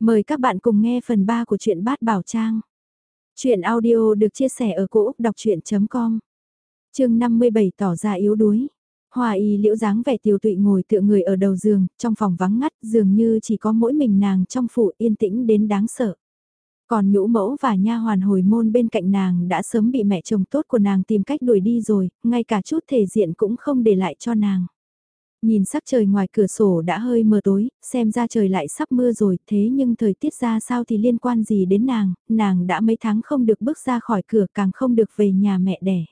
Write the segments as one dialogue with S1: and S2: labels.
S1: Mời các bạn cùng nghe phần 3 của truyện Bát Bảo Trang. Chuyện audio được chia sẻ ở cỗ đọc chuyện.com Trường 57 tỏ ra yếu đuối. Hoa y liễu dáng vẻ tiêu tụy ngồi tựa người ở đầu giường, trong phòng vắng ngắt, dường như chỉ có mỗi mình nàng trong phủ yên tĩnh đến đáng sợ. Còn nhũ mẫu và nha hoàn hồi môn bên cạnh nàng đã sớm bị mẹ chồng tốt của nàng tìm cách đuổi đi rồi, ngay cả chút thể diện cũng không để lại cho nàng. Nhìn sắc trời ngoài cửa sổ đã hơi mờ tối, xem ra trời lại sắp mưa rồi, thế nhưng thời tiết ra sao thì liên quan gì đến nàng, nàng đã mấy tháng không được bước ra khỏi cửa càng không được về nhà mẹ đẻ.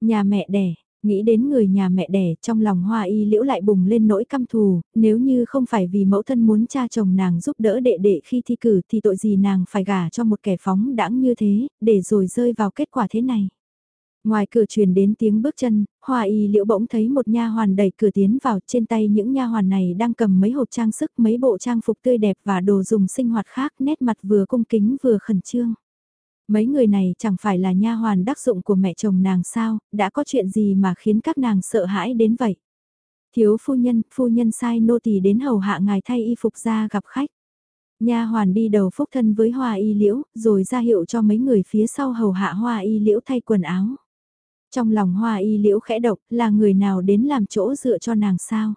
S1: Nhà mẹ đẻ, nghĩ đến người nhà mẹ đẻ trong lòng hoa y liễu lại bùng lên nỗi căm thù, nếu như không phải vì mẫu thân muốn cha chồng nàng giúp đỡ đệ đệ khi thi cử thì tội gì nàng phải gả cho một kẻ phóng đãng như thế, để rồi rơi vào kết quả thế này. Ngoài cửa truyền đến tiếng bước chân, Hoa Y Liễu bỗng thấy một nha hoàn đẩy cửa tiến vào, trên tay những nha hoàn này đang cầm mấy hộp trang sức, mấy bộ trang phục tươi đẹp và đồ dùng sinh hoạt khác, nét mặt vừa cung kính vừa khẩn trương. Mấy người này chẳng phải là nha hoàn đắc dụng của mẹ chồng nàng sao, đã có chuyện gì mà khiến các nàng sợ hãi đến vậy? Thiếu phu nhân, phu nhân sai nô tỳ đến hầu hạ ngài thay y phục ra gặp khách. Nha hoàn đi đầu phúc thân với hoa y liễu, rồi ra hiệu cho mấy người phía sau hầu hạ hoa y liễu thay quần áo. Trong lòng hoa y liễu khẽ độc là người nào đến làm chỗ dựa cho nàng sao?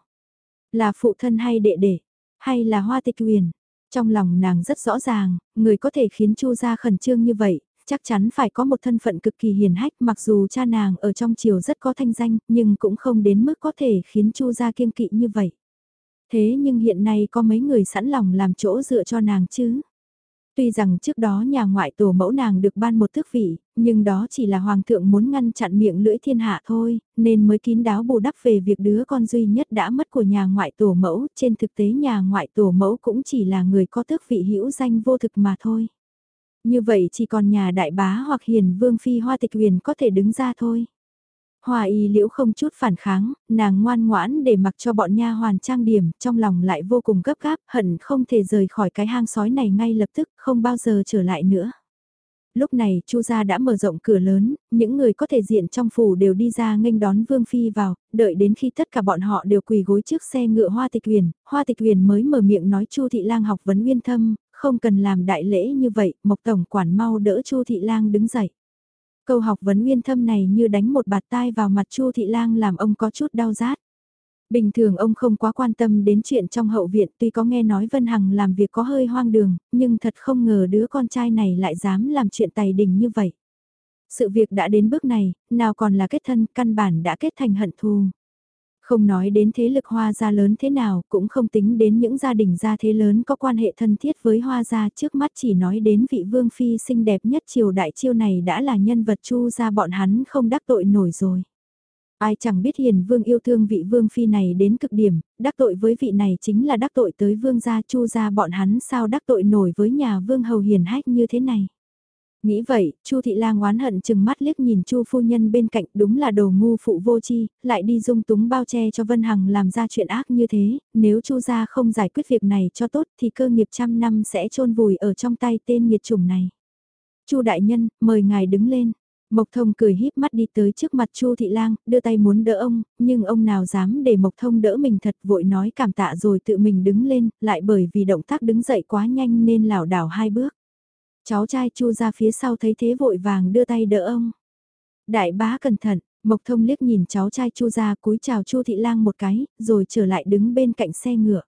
S1: Là phụ thân hay đệ đệ? Hay là hoa tịch quyền Trong lòng nàng rất rõ ràng, người có thể khiến chu gia khẩn trương như vậy, chắc chắn phải có một thân phận cực kỳ hiền hách mặc dù cha nàng ở trong triều rất có thanh danh nhưng cũng không đến mức có thể khiến chu gia kiêng kỵ như vậy. Thế nhưng hiện nay có mấy người sẵn lòng làm chỗ dựa cho nàng chứ? Tuy rằng trước đó nhà ngoại tổ mẫu nàng được ban một tước vị, nhưng đó chỉ là hoàng thượng muốn ngăn chặn miệng lưỡi thiên hạ thôi, nên mới kín đáo bù đắp về việc đứa con duy nhất đã mất của nhà ngoại tổ mẫu, trên thực tế nhà ngoại tổ mẫu cũng chỉ là người có tước vị hữu danh vô thực mà thôi. Như vậy chỉ còn nhà đại bá hoặc hiền vương phi hoa tịch huyền có thể đứng ra thôi. Hoa y liễu không chút phản kháng, nàng ngoan ngoãn để mặc cho bọn nha hoàn trang điểm, trong lòng lại vô cùng gấp gáp, hận không thể rời khỏi cái hang sói này ngay lập tức, không bao giờ trở lại nữa. Lúc này Chu gia đã mở rộng cửa lớn, những người có thể diện trong phủ đều đi ra nghênh đón Vương Phi vào, đợi đến khi tất cả bọn họ đều quỳ gối trước xe ngựa Hoa Tịch Huyền, Hoa Tịch Huyền mới mở miệng nói Chu Thị Lang học vấn uyên thâm, không cần làm đại lễ như vậy, Mộc Tổng quản mau đỡ Chu Thị Lang đứng dậy. Câu học vấn nguyên thâm này như đánh một bạt tai vào mặt Chu Thị Lang làm ông có chút đau rát. Bình thường ông không quá quan tâm đến chuyện trong hậu viện tuy có nghe nói Vân Hằng làm việc có hơi hoang đường, nhưng thật không ngờ đứa con trai này lại dám làm chuyện tài đình như vậy. Sự việc đã đến bước này, nào còn là kết thân, căn bản đã kết thành hận thù. Không nói đến thế lực hoa gia lớn thế nào, cũng không tính đến những gia đình gia thế lớn có quan hệ thân thiết với hoa gia trước mắt chỉ nói đến vị vương phi xinh đẹp nhất triều đại chiêu này đã là nhân vật chu gia bọn hắn không đắc tội nổi rồi. Ai chẳng biết hiền vương yêu thương vị vương phi này đến cực điểm, đắc tội với vị này chính là đắc tội tới vương gia chu gia bọn hắn sao đắc tội nổi với nhà vương hầu hiền hách như thế này. Nghĩ vậy, Chu thị lang oán hận chừng mắt liếc nhìn Chu phu nhân bên cạnh, đúng là đồ ngu phụ vô chi, lại đi dung túng bao che cho Vân Hằng làm ra chuyện ác như thế, nếu Chu gia không giải quyết việc này cho tốt thì cơ nghiệp trăm năm sẽ chôn vùi ở trong tay tên nghiệt chủng này. Chu đại nhân, mời ngài đứng lên. Mộc Thông cười híp mắt đi tới trước mặt Chu Thị Lang, đưa tay muốn đỡ ông, nhưng ông nào dám để Mộc Thông đỡ mình thật vội nói cảm tạ rồi tự mình đứng lên, lại bởi vì động tác đứng dậy quá nhanh nên lảo đảo hai bước. Cháu trai Chu ra phía sau thấy thế vội vàng đưa tay đỡ ông. Đại bá cẩn thận, Mộc Thông liếc nhìn cháu trai Chu ra cúi chào Chu Thị Lang một cái, rồi trở lại đứng bên cạnh xe ngựa.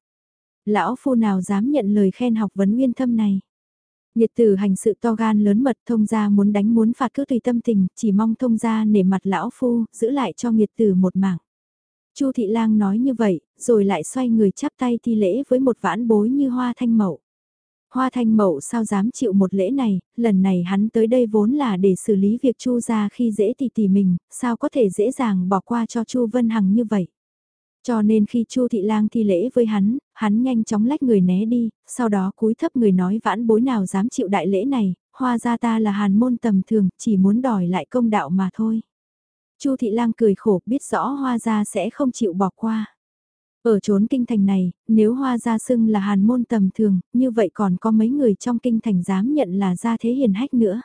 S1: Lão phu nào dám nhận lời khen học vấn nguyên thâm này. Nhiệt tử hành sự to gan lớn mật thông gia muốn đánh muốn phạt cứ tùy tâm tình, chỉ mong thông gia nể mặt lão phu, giữ lại cho nghiệt tử một mạng. Chu thị lang nói như vậy, rồi lại xoay người chắp tay thi lễ với một vãn bối như hoa thanh mậu. Hoa thanh mậu sao dám chịu một lễ này, lần này hắn tới đây vốn là để xử lý việc Chu ra khi dễ thì tỉ mình, sao có thể dễ dàng bỏ qua cho Chu Vân Hằng như vậy. Cho nên khi Chu Thị Lang thi lễ với hắn, hắn nhanh chóng lách người né đi, sau đó cúi thấp người nói vãn bối nào dám chịu đại lễ này, hoa ra ta là hàn môn tầm thường, chỉ muốn đòi lại công đạo mà thôi. Chu Thị Lang cười khổ biết rõ hoa ra sẽ không chịu bỏ qua. Ở chốn kinh thành này, nếu hoa gia xưng là hàn môn tầm thường, như vậy còn có mấy người trong kinh thành dám nhận là gia thế hiền hách nữa.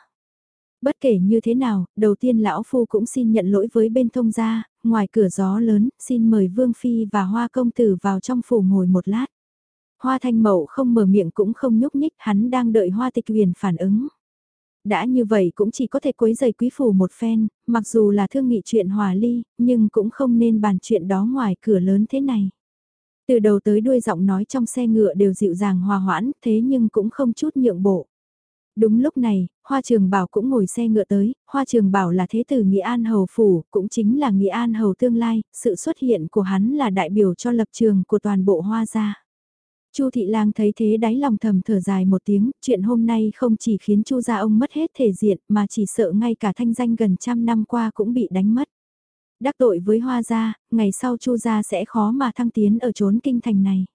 S1: Bất kể như thế nào, đầu tiên lão phu cũng xin nhận lỗi với bên thông gia, ngoài cửa gió lớn, xin mời Vương Phi và Hoa Công Tử vào trong phủ ngồi một lát. Hoa thanh mậu không mở miệng cũng không nhúc nhích, hắn đang đợi hoa tịch huyền phản ứng. Đã như vậy cũng chỉ có thể quấy giày quý phủ một phen, mặc dù là thương nghị chuyện hòa ly, nhưng cũng không nên bàn chuyện đó ngoài cửa lớn thế này. Từ đầu tới đuôi giọng nói trong xe ngựa đều dịu dàng hòa hoãn, thế nhưng cũng không chút nhượng bộ. Đúng lúc này, Hoa Trường Bảo cũng ngồi xe ngựa tới, Hoa Trường Bảo là thế tử Nghĩa An Hầu Phủ, cũng chính là Nghĩa An Hầu tương lai, sự xuất hiện của hắn là đại biểu cho lập trường của toàn bộ Hoa gia. Chu Thị Lang thấy thế đáy lòng thầm thở dài một tiếng, chuyện hôm nay không chỉ khiến Chu gia ông mất hết thể diện mà chỉ sợ ngay cả thanh danh gần trăm năm qua cũng bị đánh mất. Đắc tội với Hoa gia, ngày sau Chu gia sẽ khó mà thăng tiến ở chốn kinh thành này.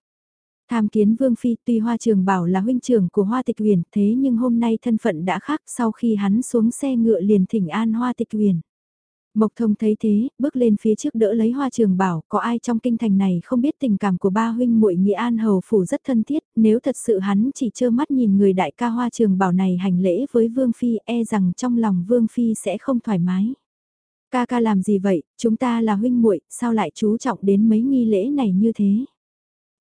S1: Tham kiến Vương Phi tuy Hoa Trường Bảo là huynh trưởng của Hoa Tịch Huyền thế nhưng hôm nay thân phận đã khác sau khi hắn xuống xe ngựa liền thỉnh an Hoa Tịch Huyền. Mộc thông thấy thế, bước lên phía trước đỡ lấy hoa trường bảo, có ai trong kinh thành này không biết tình cảm của ba huynh muội Nghĩa An Hầu Phủ rất thân thiết, nếu thật sự hắn chỉ trơ mắt nhìn người đại ca hoa trường bảo này hành lễ với Vương Phi e rằng trong lòng Vương Phi sẽ không thoải mái. Ca ca làm gì vậy, chúng ta là huynh muội sao lại chú trọng đến mấy nghi lễ này như thế?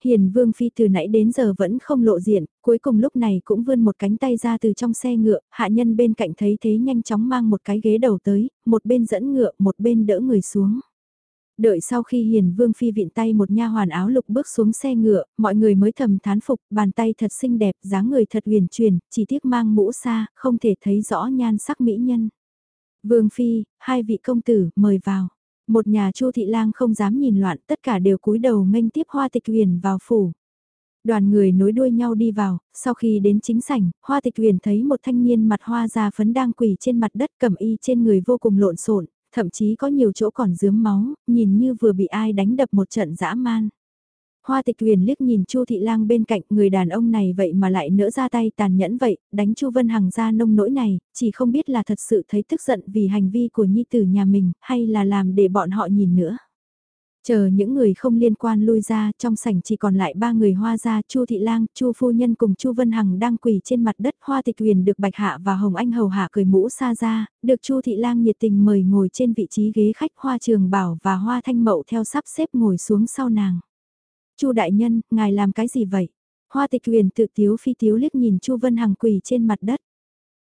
S1: Hiền Vương Phi từ nãy đến giờ vẫn không lộ diện, cuối cùng lúc này cũng vươn một cánh tay ra từ trong xe ngựa, hạ nhân bên cạnh thấy thế nhanh chóng mang một cái ghế đầu tới, một bên dẫn ngựa, một bên đỡ người xuống. Đợi sau khi Hiền Vương Phi vịn tay một nha hoàn áo lục bước xuống xe ngựa, mọi người mới thầm thán phục, bàn tay thật xinh đẹp, dáng người thật huyền truyền, chỉ tiếc mang mũ xa, không thể thấy rõ nhan sắc mỹ nhân. Vương Phi, hai vị công tử, mời vào. Một nhà Chu thị lang không dám nhìn loạn, tất cả đều cúi đầu nghênh tiếp Hoa Tịch Huyền vào phủ. Đoàn người nối đuôi nhau đi vào, sau khi đến chính sảnh, Hoa Tịch Huyền thấy một thanh niên mặt hoa già phấn đang quỳ trên mặt đất cầm y trên người vô cùng lộn xộn, thậm chí có nhiều chỗ còn dướm máu, nhìn như vừa bị ai đánh đập một trận dã man. Hoa tịch huyền liếc nhìn Chu Thị Lang bên cạnh người đàn ông này vậy mà lại nỡ ra tay tàn nhẫn vậy, đánh Chu Vân Hằng ra nông nỗi này, chỉ không biết là thật sự thấy tức giận vì hành vi của nhi tử nhà mình, hay là làm để bọn họ nhìn nữa. Chờ những người không liên quan lui ra, trong sảnh chỉ còn lại ba người hoa gia, Chu Thị Lang, Chu Phu Nhân cùng Chu Vân Hằng đang quỳ trên mặt đất, Hoa Tịch Huyền được Bạch Hạ và Hồng Anh hầu hạ cười mũ xa ra, được Chu Thị Lang nhiệt tình mời ngồi trên vị trí ghế khách Hoa Trường Bảo và Hoa Thanh Mậu theo sắp xếp ngồi xuống sau nàng. Chu đại nhân, ngài làm cái gì vậy? Hoa tịch huyền tự tiếu phi tiếu liếc nhìn Chu Vân Hằng quỳ trên mặt đất.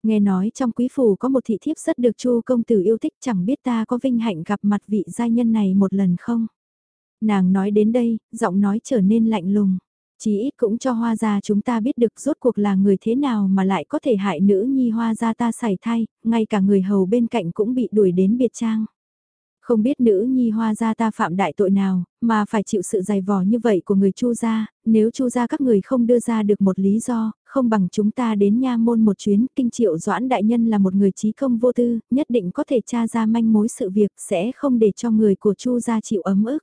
S1: Nghe nói trong quý phủ có một thị thiếp rất được Chu công tử yêu thích chẳng biết ta có vinh hạnh gặp mặt vị giai nhân này một lần không? Nàng nói đến đây, giọng nói trở nên lạnh lùng. Chí ít cũng cho hoa gia chúng ta biết được rốt cuộc là người thế nào mà lại có thể hại nữ nhi hoa gia ta xảy thai ngay cả người hầu bên cạnh cũng bị đuổi đến biệt trang. Không biết nữ nhi hoa gia ta phạm đại tội nào, mà phải chịu sự dày vò như vậy của người chu gia, nếu chu gia các người không đưa ra được một lý do, không bằng chúng ta đến nha môn một chuyến, kinh triệu doãn đại nhân là một người trí công vô tư, nhất định có thể tra ra manh mối sự việc, sẽ không để cho người của chu gia chịu ấm ức.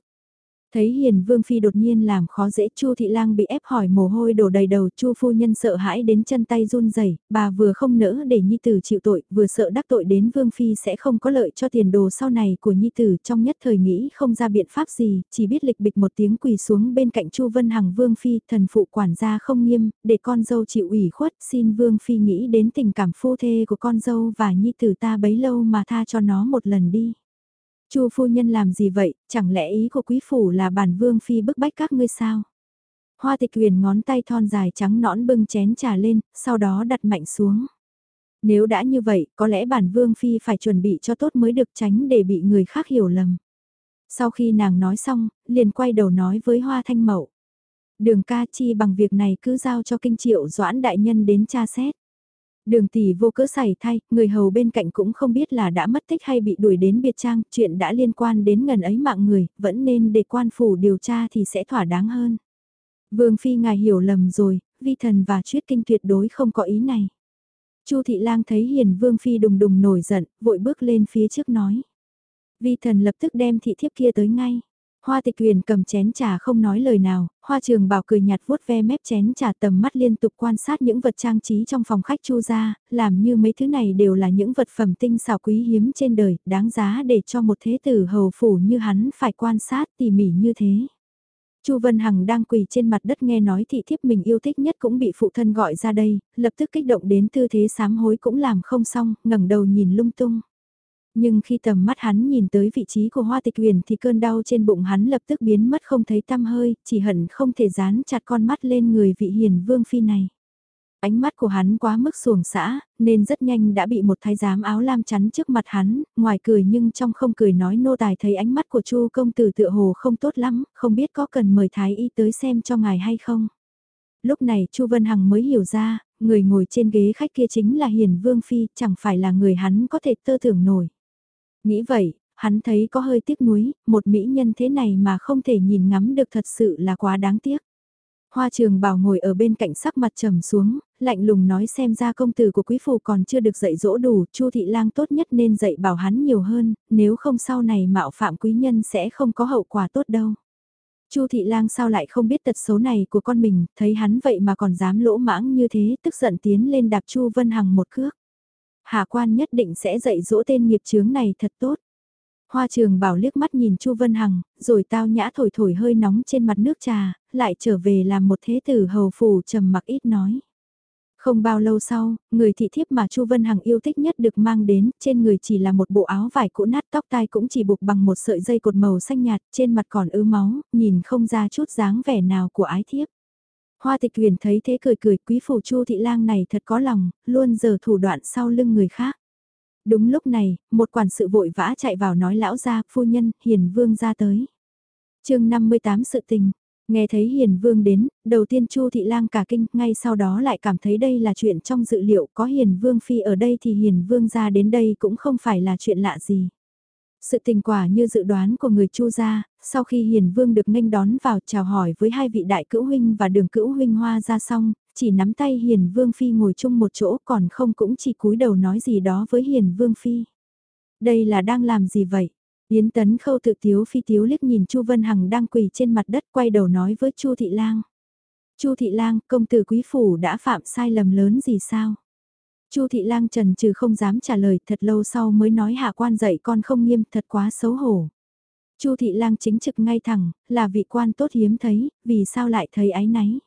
S1: Thấy Hiền Vương Phi đột nhiên làm khó dễ Chu Thị Lang bị ép hỏi mồ hôi đổ đầy đầu Chu Phu Nhân sợ hãi đến chân tay run rẩy bà vừa không nỡ để Nhi Tử chịu tội, vừa sợ đắc tội đến Vương Phi sẽ không có lợi cho tiền đồ sau này của Nhi Tử trong nhất thời nghĩ không ra biện pháp gì, chỉ biết lịch bịch một tiếng quỳ xuống bên cạnh Chu Vân Hằng Vương Phi, thần phụ quản gia không nghiêm, để con dâu chịu ủy khuất, xin Vương Phi nghĩ đến tình cảm phu thê của con dâu và Nhi Tử ta bấy lâu mà tha cho nó một lần đi. Chu phu nhân làm gì vậy, chẳng lẽ ý của quý phủ là bản vương phi bức bách các ngươi sao? Hoa tịch huyền ngón tay thon dài trắng nõn bưng chén trà lên, sau đó đặt mạnh xuống. Nếu đã như vậy, có lẽ bản vương phi phải chuẩn bị cho tốt mới được tránh để bị người khác hiểu lầm. Sau khi nàng nói xong, liền quay đầu nói với hoa thanh mậu. Đường ca chi bằng việc này cứ giao cho kinh triệu doãn đại nhân đến tra xét. Đường tỷ vô cỡ xảy thay, người hầu bên cạnh cũng không biết là đã mất tích hay bị đuổi đến biệt trang, chuyện đã liên quan đến ngần ấy mạng người, vẫn nên để quan phủ điều tra thì sẽ thỏa đáng hơn. Vương Phi ngài hiểu lầm rồi, vi thần và chuyết kinh tuyệt đối không có ý này. Chu Thị Lang thấy hiền Vương Phi đùng đùng nổi giận, vội bước lên phía trước nói. Vi thần lập tức đem thị thiếp kia tới ngay. Hoa tịch huyền cầm chén trà không nói lời nào, hoa trường bảo cười nhạt vuốt ve mép chén trà tầm mắt liên tục quan sát những vật trang trí trong phòng khách chu ra, làm như mấy thứ này đều là những vật phẩm tinh xảo quý hiếm trên đời, đáng giá để cho một thế tử hầu phủ như hắn phải quan sát tỉ mỉ như thế. Chu Vân Hằng đang quỳ trên mặt đất nghe nói thị thiếp mình yêu thích nhất cũng bị phụ thân gọi ra đây, lập tức kích động đến tư thế sám hối cũng làm không xong, ngẩng đầu nhìn lung tung. Nhưng khi tầm mắt hắn nhìn tới vị trí của hoa tịch huyền thì cơn đau trên bụng hắn lập tức biến mất không thấy tăm hơi, chỉ hận không thể dán chặt con mắt lên người vị hiền vương phi này. Ánh mắt của hắn quá mức xuồng xã, nên rất nhanh đã bị một thái giám áo lam chắn trước mặt hắn, ngoài cười nhưng trong không cười nói nô tài thấy ánh mắt của chu công tử tựa hồ không tốt lắm, không biết có cần mời thái y tới xem cho ngài hay không. Lúc này chu Vân Hằng mới hiểu ra, người ngồi trên ghế khách kia chính là Hiền Vương Phi, chẳng phải là người hắn có thể tơ tưởng nổi. Nghĩ vậy, hắn thấy có hơi tiếc nuối, một mỹ nhân thế này mà không thể nhìn ngắm được thật sự là quá đáng tiếc. Hoa trường bảo ngồi ở bên cạnh sắc mặt trầm xuống, lạnh lùng nói xem ra công tử của quý phù còn chưa được dạy dỗ đủ, chu thị lang tốt nhất nên dạy bảo hắn nhiều hơn, nếu không sau này mạo phạm quý nhân sẽ không có hậu quả tốt đâu. Chu thị lang sao lại không biết tật xấu này của con mình, thấy hắn vậy mà còn dám lỗ mãng như thế, tức giận tiến lên đạp Chu Vân Hằng một cước. Hạ quan nhất định sẽ dạy dỗ tên nghiệp chướng này thật tốt. Hoa trường bảo liếc mắt nhìn Chu Vân Hằng, rồi tao nhã thổi thổi hơi nóng trên mặt nước trà, lại trở về làm một thế tử hầu phủ trầm mặc ít nói. Không bao lâu sau, người thị thiếp mà Chu Vân Hằng yêu thích nhất được mang đến, trên người chỉ là một bộ áo vải cũ nát tóc tai cũng chỉ buộc bằng một sợi dây cột màu xanh nhạt, trên mặt còn ứ máu, nhìn không ra chút dáng vẻ nào của ái thiếp. Hoa tịch huyền thấy thế cười cười quý phủ Chu thị lang này thật có lòng, luôn giờ thủ đoạn sau lưng người khác. Đúng lúc này, một quản sự vội vã chạy vào nói lão gia, phu nhân, hiền vương ra tới. chương 58 sự tình, nghe thấy hiền vương đến, đầu tiên chu thị lang cả kinh, ngay sau đó lại cảm thấy đây là chuyện trong dự liệu, có hiền vương phi ở đây thì hiền vương ra đến đây cũng không phải là chuyện lạ gì. Sự tình quả như dự đoán của người Chu gia, sau khi Hiền Vương được nghênh đón vào chào hỏi với hai vị đại cữu huynh và đường cữu huynh hoa ra xong, chỉ nắm tay Hiền Vương Phi ngồi chung một chỗ còn không cũng chỉ cúi đầu nói gì đó với Hiền Vương Phi. Đây là đang làm gì vậy? Yến Tấn Khâu tự tiếu phi tiếu liếc nhìn Chu Vân Hằng đang quỳ trên mặt đất quay đầu nói với Chu Thị Lang. Chu Thị Lang, công tử quý phủ đã phạm sai lầm lớn gì sao? Chu Thị Lang trần trừ không dám trả lời thật lâu sau mới nói hạ quan dạy con không nghiêm thật quá xấu hổ. Chu Thị Lang chính trực ngay thẳng, là vị quan tốt hiếm thấy, vì sao lại thấy ái náy.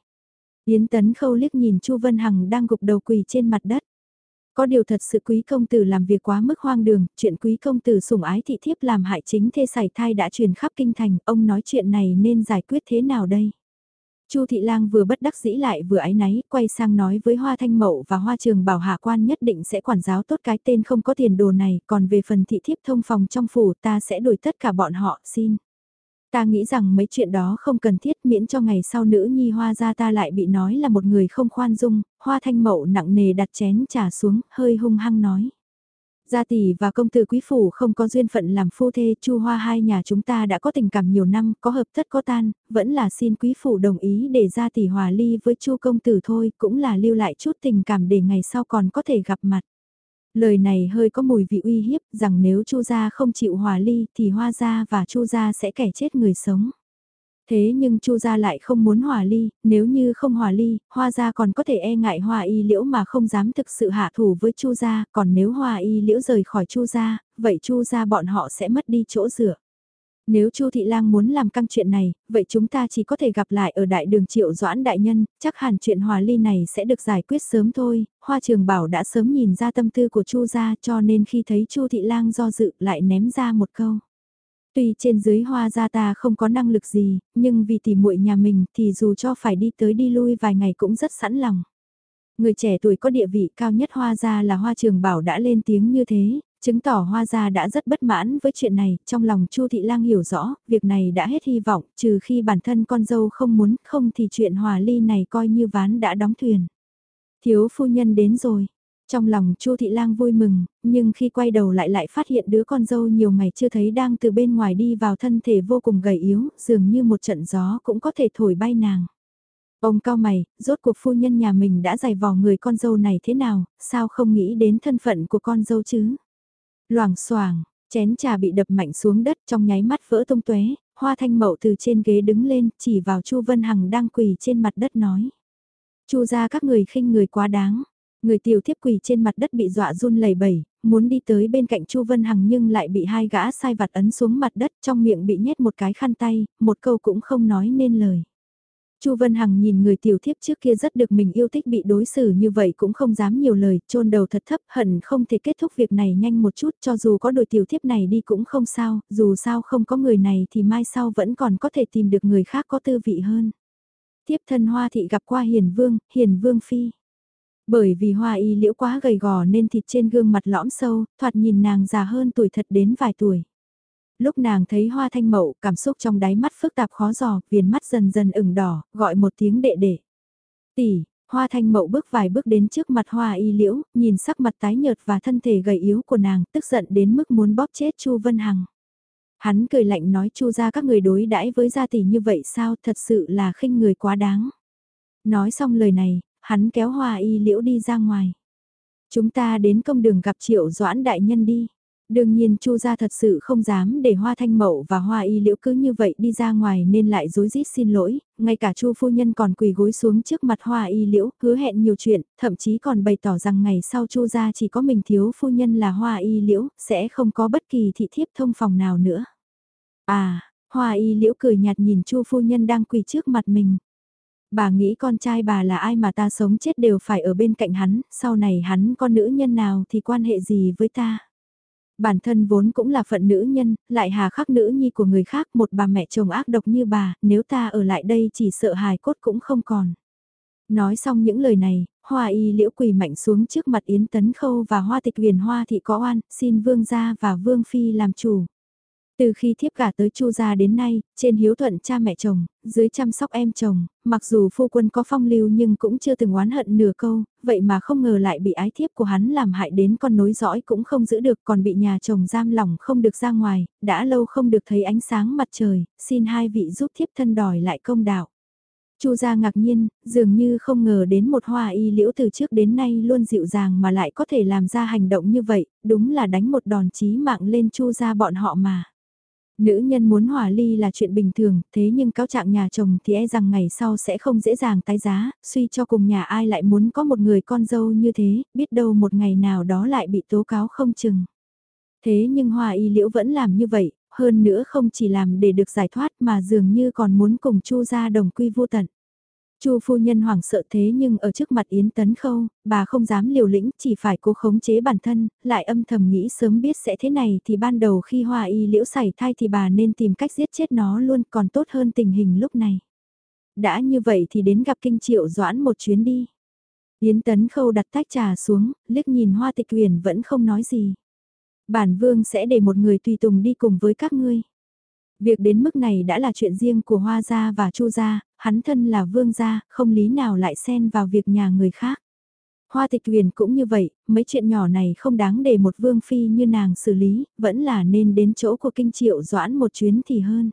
S1: Yến Tấn Khâu liếc nhìn Chu Vân Hằng đang gục đầu quỳ trên mặt đất. Có điều thật sự quý công tử làm việc quá mức hoang đường, chuyện quý công tử sủng ái thị thiếp làm hại chính thê sảy thai đã truyền khắp kinh thành, ông nói chuyện này nên giải quyết thế nào đây? Chu Thị Lang vừa bất đắc dĩ lại vừa ái náy, quay sang nói với Hoa Thanh Mậu và Hoa Trường bảo hạ quan nhất định sẽ quản giáo tốt cái tên không có tiền đồ này, còn về phần thị thiếp thông phòng trong phủ ta sẽ đuổi tất cả bọn họ, xin. Ta nghĩ rằng mấy chuyện đó không cần thiết miễn cho ngày sau nữ nhi hoa ra ta lại bị nói là một người không khoan dung, Hoa Thanh Mậu nặng nề đặt chén trà xuống, hơi hung hăng nói. Gia tỷ và công tử quý phủ không có duyên phận làm phu thê, Chu Hoa hai nhà chúng ta đã có tình cảm nhiều năm, có hợp thất có tan, vẫn là xin quý phủ đồng ý để gia tỷ hòa ly với Chu công tử thôi, cũng là lưu lại chút tình cảm để ngày sau còn có thể gặp mặt. Lời này hơi có mùi vị uy hiếp, rằng nếu Chu gia không chịu hòa ly thì Hoa gia và Chu gia sẽ kẻ chết người sống. Thế nhưng Chu gia lại không muốn hòa ly, nếu như không hòa ly, Hoa gia còn có thể e ngại Hoa y liễu mà không dám thực sự hạ thủ với Chu gia, còn nếu Hoa y liễu rời khỏi Chu gia, vậy Chu gia bọn họ sẽ mất đi chỗ dựa. Nếu Chu Thị Lang muốn làm căng chuyện này, vậy chúng ta chỉ có thể gặp lại ở đại đường Triệu Doãn đại nhân, chắc hẳn chuyện hòa ly này sẽ được giải quyết sớm thôi. Hoa Trường Bảo đã sớm nhìn ra tâm tư của Chu gia, cho nên khi thấy Chu Thị Lang do dự, lại ném ra một câu. Tuy trên dưới hoa gia ta không có năng lực gì, nhưng vì tỉ muội nhà mình thì dù cho phải đi tới đi lui vài ngày cũng rất sẵn lòng. Người trẻ tuổi có địa vị cao nhất hoa gia là hoa trường bảo đã lên tiếng như thế, chứng tỏ hoa gia đã rất bất mãn với chuyện này, trong lòng Chu Thị Lang hiểu rõ, việc này đã hết hy vọng, trừ khi bản thân con dâu không muốn, không thì chuyện hòa ly này coi như ván đã đóng thuyền. Thiếu phu nhân đến rồi, trong lòng Chu Thị Lang vui mừng, nhưng khi quay đầu lại lại phát hiện đứa con dâu nhiều ngày chưa thấy đang từ bên ngoài đi vào thân thể vô cùng gầy yếu, dường như một trận gió cũng có thể thổi bay nàng. Ông cao mày, rốt cuộc phu nhân nhà mình đã giày vò người con dâu này thế nào, sao không nghĩ đến thân phận của con dâu chứ? Loảng xoảng, chén trà bị đập mạnh xuống đất trong nháy mắt vỡ tung tóe, Hoa Thanh Mậu từ trên ghế đứng lên, chỉ vào Chu Vân Hằng đang quỳ trên mặt đất nói: "Chu gia các người khinh người quá đáng." Người tiểu thiếp quỳ trên mặt đất bị dọa run lẩy bẩy, muốn đi tới bên cạnh Chu Vân Hằng nhưng lại bị hai gã sai vặt ấn xuống mặt đất trong miệng bị nhét một cái khăn tay, một câu cũng không nói nên lời. Chu Vân Hằng nhìn người tiểu thiếp trước kia rất được mình yêu thích bị đối xử như vậy cũng không dám nhiều lời, chôn đầu thật thấp, hận không thể kết thúc việc này nhanh một chút cho dù có đội tiểu thiếp này đi cũng không sao, dù sao không có người này thì mai sau vẫn còn có thể tìm được người khác có tư vị hơn. Tiếp thân Hoa Thị gặp qua Hiền Vương, Hiền Vương Phi. Bởi vì Hoa Y liễu quá gầy gò nên thịt trên gương mặt lõm sâu, thoạt nhìn nàng già hơn tuổi thật đến vài tuổi. Lúc nàng thấy hoa thanh mậu, cảm xúc trong đáy mắt phức tạp khó dò, viền mắt dần dần ửng đỏ, gọi một tiếng đệ đệ. Tỷ, hoa thanh mậu bước vài bước đến trước mặt hoa y liễu, nhìn sắc mặt tái nhợt và thân thể gầy yếu của nàng, tức giận đến mức muốn bóp chết Chu Vân Hằng. Hắn cười lạnh nói Chu ra các người đối đãi với gia tỷ như vậy sao, thật sự là khinh người quá đáng. Nói xong lời này, hắn kéo hoa y liễu đi ra ngoài. Chúng ta đến công đường gặp triệu doãn đại nhân đi. Đương nhiên Chu gia thật sự không dám để Hoa Thanh Mậu và Hoa Y Liễu cứ như vậy đi ra ngoài nên lại dối rít xin lỗi, ngay cả Chu phu nhân còn quỳ gối xuống trước mặt Hoa Y Liễu, hứa hẹn nhiều chuyện, thậm chí còn bày tỏ rằng ngày sau Chu gia chỉ có mình thiếu phu nhân là Hoa Y Liễu, sẽ không có bất kỳ thị thiếp thông phòng nào nữa. À, Hoa Y Liễu cười nhạt nhìn Chu phu nhân đang quỳ trước mặt mình. Bà nghĩ con trai bà là ai mà ta sống chết đều phải ở bên cạnh hắn, sau này hắn con nữ nhân nào thì quan hệ gì với ta. Bản thân vốn cũng là phận nữ nhân, lại hà khắc nữ nhi của người khác một bà mẹ chồng ác độc như bà, nếu ta ở lại đây chỉ sợ hài cốt cũng không còn. Nói xong những lời này, hoa y liễu quỳ mạnh xuống trước mặt Yến Tấn Khâu và hoa tịch huyền hoa thị có oan, xin vương gia và vương phi làm chủ. Từ khi thiếp gả tới Chu gia đến nay, trên hiếu thuận cha mẹ chồng, dưới chăm sóc em chồng, mặc dù phu quân có phong lưu nhưng cũng chưa từng oán hận nửa câu, vậy mà không ngờ lại bị ái thiếp của hắn làm hại đến con nối dõi cũng không giữ được còn bị nhà chồng giam lỏng không được ra ngoài, đã lâu không được thấy ánh sáng mặt trời, xin hai vị giúp thiếp thân đòi lại công đạo. Chu gia ngạc nhiên, dường như không ngờ đến một hoa y liễu từ trước đến nay luôn dịu dàng mà lại có thể làm ra hành động như vậy, đúng là đánh một đòn chí mạng lên chu gia bọn họ mà. Nữ nhân muốn hòa ly là chuyện bình thường, thế nhưng cáo trạng nhà chồng thì e rằng ngày sau sẽ không dễ dàng tái giá, suy cho cùng nhà ai lại muốn có một người con dâu như thế, biết đâu một ngày nào đó lại bị tố cáo không chừng. Thế nhưng hòa y liễu vẫn làm như vậy, hơn nữa không chỉ làm để được giải thoát mà dường như còn muốn cùng chu ra đồng quy vô tận. Chu phu nhân hoảng sợ thế nhưng ở trước mặt Yến Tấn Khâu, bà không dám liều lĩnh, chỉ phải cố khống chế bản thân, lại âm thầm nghĩ sớm biết sẽ thế này thì ban đầu khi hoa y liễu xảy thai thì bà nên tìm cách giết chết nó luôn còn tốt hơn tình hình lúc này. Đã như vậy thì đến gặp kinh triệu doãn một chuyến đi. Yến Tấn Khâu đặt tách trà xuống, liếc nhìn hoa tịch huyền vẫn không nói gì. Bản vương sẽ để một người tùy tùng đi cùng với các ngươi. Việc đến mức này đã là chuyện riêng của Hoa Gia và Chu Gia, hắn thân là vương gia, không lý nào lại xen vào việc nhà người khác. Hoa tịch huyền cũng như vậy, mấy chuyện nhỏ này không đáng để một vương phi như nàng xử lý, vẫn là nên đến chỗ của kinh triệu doãn một chuyến thì hơn.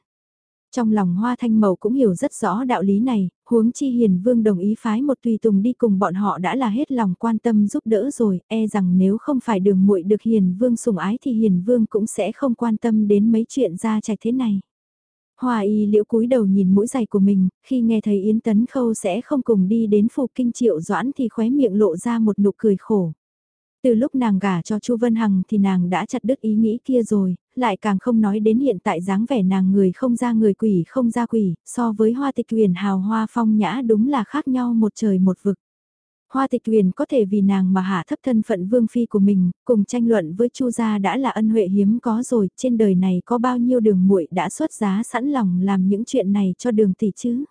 S1: Trong lòng hoa thanh Mậu cũng hiểu rất rõ đạo lý này, huống chi hiền vương đồng ý phái một tùy tùng đi cùng bọn họ đã là hết lòng quan tâm giúp đỡ rồi, e rằng nếu không phải đường muội được hiền vương sủng ái thì hiền vương cũng sẽ không quan tâm đến mấy chuyện ra trạch thế này. Hoa y liễu cúi đầu nhìn mũi giày của mình, khi nghe thấy Yến Tấn Khâu sẽ không cùng đi đến phù kinh triệu doãn thì khóe miệng lộ ra một nụ cười khổ. Từ lúc nàng gả cho Chu Vân Hằng thì nàng đã chặt đứt ý nghĩ kia rồi, lại càng không nói đến hiện tại dáng vẻ nàng người không ra người quỷ không ra quỷ, so với hoa tịch huyền hào hoa phong nhã đúng là khác nhau một trời một vực. Hoa tịch huyền có thể vì nàng mà hạ thấp thân phận vương phi của mình, cùng tranh luận với chu gia đã là ân huệ hiếm có rồi, trên đời này có bao nhiêu đường muội đã xuất giá sẵn lòng làm những chuyện này cho đường tỷ chứ.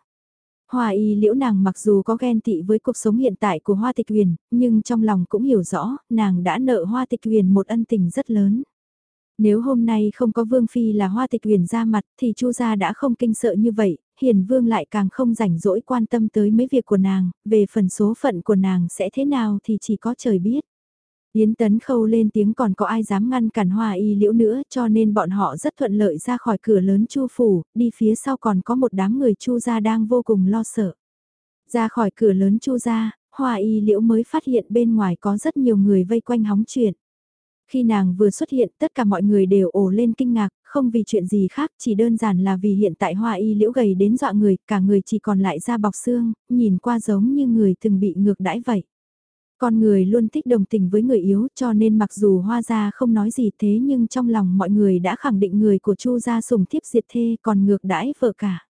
S1: Hoa y liễu nàng mặc dù có ghen tị với cuộc sống hiện tại của Hoa Tịch Huyền, nhưng trong lòng cũng hiểu rõ, nàng đã nợ Hoa Tịch Huyền một ân tình rất lớn. Nếu hôm nay không có Vương Phi là Hoa Tịch Huyền ra mặt thì Chu gia đã không kinh sợ như vậy, Hiền Vương lại càng không rảnh rỗi quan tâm tới mấy việc của nàng, về phần số phận của nàng sẽ thế nào thì chỉ có trời biết. Yến Tấn Khâu lên tiếng còn có ai dám ngăn cản hoa y liễu nữa cho nên bọn họ rất thuận lợi ra khỏi cửa lớn chu phủ, đi phía sau còn có một đám người chu gia đang vô cùng lo sợ. Ra khỏi cửa lớn chu gia, hoa y liễu mới phát hiện bên ngoài có rất nhiều người vây quanh hóng chuyện. Khi nàng vừa xuất hiện tất cả mọi người đều ồ lên kinh ngạc, không vì chuyện gì khác chỉ đơn giản là vì hiện tại hoa y liễu gầy đến dọa người, cả người chỉ còn lại da bọc xương, nhìn qua giống như người từng bị ngược đãi vậy. Con người luôn thích đồng tình với người yếu cho nên mặc dù hoa gia không nói gì thế nhưng trong lòng mọi người đã khẳng định người của chu gia sùng thiếp diệt thê còn ngược đãi vợ cả.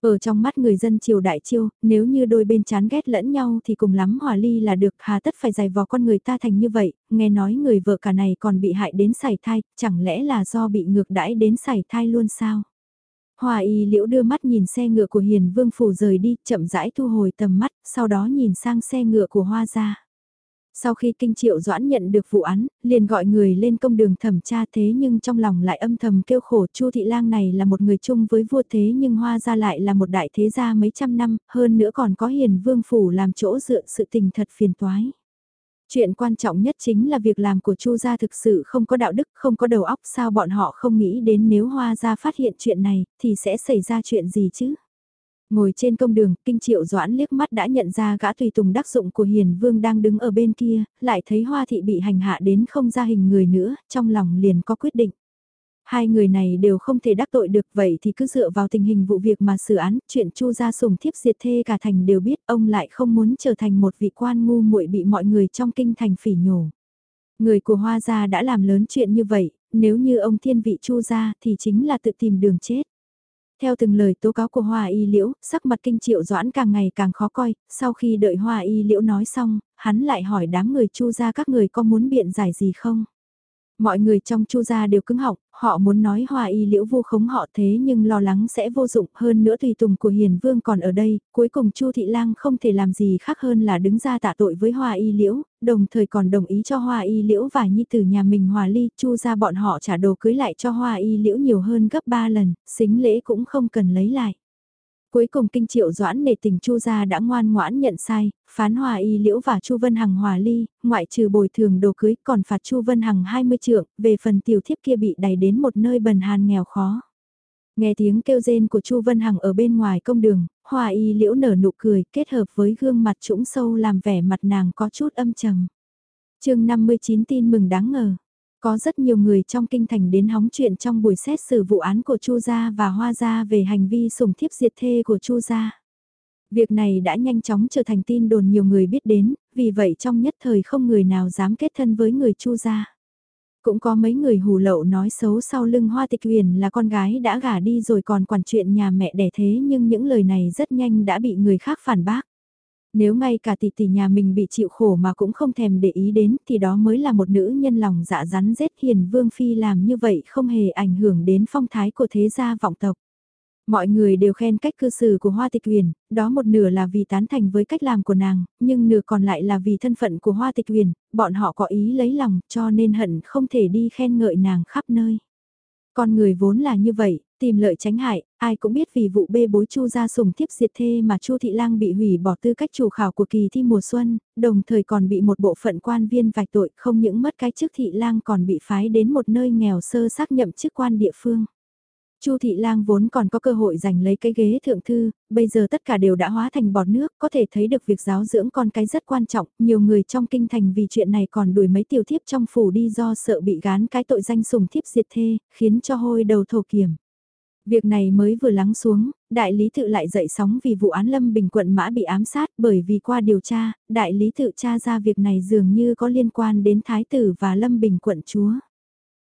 S1: Ở trong mắt người dân triều đại chiêu, nếu như đôi bên chán ghét lẫn nhau thì cùng lắm hòa ly là được, hà tất phải dài vò con người ta thành như vậy, nghe nói người vợ cả này còn bị hại đến sảy thai, chẳng lẽ là do bị ngược đãi đến sảy thai luôn sao? Hòa y liễu đưa mắt nhìn xe ngựa của hiền vương phủ rời đi, chậm rãi thu hồi tầm mắt, sau đó nhìn sang xe ngựa của hoa gia. Sau khi kinh triệu doãn nhận được vụ án, liền gọi người lên công đường thẩm tra thế nhưng trong lòng lại âm thầm kêu khổ Chu thị lang này là một người chung với vua thế nhưng hoa ra lại là một đại thế gia mấy trăm năm, hơn nữa còn có hiền vương phủ làm chỗ dựa sự tình thật phiền toái. Chuyện quan trọng nhất chính là việc làm của Chu gia thực sự không có đạo đức, không có đầu óc sao bọn họ không nghĩ đến nếu hoa gia phát hiện chuyện này thì sẽ xảy ra chuyện gì chứ. Ngồi trên công đường, kinh triệu doãn liếc mắt đã nhận ra gã tùy tùng đắc dụng của hiền vương đang đứng ở bên kia, lại thấy hoa thị bị hành hạ đến không ra hình người nữa, trong lòng liền có quyết định. Hai người này đều không thể đắc tội được vậy thì cứ dựa vào tình hình vụ việc mà xử án, chuyện chu gia sùng thiếp diệt thê cả thành đều biết ông lại không muốn trở thành một vị quan ngu muội bị mọi người trong kinh thành phỉ nhổ. Người của hoa gia đã làm lớn chuyện như vậy, nếu như ông thiên vị chu gia thì chính là tự tìm đường chết. Theo từng lời tố cáo của Hoa Y Liễu, sắc mặt kinh triệu doãn càng ngày càng khó coi, sau khi đợi Hoa Y Liễu nói xong, hắn lại hỏi đám người chu ra các người có muốn biện giải gì không? Mọi người trong chu gia đều cứng họng, họ muốn nói hoa y liễu vô khống họ thế nhưng lo lắng sẽ vô dụng hơn nữa tùy tùng của hiền vương còn ở đây, cuối cùng chu thị lang không thể làm gì khác hơn là đứng ra tạ tội với hoa y liễu, đồng thời còn đồng ý cho hoa y liễu và nhi tử nhà mình hòa ly, chu ra bọn họ trả đồ cưới lại cho hoa y liễu nhiều hơn gấp 3 lần, xính lễ cũng không cần lấy lại. Cuối cùng kinh triệu doãn nể tình Chu gia đã ngoan ngoãn nhận sai, phán hòa y liễu và Chu Vân Hằng hòa ly, ngoại trừ bồi thường đồ cưới còn phạt Chu Vân Hằng 20 trượng, về phần tiểu thiếp kia bị đẩy đến một nơi bần hàn nghèo khó. Nghe tiếng kêu rên của Chu Vân Hằng ở bên ngoài công đường, hòa y liễu nở nụ cười kết hợp với gương mặt trũng sâu làm vẻ mặt nàng có chút âm trầm. chương 59 tin mừng đáng ngờ. Có rất nhiều người trong kinh thành đến hóng chuyện trong buổi xét xử vụ án của Chu gia và Hoa gia về hành vi sủng thiếp diệt thê của Chu gia. Việc này đã nhanh chóng trở thành tin đồn nhiều người biết đến, vì vậy trong nhất thời không người nào dám kết thân với người Chu gia. Cũng có mấy người hù lậu nói xấu sau lưng Hoa Tịch Huyền là con gái đã gả đi rồi còn quản chuyện nhà mẹ đẻ thế nhưng những lời này rất nhanh đã bị người khác phản bác. Nếu ngay cả tỷ tỷ nhà mình bị chịu khổ mà cũng không thèm để ý đến thì đó mới là một nữ nhân lòng dạ rắn rết hiền vương phi làm như vậy không hề ảnh hưởng đến phong thái của thế gia vọng tộc. Mọi người đều khen cách cư xử của Hoa Tịch Huyền, đó một nửa là vì tán thành với cách làm của nàng, nhưng nửa còn lại là vì thân phận của Hoa Tịch Huyền, bọn họ có ý lấy lòng cho nên hận không thể đi khen ngợi nàng khắp nơi. Con người vốn là như vậy, tìm lợi tránh hại, ai cũng biết vì vụ bê bối Chu gia sủng thiếp diệt thê mà Chu thị lang bị hủy bỏ tư cách chủ khảo của kỳ thi mùa xuân, đồng thời còn bị một bộ phận quan viên vạch tội, không những mất cái chức thị lang còn bị phái đến một nơi nghèo sơ xác nhậm chức quan địa phương. Chu thị lang vốn còn có cơ hội giành lấy cái ghế thượng thư, bây giờ tất cả đều đã hóa thành bọt nước, có thể thấy được việc giáo dưỡng con cái rất quan trọng, nhiều người trong kinh thành vì chuyện này còn đuổi mấy tiểu thiếp trong phủ đi do sợ bị gán cái tội danh sùng thiếp diệt thê, khiến cho hôi đầu thổ kiểm. Việc này mới vừa lắng xuống, đại lý tự lại dậy sóng vì vụ án Lâm Bình quận mã bị ám sát bởi vì qua điều tra, đại lý tự tra ra việc này dường như có liên quan đến thái tử và Lâm Bình quận chúa.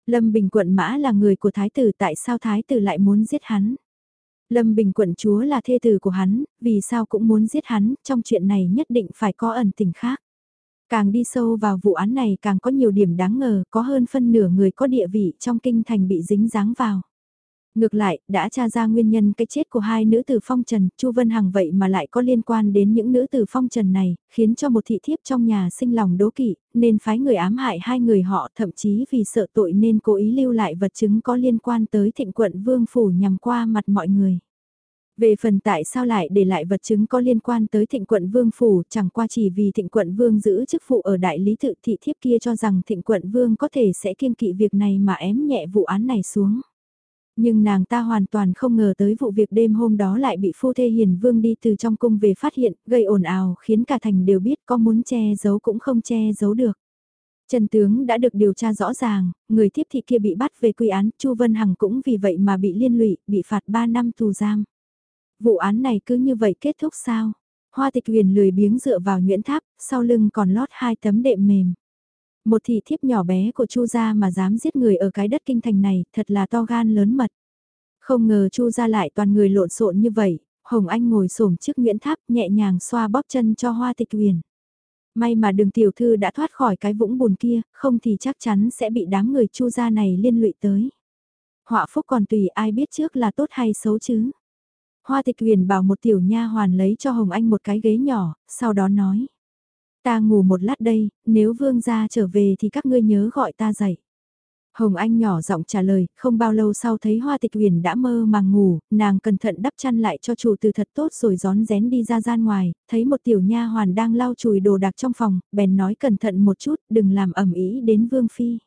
S1: Lâm Bình quận mã là người của thái tử tại sao thái tử lại muốn giết hắn? Lâm Bình quận chúa là thê tử của hắn, vì sao cũng muốn giết hắn, trong chuyện này nhất định phải có ẩn tình khác. Càng đi sâu vào vụ án này càng có nhiều điểm đáng ngờ, có hơn phân nửa người có địa vị trong kinh thành bị dính dáng vào. Ngược lại, đã tra ra nguyên nhân cái chết của hai nữ tử phong trần, Chu Vân Hằng vậy mà lại có liên quan đến những nữ tử phong trần này, khiến cho một thị thiếp trong nhà sinh lòng đố kỵ, nên phái người ám hại hai người họ thậm chí vì sợ tội nên cố ý lưu lại vật chứng có liên quan tới thịnh quận vương phủ nhằm qua mặt mọi người. Về phần tại sao lại để lại vật chứng có liên quan tới thịnh quận vương phủ chẳng qua chỉ vì thịnh quận vương giữ chức vụ ở đại lý tự thị thiếp kia cho rằng thịnh quận vương có thể sẽ kiên kỵ việc này mà ém nhẹ vụ án này xuống. Nhưng nàng ta hoàn toàn không ngờ tới vụ việc đêm hôm đó lại bị phu thê hiền vương đi từ trong cung về phát hiện, gây ồn ào khiến cả thành đều biết có muốn che giấu cũng không che giấu được. Trần tướng đã được điều tra rõ ràng, người tiếp thị kia bị bắt về quy án, Chu Vân Hằng cũng vì vậy mà bị liên lụy, bị phạt 3 năm tù giam. Vụ án này cứ như vậy kết thúc sao? Hoa tịch huyền lười biếng dựa vào nhuyễn tháp, sau lưng còn lót hai tấm đệm mềm. Một thị thiếp nhỏ bé của Chu gia mà dám giết người ở cái đất kinh thành này, thật là to gan lớn mật. Không ngờ Chu gia lại toàn người lộn xộn như vậy, Hồng Anh ngồi xổm trước Nguyễn Tháp nhẹ nhàng xoa bóp chân cho Hoa Tịch uyển. May mà đường tiểu thư đã thoát khỏi cái vũng bùn kia, không thì chắc chắn sẽ bị đám người chu gia này liên lụy tới. Họa phúc còn tùy ai biết trước là tốt hay xấu chứ. Hoa tịch uyển bảo một tiểu nha hoàn lấy cho Hồng Anh một cái ghế nhỏ, sau đó nói. Ta ngủ một lát đây, nếu vương gia trở về thì các ngươi nhớ gọi ta dậy. Hồng Anh nhỏ giọng trả lời, không bao lâu sau thấy Hoa Tịch Huyền đã mơ màng ngủ, nàng cẩn thận đắp chăn lại cho chủ từ thật tốt rồi gión rén đi ra gian ngoài, thấy một tiểu nha hoàn đang lau chùi đồ đạc trong phòng, bèn nói cẩn thận một chút, đừng làm ẩm ý đến Vương Phi.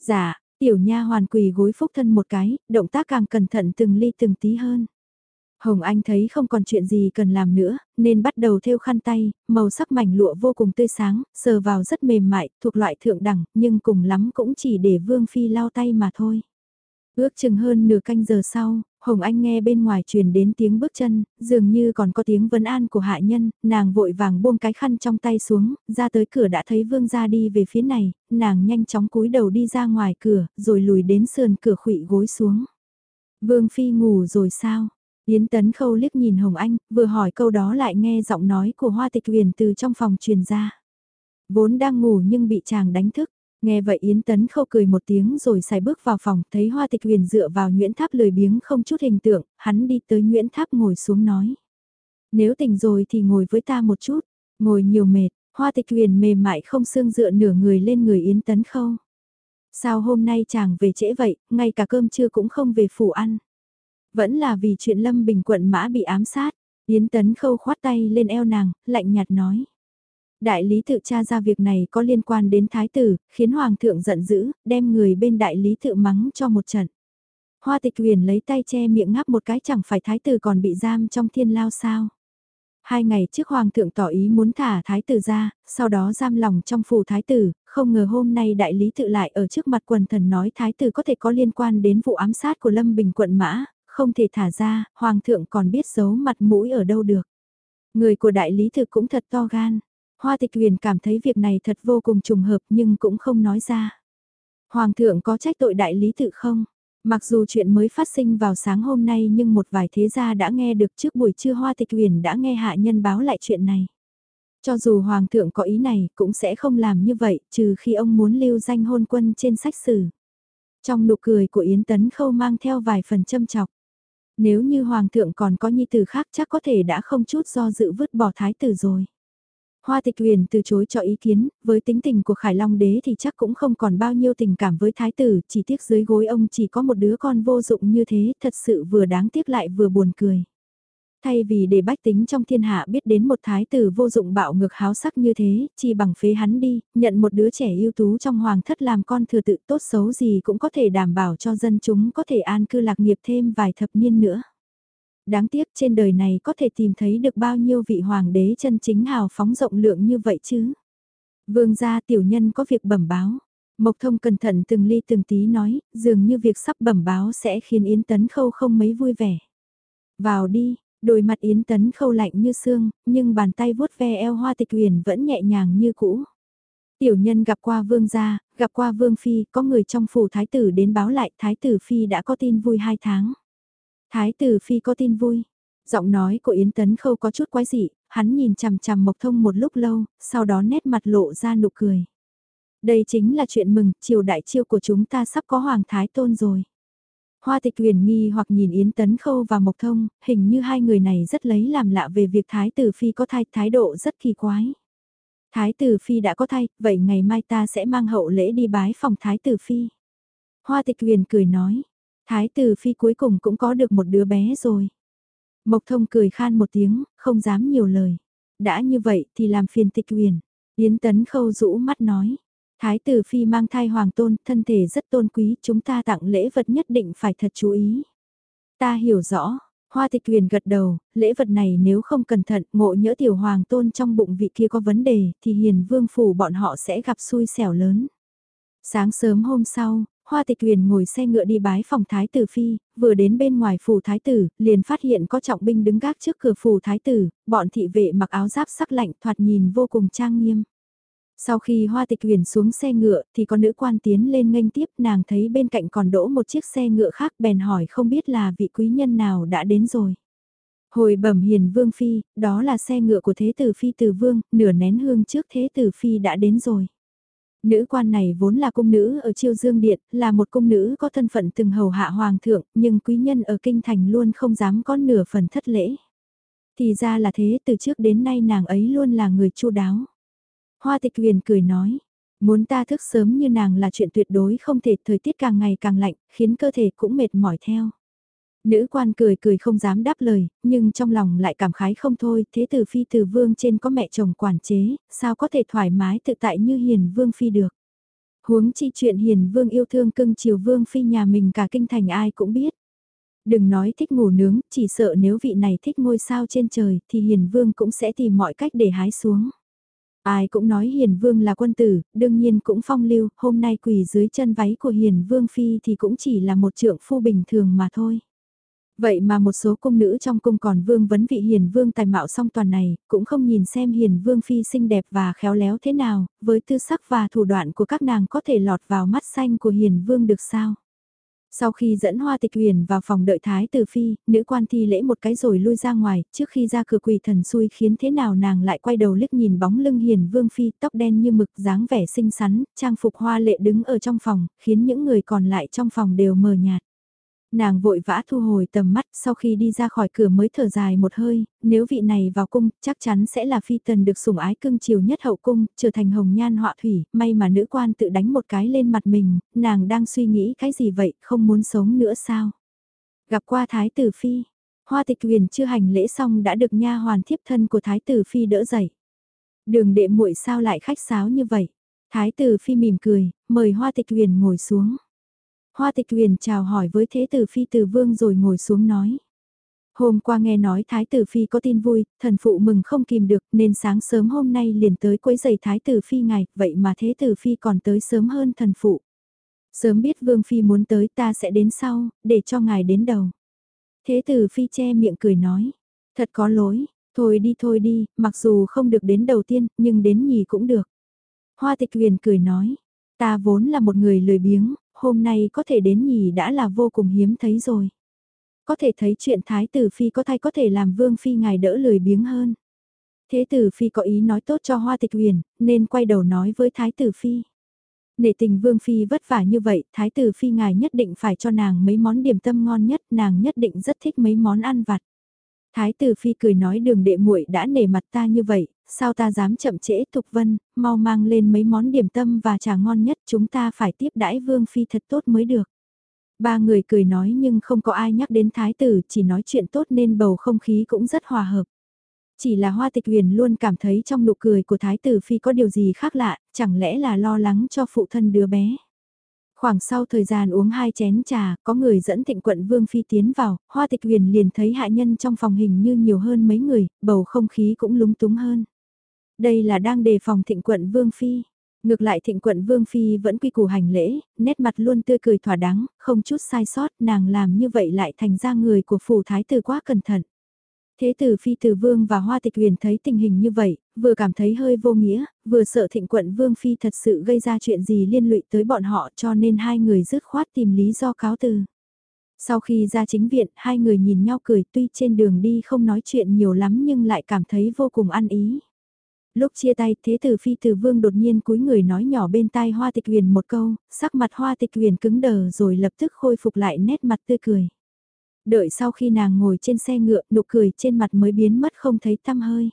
S1: Dạ, tiểu nha hoàn quỳ gối phúc thân một cái, động tác càng cẩn thận từng ly từng tí hơn. Hồng Anh thấy không còn chuyện gì cần làm nữa, nên bắt đầu thêu khăn tay, màu sắc mảnh lụa vô cùng tươi sáng, sờ vào rất mềm mại, thuộc loại thượng đẳng, nhưng cùng lắm cũng chỉ để Vương Phi lau tay mà thôi. Ước chừng hơn nửa canh giờ sau, Hồng Anh nghe bên ngoài truyền đến tiếng bước chân, dường như còn có tiếng vấn an của hạ nhân, nàng vội vàng buông cái khăn trong tay xuống, ra tới cửa đã thấy Vương ra đi về phía này, nàng nhanh chóng cúi đầu đi ra ngoài cửa, rồi lùi đến sườn cửa khụy gối xuống. Vương Phi ngủ rồi sao? Yến Tấn Khâu liếc nhìn Hồng Anh, vừa hỏi câu đó lại nghe giọng nói của Hoa Tịch Huyền từ trong phòng truyền ra. Vốn đang ngủ nhưng bị chàng đánh thức. Nghe vậy Yến Tấn Khâu cười một tiếng rồi xài bước vào phòng, thấy Hoa Tịch Huyền dựa vào Nguyễn Tháp lười biếng không chút hình tượng, hắn đi tới Nguyễn Tháp ngồi xuống nói. Nếu tỉnh rồi thì ngồi với ta một chút, ngồi nhiều mệt, Hoa Tịch Huyền mềm mại không xương dựa nửa người lên người Yến Tấn Khâu. Sao hôm nay chàng về trễ vậy, ngay cả cơm trưa cũng không về phủ ăn. Vẫn là vì chuyện Lâm Bình quận mã bị ám sát, Yến Tấn Khâu khoát tay lên eo nàng, lạnh nhạt nói. Đại lý tự tra ra việc này có liên quan đến thái tử, khiến hoàng thượng giận dữ, đem người bên đại lý tự mắng cho một trận. Hoa tịch huyền lấy tay che miệng ngáp một cái chẳng phải thái tử còn bị giam trong thiên lao sao. Hai ngày trước hoàng thượng tỏ ý muốn thả thái tử ra, sau đó giam lòng trong phủ thái tử, không ngờ hôm nay đại lý tự lại ở trước mặt quần thần nói thái tử có thể có liên quan đến vụ ám sát của Lâm Bình quận mã, không thể thả ra, hoàng thượng còn biết giấu mặt mũi ở đâu được. Người của đại lý thực cũng thật to gan. Hoa tịch huyền cảm thấy việc này thật vô cùng trùng hợp nhưng cũng không nói ra. Hoàng thượng có trách tội đại lý tự không? Mặc dù chuyện mới phát sinh vào sáng hôm nay nhưng một vài thế gia đã nghe được trước buổi trưa Hoa Tịch Huyền đã nghe hạ nhân báo lại chuyện này. Cho dù Hoàng thượng có ý này cũng sẽ không làm như vậy trừ khi ông muốn lưu danh hôn quân trên sách sử. Trong nụ cười của Yến Tấn Khâu mang theo vài phần châm chọc. Nếu như hoàng thượng còn có nhi tử khác chắc có thể đã không chút do dự vứt bỏ thái tử rồi. Hoa tịch huyền từ chối cho ý kiến, với tính tình của Khải Long đế thì chắc cũng không còn bao nhiêu tình cảm với thái tử, chỉ tiếc dưới gối ông chỉ có một đứa con vô dụng như thế, thật sự vừa đáng tiếc lại vừa buồn cười. Thay vì để bách tính trong thiên hạ biết đến một thái tử vô dụng bạo ngược háo sắc như thế, chỉ bằng phế hắn đi, nhận một đứa trẻ ưu tú trong hoàng thất làm con thừa tự tốt xấu gì cũng có thể đảm bảo cho dân chúng có thể an cư lạc nghiệp thêm vài thập niên nữa. Đáng tiếc trên đời này có thể tìm thấy được bao nhiêu vị hoàng đế chân chính hào phóng rộng lượng như vậy chứ. Vương gia tiểu nhân có việc bẩm báo. Mộc thông cẩn thận từng ly từng tí nói, dường như việc sắp bẩm báo sẽ khiến Yến Tấn Khâu không mấy vui vẻ. Vào đi, Đôi mặt Yến Tấn khâu lạnh như xương, nhưng bàn tay vuốt ve eo hoa tịch huyền vẫn nhẹ nhàng như cũ. Tiểu nhân gặp qua vương gia, gặp qua vương phi, có người trong phủ thái tử đến báo lại thái tử phi đã có tin vui hai tháng. Thái tử phi có tin vui. Giọng nói của Yến Tấn khâu có chút quái dị, hắn nhìn chằm chằm Mộc Thông một lúc lâu, sau đó nét mặt lộ ra nụ cười. Đây chính là chuyện mừng, triều đại chiêu của chúng ta sắp có hoàng thái tôn rồi. Hoa tịch huyền nghi hoặc nhìn Yến Tấn Khâu và Mộc Thông, hình như hai người này rất lấy làm lạ về việc Thái tử Phi có thai, thái độ rất kỳ quái. Thái tử Phi đã có thai, vậy ngày mai ta sẽ mang hậu lễ đi bái phòng Thái tử Phi. Hoa tịch huyền cười nói, Thái tử Phi cuối cùng cũng có được một đứa bé rồi. Mộc Thông cười khan một tiếng, không dám nhiều lời. Đã như vậy thì làm phiền tịch huyền. Yến Tấn Khâu rũ mắt nói. Thái tử phi mang thai hoàng tôn, thân thể rất tôn quý, chúng ta tặng lễ vật nhất định phải thật chú ý. Ta hiểu rõ, hoa tịch huyền gật đầu, lễ vật này nếu không cẩn thận, ngộ nhỡ tiểu hoàng tôn trong bụng vị kia có vấn đề, thì hiền vương phủ bọn họ sẽ gặp xui xẻo lớn. Sáng sớm hôm sau, Hoa Tịch Huyền ngồi xe ngựa đi bái phòng Thái Tử Phi, vừa đến bên ngoài phủ Thái Tử, liền phát hiện có trọng binh đứng gác trước cửa phủ Thái Tử, bọn thị vệ mặc áo giáp sắc lạnh thoạt nhìn vô cùng trang nghiêm. Sau khi Hoa Tịch Huyền xuống xe ngựa thì có nữ quan tiến lên nghênh tiếp nàng thấy bên cạnh còn đỗ một chiếc xe ngựa khác bèn hỏi không biết là vị quý nhân nào đã đến rồi. Hồi bẩm hiền vương phi, đó là xe ngựa của thế tử phi từ vương, nửa nén hương trước thế tử phi đã đến rồi. Nữ quan này vốn là cung nữ ở Chiêu Dương Điện, là một cung nữ có thân phận từng hầu hạ hoàng thượng, nhưng quý nhân ở kinh thành luôn không dám có nửa phần thất lễ. Thì ra là thế, từ trước đến nay nàng ấy luôn là người chu đáo. Hoa tịch huyền cười nói, muốn ta thức sớm như nàng là chuyện tuyệt đối không thể thời tiết càng ngày càng lạnh, khiến cơ thể cũng mệt mỏi theo. Nữ quan cười cười không dám đáp lời, nhưng trong lòng lại cảm khái không thôi, thế tử phi từ vương trên có mẹ chồng quản chế, sao có thể thoải mái tự tại như hiền vương phi được. Huống chi chuyện hiền vương yêu thương cưng chiều vương phi nhà mình cả kinh thành ai cũng biết. Đừng nói thích ngủ nướng, chỉ sợ nếu vị này thích ngôi sao trên trời thì hiền vương cũng sẽ tìm mọi cách để hái xuống. Ai cũng nói hiền vương là quân tử, đương nhiên cũng phong lưu, hôm nay quỳ dưới chân váy của hiền vương phi thì cũng chỉ là một trượng phu bình thường mà thôi. Vậy mà một số cung nữ trong cung còn vương vấn vị hiền vương tài mạo song toàn này, cũng không nhìn xem hiền vương phi xinh đẹp và khéo léo thế nào, với tư sắc và thủ đoạn của các nàng có thể lọt vào mắt xanh của hiền vương được sao. Sau khi dẫn hoa tịch huyền vào phòng đợi thái tử phi, nữ quan thi lễ một cái rồi lui ra ngoài, trước khi ra cửa quỳ thần xui khiến thế nào nàng lại quay đầu liếc nhìn bóng lưng hiền vương phi tóc đen như mực dáng vẻ xinh xắn, trang phục hoa lệ đứng ở trong phòng, khiến những người còn lại trong phòng đều mờ nhạt. Nàng vội vã thu hồi tầm mắt sau khi đi ra khỏi cửa mới thở dài một hơi, nếu vị này vào cung chắc chắn sẽ là phi tần được sủng ái cưng chiều nhất hậu cung, trở thành hồng nhan họa thủy, may mà nữ quan tự đánh một cái lên mặt mình, nàng đang suy nghĩ cái gì vậy, không muốn sống nữa sao? Gặp qua thái tử phi, hoa tịch huyền chưa hành lễ xong đã được nha hoàn thiếp thân của thái tử phi đỡ dậy. Đường đệ muội sao lại khách sáo như vậy? Thái tử phi mỉm cười, mời hoa tịch huyền ngồi xuống. Hoa tịch huyền chào hỏi với thế tử phi tử vương rồi ngồi xuống nói. Hôm qua nghe nói Thái tử Phi có tin vui, thần phụ mừng không kìm được nên sáng sớm hôm nay liền tới quấy giày Thái tử Phi ngài, vậy mà Thế tử Phi còn tới sớm hơn thần phụ. Sớm biết Vương Phi muốn tới ta sẽ đến sau, để cho ngài đến đầu. Thế tử Phi che miệng cười nói, thật có lỗi, thôi đi thôi đi, mặc dù không được đến đầu tiên, nhưng đến nhì cũng được. Hoa tịch huyền cười nói, ta vốn là một người lười biếng, hôm nay có thể đến nhì đã là vô cùng hiếm thấy rồi. Có thể thấy chuyện Thái tử Phi có thai có thể làm Vương Phi ngài đỡ lười biếng hơn. Thế tử Phi có ý nói tốt cho Hoa Tịch Huyền, nên quay đầu nói với Thái tử Phi. Nể tình Vương Phi vất vả như vậy, Thái tử Phi ngài nhất định phải cho nàng mấy món điểm tâm ngon nhất, nàng nhất định rất thích mấy món ăn vặt. Thái tử Phi cười nói đường đệ muội đã nể mặt ta như vậy, sao ta dám chậm trễ Thục Vân, mau mang lên mấy món điểm tâm và trà ngon nhất chúng ta phải tiếp đãi Vương Phi thật tốt mới được. Ba người cười nói nhưng không có ai nhắc đến thái tử, chỉ nói chuyện tốt nên bầu không khí cũng rất hòa hợp. Chỉ là hoa tịch huyền luôn cảm thấy trong nụ cười của thái tử phi có điều gì khác lạ, chẳng lẽ là lo lắng cho phụ thân đứa bé. Khoảng sau thời gian uống hai chén trà, có người dẫn thịnh quận Vương Phi tiến vào, Hoa Tịch Huyền liền thấy hạ nhân trong phòng hình như nhiều hơn mấy người, bầu không khí cũng lúng túng hơn. Đây là đang đề phòng thịnh quận Vương Phi. Ngược lại thịnh quận Vương Phi vẫn quy củ hành lễ, nét mặt luôn tươi cười thỏa đáng, không chút sai sót, nàng làm như vậy lại thành ra người của phủ thái tử quá cẩn thận. Thế tử Phi Tử Vương và Hoa Tịch Huyền thấy tình hình như vậy, vừa cảm thấy hơi vô nghĩa, vừa sợ thịnh quận Vương Phi thật sự gây ra chuyện gì liên lụy tới bọn họ cho nên hai người dứt khoát tìm lý do cáo từ. Sau khi ra chính viện, hai người nhìn nhau cười tuy trên đường đi không nói chuyện nhiều lắm nhưng lại cảm thấy vô cùng ăn ý. Lúc chia tay, thế tử phi tử vương đột nhiên cúi người nói nhỏ bên tai hoa tịch huyền một câu, sắc mặt hoa tịch huyền cứng đờ rồi lập tức khôi phục lại nét mặt tươi cười. Đợi sau khi nàng ngồi trên xe ngựa, nụ cười trên mặt mới biến mất không thấy tăm hơi.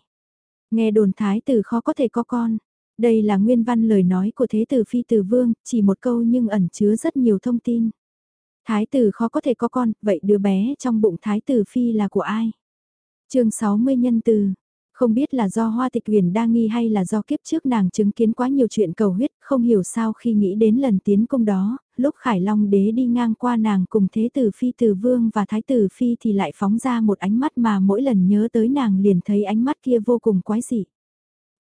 S1: Nghe đồn thái tử khó có thể có con. Đây là nguyên văn lời nói của thế tử phi tử vương, chỉ một câu nhưng ẩn chứa rất nhiều thông tin. Thái tử khó có thể có con, vậy đứa bé trong bụng thái tử phi là của ai? chương 60 nhân từ, không biết là do hoa tịch huyền đa nghi hay là do kiếp trước nàng chứng kiến quá nhiều chuyện cầu huyết, không hiểu sao khi nghĩ đến lần tiến công đó, lúc Khải Long đế đi ngang qua nàng cùng thế tử phi tử vương và thái tử phi thì lại phóng ra một ánh mắt mà mỗi lần nhớ tới nàng liền thấy ánh mắt kia vô cùng quái dị.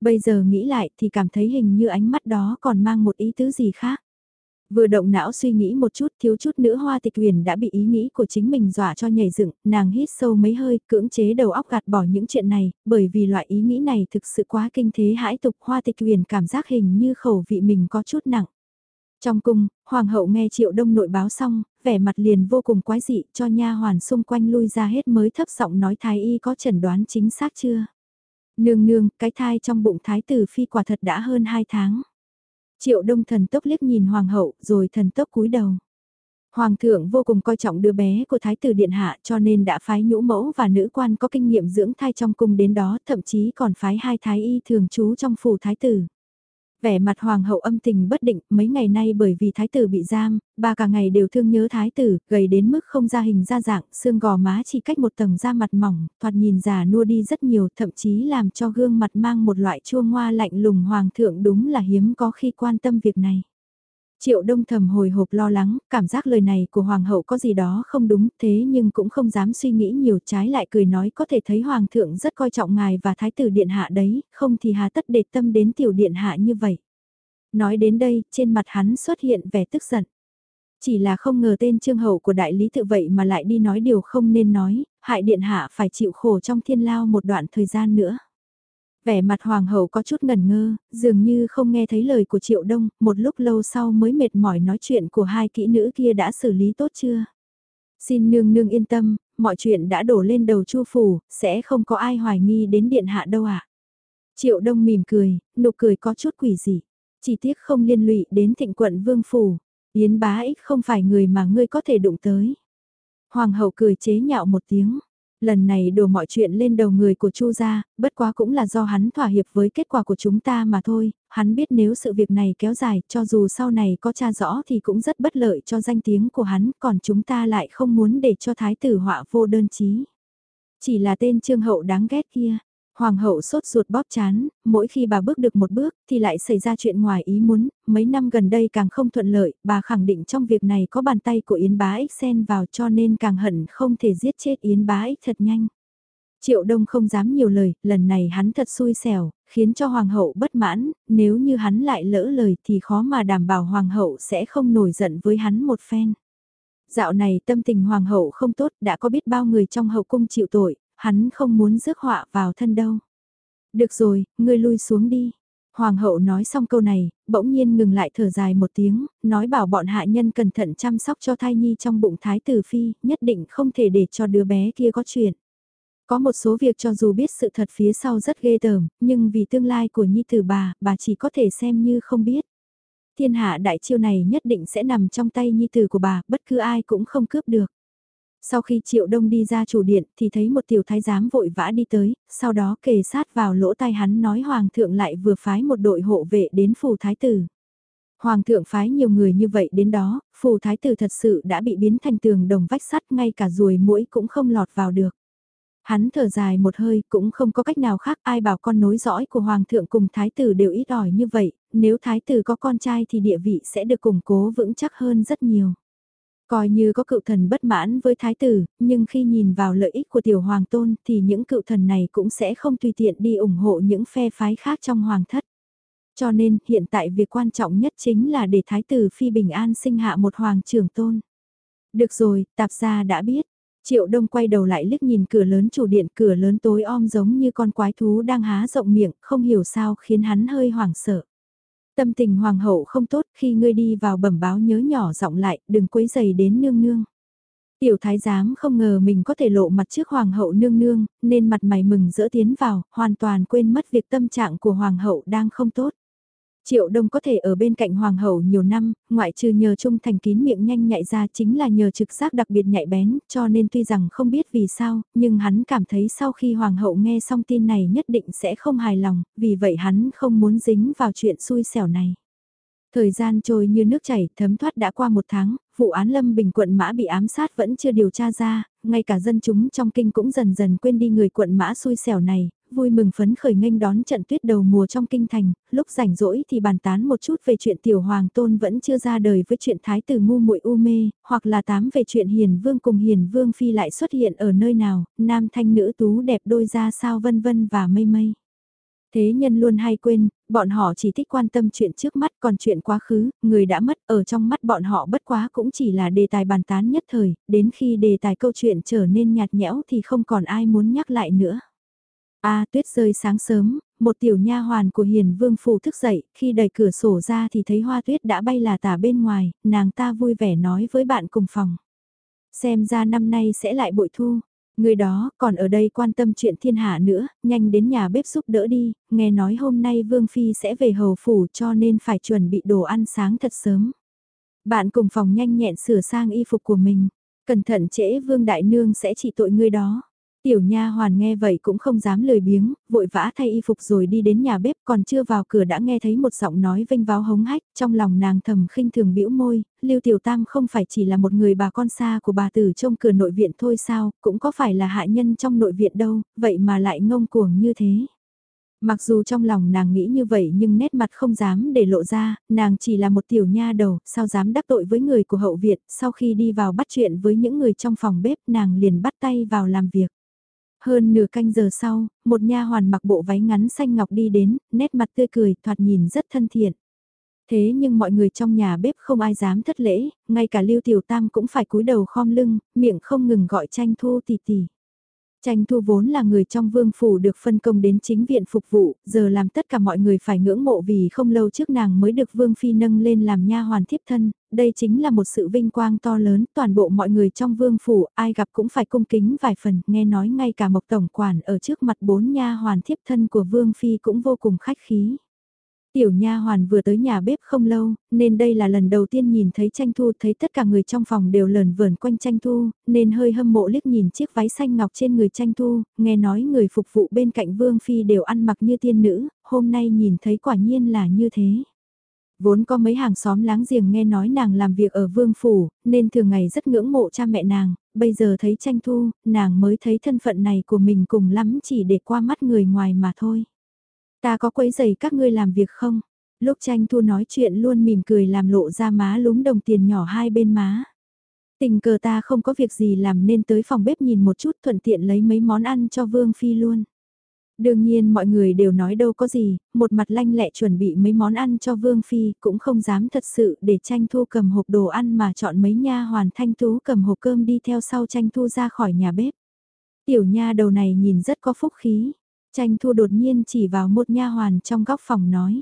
S1: Bây giờ nghĩ lại thì cảm thấy hình như ánh mắt đó còn mang một ý tứ gì khác. Vừa động não suy nghĩ một chút thiếu chút nữa hoa tịch huyền đã bị ý nghĩ của chính mình dọa cho nhảy dựng, nàng hít sâu mấy hơi cưỡng chế đầu óc gạt bỏ những chuyện này, bởi vì loại ý nghĩ này thực sự quá kinh thế hãi tục hoa tịch huyền cảm giác hình như khẩu vị mình có chút nặng. Trong cung, hoàng hậu nghe triệu đông nội báo xong, vẻ mặt liền vô cùng quái dị cho nha hoàn xung quanh lui ra hết mới thấp giọng nói thái y có chẩn đoán chính xác chưa. Nương nương, cái thai trong bụng thái tử phi quả thật đã hơn 2 tháng. Triệu đông thần tốc liếc nhìn hoàng hậu rồi thần tốc cúi đầu. Hoàng thượng vô cùng coi trọng đứa bé của Thái tử Điện Hạ cho nên đã phái nhũ mẫu và nữ quan có kinh nghiệm dưỡng thai trong cung đến đó, thậm chí còn phái hai thái y thường trú trong phủ Thái tử. Vẻ mặt hoàng hậu âm tình bất định, mấy ngày nay bởi vì thái tử bị giam, bà cả ngày đều thương nhớ thái tử, gầy đến mức không ra hình ra dạng, xương gò má chỉ cách một tầng da mặt mỏng, thoạt nhìn già nua đi rất nhiều, thậm chí làm cho gương mặt mang một loại chua ngoa lạnh lùng hoàng thượng đúng là hiếm có khi quan tâm việc này. Triệu đông thầm hồi hộp lo lắng, cảm giác lời này của hoàng hậu có gì đó không đúng thế nhưng cũng không dám suy nghĩ nhiều trái lại cười nói có thể thấy hoàng thượng rất coi trọng ngài và thái tử điện hạ đấy, không thì hà tất để tâm đến tiểu điện hạ như vậy. Nói đến đây, trên mặt hắn xuất hiện vẻ tức giận. Chỉ là không ngờ tên trương hậu của đại lý tự vậy mà lại đi nói điều không nên nói, hại điện hạ phải chịu khổ trong thiên lao một đoạn thời gian nữa. Vẻ mặt hoàng hậu có chút ngẩn ngơ, dường như không nghe thấy lời của triệu đông, một lúc lâu sau mới mệt mỏi nói chuyện của hai kỹ nữ kia đã xử lý tốt chưa. Xin nương nương yên tâm, mọi chuyện đã đổ lên đầu chu phủ, sẽ không có ai hoài nghi đến điện hạ đâu ạ. À. Triệu đông mỉm cười, nụ cười có chút quỷ dị. Chỉ tiếc không liên lụy đến thịnh quận vương phủ. Yến bá ích không phải người mà ngươi có thể đụng tới. Hoàng hậu cười chế nhạo một tiếng. Lần này đổ mọi chuyện lên đầu người của Chu gia, bất quá cũng là do hắn thỏa hiệp với kết quả của chúng ta mà thôi, hắn biết nếu sự việc này kéo dài, cho dù sau này có tra rõ thì cũng rất bất lợi cho danh tiếng của hắn, còn chúng ta lại không muốn để cho thái tử họa vô đơn chí. Chỉ là tên trương hậu đáng ghét kia, Hoàng hậu sốt ruột bóp chán, mỗi khi bà bước được một bước thì lại xảy ra chuyện ngoài ý muốn, mấy năm gần đây càng không thuận lợi, bà khẳng định trong việc này có bàn tay của Yến Bá Ích xen vào cho nên càng hận không thể giết chết Yến Bá Ích thật nhanh. Triệu Đông không dám nhiều lời, lần này hắn thật xui xẻo, khiến cho Hoàng hậu bất mãn, nếu như hắn lại lỡ lời thì khó mà đảm bảo Hoàng hậu sẽ không nổi giận với hắn một phen. Dạo này tâm tình Hoàng hậu không tốt, đã có biết bao người trong hậu cung chịu tội, hắn không muốn rước họa vào thân đâu. Được rồi, ngươi lui xuống đi. Hoàng hậu nói xong câu này, bỗng nhiên ngừng lại thở dài một tiếng, nói bảo bọn hạ nhân cẩn thận chăm sóc cho thai nhi trong bụng thái tử phi, nhất định không thể để cho đứa bé kia có chuyện. Có một số việc cho dù biết sự thật phía sau rất ghê tởm, nhưng vì tương lai của nhi tử bà, bà chỉ có thể xem như không biết. Thiên hạ đại chiêu này nhất định sẽ nằm trong tay nhi tử của bà, bất cứ ai cũng không cướp được. Sau khi Triệu Đông đi ra chủ điện thì thấy một tiểu thái giám vội vã đi tới, sau đó kề sát vào lỗ tai hắn nói Hoàng thượng lại vừa phái một đội hộ vệ đến phủ thái tử. Hoàng thượng phái nhiều người như vậy đến đó, phủ thái tử thật sự đã bị biến thành tường đồng vách sắt ngay cả ruồi mũi cũng không lọt vào được. Hắn thở dài một hơi cũng không có cách nào khác ai bảo con nối dõi của Hoàng thượng cùng thái tử đều ít ỏi như vậy, nếu thái tử có con trai thì địa vị sẽ được củng cố vững chắc hơn rất nhiều. Coi như có cựu thần bất mãn với thái tử, nhưng khi nhìn vào lợi ích của tiểu hoàng tôn thì những cựu thần này cũng sẽ không tùy tiện đi ủng hộ những phe phái khác trong hoàng thất. Cho nên hiện tại việc quan trọng nhất chính là để thái tử phi bình an sinh hạ một hoàng trưởng tôn. Được rồi, tạp gia đã biết. Triệu đông quay đầu lại liếc nhìn cửa lớn chủ điện cửa lớn tối om giống như con quái thú đang há rộng miệng, không hiểu sao khiến hắn hơi hoảng sợ. Tâm tình hoàng hậu không tốt khi ngươi đi vào bẩm báo nhớ nhỏ giọng lại, đừng quấy dày đến nương nương. Tiểu thái giám không ngờ mình có thể lộ mặt trước hoàng hậu nương nương, nên mặt mày mừng dỡ tiến vào, hoàn toàn quên mất việc tâm trạng của hoàng hậu đang không tốt. Triệu Đông có thể ở bên cạnh Hoàng hậu nhiều năm, ngoại trừ nhờ trung thành kín miệng nhanh nhạy ra chính là nhờ trực giác đặc biệt nhạy bén, cho nên tuy rằng không biết vì sao, nhưng hắn cảm thấy sau khi Hoàng hậu nghe xong tin này nhất định sẽ không hài lòng, vì vậy hắn không muốn dính vào chuyện xui xẻo này. Thời gian trôi như nước chảy, thấm thoát đã qua một tháng, vụ án Lâm Bình quận Mã bị ám sát vẫn chưa điều tra ra, ngay cả dân chúng trong kinh cũng dần dần quên đi người quận Mã xui xẻo này, vui mừng phấn khởi nghênh đón trận tuyết đầu mùa trong kinh thành, lúc rảnh rỗi thì bàn tán một chút về chuyện tiểu hoàng tôn vẫn chưa ra đời với chuyện thái tử ngu muội u mê, hoặc là tám về chuyện hiền vương cùng hiền vương phi lại xuất hiện ở nơi nào, nam thanh nữ tú đẹp đôi ra sao vân vân và mây mây. Thế nhân luôn hay quên, bọn họ chỉ thích quan tâm chuyện trước mắt còn chuyện quá khứ, người đã mất ở trong mắt bọn họ bất quá cũng chỉ là đề tài bàn tán nhất thời, đến khi đề tài câu chuyện trở nên nhạt nhẽo thì không còn ai muốn nhắc lại nữa. A tuyết rơi sáng sớm, một tiểu nha hoàn của hiền vương phủ thức dậy, khi đẩy cửa sổ ra thì thấy hoa tuyết đã bay là tả bên ngoài, nàng ta vui vẻ nói với bạn cùng phòng. Xem ra năm nay sẽ lại bội thu, người đó còn ở đây quan tâm chuyện thiên hạ nữa, nhanh đến nhà bếp giúp đỡ đi, nghe nói hôm nay Vương Phi sẽ về hầu phủ cho nên phải chuẩn bị đồ ăn sáng thật sớm. Bạn cùng phòng nhanh nhẹn sửa sang y phục của mình, cẩn thận trễ Vương Đại Nương sẽ chỉ tội người đó. Tiểu nha hoàn nghe vậy cũng không dám lời biếng, vội vã thay y phục rồi đi đến nhà bếp còn chưa vào cửa đã nghe thấy một giọng nói vinh váo hống hách, trong lòng nàng thầm khinh thường bĩu môi, Lưu Tiểu Tam không phải chỉ là một người bà con xa của bà tử trong cửa nội viện thôi sao, cũng có phải là hạ nhân trong nội viện đâu, vậy mà lại ngông cuồng như thế. Mặc dù trong lòng nàng nghĩ như vậy nhưng nét mặt không dám để lộ ra, nàng chỉ là một tiểu nha đầu, sao dám đắc tội với người của hậu viện, sau khi đi vào bắt chuyện với những người trong phòng bếp nàng liền bắt tay vào làm việc. Hơn nửa canh giờ sau, một nha hoàn mặc bộ váy ngắn xanh ngọc đi đến, nét mặt tươi cười, thoạt nhìn rất thân thiện. Thế nhưng mọi người trong nhà bếp không ai dám thất lễ, ngay cả Lưu Tiểu Tam cũng phải cúi đầu khom lưng, miệng không ngừng gọi tranh thu tỷ tỷ. Tranh thu vốn là người trong vương phủ được phân công đến chính viện phục vụ, giờ làm tất cả mọi người phải ngưỡng mộ vì không lâu trước nàng mới được vương phi nâng lên làm nha hoàn thiếp thân, đây chính là một sự vinh quang to lớn, toàn bộ mọi người trong vương phủ, ai gặp cũng phải cung kính vài phần, nghe nói ngay cả mộc tổng quản ở trước mặt bốn nha hoàn thiếp thân của vương phi cũng vô cùng khách khí. Tiểu nha hoàn vừa tới nhà bếp không lâu, nên đây là lần đầu tiên nhìn thấy tranh thu, thấy tất cả người trong phòng đều lờn vờn quanh tranh thu, nên hơi hâm mộ liếc nhìn chiếc váy xanh ngọc trên người tranh thu, nghe nói người phục vụ bên cạnh vương phi đều ăn mặc như tiên nữ, hôm nay nhìn thấy quả nhiên là như thế. Vốn có mấy hàng xóm láng giềng nghe nói nàng làm việc ở vương phủ, nên thường ngày rất ngưỡng mộ cha mẹ nàng, bây giờ thấy tranh thu, nàng mới thấy thân phận này của mình cùng lắm chỉ để qua mắt người ngoài mà thôi. Ta có quấy giày các ngươi làm việc không? Lúc tranh thu nói chuyện luôn mỉm cười làm lộ ra má lúm đồng tiền nhỏ hai bên má. Tình cờ ta không có việc gì làm nên tới phòng bếp nhìn một chút thuận tiện lấy mấy món ăn cho Vương Phi luôn. Đương nhiên mọi người đều nói đâu có gì, một mặt lanh lẹ chuẩn bị mấy món ăn cho Vương Phi cũng không dám thật sự để tranh thu cầm hộp đồ ăn mà chọn mấy nha hoàn thanh tú cầm hộp cơm đi theo sau tranh thu ra khỏi nhà bếp. Tiểu nha đầu này nhìn rất có phúc khí, Tranh Thu đột nhiên chỉ vào một nha hoàn trong góc phòng nói.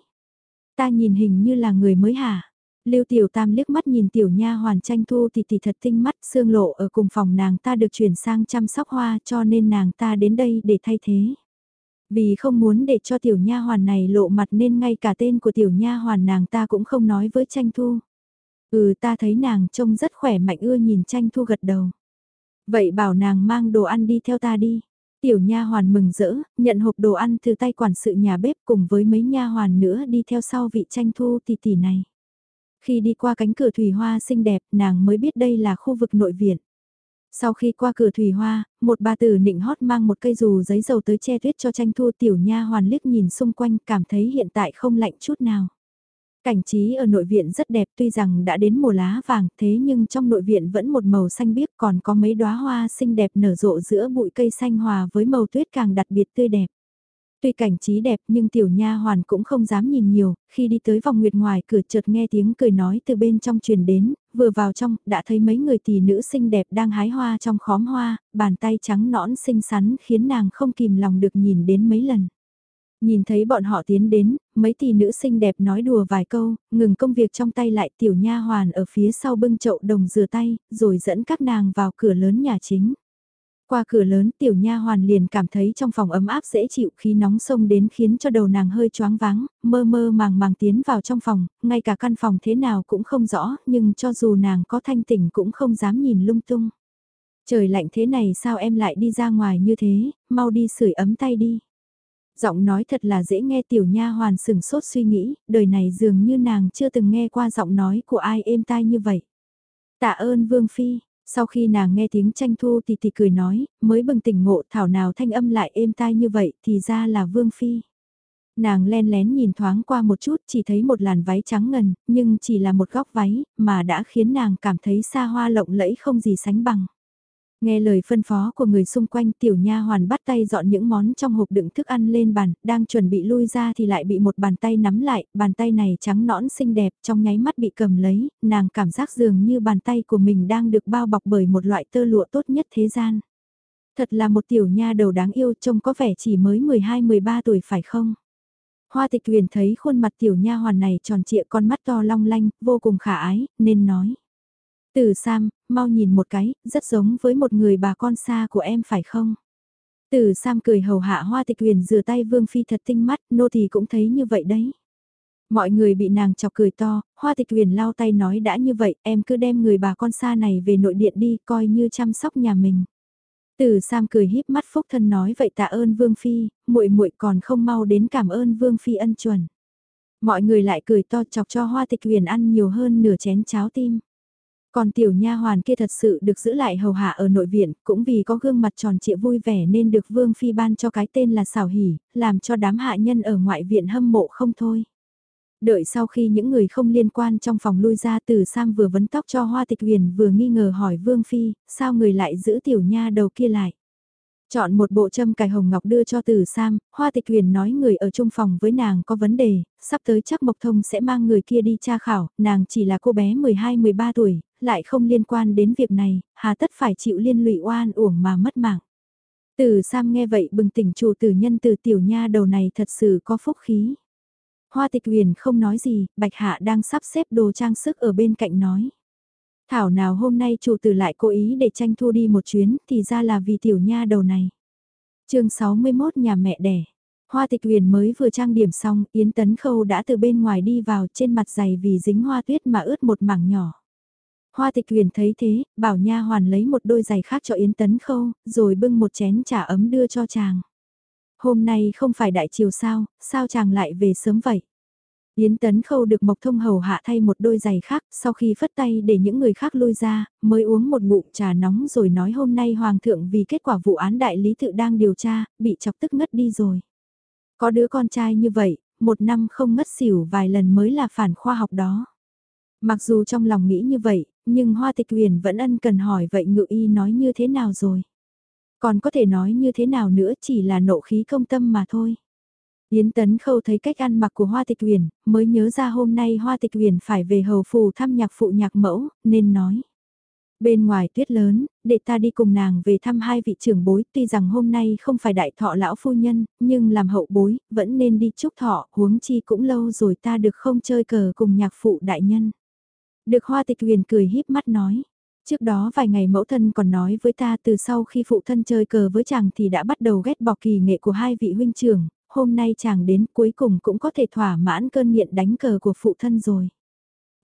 S1: Ta nhìn hình như là người mới hả? Lưu Tiểu Tam liếc mắt nhìn tiểu nha hoàn tranh thu thì tỷ thật tinh mắt xương lộ ở cùng phòng nàng ta được chuyển sang chăm sóc hoa cho nên nàng ta đến đây để thay thế. Vì không muốn để cho tiểu nha hoàn này lộ mặt nên ngay cả tên của tiểu nha hoàn nàng ta cũng không nói với tranh thu. Ừ ta thấy nàng trông rất khỏe mạnh, ưa nhìn tranh thu gật đầu. Vậy bảo nàng mang đồ ăn đi theo ta đi. Tiểu nha hoàn mừng rỡ, nhận hộp đồ ăn từ tay quản sự nhà bếp cùng với mấy nha hoàn nữa đi theo sau vị tranh thu tỷ tỷ này. Khi đi qua cánh cửa thủy hoa xinh đẹp, nàng mới biết đây là khu vực nội viện. Sau khi qua cửa thủy hoa, một bà tử nịnh hót mang một cây dù giấy dầu tới che tuyết cho tranh thu tiểu nha hoàn liếc nhìn xung quanh cảm thấy hiện tại không lạnh chút nào. Cảnh trí ở nội viện rất đẹp tuy rằng đã đến mùa lá vàng thế nhưng trong nội viện vẫn một màu xanh biếc còn có mấy đóa hoa xinh đẹp nở rộ giữa bụi cây xanh hòa với màu tuyết càng đặc biệt tươi đẹp. Tuy cảnh trí đẹp nhưng tiểu nha hoàn cũng không dám nhìn nhiều, khi đi tới vòng nguyệt ngoài cửa chợt nghe tiếng cười nói từ bên trong truyền đến, vừa vào trong, đã thấy mấy người tỷ nữ xinh đẹp đang hái hoa trong khóm hoa, bàn tay trắng nõn xinh xắn khiến nàng không kìm lòng được nhìn đến mấy lần. Nhìn thấy bọn họ tiến đến, mấy tỷ nữ xinh đẹp nói đùa vài câu, ngừng công việc trong tay lại tiểu nha hoàn ở phía sau bưng chậu đồng rửa tay, rồi dẫn các nàng vào cửa lớn nhà chính. Qua cửa lớn tiểu nha hoàn liền cảm thấy trong phòng ấm áp dễ chịu khí nóng sông đến khiến cho đầu nàng hơi choáng váng, mơ mơ màng màng tiến vào trong phòng, ngay cả căn phòng thế nào cũng không rõ, nhưng cho dù nàng có thanh tỉnh cũng không dám nhìn lung tung. Trời lạnh thế này sao em lại đi ra ngoài như thế, mau đi sưởi ấm tay đi. Giọng nói thật là dễ nghe tiểu nha hoàn sừng sốt suy nghĩ, đời này dường như nàng chưa từng nghe qua giọng nói của ai êm tai như vậy. Tạ ơn Vương Phi, sau khi nàng nghe tiếng tranh thu thì thì cười nói, mới bừng tỉnh ngộ thảo nào thanh âm lại êm tai như vậy thì ra là Vương Phi. Nàng len lén nhìn thoáng qua một chút chỉ thấy một làn váy trắng ngần, nhưng chỉ là một góc váy, mà đã khiến nàng cảm thấy xa hoa lộng lẫy không gì sánh bằng. Nghe lời phân phó của người xung quanh tiểu nha hoàn bắt tay dọn những món trong hộp đựng thức ăn lên bàn, đang chuẩn bị lui ra thì lại bị một bàn tay nắm lại, bàn tay này trắng nõn xinh đẹp trong nháy mắt bị cầm lấy, nàng cảm giác dường như bàn tay của mình đang được bao bọc bởi một loại tơ lụa tốt nhất thế gian. Thật là một tiểu nha đầu đáng yêu trông có vẻ chỉ mới 12-13 tuổi phải không? Hoa tịch huyền thấy khuôn mặt tiểu nha hoàn này tròn trịa con mắt to long lanh, vô cùng khả ái, nên nói. Từ Sam, mau nhìn một cái, rất giống với một người bà con xa của em phải không? Từ Sam cười hầu hạ hoa tịch huyền rửa tay Vương Phi thật tinh mắt, nô thì cũng thấy như vậy đấy. Mọi người bị nàng chọc cười to, hoa tịch huyền lau tay nói đã như vậy, em cứ đem người bà con xa này về nội điện đi, coi như chăm sóc nhà mình. Từ Sam cười híp mắt phúc thân nói vậy tạ ơn Vương Phi, muội muội còn không mau đến cảm ơn Vương Phi ân chuẩn. Mọi người lại cười to chọc cho hoa tịch huyền ăn nhiều hơn nửa chén cháo tim. Còn tiểu nha hoàn kia thật sự được giữ lại hầu hạ ở nội viện, cũng vì có gương mặt tròn trịa vui vẻ nên được Vương Phi ban cho cái tên là xảo hỉ, làm cho đám hạ nhân ở ngoại viện hâm mộ không thôi. Đợi sau khi những người không liên quan trong phòng lui ra từ Sam vừa vấn tóc cho Hoa Tịch Huyền vừa nghi ngờ hỏi Vương Phi, sao người lại giữ tiểu nha đầu kia lại. Chọn một bộ châm cài hồng ngọc đưa cho từ Sam, Hoa Tịch Huyền nói người ở chung phòng với nàng có vấn đề, sắp tới chắc Mộc Thông sẽ mang người kia đi tra khảo, nàng chỉ là cô bé 12-13 tuổi, lại không liên quan đến việc này, hà tất phải chịu liên lụy oan uổng mà mất mạng. Từ Sam nghe vậy bừng tỉnh chủ tử nhân từ tiểu nha đầu này thật sự có phúc khí. Hoa tịch huyền không nói gì, Bạch Hạ đang sắp xếp đồ trang sức ở bên cạnh nói. Thảo nào hôm nay chủ tử lại cố ý để tranh thu đi một chuyến thì ra là vì tiểu nha đầu này. chương 61 nhà mẹ đẻ. Hoa tịch huyền mới vừa trang điểm xong, Yến Tấn Khâu đã từ bên ngoài đi vào trên mặt giày vì dính hoa tuyết mà ướt một mảng nhỏ. Hoa tịch huyền thấy thế, bảo nha hoàn lấy một đôi giày khác cho Yến Tấn Khâu, rồi bưng một chén trà ấm đưa cho chàng. Hôm nay không phải đại chiều sao, sao chàng lại về sớm vậy? Yến Tấn Khâu được Mộc Thông Hầu hạ thay một đôi giày khác, sau khi phất tay để những người khác lui ra, mới uống một ngụm trà nóng rồi nói hôm nay Hoàng thượng vì kết quả vụ án đại lý tự đang điều tra, bị chọc tức ngất đi rồi. Có đứa con trai như vậy, một năm không ngất xỉu vài lần mới là phản khoa học đó. Mặc dù trong lòng nghĩ như vậy, nhưng Hoa Tịch Huyền vẫn ân cần hỏi vậy ngự y nói như thế nào rồi. Còn có thể nói như thế nào nữa chỉ là nộ khí công tâm mà thôi. Yến Tấn Khâu thấy cách ăn mặc của Hoa Tịch Huyền, mới nhớ ra hôm nay Hoa Tịch Huyền phải về hầu phù thăm nhạc phụ nhạc mẫu, nên nói. Bên ngoài tuyết lớn, để ta đi cùng nàng về thăm hai vị trưởng bối, tuy rằng hôm nay không phải đại thọ lão phu nhân, nhưng làm hậu bối, vẫn nên đi chúc thọ, huống chi cũng lâu rồi ta được không chơi cờ cùng nhạc phụ đại nhân. Được Hoa Tịch Huyền cười híp mắt nói. Trước đó vài ngày mẫu thân còn nói với ta từ sau khi phụ thân chơi cờ với chàng thì đã bắt đầu ghét bỏ kỳ nghệ của hai vị huynh trưởng, hôm nay chàng đến cuối cùng cũng có thể thỏa mãn cơn nghiện đánh cờ của phụ thân rồi.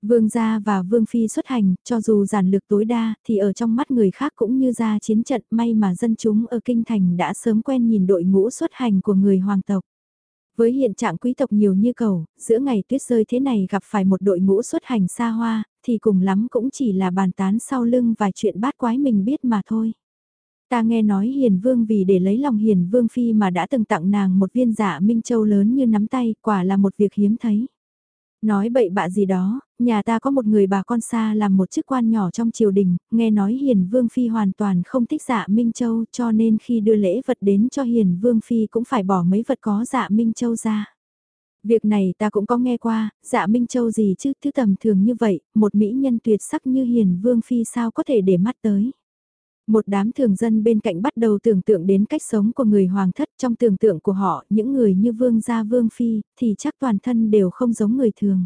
S1: Vương gia và Vương Phi xuất hành, cho dù giản lược tối đa, thì ở trong mắt người khác cũng như ra chiến trận may mà dân chúng ở Kinh Thành đã sớm quen nhìn đội ngũ xuất hành của người hoàng tộc. Với hiện trạng quý tộc nhiều như cầu, giữa ngày tuyết rơi thế này gặp phải một đội ngũ xuất hành xa hoa, thì cùng lắm cũng chỉ là bàn tán sau lưng vài chuyện bát quái mình biết mà thôi. Ta nghe nói hiền vương vì để lấy lòng hiền vương phi mà đã từng tặng nàng một viên giả minh châu lớn như nắm tay, quả là một việc hiếm thấy. Nói bậy bạ gì đó, nhà ta có một người bà con xa làm một chức quan nhỏ trong triều đình, nghe nói hiền vương phi hoàn toàn không thích dạ Minh Châu cho nên khi đưa lễ vật đến cho hiền vương phi cũng phải bỏ mấy vật có dạ Minh Châu ra. Việc này ta cũng có nghe qua, dạ Minh Châu gì chứ, thứ tầm thường như vậy, một mỹ nhân tuyệt sắc như hiền vương phi sao có thể để mắt tới. Một đám thường dân bên cạnh bắt đầu tưởng tượng đến cách sống của người hoàng thất trong tưởng tượng của họ, những người như vương gia vương phi, thì chắc toàn thân đều không giống người thường.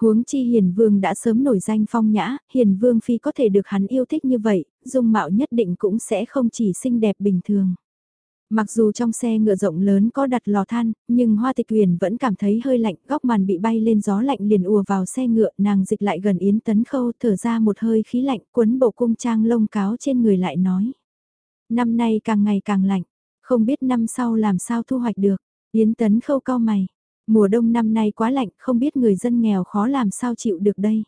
S1: Huống chi hiền vương đã sớm nổi danh phong nhã, hiền vương phi có thể được hắn yêu thích như vậy, dung mạo nhất định cũng sẽ không chỉ xinh đẹp bình thường. Mặc dù trong xe ngựa rộng lớn có đặt lò than, nhưng Hoa Tịch Uyển vẫn cảm thấy hơi lạnh, góc màn bị bay lên gió lạnh liền ùa vào xe ngựa, nàng dịch lại gần Yến Tấn Khâu, thở ra một hơi khí lạnh, cuốn bộ cung trang lông cáo trên người lại nói. Năm nay càng ngày càng lạnh, không biết năm sau làm sao thu hoạch được. Yến Tấn Khâu cau mày, mùa đông năm nay quá lạnh, không biết người dân nghèo khó làm sao chịu được đây.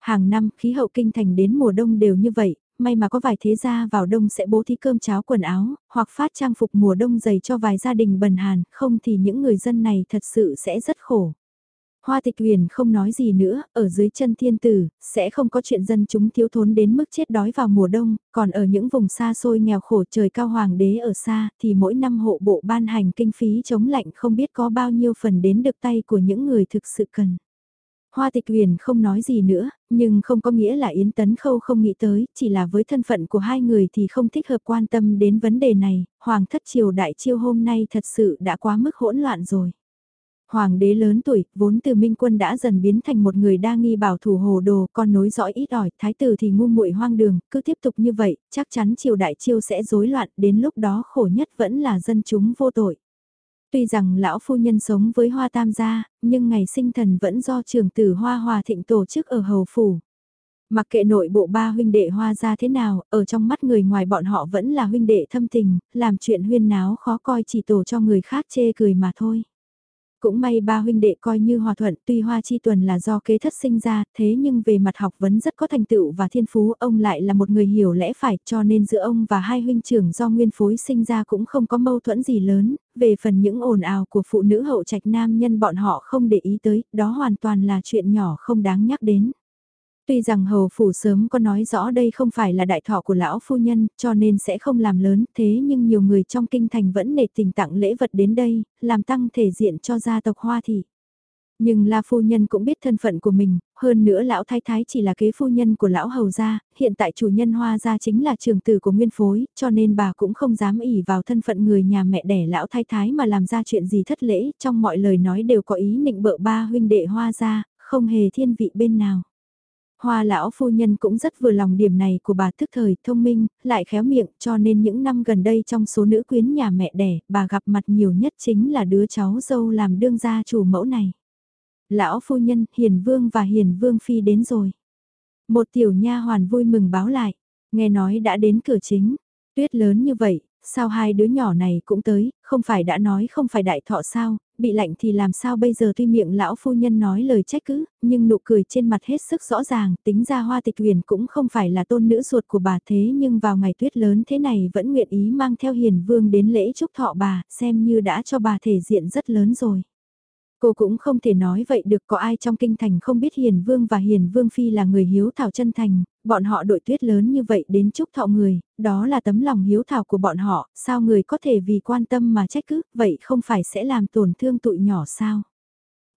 S1: Hàng năm khí hậu kinh thành đến mùa đông đều như vậy, may mà có vài thế gia vào đông sẽ bố thí cơm cháo quần áo, hoặc phát trang phục mùa đông dày cho vài gia đình bần hàn, không thì những người dân này thật sự sẽ rất khổ. Hoa tịch huyền không nói gì nữa, ở dưới chân thiên tử, sẽ không có chuyện dân chúng thiếu thốn đến mức chết đói vào mùa đông, còn ở những vùng xa xôi nghèo khổ trời cao hoàng đế ở xa, thì mỗi năm hộ bộ ban hành kinh phí chống lạnh không biết có bao nhiêu phần đến được tay của những người thực sự cần. Hoa tịch huyền không nói gì nữa, nhưng không có nghĩa là Yến Tấn Khâu không nghĩ tới, chỉ là với thân phận của hai người thì không thích hợp quan tâm đến vấn đề này, Hoàng thất triều đại chiêu hôm nay thật sự đã quá mức hỗn loạn rồi. Hoàng đế lớn tuổi, vốn từ minh quân đã dần biến thành một người đa nghi bảo thủ hồ đồ, con nối dõi ít ỏi, thái tử thì ngu muội hoang đường, cứ tiếp tục như vậy, chắc chắn triều đại chiêu sẽ rối loạn, đến lúc đó khổ nhất vẫn là dân chúng vô tội. Tuy rằng lão phu nhân sống với hoa tam gia, nhưng ngày sinh thần vẫn do trường tử hoa hòa thịnh tổ chức ở hầu phủ. Mặc kệ nội bộ ba huynh đệ hoa ra thế nào, ở trong mắt người ngoài bọn họ vẫn là huynh đệ thâm tình, làm chuyện huyên náo khó coi chỉ tổ cho người khác chê cười mà thôi. Cũng may ba huynh đệ coi như hòa thuận tuy hoa chi tuần là do kế thất sinh ra, thế nhưng về mặt học vấn rất có thành tựu và thiên phú, ông lại là một người hiểu lẽ phải cho nên giữa ông và hai huynh trưởng do nguyên phối sinh ra cũng không có mâu thuẫn gì lớn, về phần những ồn ào của phụ nữ hậu trạch nam nhân bọn họ không để ý tới, đó hoàn toàn là chuyện nhỏ không đáng nhắc đến. Tuy rằng hầu phủ sớm có nói rõ đây không phải là đại thọ của lão phu nhân, cho nên sẽ không làm lớn, thế nhưng nhiều người trong kinh thành vẫn nể tình tặng lễ vật đến đây, làm tăng thể diện cho gia tộc Hoa Thị. Nhưng La phu nhân cũng biết thân phận của mình, hơn nữa lão thái thái chỉ là kế phu nhân của lão hầu gia, hiện tại chủ nhân Hoa gia chính là trường tử của nguyên phối, cho nên bà cũng không dám ỉ vào thân phận người nhà mẹ đẻ lão thái thái mà làm ra chuyện gì thất lễ, trong mọi lời nói đều có ý nịnh bợ ba huynh đệ Hoa gia, không hề thiên vị bên nào. Hoa lão phu nhân cũng rất vừa lòng điểm này của bà thức thời, thông minh, lại khéo miệng cho nên những năm gần đây trong số nữ quyến nhà mẹ đẻ, bà gặp mặt nhiều nhất chính là đứa cháu dâu làm đương gia chủ mẫu này. Lão phu nhân, hiền vương và hiền vương phi đến rồi. Một tiểu nha hoàn vui mừng báo lại, nghe nói đã đến cửa chính, tuyết lớn như vậy, sao hai đứa nhỏ này cũng tới, không phải đã nói không phải đại thọ sao, bị lạnh thì làm sao bây giờ tuy miệng lão phu nhân nói lời trách cứ, nhưng nụ cười trên mặt hết sức rõ ràng, tính ra hoa tịch huyền cũng không phải là tôn nữ ruột của bà thế nhưng vào ngày tuyết lớn thế này vẫn nguyện ý mang theo hiền vương đến lễ chúc thọ bà, xem như đã cho bà thể diện rất lớn rồi. Cô cũng không thể nói vậy được có ai trong kinh thành không biết Hiền Vương và Hiền Vương Phi là người hiếu thảo chân thành, bọn họ đội tuyết lớn như vậy đến chúc thọ người, đó là tấm lòng hiếu thảo của bọn họ, sao người có thể vì quan tâm mà trách cứ, vậy không phải sẽ làm tổn thương tụi nhỏ sao?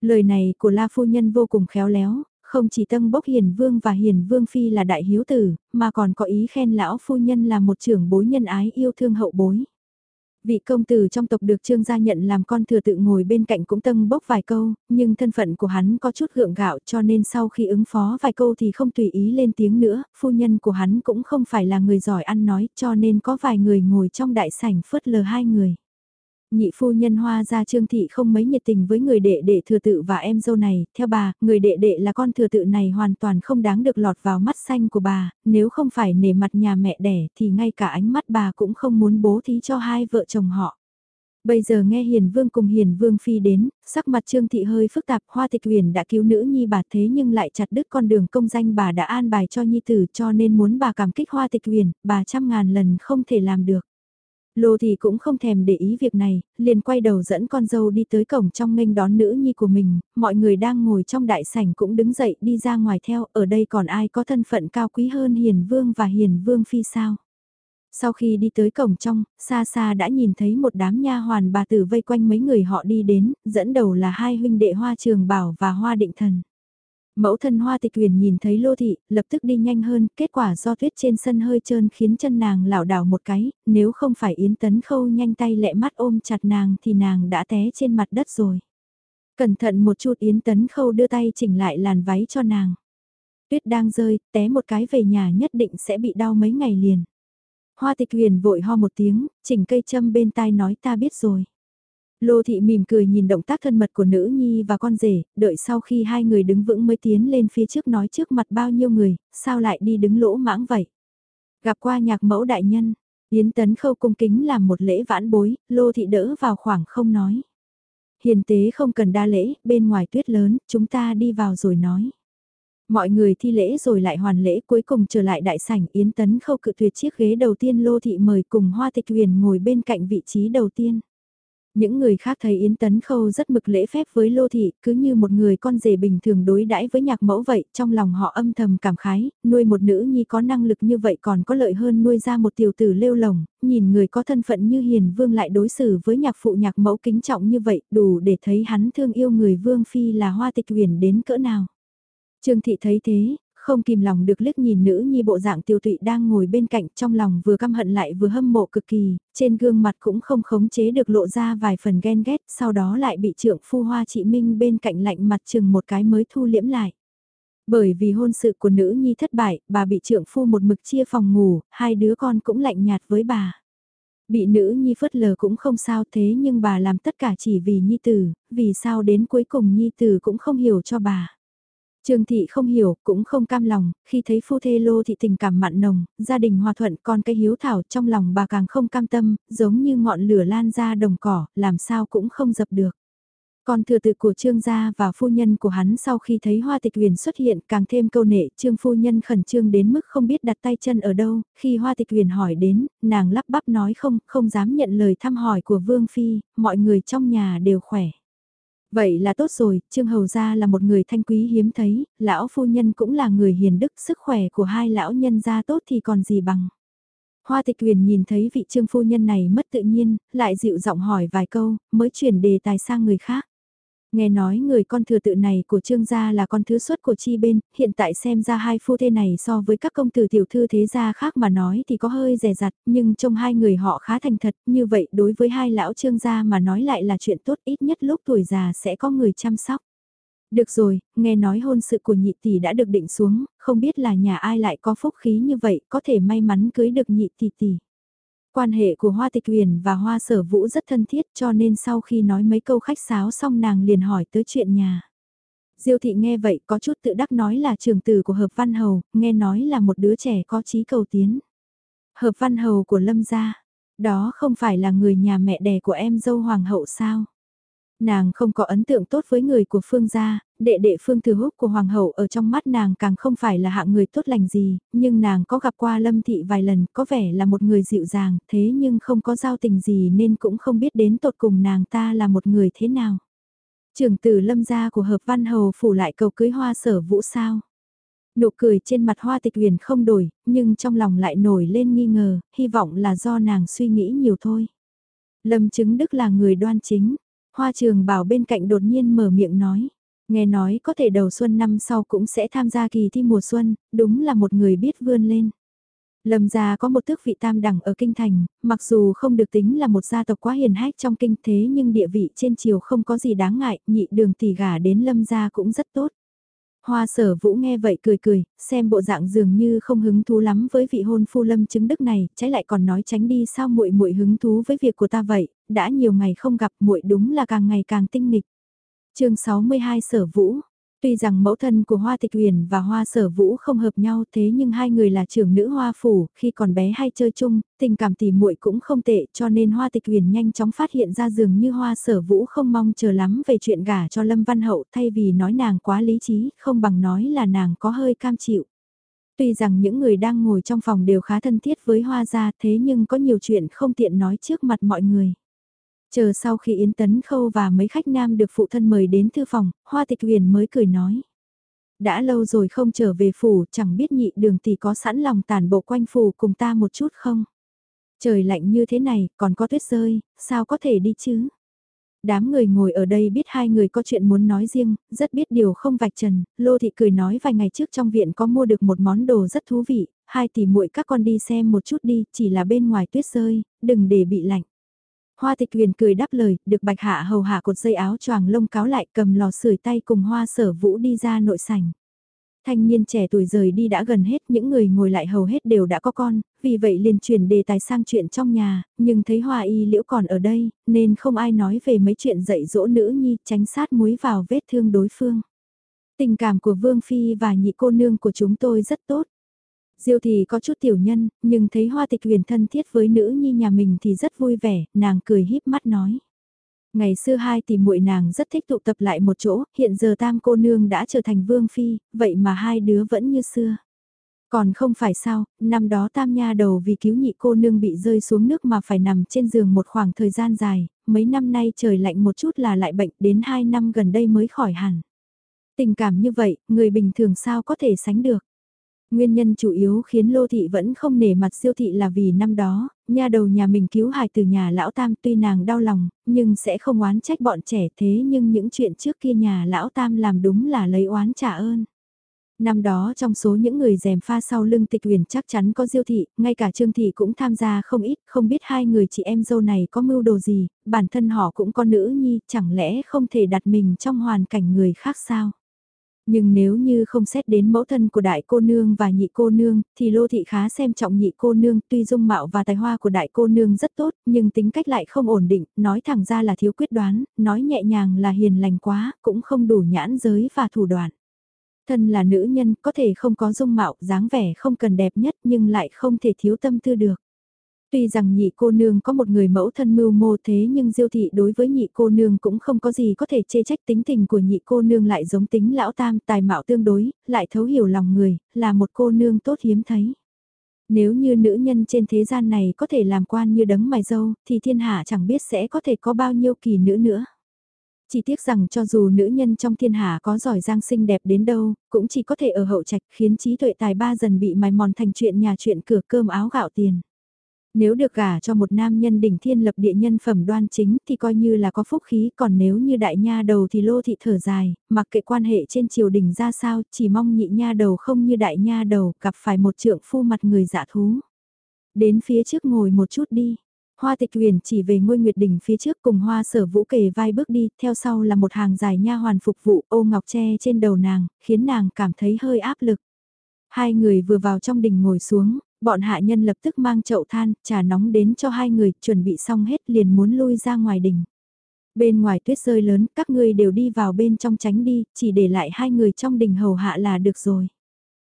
S1: Lời này của La Phu Nhân vô cùng khéo léo, không chỉ tâm bốc Hiền Vương và Hiền Vương Phi là đại hiếu tử, mà còn có ý khen lão Phu Nhân là một trưởng bối nhân ái yêu thương hậu bối. Vị công tử trong tộc được trương gia nhận làm con thừa tự ngồi bên cạnh cũng tâng bốc vài câu, nhưng thân phận của hắn có chút gượng gạo cho nên sau khi ứng phó vài câu thì không tùy ý lên tiếng nữa, phu nhân của hắn cũng không phải là người giỏi ăn nói cho nên có vài người ngồi trong đại sảnh phớt lờ hai người nhị phu nhân hoa gia trương thị không mấy nhiệt tình với người đệ đệ thừa tự và em dâu này, theo bà, người đệ đệ là con thừa tự này hoàn toàn không đáng được lọt vào mắt xanh của bà, nếu không phải nể mặt nhà mẹ đẻ thì ngay cả ánh mắt bà cũng không muốn bố thí cho hai vợ chồng họ. Bây giờ nghe Hiền Vương cùng Hiền Vương Phi đến, sắc mặt Trương Thị hơi phức tạp, Hoa Tịch Huyền đã cứu nữ nhi bà thế nhưng lại chặt đứt con đường công danh bà đã an bài cho nhi tử cho nên muốn bà cảm kích Hoa Tịch Huyền, bà trăm ngàn lần không thể làm được. Lô thì cũng không thèm để ý việc này, liền quay đầu dẫn con dâu đi tới cổng trong nghênh đón nữ nhi của mình, mọi người đang ngồi trong đại sảnh cũng đứng dậy đi ra ngoài theo, ở đây còn ai có thân phận cao quý hơn Hiền Vương và Hiền Vương Phi sao? Sau khi đi tới cổng trong, xa xa đã nhìn thấy một đám nha hoàn bà tử vây quanh mấy người họ đi đến, dẫn đầu là hai huynh đệ Hoa Trường Bảo và Hoa Định Thần. Mẫu thân hoa tịch huyền nhìn thấy lô thị, lập tức đi nhanh hơn, kết quả do tuyết trên sân hơi trơn khiến chân nàng lảo đảo một cái, nếu không phải yến tấn khâu nhanh tay lẹ mắt ôm chặt nàng thì nàng đã té trên mặt đất rồi. Cẩn thận một chút yến tấn khâu đưa tay chỉnh lại làn váy cho nàng. Tuyết đang rơi, té một cái về nhà nhất định sẽ bị đau mấy ngày liền. Hoa tịch huyền vội ho một tiếng, chỉnh cây châm bên tai nói ta biết rồi. Lô thị mỉm cười nhìn động tác thân mật của nữ nhi và con rể, đợi sau khi hai người đứng vững mới tiến lên phía trước nói trước mặt bao nhiêu người, sao lại đi đứng lỗ mãng vậy. Gặp qua nhạc mẫu đại nhân, Yến Tấn Khâu cung kính làm một lễ vãn bối, lô thị đỡ vào khoảng không nói. Hiền tế không cần đa lễ, bên ngoài tuyết lớn, chúng ta đi vào rồi nói. Mọi người thi lễ rồi lại hoàn lễ cuối cùng trở lại đại sảnh Yến Tấn Khâu cự tuyệt chiếc ghế đầu tiên lô thị mời cùng Hoa Tịch Huyền ngồi bên cạnh vị trí đầu tiên. Những người khác thấy Yến Tấn Khâu rất mực lễ phép với Lô Thị, cứ như một người con rể bình thường đối đãi với nhạc mẫu vậy, trong lòng họ âm thầm cảm khái, nuôi một nữ nhi có năng lực như vậy còn có lợi hơn nuôi ra một tiểu tử lêu lồng, nhìn người có thân phận như Hiền Vương lại đối xử với nhạc phụ nhạc mẫu kính trọng như vậy, đủ để thấy hắn thương yêu người Vương Phi là hoa tịch huyền đến cỡ nào. Trương Thị thấy thế, không kìm lòng được liếc nhìn nữ nhi bộ dạng tiêu tụy đang ngồi bên cạnh trong lòng vừa căm hận lại vừa hâm mộ cực kỳ, trên gương mặt cũng không khống chế được lộ ra vài phần ghen ghét, sau đó lại bị trượng phu hoa chị Minh bên cạnh lạnh mặt chừng một cái mới thu liễm lại. Bởi vì hôn sự của nữ nhi thất bại, bà bị trượng phu một mực chia phòng ngủ, hai đứa con cũng lạnh nhạt với bà. Bị nữ nhi phớt lờ cũng không sao thế nhưng bà làm tất cả chỉ vì nhi tử, vì sao đến cuối cùng nhi tử cũng không hiểu cho bà. Trương thị không hiểu, cũng không cam lòng, khi thấy phu thê lô thị tình cảm mặn nồng, gia đình hòa thuận con cái hiếu thảo trong lòng bà càng không cam tâm, giống như ngọn lửa lan ra đồng cỏ, làm sao cũng không dập được. Còn thừa tự của trương gia và phu nhân của hắn sau khi thấy hoa tịch huyền xuất hiện càng thêm câu nệ, trương phu nhân khẩn trương đến mức không biết đặt tay chân ở đâu, khi hoa tịch huyền hỏi đến, nàng lắp bắp nói không, không dám nhận lời thăm hỏi của vương phi, mọi người trong nhà đều khỏe. Vậy là tốt rồi, Trương Hầu Gia là một người thanh quý hiếm thấy, lão phu nhân cũng là người hiền đức, sức khỏe của hai lão nhân gia tốt thì còn gì bằng. Hoa tịch huyền nhìn thấy vị trương phu nhân này mất tự nhiên, lại dịu giọng hỏi vài câu, mới chuyển đề tài sang người khác. Nghe nói người con thừa tự này của trương gia là con thứ xuất của chi bên, hiện tại xem ra hai phu thê này so với các công tử tiểu thư thế gia khác mà nói thì có hơi rẻ rặt, nhưng trong hai người họ khá thành thật, như vậy đối với hai lão trương gia mà nói lại là chuyện tốt ít nhất lúc tuổi già sẽ có người chăm sóc. Được rồi, nghe nói hôn sự của nhị tỷ đã được định xuống, không biết là nhà ai lại có phúc khí như vậy, có thể may mắn cưới được nhị tỷ tỷ. Quan hệ của Hoa Tịch Huyền và Hoa Sở Vũ rất thân thiết cho nên sau khi nói mấy câu khách sáo xong nàng liền hỏi tới chuyện nhà. Diêu thị nghe vậy có chút tự đắc nói là trường tử của Hợp Văn Hầu, nghe nói là một đứa trẻ có trí cầu tiến. Hợp Văn Hầu của Lâm gia, đó không phải là người nhà mẹ đẻ của em dâu Hoàng hậu sao? Nàng không có ấn tượng tốt với người của Phương gia, đệ đệ Phương Thừa Húc của Hoàng hậu ở trong mắt nàng càng không phải là hạng người tốt lành gì, nhưng nàng có gặp qua Lâm Thị vài lần, có vẻ là một người dịu dàng, thế nhưng không có giao tình gì nên cũng không biết đến tột cùng nàng ta là một người thế nào. Trưởng tử Lâm gia của Hợp Văn Hầu phủ lại cầu cưới hoa sở vũ sao. Nụ cười trên mặt hoa tịch huyền không đổi, nhưng trong lòng lại nổi lên nghi ngờ, hy vọng là do nàng suy nghĩ nhiều thôi. Lâm chứng đức là người đoan chính, Hoa trường bảo bên cạnh đột nhiên mở miệng nói. Nghe nói có thể đầu xuân năm sau cũng sẽ tham gia kỳ thi mùa xuân, đúng là một người biết vươn lên. Lâm gia có một tước vị tam đẳng ở kinh thành, mặc dù không được tính là một gia tộc quá hiền hách trong kinh thế nhưng địa vị trên triều không có gì đáng ngại, nhị đường tỷ gả đến lâm gia cũng rất tốt. Hoa sở vũ nghe vậy cười cười, xem bộ dạng dường như không hứng thú lắm với vị hôn phu lâm chứng đức này, trái lại còn nói tránh đi sao muội muội hứng thú với việc của ta vậy, đã nhiều ngày không gặp muội đúng là càng ngày càng tinh nghịch chương 62 sở vũ, Tuy rằng mẫu thân của Hoa Tịch uyển và Hoa Sở Vũ không hợp nhau thế nhưng hai người là trưởng nữ Hoa Phủ, khi còn bé hay chơi chung, tình cảm tỉ muội cũng không tệ cho nên Hoa Tịch uyển nhanh chóng phát hiện ra dường như Hoa Sở Vũ không mong chờ lắm về chuyện gả cho Lâm Văn Hậu thay vì nói nàng quá lý trí, không bằng nói là nàng có hơi cam chịu. Tuy rằng những người đang ngồi trong phòng đều khá thân thiết với Hoa gia thế nhưng có nhiều chuyện không tiện nói trước mặt mọi người. Chờ sau khi Yến Tấn Khâu và mấy khách nam được phụ thân mời đến thư phòng, Hoa Tịch Huyền mới cười nói. Đã lâu rồi không trở về phủ, chẳng biết nhị đường tỷ có sẵn lòng tàn bộ quanh phủ cùng ta một chút không? Trời lạnh như thế này, còn có tuyết rơi, sao có thể đi chứ? Đám người ngồi ở đây biết hai người có chuyện muốn nói riêng, rất biết điều không vạch trần, Lô Thị cười nói vài ngày trước trong viện có mua được một món đồ rất thú vị, hai tỷ muội các con đi xem một chút đi, chỉ là bên ngoài tuyết rơi, đừng để bị lạnh. Hoa tịch huyền cười đáp lời, được bạch hạ hầu hạ cột dây áo choàng lông cáo lại cầm lò sưởi tay cùng hoa sở vũ đi ra nội sảnh. Thanh niên trẻ tuổi rời đi đã gần hết, những người ngồi lại hầu hết đều đã có con, vì vậy liền chuyển đề tài sang chuyện trong nhà, nhưng thấy hoa y liễu còn ở đây, nên không ai nói về mấy chuyện dạy dỗ nữ nhi tránh sát muối vào vết thương đối phương. Tình cảm của Vương Phi và nhị cô nương của chúng tôi rất tốt. Diêu thì có chút tiểu nhân, nhưng thấy hoa tịch huyền thân thiết với nữ nhi nhà mình thì rất vui vẻ, nàng cười híp mắt nói. Ngày xưa hai tỷ muội nàng rất thích tụ tập lại một chỗ, hiện giờ tam cô nương đã trở thành vương phi, vậy mà hai đứa vẫn như xưa. Còn không phải sao, năm đó tam nha đầu vì cứu nhị cô nương bị rơi xuống nước mà phải nằm trên giường một khoảng thời gian dài, mấy năm nay trời lạnh một chút là lại bệnh đến hai năm gần đây mới khỏi hẳn. Tình cảm như vậy, người bình thường sao có thể sánh được. Nguyên nhân chủ yếu khiến Lô Thị vẫn không nể mặt siêu thị là vì năm đó, nha đầu nhà mình cứu hài từ nhà lão tam tuy nàng đau lòng, nhưng sẽ không oán trách bọn trẻ thế nhưng những chuyện trước kia nhà lão tam làm đúng là lấy oán trả ơn. Năm đó trong số những người dèm pha sau lưng tịch huyền chắc chắn có diêu thị, ngay cả trương thị cũng tham gia không ít, không biết hai người chị em dâu này có mưu đồ gì, bản thân họ cũng có nữ nhi, chẳng lẽ không thể đặt mình trong hoàn cảnh người khác sao? Nhưng nếu như không xét đến mẫu thân của đại cô nương và nhị cô nương, thì Lô Thị khá xem trọng nhị cô nương tuy dung mạo và tài hoa của đại cô nương rất tốt, nhưng tính cách lại không ổn định, nói thẳng ra là thiếu quyết đoán, nói nhẹ nhàng là hiền lành quá, cũng không đủ nhãn giới và thủ đoạn. Thân là nữ nhân có thể không có dung mạo, dáng vẻ không cần đẹp nhất nhưng lại không thể thiếu tâm tư được. Tuy rằng nhị cô nương có một người mẫu thân mưu mô thế nhưng diêu thị đối với nhị cô nương cũng không có gì có thể chê trách tính tình của nhị cô nương lại giống tính lão tam tài mạo tương đối, lại thấu hiểu lòng người, là một cô nương tốt hiếm thấy. Nếu như nữ nhân trên thế gian này có thể làm quan như đấng mài dâu, thì thiên hạ chẳng biết sẽ có thể có bao nhiêu kỳ nữ nữa. Chỉ tiếc rằng cho dù nữ nhân trong thiên hạ có giỏi giang xinh đẹp đến đâu, cũng chỉ có thể ở hậu trạch khiến trí tuệ tài ba dần bị mài mòn thành chuyện nhà chuyện cửa cơm áo gạo tiền. Nếu được gả cho một nam nhân đỉnh thiên lập địa nhân phẩm đoan chính thì coi như là có phúc khí, còn nếu như đại nha đầu thì lô thị thở dài, mặc kệ quan hệ trên triều đình ra sao, chỉ mong nhị nha đầu không như đại nha đầu, gặp phải một trượng phu mặt người dạ thú. Đến phía trước ngồi một chút đi. Hoa tịch huyền chỉ về ngôi nguyệt đỉnh phía trước cùng hoa sở vũ kề vai bước đi, theo sau là một hàng dài nha hoàn phục vụ ô ngọc tre trên đầu nàng, khiến nàng cảm thấy hơi áp lực. Hai người vừa vào trong đình ngồi xuống, bọn hạ nhân lập tức mang chậu than, trà nóng đến cho hai người, chuẩn bị xong hết liền muốn lui ra ngoài đình. Bên ngoài tuyết rơi lớn, các ngươi đều đi vào bên trong tránh đi, chỉ để lại hai người trong đình hầu hạ là được rồi.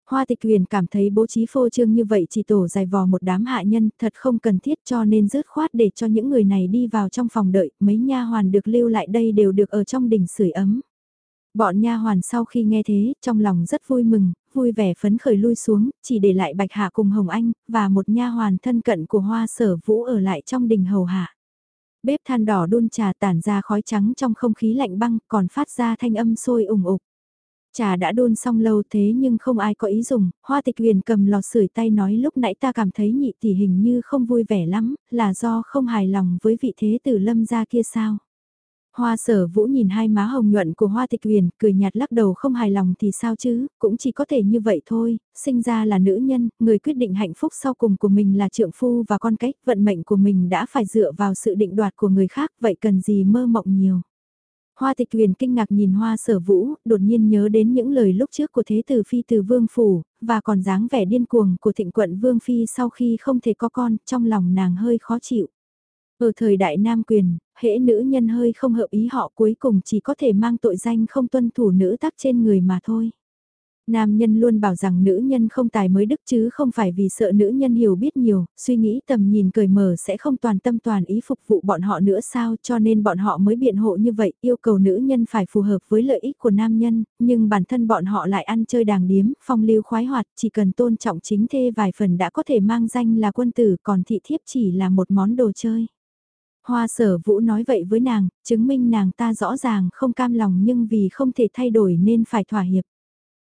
S1: Hoa tịch huyền cảm thấy bố trí phô trương như vậy chỉ tổ dài vò một đám hạ nhân thật không cần thiết cho nên rớt khoát để cho những người này đi vào trong phòng đợi, mấy nha hoàn được lưu lại đây đều được ở trong đỉnh sưởi ấm. Bọn nha hoàn sau khi nghe thế, trong lòng rất vui mừng, vui vẻ phấn khởi lui xuống, chỉ để lại Bạch Hạ cùng Hồng Anh, và một nha hoàn thân cận của hoa sở vũ ở lại trong đình hầu hạ. Bếp than đỏ đun trà tản ra khói trắng trong không khí lạnh băng, còn phát ra thanh âm sôi ủng ục. Trà đã đun xong lâu thế nhưng không ai có ý dùng, hoa tịch huyền cầm lò sưởi tay nói lúc nãy ta cảm thấy nhị tỷ hình như không vui vẻ lắm, là do không hài lòng với vị thế tử lâm gia kia sao. Hoa sở vũ nhìn hai má hồng nhuận của hoa tịch huyền, cười nhạt lắc đầu không hài lòng thì sao chứ, cũng chỉ có thể như vậy thôi, sinh ra là nữ nhân, người quyết định hạnh phúc sau cùng của mình là trượng phu và con cách, vận mệnh của mình đã phải dựa vào sự định đoạt của người khác, vậy cần gì mơ mộng nhiều. Hoa tịch huyền kinh ngạc nhìn hoa sở vũ, đột nhiên nhớ đến những lời lúc trước của thế tử phi từ vương phủ, và còn dáng vẻ điên cuồng của thịnh quận vương phi sau khi không thể có con, trong lòng nàng hơi khó chịu. Ở thời đại nam quyền, hễ nữ nhân hơi không hợp ý họ cuối cùng chỉ có thể mang tội danh không tuân thủ nữ tắc trên người mà thôi. Nam nhân luôn bảo rằng nữ nhân không tài mới đức chứ không phải vì sợ nữ nhân hiểu biết nhiều, suy nghĩ tầm nhìn cởi mở sẽ không toàn tâm toàn ý phục vụ bọn họ nữa sao cho nên bọn họ mới biện hộ như vậy, yêu cầu nữ nhân phải phù hợp với lợi ích của nam nhân, nhưng bản thân bọn họ lại ăn chơi đàng điếm, phong lưu khoái hoạt, chỉ cần tôn trọng chính thê vài phần đã có thể mang danh là quân tử còn thị thiếp chỉ là một món đồ chơi. Hoa sở vũ nói vậy với nàng, chứng minh nàng ta rõ ràng không cam lòng nhưng vì không thể thay đổi nên phải thỏa hiệp.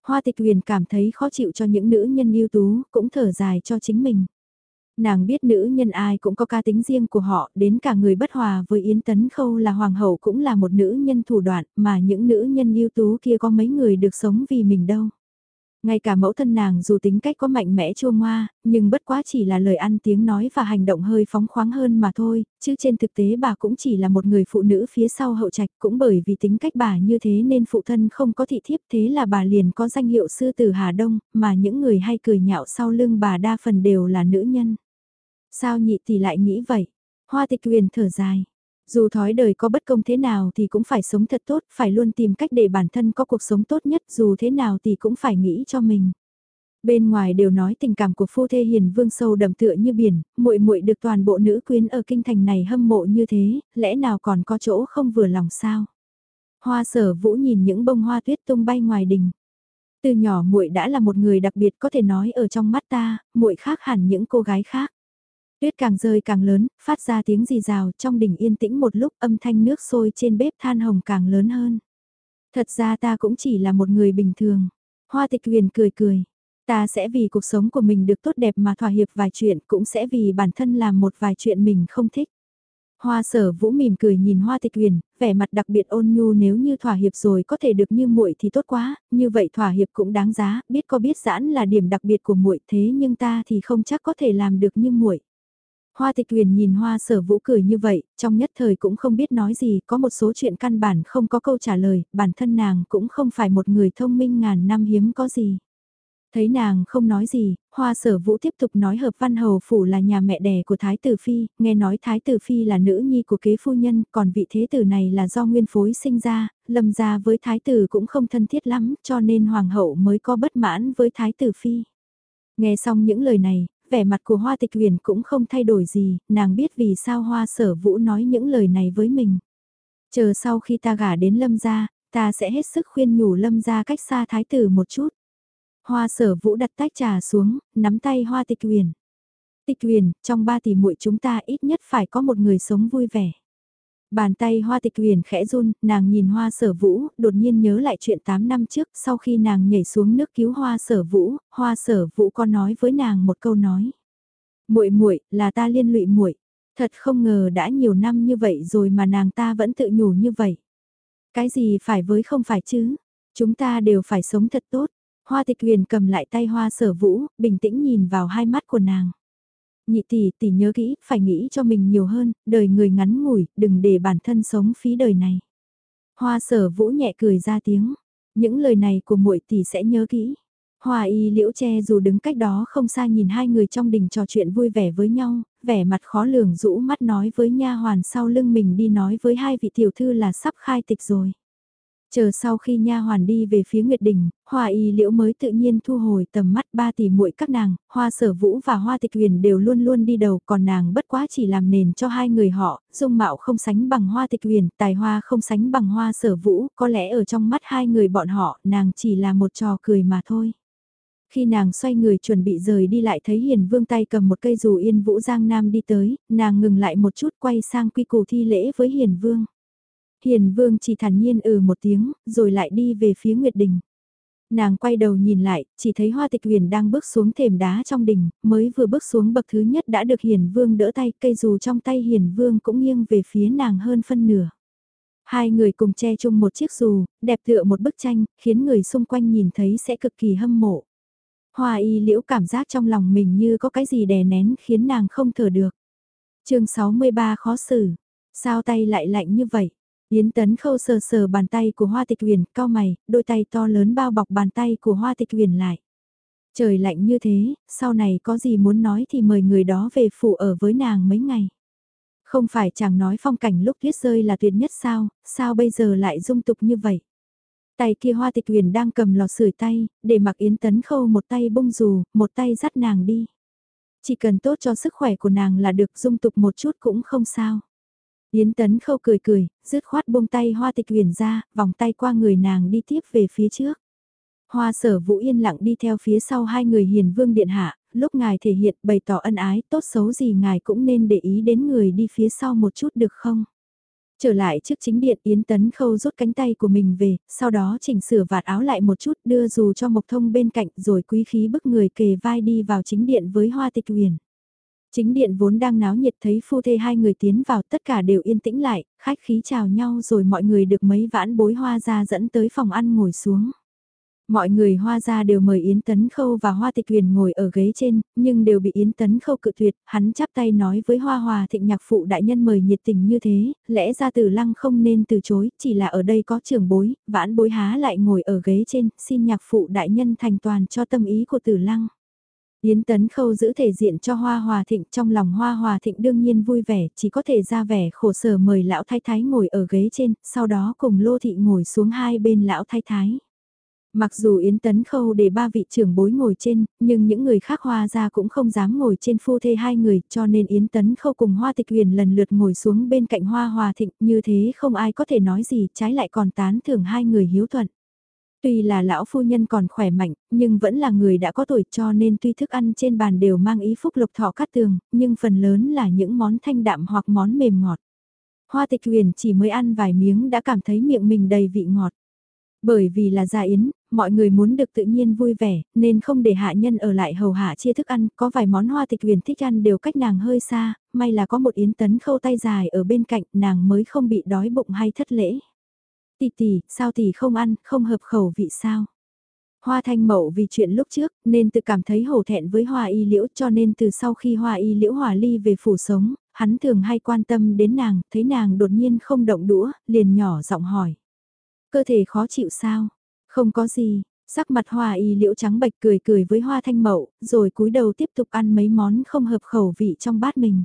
S1: Hoa tịch huyền cảm thấy khó chịu cho những nữ nhân ưu tú, cũng thở dài cho chính mình. Nàng biết nữ nhân ai cũng có ca tính riêng của họ, đến cả người bất hòa với Yến Tấn Khâu là hoàng hậu cũng là một nữ nhân thủ đoạn, mà những nữ nhân ưu tú kia có mấy người được sống vì mình đâu. Ngay cả mẫu thân nàng dù tính cách có mạnh mẽ chua ngoa, nhưng bất quá chỉ là lời ăn tiếng nói và hành động hơi phóng khoáng hơn mà thôi, chứ trên thực tế bà cũng chỉ là một người phụ nữ phía sau hậu trạch cũng bởi vì tính cách bà như thế nên phụ thân không có thị thiếp thế là bà liền có danh hiệu sư tử Hà Đông, mà những người hay cười nhạo sau lưng bà đa phần đều là nữ nhân. Sao nhị tỷ lại nghĩ vậy? Hoa tịch quyền thở dài. Dù thói đời có bất công thế nào thì cũng phải sống thật tốt, phải luôn tìm cách để bản thân có cuộc sống tốt nhất dù thế nào thì cũng phải nghĩ cho mình. Bên ngoài đều nói tình cảm của phu thê hiền vương sâu đậm tựa như biển, muội muội được toàn bộ nữ quyến ở kinh thành này hâm mộ như thế, lẽ nào còn có chỗ không vừa lòng sao? Hoa sở vũ nhìn những bông hoa tuyết tung bay ngoài đình. Từ nhỏ muội đã là một người đặc biệt có thể nói ở trong mắt ta, muội khác hẳn những cô gái khác. Tuyết càng rơi càng lớn, phát ra tiếng rì rào trong đỉnh yên tĩnh một lúc âm thanh nước sôi trên bếp than hồng càng lớn hơn. Thật ra ta cũng chỉ là một người bình thường. Hoa tịch huyền cười cười. Ta sẽ vì cuộc sống của mình được tốt đẹp mà thỏa hiệp vài chuyện cũng sẽ vì bản thân làm một vài chuyện mình không thích. Hoa sở vũ mỉm cười nhìn hoa tịch huyền, vẻ mặt đặc biệt ôn nhu nếu như thỏa hiệp rồi có thể được như muội thì tốt quá, như vậy thỏa hiệp cũng đáng giá, biết có biết giãn là điểm đặc biệt của muội thế nhưng ta thì không chắc có thể làm được như muội. Hoa tịch huyền nhìn hoa sở vũ cười như vậy, trong nhất thời cũng không biết nói gì, có một số chuyện căn bản không có câu trả lời, bản thân nàng cũng không phải một người thông minh ngàn năm hiếm có gì. Thấy nàng không nói gì, hoa sở vũ tiếp tục nói hợp văn hầu phủ là nhà mẹ đẻ của Thái tử Phi, nghe nói Thái tử Phi là nữ nhi của kế phu nhân, còn vị thế tử này là do nguyên phối sinh ra, lâm ra với Thái tử cũng không thân thiết lắm, cho nên Hoàng hậu mới có bất mãn với Thái tử Phi. Nghe xong những lời này, vẻ mặt của Hoa Tịch Huyền cũng không thay đổi gì, nàng biết vì sao Hoa Sở Vũ nói những lời này với mình. Chờ sau khi ta gả đến Lâm gia, ta sẽ hết sức khuyên nhủ Lâm gia cách xa thái tử một chút. Hoa Sở Vũ đặt tách trà xuống, nắm tay Hoa Tịch Huyền. Tịch Huyền, trong ba tỷ muội chúng ta ít nhất phải có một người sống vui vẻ. Bàn tay hoa tịch huyền khẽ run, nàng nhìn hoa sở vũ, đột nhiên nhớ lại chuyện 8 năm trước, sau khi nàng nhảy xuống nước cứu hoa sở vũ, hoa sở vũ có nói với nàng một câu nói. muội muội là ta liên lụy muội thật không ngờ đã nhiều năm như vậy rồi mà nàng ta vẫn tự nhủ như vậy. Cái gì phải với không phải chứ, chúng ta đều phải sống thật tốt. Hoa tịch huyền cầm lại tay hoa sở vũ, bình tĩnh nhìn vào hai mắt của nàng nhị tỷ tỷ nhớ kỹ, phải nghĩ cho mình nhiều hơn, đời người ngắn ngủi, đừng để bản thân sống phí đời này. Hoa sở vũ nhẹ cười ra tiếng, những lời này của muội tỷ sẽ nhớ kỹ. Hoa y liễu che dù đứng cách đó không xa nhìn hai người trong đình trò chuyện vui vẻ với nhau, vẻ mặt khó lường rũ mắt nói với nha hoàn sau lưng mình đi nói với hai vị tiểu thư là sắp khai tịch rồi. Chờ sau khi nha hoàn đi về phía Nguyệt Đình, Hoa Y Liễu mới tự nhiên thu hồi tầm mắt ba tỷ muội các nàng, Hoa Sở Vũ và Hoa Tịch Huyền đều luôn luôn đi đầu, còn nàng bất quá chỉ làm nền cho hai người họ, dung mạo không sánh bằng Hoa Tịch Huyền, tài hoa không sánh bằng Hoa Sở Vũ, có lẽ ở trong mắt hai người bọn họ, nàng chỉ là một trò cười mà thôi. Khi nàng xoay người chuẩn bị rời đi lại thấy Hiền Vương tay cầm một cây dù yên Vũ Giang Nam đi tới, nàng ngừng lại một chút quay sang quy củ thi lễ với Hiền Vương. Hiền vương chỉ thản nhiên ừ một tiếng, rồi lại đi về phía Nguyệt Đình. Nàng quay đầu nhìn lại, chỉ thấy hoa tịch huyền đang bước xuống thềm đá trong đình, mới vừa bước xuống bậc thứ nhất đã được hiền vương đỡ tay, cây dù trong tay hiền vương cũng nghiêng về phía nàng hơn phân nửa. Hai người cùng che chung một chiếc dù, đẹp tựa một bức tranh, khiến người xung quanh nhìn thấy sẽ cực kỳ hâm mộ. Hoa y liễu cảm giác trong lòng mình như có cái gì đè nén khiến nàng không thở được. chương 63 khó xử, sao tay lại lạnh như vậy? Yến Tấn Khâu sờ sờ bàn tay của Hoa Tịch Huyền, cao mày, đôi tay to lớn bao bọc bàn tay của Hoa Tịch Huyền lại. Trời lạnh như thế, sau này có gì muốn nói thì mời người đó về phụ ở với nàng mấy ngày. Không phải chàng nói phong cảnh lúc tuyết rơi là tuyệt nhất sao, sao bây giờ lại dung tục như vậy. Tay kia Hoa Tịch Huyền đang cầm lò sưởi tay, để mặc Yến Tấn Khâu một tay bông dù, một tay dắt nàng đi. Chỉ cần tốt cho sức khỏe của nàng là được dung tục một chút cũng không sao. Yến Tấn Khâu cười cười, rứt khoát buông tay hoa tịch huyền ra, vòng tay qua người nàng đi tiếp về phía trước. Hoa sở vũ yên lặng đi theo phía sau hai người hiền vương điện hạ, lúc ngài thể hiện bày tỏ ân ái tốt xấu gì ngài cũng nên để ý đến người đi phía sau một chút được không? Trở lại trước chính điện Yến Tấn Khâu rút cánh tay của mình về, sau đó chỉnh sửa vạt áo lại một chút đưa dù cho Mộc Thông bên cạnh rồi quý khí bức người kề vai đi vào chính điện với hoa tịch huyền. Chính điện vốn đang náo nhiệt thấy phu thê hai người tiến vào tất cả đều yên tĩnh lại, khách khí chào nhau rồi mọi người được mấy vãn bối hoa ra dẫn tới phòng ăn ngồi xuống. Mọi người hoa ra đều mời Yến Tấn Khâu và Hoa Tịch Huyền ngồi ở ghế trên, nhưng đều bị Yến Tấn Khâu cự tuyệt, hắn chắp tay nói với Hoa Hòa thịnh nhạc phụ đại nhân mời nhiệt tình như thế, lẽ ra tử lăng không nên từ chối, chỉ là ở đây có trưởng bối, vãn bối há lại ngồi ở ghế trên, xin nhạc phụ đại nhân thành toàn cho tâm ý của tử lăng. Yến Tấn Khâu giữ thể diện cho Hoa Hòa Thịnh trong lòng Hoa Hòa Thịnh đương nhiên vui vẻ, chỉ có thể ra vẻ khổ sở mời lão thái thái ngồi ở ghế trên, sau đó cùng Lô Thị ngồi xuống hai bên lão thái thái. Mặc dù Yến Tấn Khâu để ba vị trưởng bối ngồi trên, nhưng những người khác hoa ra cũng không dám ngồi trên phu thê hai người, cho nên Yến Tấn Khâu cùng Hoa Tịch Huyền lần lượt ngồi xuống bên cạnh Hoa Hòa Thịnh, như thế không ai có thể nói gì, trái lại còn tán thưởng hai người hiếu thuận. Tuy là lão phu nhân còn khỏe mạnh, nhưng vẫn là người đã có tuổi cho nên tuy thức ăn trên bàn đều mang ý phúc lục thọ cát tường, nhưng phần lớn là những món thanh đạm hoặc món mềm ngọt. Hoa tịch huyền chỉ mới ăn vài miếng đã cảm thấy miệng mình đầy vị ngọt. Bởi vì là gia yến, mọi người muốn được tự nhiên vui vẻ, nên không để hạ nhân ở lại hầu hạ chia thức ăn, có vài món hoa tịch huyền thích ăn đều cách nàng hơi xa, may là có một yến tấn khâu tay dài ở bên cạnh nàng mới không bị đói bụng hay thất lễ. Tỷ tỷ, sao tỷ không ăn, không hợp khẩu vị sao? Hoa thanh mậu vì chuyện lúc trước nên tự cảm thấy hổ thẹn với hoa y liễu cho nên từ sau khi hoa y liễu hòa ly về phủ sống, hắn thường hay quan tâm đến nàng, thấy nàng đột nhiên không động đũa, liền nhỏ giọng hỏi. Cơ thể khó chịu sao? Không có gì, sắc mặt hoa y liễu trắng bạch cười cười với hoa thanh mậu, rồi cúi đầu tiếp tục ăn mấy món không hợp khẩu vị trong bát mình.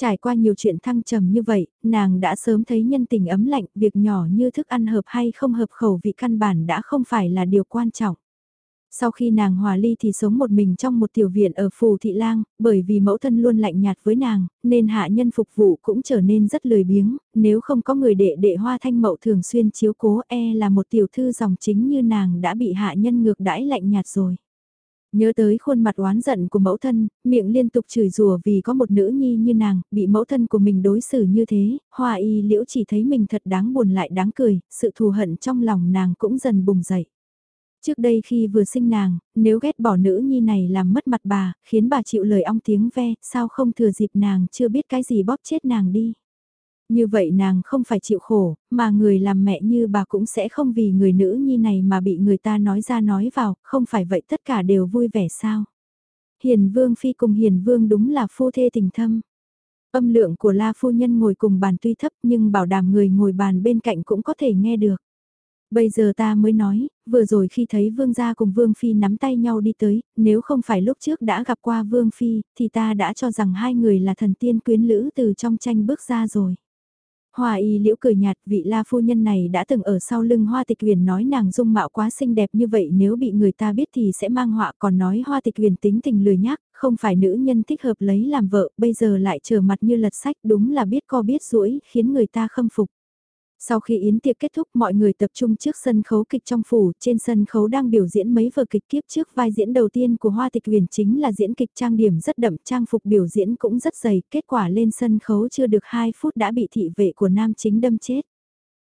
S1: Trải qua nhiều chuyện thăng trầm như vậy, nàng đã sớm thấy nhân tình ấm lạnh, việc nhỏ như thức ăn hợp hay không hợp khẩu vị căn bản đã không phải là điều quan trọng. Sau khi nàng hòa ly thì sống một mình trong một tiểu viện ở Phù Thị Lang, bởi vì mẫu thân luôn lạnh nhạt với nàng, nên hạ nhân phục vụ cũng trở nên rất lười biếng, nếu không có người đệ đệ hoa thanh mậu thường xuyên chiếu cố e là một tiểu thư dòng chính như nàng đã bị hạ nhân ngược đãi lạnh nhạt rồi. Nhớ tới khuôn mặt oán giận của mẫu thân, miệng liên tục chửi rủa vì có một nữ nhi như nàng, bị mẫu thân của mình đối xử như thế, hoa y liễu chỉ thấy mình thật đáng buồn lại đáng cười, sự thù hận trong lòng nàng cũng dần bùng dậy. Trước đây khi vừa sinh nàng, nếu ghét bỏ nữ nhi này làm mất mặt bà, khiến bà chịu lời ong tiếng ve, sao không thừa dịp nàng chưa biết cái gì bóp chết nàng đi. Như vậy nàng không phải chịu khổ, mà người làm mẹ như bà cũng sẽ không vì người nữ nhi này mà bị người ta nói ra nói vào, không phải vậy tất cả đều vui vẻ sao. Hiền Vương Phi cùng Hiền Vương đúng là phu thê tình thâm. Âm lượng của La Phu Nhân ngồi cùng bàn tuy thấp nhưng bảo đảm người ngồi bàn bên cạnh cũng có thể nghe được. Bây giờ ta mới nói, vừa rồi khi thấy Vương gia cùng Vương Phi nắm tay nhau đi tới, nếu không phải lúc trước đã gặp qua Vương Phi, thì ta đã cho rằng hai người là thần tiên quyến lữ từ trong tranh bước ra rồi. Hoa y liễu cười nhạt vị la phu nhân này đã từng ở sau lưng hoa tịch huyền nói nàng dung mạo quá xinh đẹp như vậy nếu bị người ta biết thì sẽ mang họa còn nói hoa tịch huyền tính tình lười nhác, không phải nữ nhân thích hợp lấy làm vợ, bây giờ lại trở mặt như lật sách đúng là biết co biết rũi khiến người ta khâm phục. Sau khi yến tiệc kết thúc mọi người tập trung trước sân khấu kịch trong phủ, trên sân khấu đang biểu diễn mấy vở kịch kiếp trước. Vai diễn đầu tiên của Hoa Tịch Huyền chính là diễn kịch trang điểm rất đậm, trang phục biểu diễn cũng rất dày, kết quả lên sân khấu chưa được 2 phút đã bị thị vệ của nam chính đâm chết.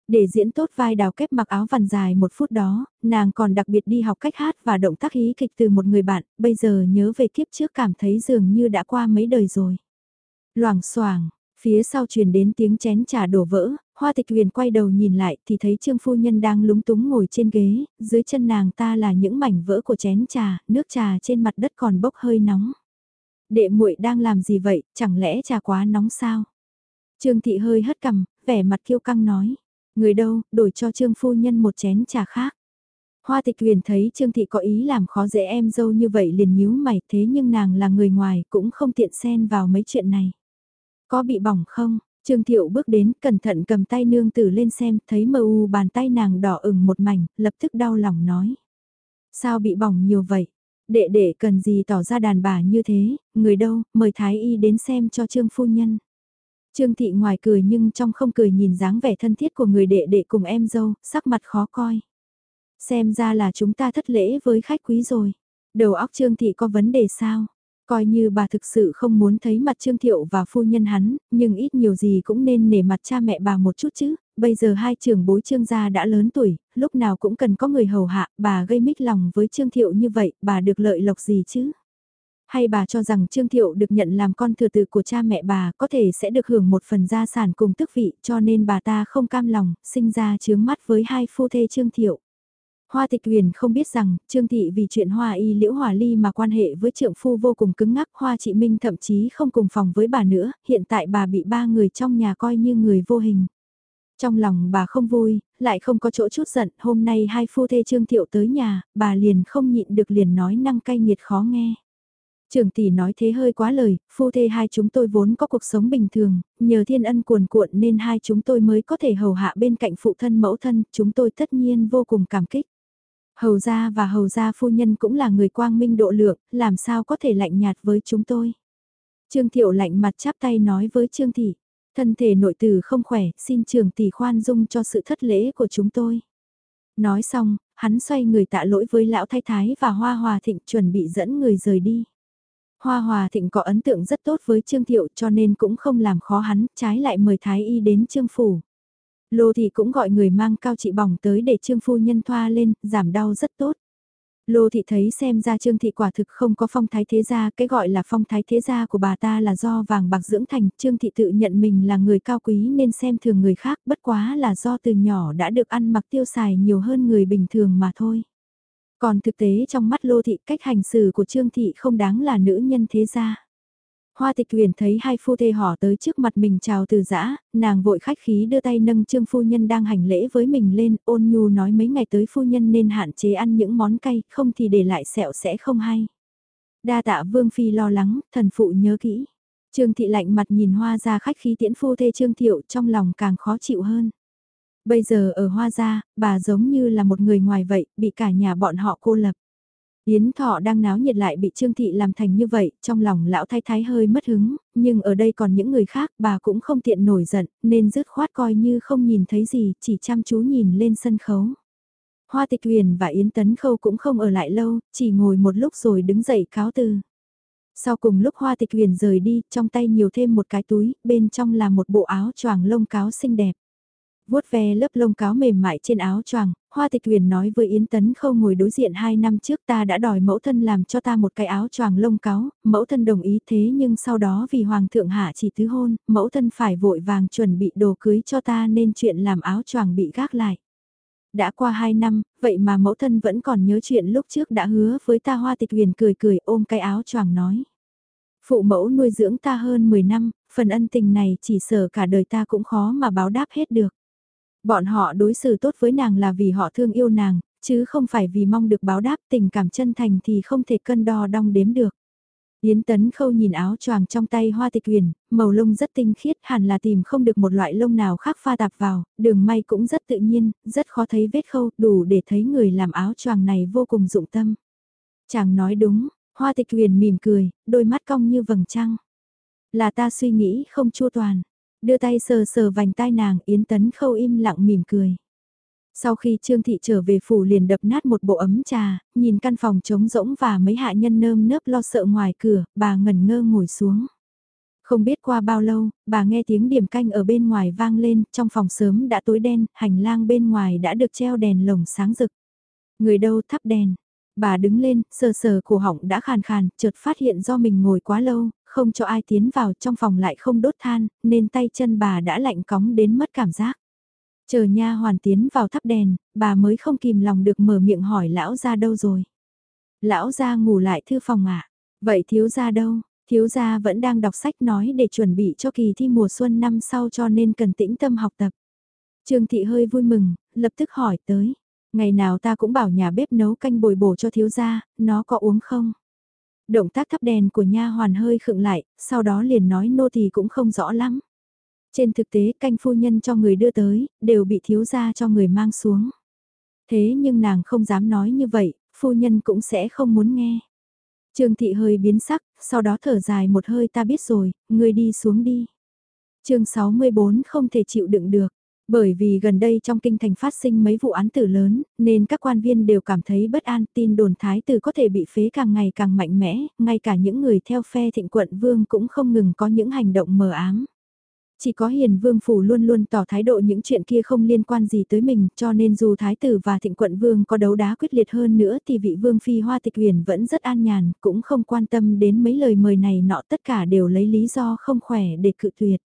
S1: Để diễn tốt vai đào kép mặc áo vằn dài một phút đó, nàng còn đặc biệt đi học cách hát và động tác hí kịch từ một người bạn, bây giờ nhớ về kiếp trước cảm thấy dường như đã qua mấy đời rồi. Loảng xoảng phía sau truyền đến tiếng chén trà đổ vỡ, Hoa tịch huyền quay đầu nhìn lại thì thấy trương phu nhân đang lúng túng ngồi trên ghế, dưới chân nàng ta là những mảnh vỡ của chén trà, nước trà trên mặt đất còn bốc hơi nóng. Đệ muội đang làm gì vậy, chẳng lẽ trà quá nóng sao? Trương thị hơi hất cằm, vẻ mặt kiêu căng nói. Người đâu, đổi cho trương phu nhân một chén trà khác. Hoa tịch huyền thấy Trương Thị có ý làm khó dễ em dâu như vậy liền nhíu mày thế nhưng nàng là người ngoài cũng không tiện xen vào mấy chuyện này. Có bị bỏng không? Trương Thiệu bước đến, cẩn thận cầm tay nương tử lên xem, thấy mờ u bàn tay nàng đỏ ửng một mảnh, lập tức đau lòng nói. Sao bị bỏng nhiều vậy? Đệ đệ cần gì tỏ ra đàn bà như thế, người đâu, mời Thái Y đến xem cho Trương Phu Nhân. Trương Thị ngoài cười nhưng trong không cười nhìn dáng vẻ thân thiết của người đệ đệ cùng em dâu, sắc mặt khó coi. Xem ra là chúng ta thất lễ với khách quý rồi. Đầu óc Trương Thị có vấn đề sao? Coi như bà thực sự không muốn thấy mặt Trương Thiệu và phu nhân hắn, nhưng ít nhiều gì cũng nên nể mặt cha mẹ bà một chút chứ. Bây giờ hai trường bối Trương gia đã lớn tuổi, lúc nào cũng cần có người hầu hạ, bà gây mít lòng với Trương Thiệu như vậy, bà được lợi lộc gì chứ? Hay bà cho rằng Trương Thiệu được nhận làm con thừa tự của cha mẹ bà có thể sẽ được hưởng một phần gia sản cùng tức vị cho nên bà ta không cam lòng, sinh ra chướng mắt với hai phu thê Trương Thiệu. Hoa tịch huyền không biết rằng, Trương Thị vì chuyện Hoa y liễu hòa ly mà quan hệ với trượng phu vô cùng cứng ngắc. Hoa chị Minh thậm chí không cùng phòng với bà nữa, hiện tại bà bị ba người trong nhà coi như người vô hình. Trong lòng bà không vui, lại không có chỗ chút giận, hôm nay hai phu thê Trương Thiệu tới nhà, bà liền không nhịn được liền nói năng cay nghiệt khó nghe. Trường tỷ nói thế hơi quá lời, phu thê hai chúng tôi vốn có cuộc sống bình thường, nhờ thiên ân cuồn cuộn nên hai chúng tôi mới có thể hầu hạ bên cạnh phụ thân mẫu thân, chúng tôi tất nhiên vô cùng cảm kích. Hầu gia và hầu gia phu nhân cũng là người quang minh độ lượng, làm sao có thể lạnh nhạt với chúng tôi. Trương Thiệu lạnh mặt chắp tay nói với Trương Thị, thân thể nội tử không khỏe, xin trường tỷ khoan dung cho sự thất lễ của chúng tôi. Nói xong, hắn xoay người tạ lỗi với lão thái thái và hoa hòa thịnh chuẩn bị dẫn người rời đi. Hoa hòa thịnh có ấn tượng rất tốt với Trương Thiệu cho nên cũng không làm khó hắn, trái lại mời thái y đến Trương Phủ. Lô thị cũng gọi người mang cao trị bỏng tới để trương phu nhân thoa lên, giảm đau rất tốt. Lô thị thấy xem ra trương thị quả thực không có phong thái thế gia, cái gọi là phong thái thế gia của bà ta là do vàng bạc dưỡng thành, trương thị tự nhận mình là người cao quý nên xem thường người khác, bất quá là do từ nhỏ đã được ăn mặc tiêu xài nhiều hơn người bình thường mà thôi. Còn thực tế trong mắt lô thị cách hành xử của trương thị không đáng là nữ nhân thế gia. Hoa tịch huyền thấy hai phu thê họ tới trước mặt mình chào từ giã, nàng vội khách khí đưa tay nâng trương phu nhân đang hành lễ với mình lên, ôn nhu nói mấy ngày tới phu nhân nên hạn chế ăn những món cay, không thì để lại sẹo sẽ không hay. Đa tạ vương phi lo lắng, thần phụ nhớ kỹ. Trương thị lạnh mặt nhìn hoa ra khách khí tiễn phu thê trương thiệu trong lòng càng khó chịu hơn. Bây giờ ở hoa gia, bà giống như là một người ngoài vậy, bị cả nhà bọn họ cô lập. Yến Thọ đang náo nhiệt lại bị Trương Thị làm thành như vậy, trong lòng lão thái thái hơi mất hứng, nhưng ở đây còn những người khác bà cũng không tiện nổi giận, nên dứt khoát coi như không nhìn thấy gì, chỉ chăm chú nhìn lên sân khấu. Hoa Tịch Huyền và Yến Tấn Khâu cũng không ở lại lâu, chỉ ngồi một lúc rồi đứng dậy cáo từ. Sau cùng lúc Hoa Tịch Huyền rời đi, trong tay nhiều thêm một cái túi, bên trong là một bộ áo choàng lông cáo xinh đẹp vuốt ve lớp lông cáo mềm mại trên áo choàng, Hoa Tịch Huyền nói với Yến Tấn Khâu ngồi đối diện hai năm trước ta đã đòi mẫu thân làm cho ta một cái áo choàng lông cáo, mẫu thân đồng ý thế nhưng sau đó vì Hoàng thượng hạ chỉ thứ hôn, mẫu thân phải vội vàng chuẩn bị đồ cưới cho ta nên chuyện làm áo choàng bị gác lại. Đã qua hai năm, vậy mà mẫu thân vẫn còn nhớ chuyện lúc trước đã hứa với ta Hoa Tịch Huyền cười cười ôm cái áo choàng nói. Phụ mẫu nuôi dưỡng ta hơn 10 năm, phần ân tình này chỉ sợ cả đời ta cũng khó mà báo đáp hết được. Bọn họ đối xử tốt với nàng là vì họ thương yêu nàng, chứ không phải vì mong được báo đáp tình cảm chân thành thì không thể cân đo đong đếm được. Yến Tấn Khâu nhìn áo choàng trong tay hoa tịch huyền, màu lông rất tinh khiết hẳn là tìm không được một loại lông nào khác pha tạp vào, đường may cũng rất tự nhiên, rất khó thấy vết khâu, đủ để thấy người làm áo choàng này vô cùng dụng tâm. Chàng nói đúng, hoa tịch huyền mỉm cười, đôi mắt cong như vầng trăng. Là ta suy nghĩ không chua toàn. Đưa tay sờ sờ vành tai nàng, Yến Tấn Khâu im lặng mỉm cười. Sau khi Trương Thị trở về phủ liền đập nát một bộ ấm trà, nhìn căn phòng trống rỗng và mấy hạ nhân nơm nớp lo sợ ngoài cửa, bà ngẩn ngơ ngồi xuống. Không biết qua bao lâu, bà nghe tiếng điểm canh ở bên ngoài vang lên, trong phòng sớm đã tối đen, hành lang bên ngoài đã được treo đèn lồng sáng rực. Người đâu thắp đèn, bà đứng lên, sờ sờ cổ họng đã khàn khàn, chợt phát hiện do mình ngồi quá lâu, không cho ai tiến vào trong phòng lại không đốt than, nên tay chân bà đã lạnh cóng đến mất cảm giác. Chờ nha hoàn tiến vào thắp đèn, bà mới không kìm lòng được mở miệng hỏi lão ra đâu rồi. Lão ra ngủ lại thư phòng ạ. À? Vậy thiếu ra đâu? Thiếu gia vẫn đang đọc sách nói để chuẩn bị cho kỳ thi mùa xuân năm sau cho nên cần tĩnh tâm học tập. Trương Thị hơi vui mừng, lập tức hỏi tới. Ngày nào ta cũng bảo nhà bếp nấu canh bồi bổ cho thiếu gia, nó có uống không? Động tác thắp đèn của nha hoàn hơi khựng lại, sau đó liền nói nô thì cũng không rõ lắm. Trên thực tế canh phu nhân cho người đưa tới, đều bị thiếu gia cho người mang xuống. Thế nhưng nàng không dám nói như vậy, phu nhân cũng sẽ không muốn nghe. Trương thị hơi biến sắc, sau đó thở dài một hơi ta biết rồi, người đi xuống đi. chương 64 không thể chịu đựng được. Bởi vì gần đây trong kinh thành phát sinh mấy vụ án tử lớn, nên các quan viên đều cảm thấy bất an tin đồn thái tử có thể bị phế càng ngày càng mạnh mẽ, ngay cả những người theo phe thịnh quận vương cũng không ngừng có những hành động mờ ám. Chỉ có hiền vương phủ luôn luôn tỏ thái độ những chuyện kia không liên quan gì tới mình cho nên dù thái tử và thịnh quận vương có đấu đá quyết liệt hơn nữa thì vị vương phi hoa tịch huyền vẫn rất an nhàn, cũng không quan tâm đến mấy lời mời này nọ tất cả đều lấy lý do không khỏe để cự tuyệt.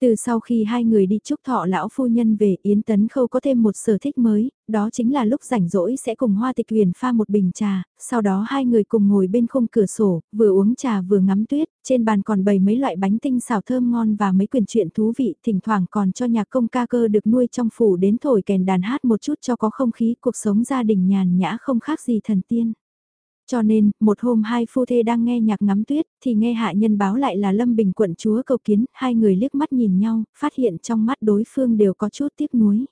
S1: Từ sau khi hai người đi chúc thọ lão phu nhân về Yến Tấn Khâu có thêm một sở thích mới, đó chính là lúc rảnh rỗi sẽ cùng Hoa Tịch Huyền pha một bình trà, sau đó hai người cùng ngồi bên khung cửa sổ, vừa uống trà vừa ngắm tuyết, trên bàn còn bày mấy loại bánh tinh xào thơm ngon và mấy quyển truyện thú vị, thỉnh thoảng còn cho nhạc công ca cơ được nuôi trong phủ đến thổi kèn đàn hát một chút cho có không khí cuộc sống gia đình nhàn nhã không khác gì thần tiên. Cho nên, một hôm hai phu thê đang nghe nhạc ngắm tuyết, thì nghe hạ nhân báo lại là Lâm Bình quận chúa cầu kiến, hai người liếc mắt nhìn nhau, phát hiện trong mắt đối phương đều có chút tiếc nuối.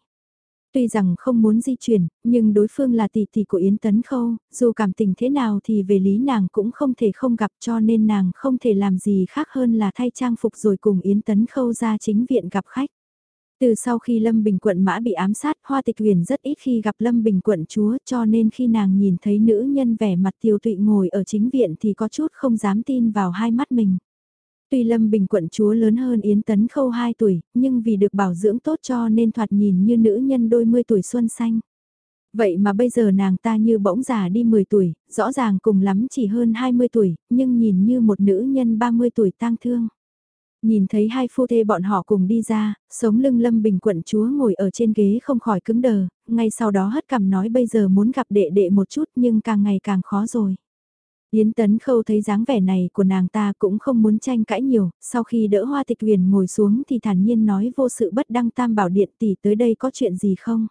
S1: Tuy rằng không muốn di chuyển, nhưng đối phương là tỷ tỷ của Yến Tấn Khâu, dù cảm tình thế nào thì về lý nàng cũng không thể không gặp cho nên nàng không thể làm gì khác hơn là thay trang phục rồi cùng Yến Tấn Khâu ra chính viện gặp khách. Từ sau khi Lâm Bình quận mã bị ám sát, Hoa Tịch Huyền rất ít khi gặp Lâm Bình quận chúa cho nên khi nàng nhìn thấy nữ nhân vẻ mặt tiêu tụy ngồi ở chính viện thì có chút không dám tin vào hai mắt mình. Tuy Lâm Bình quận chúa lớn hơn Yến Tấn Khâu 2 tuổi, nhưng vì được bảo dưỡng tốt cho nên thoạt nhìn như nữ nhân đôi mươi tuổi xuân xanh. Vậy mà bây giờ nàng ta như bỗng già đi 10 tuổi, rõ ràng cùng lắm chỉ hơn 20 tuổi, nhưng nhìn như một nữ nhân 30 tuổi tang thương. Nhìn thấy hai phu thê bọn họ cùng đi ra, sống lưng lâm bình quận chúa ngồi ở trên ghế không khỏi cứng đờ, ngay sau đó hất cằm nói bây giờ muốn gặp đệ đệ một chút nhưng càng ngày càng khó rồi. Yến Tấn Khâu thấy dáng vẻ này của nàng ta cũng không muốn tranh cãi nhiều, sau khi đỡ hoa tịch huyền ngồi xuống thì thản nhiên nói vô sự bất đăng tam bảo điện tỷ tới đây có chuyện gì không?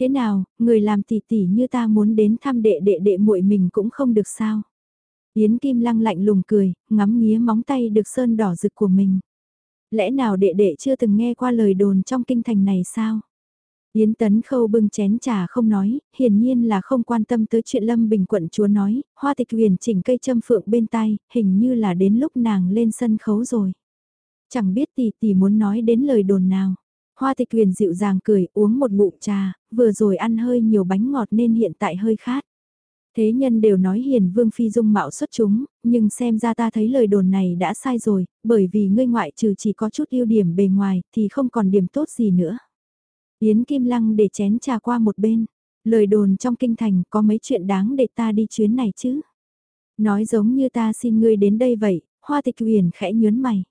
S1: Thế nào, người làm tỷ tỷ như ta muốn đến thăm đệ đệ đệ muội mình cũng không được sao? Yến Kim Lăng lạnh lùng cười, ngắm nghía móng tay được sơn đỏ rực của mình. Lẽ nào đệ đệ chưa từng nghe qua lời đồn trong kinh thành này sao? Yến Tấn Khâu bưng chén trà không nói, hiển nhiên là không quan tâm tới chuyện Lâm Bình quận chúa nói, hoa tịch huyền chỉnh cây châm phượng bên tai, hình như là đến lúc nàng lên sân khấu rồi. Chẳng biết tỷ tỷ muốn nói đến lời đồn nào. Hoa tịch huyền dịu dàng cười uống một ngụm trà, vừa rồi ăn hơi nhiều bánh ngọt nên hiện tại hơi khát. Thế nhân đều nói hiền vương phi dung mạo xuất chúng, nhưng xem ra ta thấy lời đồn này đã sai rồi, bởi vì ngươi ngoại trừ chỉ có chút ưu điểm bề ngoài thì không còn điểm tốt gì nữa. Yến Kim Lăng để chén trà qua một bên, lời đồn trong kinh thành có mấy chuyện đáng để ta đi chuyến này chứ. Nói giống như ta xin ngươi đến đây vậy, hoa tịch huyền khẽ nhớn mày.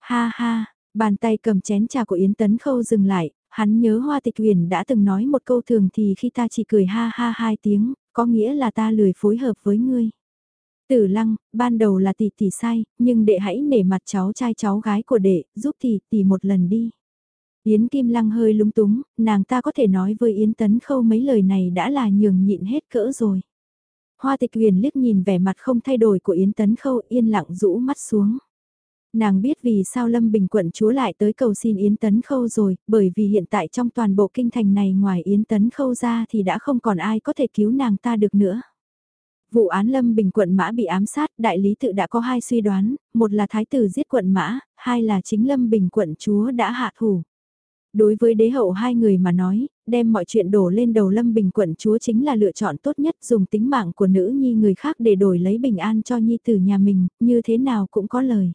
S1: Ha ha, bàn tay cầm chén trà của Yến Tấn Khâu dừng lại, hắn nhớ hoa tịch huyền đã từng nói một câu thường thì khi ta chỉ cười ha ha hai tiếng, có nghĩa là ta lười phối hợp với ngươi. Tử lăng, ban đầu là tỷ tỷ sai, nhưng đệ hãy nể mặt cháu trai cháu gái của đệ, giúp tỷ tỷ một lần đi. Yến Kim Lăng hơi lúng túng, nàng ta có thể nói với Yến Tấn Khâu mấy lời này đã là nhường nhịn hết cỡ rồi. Hoa tịch huyền liếc nhìn vẻ mặt không thay đổi của Yến Tấn Khâu yên lặng rũ mắt xuống. Nàng biết vì sao Lâm Bình quận chúa lại tới cầu xin Yến Tấn Khâu rồi, bởi vì hiện tại trong toàn bộ kinh thành này ngoài Yến Tấn Khâu ra thì đã không còn ai có thể cứu nàng ta được nữa. Vụ án Lâm Bình quận Mã bị ám sát, đại lý tự đã có hai suy đoán, một là thái tử giết quận Mã, hai là chính Lâm Bình quận chúa đã hạ thủ. Đối với đế hậu hai người mà nói, đem mọi chuyện đổ lên đầu Lâm Bình quận chúa chính là lựa chọn tốt nhất dùng tính mạng của nữ nhi người khác để đổi lấy bình an cho nhi tử nhà mình, như thế nào cũng có lời.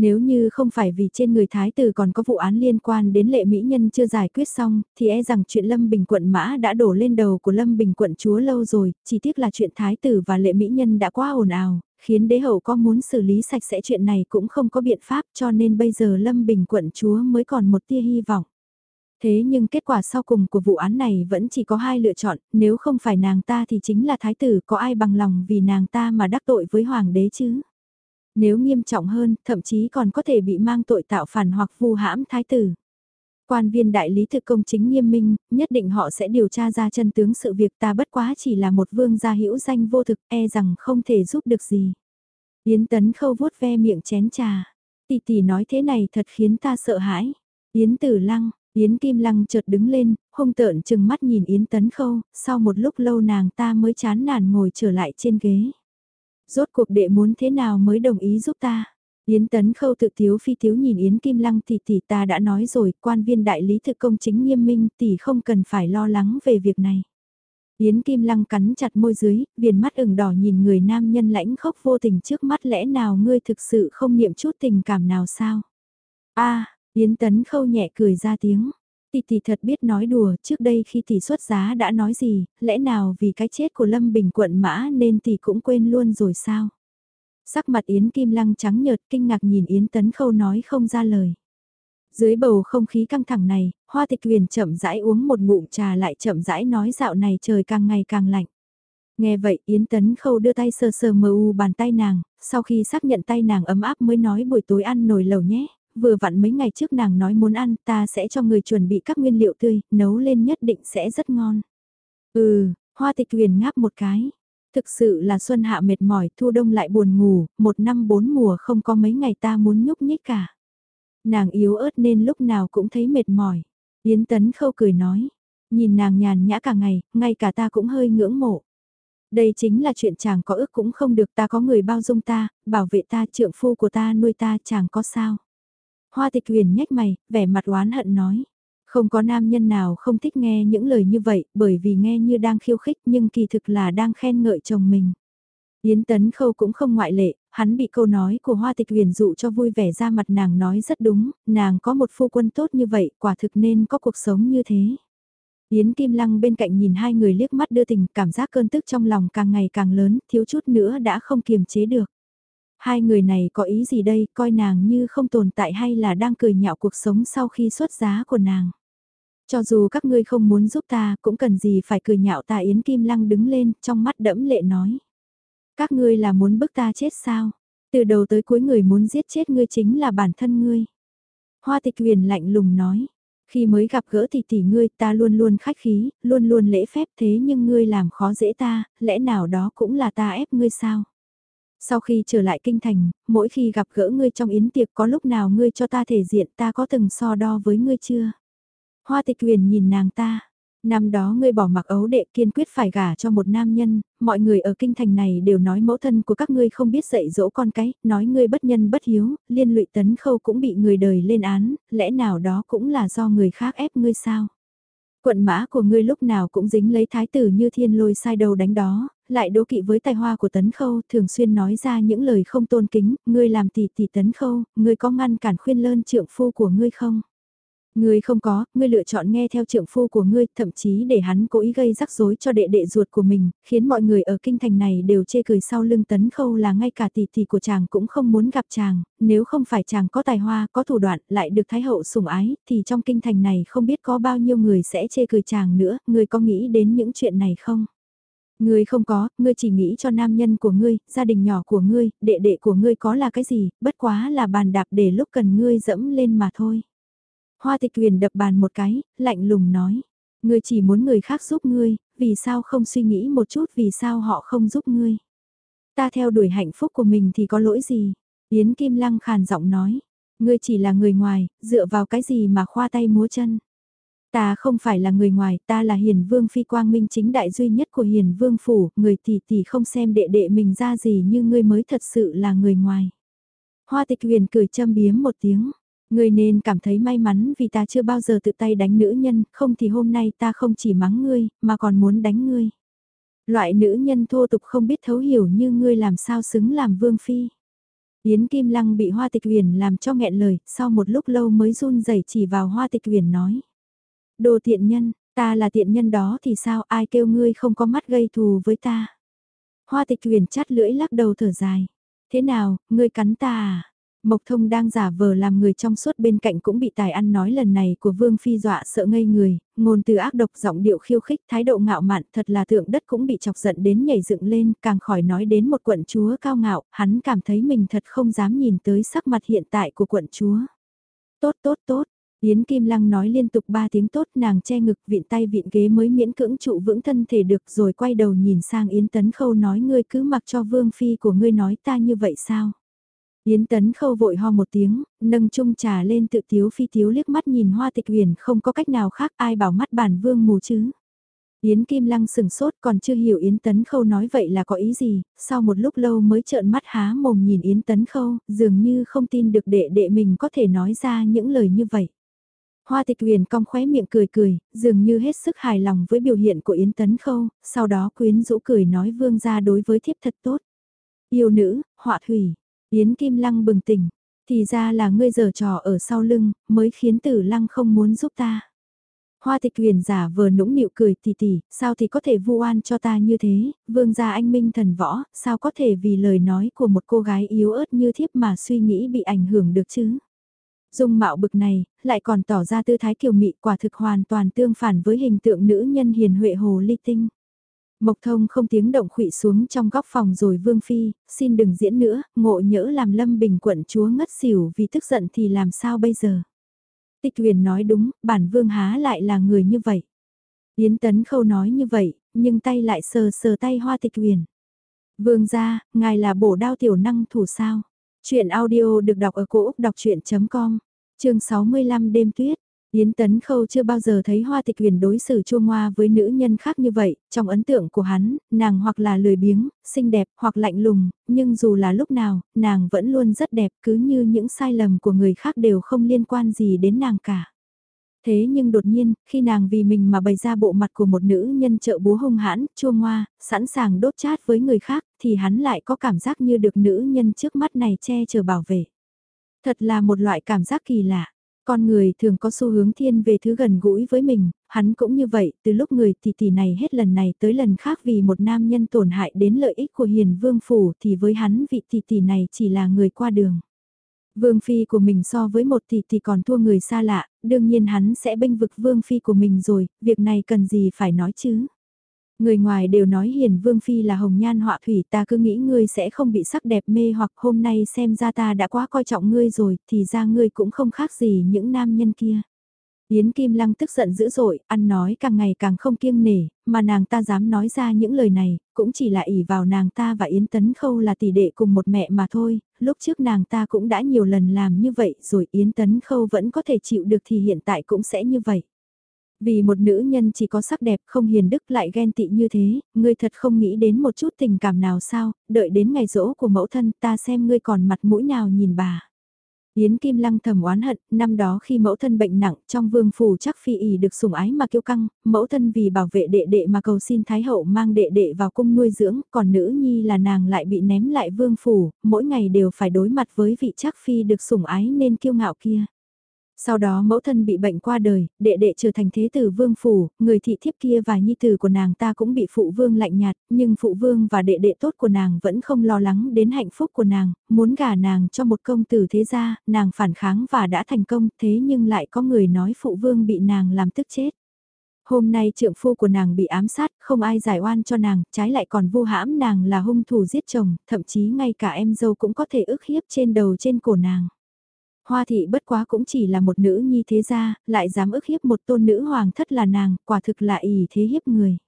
S1: Nếu như không phải vì trên người thái tử còn có vụ án liên quan đến lệ mỹ nhân chưa giải quyết xong, thì e rằng chuyện Lâm Bình quận mã đã đổ lên đầu của Lâm Bình quận chúa lâu rồi, chỉ tiếc là chuyện thái tử và lệ mỹ nhân đã quá ồn ào, khiến đế hậu có muốn xử lý sạch sẽ chuyện này cũng không có biện pháp cho nên bây giờ Lâm Bình quận chúa mới còn một tia hy vọng. Thế nhưng kết quả sau cùng của vụ án này vẫn chỉ có hai lựa chọn, nếu không phải nàng ta thì chính là thái tử, có ai bằng lòng vì nàng ta mà đắc tội với hoàng đế chứ? Nếu nghiêm trọng hơn, thậm chí còn có thể bị mang tội tạo phản hoặc vu hãm thái tử. Quan viên đại lý thực công chính nghiêm minh, nhất định họ sẽ điều tra ra chân tướng sự việc ta bất quá chỉ là một vương gia hữu danh vô thực e rằng không thể giúp được gì. Yến Tấn khâu vuốt ve miệng chén trà. Tỷ tỷ nói thế này thật khiến ta sợ hãi. Yến Tử Lăng, Yến Kim Lăng chợt đứng lên, hung tợn chừng mắt nhìn Yến Tấn Khâu, sau một lúc lâu nàng ta mới chán nản ngồi trở lại trên ghế. Rốt cuộc đệ muốn thế nào mới đồng ý giúp ta? Yến Tấn Khâu tự thiếu phi thiếu nhìn Yến Kim Lăng tỷ tỷ ta đã nói rồi, quan viên đại lý thực công chính nghiêm minh tỷ không cần phải lo lắng về việc này. Yến Kim Lăng cắn chặt môi dưới, viền mắt ửng đỏ nhìn người nam nhân lãnh khốc vô tình trước mắt lẽ nào ngươi thực sự không niệm chút tình cảm nào sao? a Yến Tấn Khâu nhẹ cười ra tiếng. Tỷ tỷ thật biết nói đùa, trước đây khi tỷ xuất giá đã nói gì, lẽ nào vì cái chết của Lâm Bình quận mã nên tỷ cũng quên luôn rồi sao? Sắc mặt Yến Kim Lăng trắng nhợt kinh ngạc nhìn Yến Tấn Khâu nói không ra lời. Dưới bầu không khí căng thẳng này, Hoa Tịch Huyền chậm rãi uống một ngụm trà lại chậm rãi nói dạo này trời càng ngày càng lạnh. Nghe vậy Yến Tấn Khâu đưa tay sờ sờ mờ u bàn tay nàng, sau khi xác nhận tay nàng ấm áp mới nói buổi tối ăn nồi lẩu nhé, vừa vặn mấy ngày trước nàng nói muốn ăn ta sẽ cho người chuẩn bị các nguyên liệu tươi, nấu lên nhất định sẽ rất ngon. Ừ, hoa tịch huyền ngáp một cái. Thực sự là xuân hạ mệt mỏi, thu đông lại buồn ngủ, một năm bốn mùa không có mấy ngày ta muốn nhúc nhích cả. Nàng yếu ớt nên lúc nào cũng thấy mệt mỏi. Yến Tấn Khâu cười nói, nhìn nàng nhàn nhã cả ngày, ngay cả ta cũng hơi ngưỡng mộ. Đây chính là chuyện chàng có ước cũng không được ta có người bao dung ta, bảo vệ ta trượng phu của ta nuôi ta chàng có sao. Hoa tịch huyền nhếch mày, vẻ mặt oán hận nói. Không có nam nhân nào không thích nghe những lời như vậy, bởi vì nghe như đang khiêu khích nhưng kỳ thực là đang khen ngợi chồng mình. Yến Tấn Khâu cũng không ngoại lệ, hắn bị câu nói của Hoa Tịch Huyền dụ cho vui vẻ ra mặt nàng nói rất đúng, nàng có một phu quân tốt như vậy, quả thực nên có cuộc sống như thế. Yến Kim Lăng bên cạnh nhìn hai người liếc mắt đưa tình, cảm giác cơn tức trong lòng càng ngày càng lớn, thiếu chút nữa đã không kiềm chế được. Hai người này có ý gì đây, coi nàng như không tồn tại hay là đang cười nhạo cuộc sống sau khi xuất giá của nàng. Cho dù các ngươi không muốn giúp ta, cũng cần gì phải cười nhạo ta Yến Kim Lăng đứng lên, trong mắt đẫm lệ nói. Các ngươi là muốn bức ta chết sao? Từ đầu tới cuối người muốn giết chết ngươi chính là bản thân ngươi. Hoa tịch huyền lạnh lùng nói. Khi mới gặp gỡ thì tỷ ngươi ta luôn luôn khách khí, luôn luôn lễ phép thế nhưng ngươi làm khó dễ ta, lẽ nào đó cũng là ta ép ngươi sao? Sau khi trở lại kinh thành, mỗi khi gặp gỡ ngươi trong yến tiệc có lúc nào ngươi cho ta thể diện ta có từng so đo với ngươi chưa? Hoa tịch huyền nhìn nàng ta, Năm đó ngươi bỏ mặc ấu đệ kiên quyết phải gả cho một nam nhân, mọi người ở kinh thành này đều nói mẫu thân của các ngươi không biết dạy dỗ con cái, nói ngươi bất nhân bất hiếu, liên lụy tấn khâu cũng bị người đời lên án, lẽ nào đó cũng là do người khác ép ngươi sao? Quận mã của ngươi lúc nào cũng dính lấy thái tử như thiên lôi sai đầu đánh đó, lại đố kỵ với tài hoa của tấn khâu, thường xuyên nói ra những lời không tôn kính, ngươi làm tỷ tỷ tấn khâu, ngươi có ngăn cản khuyên lơn trượng phu của ngươi không? Ngươi không có, ngươi lựa chọn nghe theo trượng phu của ngươi, thậm chí để hắn cố ý gây rắc rối cho đệ đệ ruột của mình, khiến mọi người ở kinh thành này đều chê cười sau lưng tấn khâu là ngay cả tỷ tỷ của chàng cũng không muốn gặp chàng, nếu không phải chàng có tài hoa, có thủ đoạn, lại được thái hậu sủng ái, thì trong kinh thành này không biết có bao nhiêu người sẽ chê cười chàng nữa, ngươi có nghĩ đến những chuyện này không? Ngươi không có, ngươi chỉ nghĩ cho nam nhân của ngươi, gia đình nhỏ của ngươi, đệ đệ của ngươi có là cái gì, bất quá là bàn đạp để lúc cần ngươi dẫm lên mà thôi. Hoa tịch quyền đập bàn một cái, lạnh lùng nói. Ngươi chỉ muốn người khác giúp ngươi, vì sao không suy nghĩ một chút vì sao họ không giúp ngươi. Ta theo đuổi hạnh phúc của mình thì có lỗi gì? Yến Kim Lăng khàn giọng nói. Ngươi chỉ là người ngoài, dựa vào cái gì mà khoa tay múa chân? Ta không phải là người ngoài, ta là hiền vương phi quang minh chính đại duy nhất của hiền vương phủ, người tỷ tỷ không xem đệ đệ mình ra gì như ngươi mới thật sự là người ngoài. Hoa tịch huyền cười châm biếm một tiếng, Ngươi nên cảm thấy may mắn vì ta chưa bao giờ tự tay đánh nữ nhân, không thì hôm nay ta không chỉ mắng ngươi, mà còn muốn đánh ngươi. Loại nữ nhân thô tục không biết thấu hiểu như ngươi làm sao xứng làm vương phi. Yến Kim Lăng bị Hoa Tịch Huyền làm cho nghẹn lời, sau một lúc lâu mới run rẩy chỉ vào Hoa Tịch Huyền nói. Đồ tiện nhân, ta là tiện nhân đó thì sao ai kêu ngươi không có mắt gây thù với ta. Hoa Tịch Huyền chát lưỡi lắc đầu thở dài. Thế nào, ngươi cắn ta à? Mộc thông đang giả vờ làm người trong suốt bên cạnh cũng bị tài ăn nói lần này của Vương Phi dọa sợ ngây người, ngôn từ ác độc giọng điệu khiêu khích thái độ ngạo mạn thật là thượng đất cũng bị chọc giận đến nhảy dựng lên càng khỏi nói đến một quận chúa cao ngạo, hắn cảm thấy mình thật không dám nhìn tới sắc mặt hiện tại của quận chúa. Tốt tốt tốt, Yến Kim Lăng nói liên tục ba tiếng tốt nàng che ngực vịn tay vịn ghế mới miễn cưỡng trụ vững thân thể được rồi quay đầu nhìn sang Yến Tấn Khâu nói ngươi cứ mặc cho Vương Phi của ngươi nói ta như vậy sao? Yến Tấn Khâu vội ho một tiếng, nâng chung trà lên tự tiếu phi tiếu liếc mắt nhìn hoa tịch huyền không có cách nào khác ai bảo mắt bản vương mù chứ. Yến Kim Lăng sừng sốt còn chưa hiểu Yến Tấn Khâu nói vậy là có ý gì, sau một lúc lâu mới trợn mắt há mồm nhìn Yến Tấn Khâu, dường như không tin được đệ đệ mình có thể nói ra những lời như vậy. Hoa tịch huyền cong khóe miệng cười cười, dường như hết sức hài lòng với biểu hiện của Yến Tấn Khâu, sau đó quyến rũ cười nói vương ra đối với thiếp thật tốt. Yêu nữ, họa thủy, Yến Kim Lăng bừng tỉnh, thì ra là ngươi giở trò ở sau lưng, mới khiến tử lăng không muốn giúp ta. Hoa tịch huyền giả vờ nũng nịu cười tỉ tỉ, sao thì có thể vu oan cho ta như thế, vương gia anh minh thần võ, sao có thể vì lời nói của một cô gái yếu ớt như thiếp mà suy nghĩ bị ảnh hưởng được chứ. Dung mạo bực này, lại còn tỏ ra tư thái kiều mị quả thực hoàn toàn tương phản với hình tượng nữ nhân hiền huệ hồ ly tinh. Mộc thông không tiếng động khụy xuống trong góc phòng rồi vương phi, xin đừng diễn nữa, ngộ nhỡ làm lâm bình quận chúa ngất xỉu vì tức giận thì làm sao bây giờ. Tịch huyền nói đúng, bản vương há lại là người như vậy. Yến tấn khâu nói như vậy, nhưng tay lại sờ sờ tay hoa tịch huyền. Vương ra, ngài là bổ đao tiểu năng thủ sao. Chuyện audio được đọc ở cổ Úc đọc chuyện.com, chương 65 đêm tuyết. Yến Tấn Khâu chưa bao giờ thấy Hoa Tịch Huyền đối xử chua ngoa với nữ nhân khác như vậy, trong ấn tượng của hắn, nàng hoặc là lười biếng, xinh đẹp, hoặc lạnh lùng, nhưng dù là lúc nào, nàng vẫn luôn rất đẹp cứ như những sai lầm của người khác đều không liên quan gì đến nàng cả. Thế nhưng đột nhiên, khi nàng vì mình mà bày ra bộ mặt của một nữ nhân trợ búa hung hãn, chua ngoa, sẵn sàng đốt chát với người khác, thì hắn lại có cảm giác như được nữ nhân trước mắt này che chở bảo vệ. Thật là một loại cảm giác kỳ lạ. Con người thường có xu hướng thiên về thứ gần gũi với mình, hắn cũng như vậy, từ lúc người tỷ tỷ này hết lần này tới lần khác vì một nam nhân tổn hại đến lợi ích của hiền vương phủ thì với hắn vị tỷ tỷ này chỉ là người qua đường. Vương phi của mình so với một tỷ tỷ còn thua người xa lạ, đương nhiên hắn sẽ bênh vực vương phi của mình rồi, việc này cần gì phải nói chứ. Người ngoài đều nói hiền vương phi là hồng nhan họa thủy ta cứ nghĩ ngươi sẽ không bị sắc đẹp mê hoặc hôm nay xem ra ta đã quá coi trọng ngươi rồi thì ra ngươi cũng không khác gì những nam nhân kia. Yến Kim Lăng tức giận dữ dội, ăn nói càng ngày càng không kiêng nể, mà nàng ta dám nói ra những lời này, cũng chỉ là ỷ vào nàng ta và Yến Tấn Khâu là tỷ đệ cùng một mẹ mà thôi, lúc trước nàng ta cũng đã nhiều lần làm như vậy rồi Yến Tấn Khâu vẫn có thể chịu được thì hiện tại cũng sẽ như vậy. Vì một nữ nhân chỉ có sắc đẹp không hiền đức lại ghen tị như thế, ngươi thật không nghĩ đến một chút tình cảm nào sao, đợi đến ngày rỗ của mẫu thân ta xem ngươi còn mặt mũi nào nhìn bà. Yến Kim Lăng thầm oán hận, năm đó khi mẫu thân bệnh nặng trong vương phủ chắc phi ỉ được sủng ái mà kiêu căng, mẫu thân vì bảo vệ đệ đệ mà cầu xin Thái Hậu mang đệ đệ vào cung nuôi dưỡng, còn nữ nhi là nàng lại bị ném lại vương phủ, mỗi ngày đều phải đối mặt với vị chắc phi được sủng ái nên kiêu ngạo kia. Sau đó mẫu thân bị bệnh qua đời, đệ đệ trở thành thế tử vương phủ, người thị thiếp kia và nhi tử của nàng ta cũng bị phụ vương lạnh nhạt, nhưng phụ vương và đệ đệ tốt của nàng vẫn không lo lắng đến hạnh phúc của nàng, muốn gả nàng cho một công tử thế gia, nàng phản kháng và đã thành công, thế nhưng lại có người nói phụ vương bị nàng làm tức chết. Hôm nay trượng phu của nàng bị ám sát, không ai giải oan cho nàng, trái lại còn vu hãm nàng là hung thủ giết chồng, thậm chí ngay cả em dâu cũng có thể ức hiếp trên đầu trên cổ nàng. Hoa thị bất quá cũng chỉ là một nữ nhi thế gia, lại dám ức hiếp một tôn nữ hoàng thất là nàng, quả thực là ỷ thế hiếp người.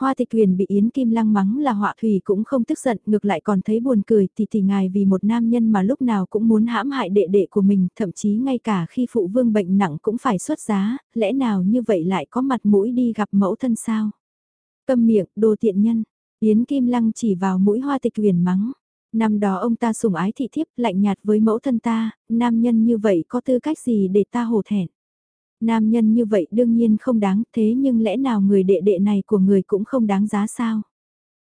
S1: Hoa tịch huyền bị Yến Kim Lăng mắng là họa thủy cũng không tức giận, ngược lại còn thấy buồn cười thì thì ngài vì một nam nhân mà lúc nào cũng muốn hãm hại đệ đệ của mình, thậm chí ngay cả khi phụ vương bệnh nặng cũng phải xuất giá, lẽ nào như vậy lại có mặt mũi đi gặp mẫu thân sao? Câm miệng, đồ tiện nhân, Yến Kim Lăng chỉ vào mũi hoa tịch huyền mắng. Năm đó ông ta sủng ái thị thiếp lạnh nhạt với mẫu thân ta, nam nhân như vậy có tư cách gì để ta hổ thẹn. Nam nhân như vậy đương nhiên không đáng thế nhưng lẽ nào người đệ đệ này của người cũng không đáng giá sao.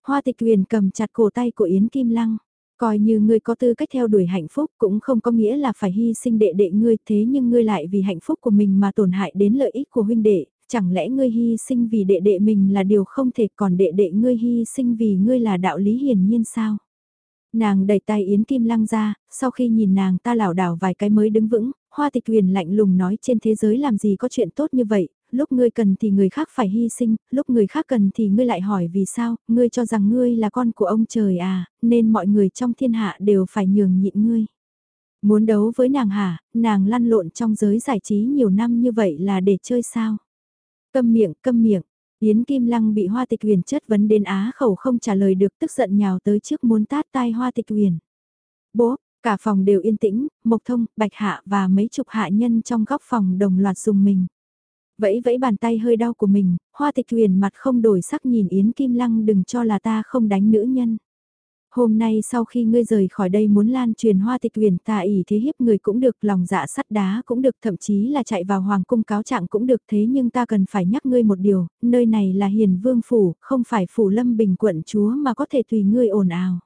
S1: Hoa tịch quyền cầm chặt cổ tay của Yến Kim Lăng. Coi như ngươi có tư cách theo đuổi hạnh phúc cũng không có nghĩa là phải hy sinh đệ đệ ngươi thế nhưng ngươi lại vì hạnh phúc của mình mà tổn hại đến lợi ích của huynh đệ, chẳng lẽ ngươi hy sinh vì đệ đệ mình là điều không thể còn đệ đệ ngươi hy sinh vì ngươi là đạo lý hiển nhiên sao? Nàng đẩy tay Yến Kim Lăng ra, sau khi nhìn nàng ta lảo đảo vài cái mới đứng vững, hoa tịch huyền lạnh lùng nói trên thế giới làm gì có chuyện tốt như vậy, lúc ngươi cần thì người khác phải hy sinh, lúc người khác cần thì ngươi lại hỏi vì sao, ngươi cho rằng ngươi là con của ông trời à, nên mọi người trong thiên hạ đều phải nhường nhịn ngươi. Muốn đấu với nàng hả, nàng lăn lộn trong giới giải trí nhiều năm như vậy là để chơi sao? Câm miệng, câm miệng, Yến Kim Lăng bị Hoa Tịch Huyền chất vấn đến á khẩu không trả lời được tức giận nhào tới trước muốn tát tai Hoa Tịch Huyền. Bố, cả phòng đều yên tĩnh, Mộc Thông, Bạch Hạ và mấy chục hạ nhân trong góc phòng đồng loạt dùng mình. Vẫy vẫy bàn tay hơi đau của mình, Hoa Tịch Huyền mặt không đổi sắc nhìn Yến Kim Lăng đừng cho là ta không đánh nữ nhân. Hôm nay sau khi ngươi rời khỏi đây muốn lan truyền hoa tịch huyền tà ỉ thế hiếp người cũng được, lòng dạ sắt đá cũng được, thậm chí là chạy vào hoàng cung cáo trạng cũng được thế nhưng ta cần phải nhắc ngươi một điều, nơi này là hiền vương phủ, không phải phủ lâm bình quận chúa mà có thể tùy ngươi ồn ào.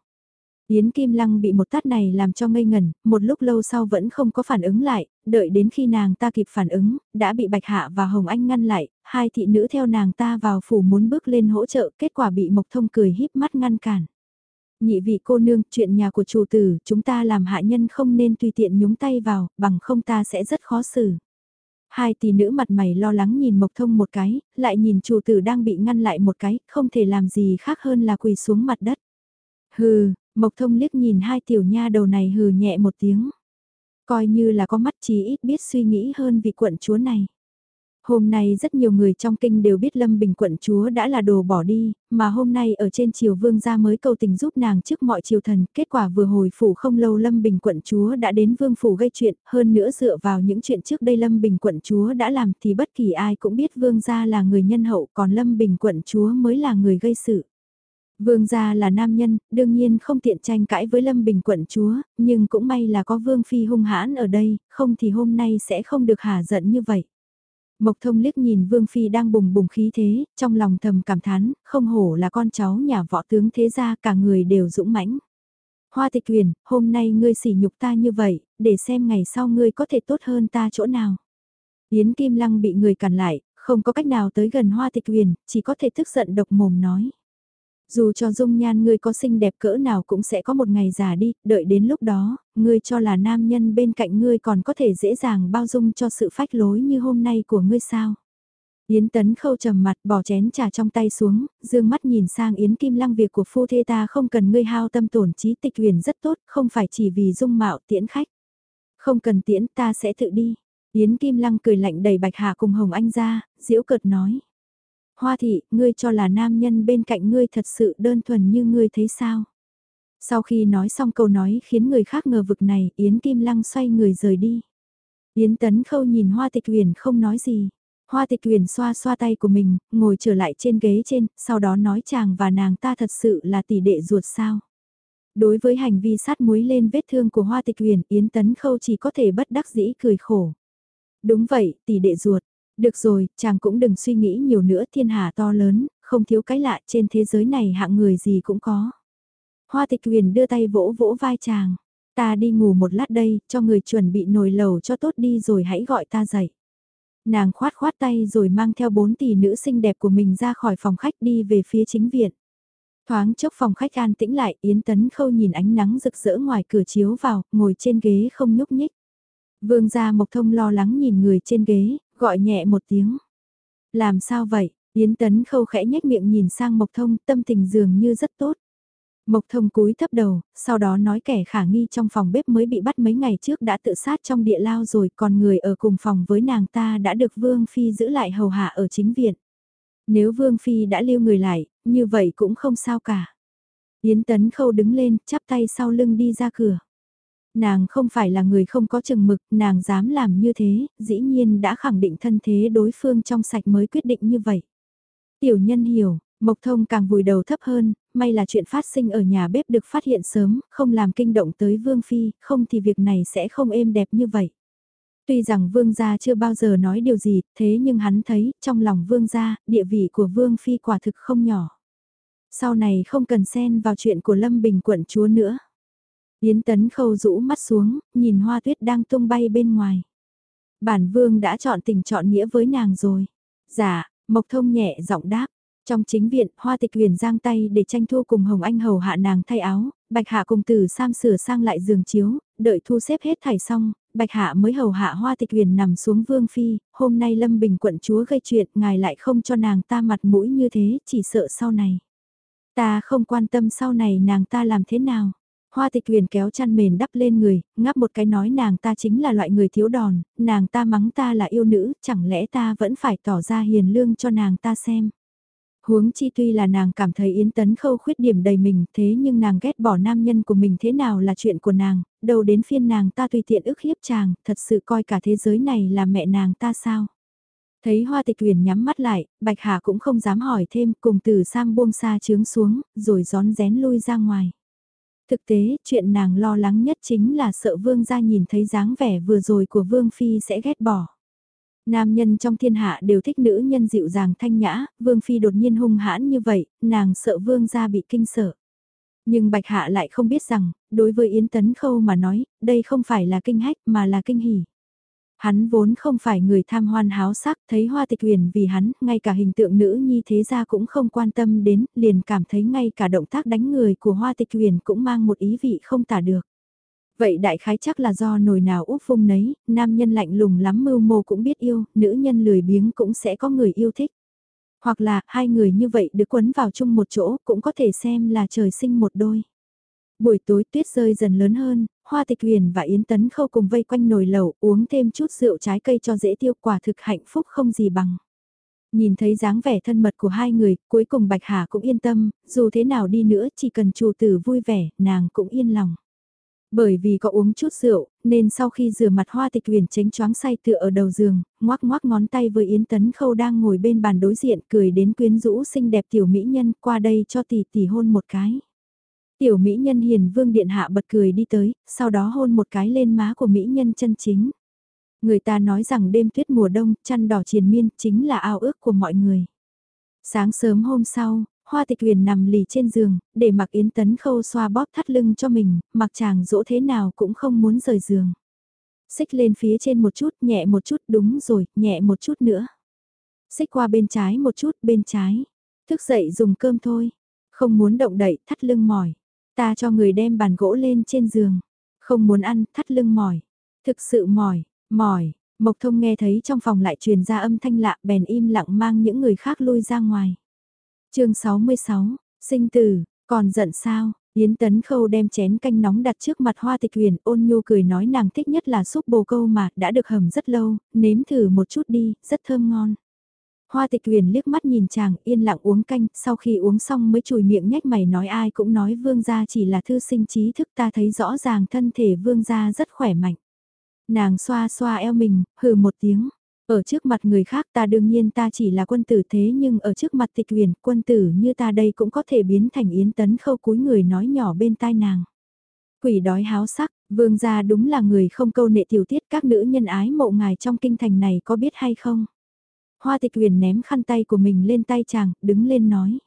S1: Yến Kim Lăng bị một tát này làm cho ngây ngẩn, một lúc lâu sau vẫn không có phản ứng lại, đợi đến khi nàng ta kịp phản ứng, đã bị Bạch Hạ và Hồng Anh ngăn lại, hai thị nữ theo nàng ta vào phủ muốn bước lên hỗ trợ, kết quả bị Mộc Thông cười híp mắt ngăn cản nhị vị cô nương, chuyện nhà của chủ tử, chúng ta làm hạ nhân không nên tùy tiện nhúng tay vào, bằng không ta sẽ rất khó xử. Hai tỷ nữ mặt mày lo lắng nhìn Mộc Thông một cái, lại nhìn chủ tử đang bị ngăn lại một cái, không thể làm gì khác hơn là quỳ xuống mặt đất. Hừ, Mộc Thông liếc nhìn hai tiểu nha đầu này hừ nhẹ một tiếng. Coi như là có mắt trí ít biết suy nghĩ hơn vị quận chúa này. Hôm nay rất nhiều người trong kinh đều biết Lâm Bình quận chúa đã là đồ bỏ đi, mà hôm nay ở trên triều vương gia mới cầu tình giúp nàng trước mọi triều thần, kết quả vừa hồi phủ không lâu Lâm Bình quận chúa đã đến vương phủ gây chuyện, hơn nữa dựa vào những chuyện trước đây Lâm Bình quận chúa đã làm thì bất kỳ ai cũng biết vương gia là người nhân hậu còn Lâm Bình quận chúa mới là người gây sự. Vương gia là nam nhân, đương nhiên không tiện tranh cãi với Lâm Bình quận chúa, nhưng cũng may là có vương phi hung hãn ở đây, không thì hôm nay sẽ không được hả giận như vậy. Mộc thông liếc nhìn Vương Phi đang bùng bùng khí thế, trong lòng thầm cảm thán, không hổ là con cháu nhà võ tướng thế gia cả người đều dũng mãnh. Hoa tịch huyền, hôm nay ngươi sỉ nhục ta như vậy, để xem ngày sau ngươi có thể tốt hơn ta chỗ nào. Yến Kim Lăng bị người cản lại, không có cách nào tới gần hoa tịch huyền, chỉ có thể tức giận độc mồm nói. Dù cho dung nhan ngươi có xinh đẹp cỡ nào cũng sẽ có một ngày già đi, đợi đến lúc đó, ngươi cho là nam nhân bên cạnh ngươi còn có thể dễ dàng bao dung cho sự phách lối như hôm nay của ngươi sao. Yến Tấn khâu trầm mặt bỏ chén trà trong tay xuống, dương mắt nhìn sang Yến Kim Lăng việc của phu thê ta không cần ngươi hao tâm tổn trí tịch huyền rất tốt, không phải chỉ vì dung mạo tiễn khách. Không cần tiễn ta sẽ tự đi. Yến Kim Lăng cười lạnh đầy bạch hạ cùng Hồng Anh ra, diễu cợt nói. Hoa thị, ngươi cho là nam nhân bên cạnh ngươi thật sự đơn thuần như ngươi thấy sao? Sau khi nói xong câu nói khiến người khác ngờ vực này, Yến Kim Lăng xoay người rời đi. Yến Tấn Khâu nhìn Hoa Tịch Uyển không nói gì. Hoa Tịch Uyển xoa xoa tay của mình, ngồi trở lại trên ghế trên, sau đó nói chàng và nàng ta thật sự là tỷ đệ ruột sao. Đối với hành vi sát muối lên vết thương của Hoa Tịch Uyển, Yến Tấn Khâu chỉ có thể bất đắc dĩ cười khổ. Đúng vậy, tỷ đệ ruột. Được rồi, chàng cũng đừng suy nghĩ nhiều nữa thiên hạ to lớn, không thiếu cái lạ trên thế giới này hạng người gì cũng có. Hoa tịch huyền đưa tay vỗ vỗ vai chàng. Ta đi ngủ một lát đây, cho người chuẩn bị nồi lầu cho tốt đi rồi hãy gọi ta dậy. Nàng khoát khoát tay rồi mang theo bốn tỷ nữ xinh đẹp của mình ra khỏi phòng khách đi về phía chính viện. Thoáng chốc phòng khách an tĩnh lại, Yến Tấn Khâu nhìn ánh nắng rực rỡ ngoài cửa chiếu vào, ngồi trên ghế không nhúc nhích. Vương gia Mộc Thông lo lắng nhìn người trên ghế, gọi nhẹ một tiếng. Làm sao vậy? Yến Tấn Khâu khẽ nhếch miệng nhìn sang Mộc Thông, tâm tình dường như rất tốt. Mộc Thông cúi thấp đầu, sau đó nói kẻ khả nghi trong phòng bếp mới bị bắt mấy ngày trước đã tự sát trong địa lao rồi, còn người ở cùng phòng với nàng ta đã được Vương Phi giữ lại hầu hạ ở chính viện. Nếu Vương Phi đã lưu người lại, như vậy cũng không sao cả. Yến Tấn Khâu đứng lên, chắp tay sau lưng đi ra cửa. Nàng không phải là người không có chừng mực, nàng dám làm như thế, dĩ nhiên đã khẳng định thân thế đối phương trong sạch mới quyết định như vậy. Tiểu nhân hiểu, Mộc Thông càng vùi đầu thấp hơn, may là chuyện phát sinh ở nhà bếp được phát hiện sớm, không làm kinh động tới Vương Phi, không thì việc này sẽ không êm đẹp như vậy. Tuy rằng Vương gia chưa bao giờ nói điều gì, thế nhưng hắn thấy, trong lòng Vương gia, địa vị của Vương Phi quả thực không nhỏ. Sau này không cần xen vào chuyện của Lâm Bình quận chúa nữa. Yến Tấn Khâu rũ mắt xuống, nhìn hoa tuyết đang tung bay bên ngoài. Bản vương đã chọn tình chọn nghĩa với nàng rồi. Dạ, Mộc Thông nhẹ giọng đáp. Trong chính viện, Hoa Tịch Huyền giang tay để tranh thu cùng Hồng Anh hầu hạ nàng thay áo, Bạch Hạ cùng Tử Sam sửa sang lại giường chiếu, đợi thu xếp hết thảy xong, Bạch Hạ mới hầu hạ Hoa Tịch Huyền nằm xuống vương phi, hôm nay Lâm Bình quận chúa gây chuyện, ngài lại không cho nàng ta mặt mũi như thế, chỉ sợ sau này. Ta không quan tâm sau này nàng ta làm thế nào. Hoa tịch huyền kéo chăn mền đắp lên người, ngáp một cái nói nàng ta chính là loại người thiếu đòn, nàng ta mắng ta là yêu nữ, chẳng lẽ ta vẫn phải tỏ ra hiền lương cho nàng ta xem. Huống chi tuy là nàng cảm thấy Yến Tấn Khâu khuyết điểm đầy mình thế nhưng nàng ghét bỏ nam nhân của mình thế nào là chuyện của nàng, đầu đến phiên nàng ta tùy tiện ức hiếp chàng, thật sự coi cả thế giới này là mẹ nàng ta sao. Thấy hoa tịch huyền nhắm mắt lại, Bạch Hà cũng không dám hỏi thêm cùng từ sang buông xa trướng xuống, rồi gión rén lui ra ngoài. Thực tế, chuyện nàng lo lắng nhất chính là sợ vương gia nhìn thấy dáng vẻ vừa rồi của vương phi sẽ ghét bỏ. Nam nhân trong thiên hạ đều thích nữ nhân dịu dàng thanh nhã, vương phi đột nhiên hung hãn như vậy, nàng sợ vương gia bị kinh sợ. Nhưng Bạch Hạ lại không biết rằng, đối với Yến Tấn Khâu mà nói, đây không phải là kinh hách mà là kinh hỉ. Hắn vốn không phải người tham hoan háo sắc, thấy hoa tịch huyền vì hắn, ngay cả hình tượng nữ nhi thế gia cũng không quan tâm đến, liền cảm thấy ngay cả động tác đánh người của hoa tịch huyền cũng mang một ý vị không tả được. Vậy đại khái chắc là do nồi nào úp phung nấy, nam nhân lạnh lùng lắm mưu mô cũng biết yêu, nữ nhân lười biếng cũng sẽ có người yêu thích. Hoặc là hai người như vậy được quấn vào chung một chỗ cũng có thể xem là trời sinh một đôi. Buổi tối tuyết rơi dần lớn hơn, Hoa Tịch Huyền và Yến Tấn Khâu cùng vây quanh nồi lẩu uống thêm chút rượu trái cây cho dễ tiêu quả thực hạnh phúc không gì bằng. Nhìn thấy dáng vẻ thân mật của hai người, cuối cùng Bạch Hà cũng yên tâm, dù thế nào đi nữa chỉ cần chủ tử vui vẻ, nàng cũng yên lòng. Bởi vì có uống chút rượu, nên sau khi rửa mặt hoa tịch huyền tránh choáng say tựa ở đầu giường, ngoác ngoác ngón tay với Yến Tấn Khâu đang ngồi bên bàn đối diện cười đến quyến rũ xinh đẹp tiểu mỹ nhân qua đây cho tỷ tỷ hôn một cái. Tiểu mỹ nhân hiền vương điện hạ bật cười đi tới, sau đó hôn một cái lên má của mỹ nhân chân chính. Người ta nói rằng đêm tuyết mùa đông, chăn đỏ triền miên, chính là ao ước của mọi người. Sáng sớm hôm sau, Hoa tịch huyền nằm lì trên giường, để mặc Yến Tấn Khâu xoa bóp thắt lưng cho mình, mặc chàng dỗ thế nào cũng không muốn rời giường. Xích lên phía trên một chút, nhẹ một chút, đúng rồi, nhẹ một chút nữa. Xích qua bên trái một chút, bên trái. Thức dậy dùng cơm thôi. Không muốn động đậy, thắt lưng mỏi. Ta cho người đem bàn gỗ lên trên giường. Không muốn ăn, thắt lưng mỏi. Thực sự mỏi, mỏi. Mộc thông nghe thấy trong phòng lại truyền ra âm thanh lạ bèn im lặng mang những người khác lui ra ngoài chương 66, sinh tử, còn giận sao? Yến Tấn Khâu đem chén canh nóng đặt trước mặt Hoa Tịch Huyền, ôn nhu cười nói nàng thích nhất là súp bồ câu mà, đã được hầm rất lâu, nếm thử một chút đi, rất thơm ngon. Hoa Tịch Huyền liếc mắt nhìn chàng, yên lặng uống canh, sau khi uống xong mới chùi miệng nhếch mày nói ai cũng nói vương gia chỉ là thư sinh trí thức ta thấy rõ ràng thân thể vương gia rất khỏe mạnh. Nàng xoa xoa eo mình, hừ một tiếng. Ở trước mặt người khác ta đương nhiên ta chỉ là quân tử thế nhưng ở trước mặt tịch huyền quân tử như ta đây cũng có thể biến thành yến tấn khâu cúi người nói nhỏ bên tai nàng. Quỷ đói háo sắc, vương gia đúng là người không câu nệ tiểu tiết các nữ nhân ái mộ ngài trong kinh thành này có biết hay không? Hoa tịch huyền ném khăn tay của mình lên tay chàng, đứng lên nói.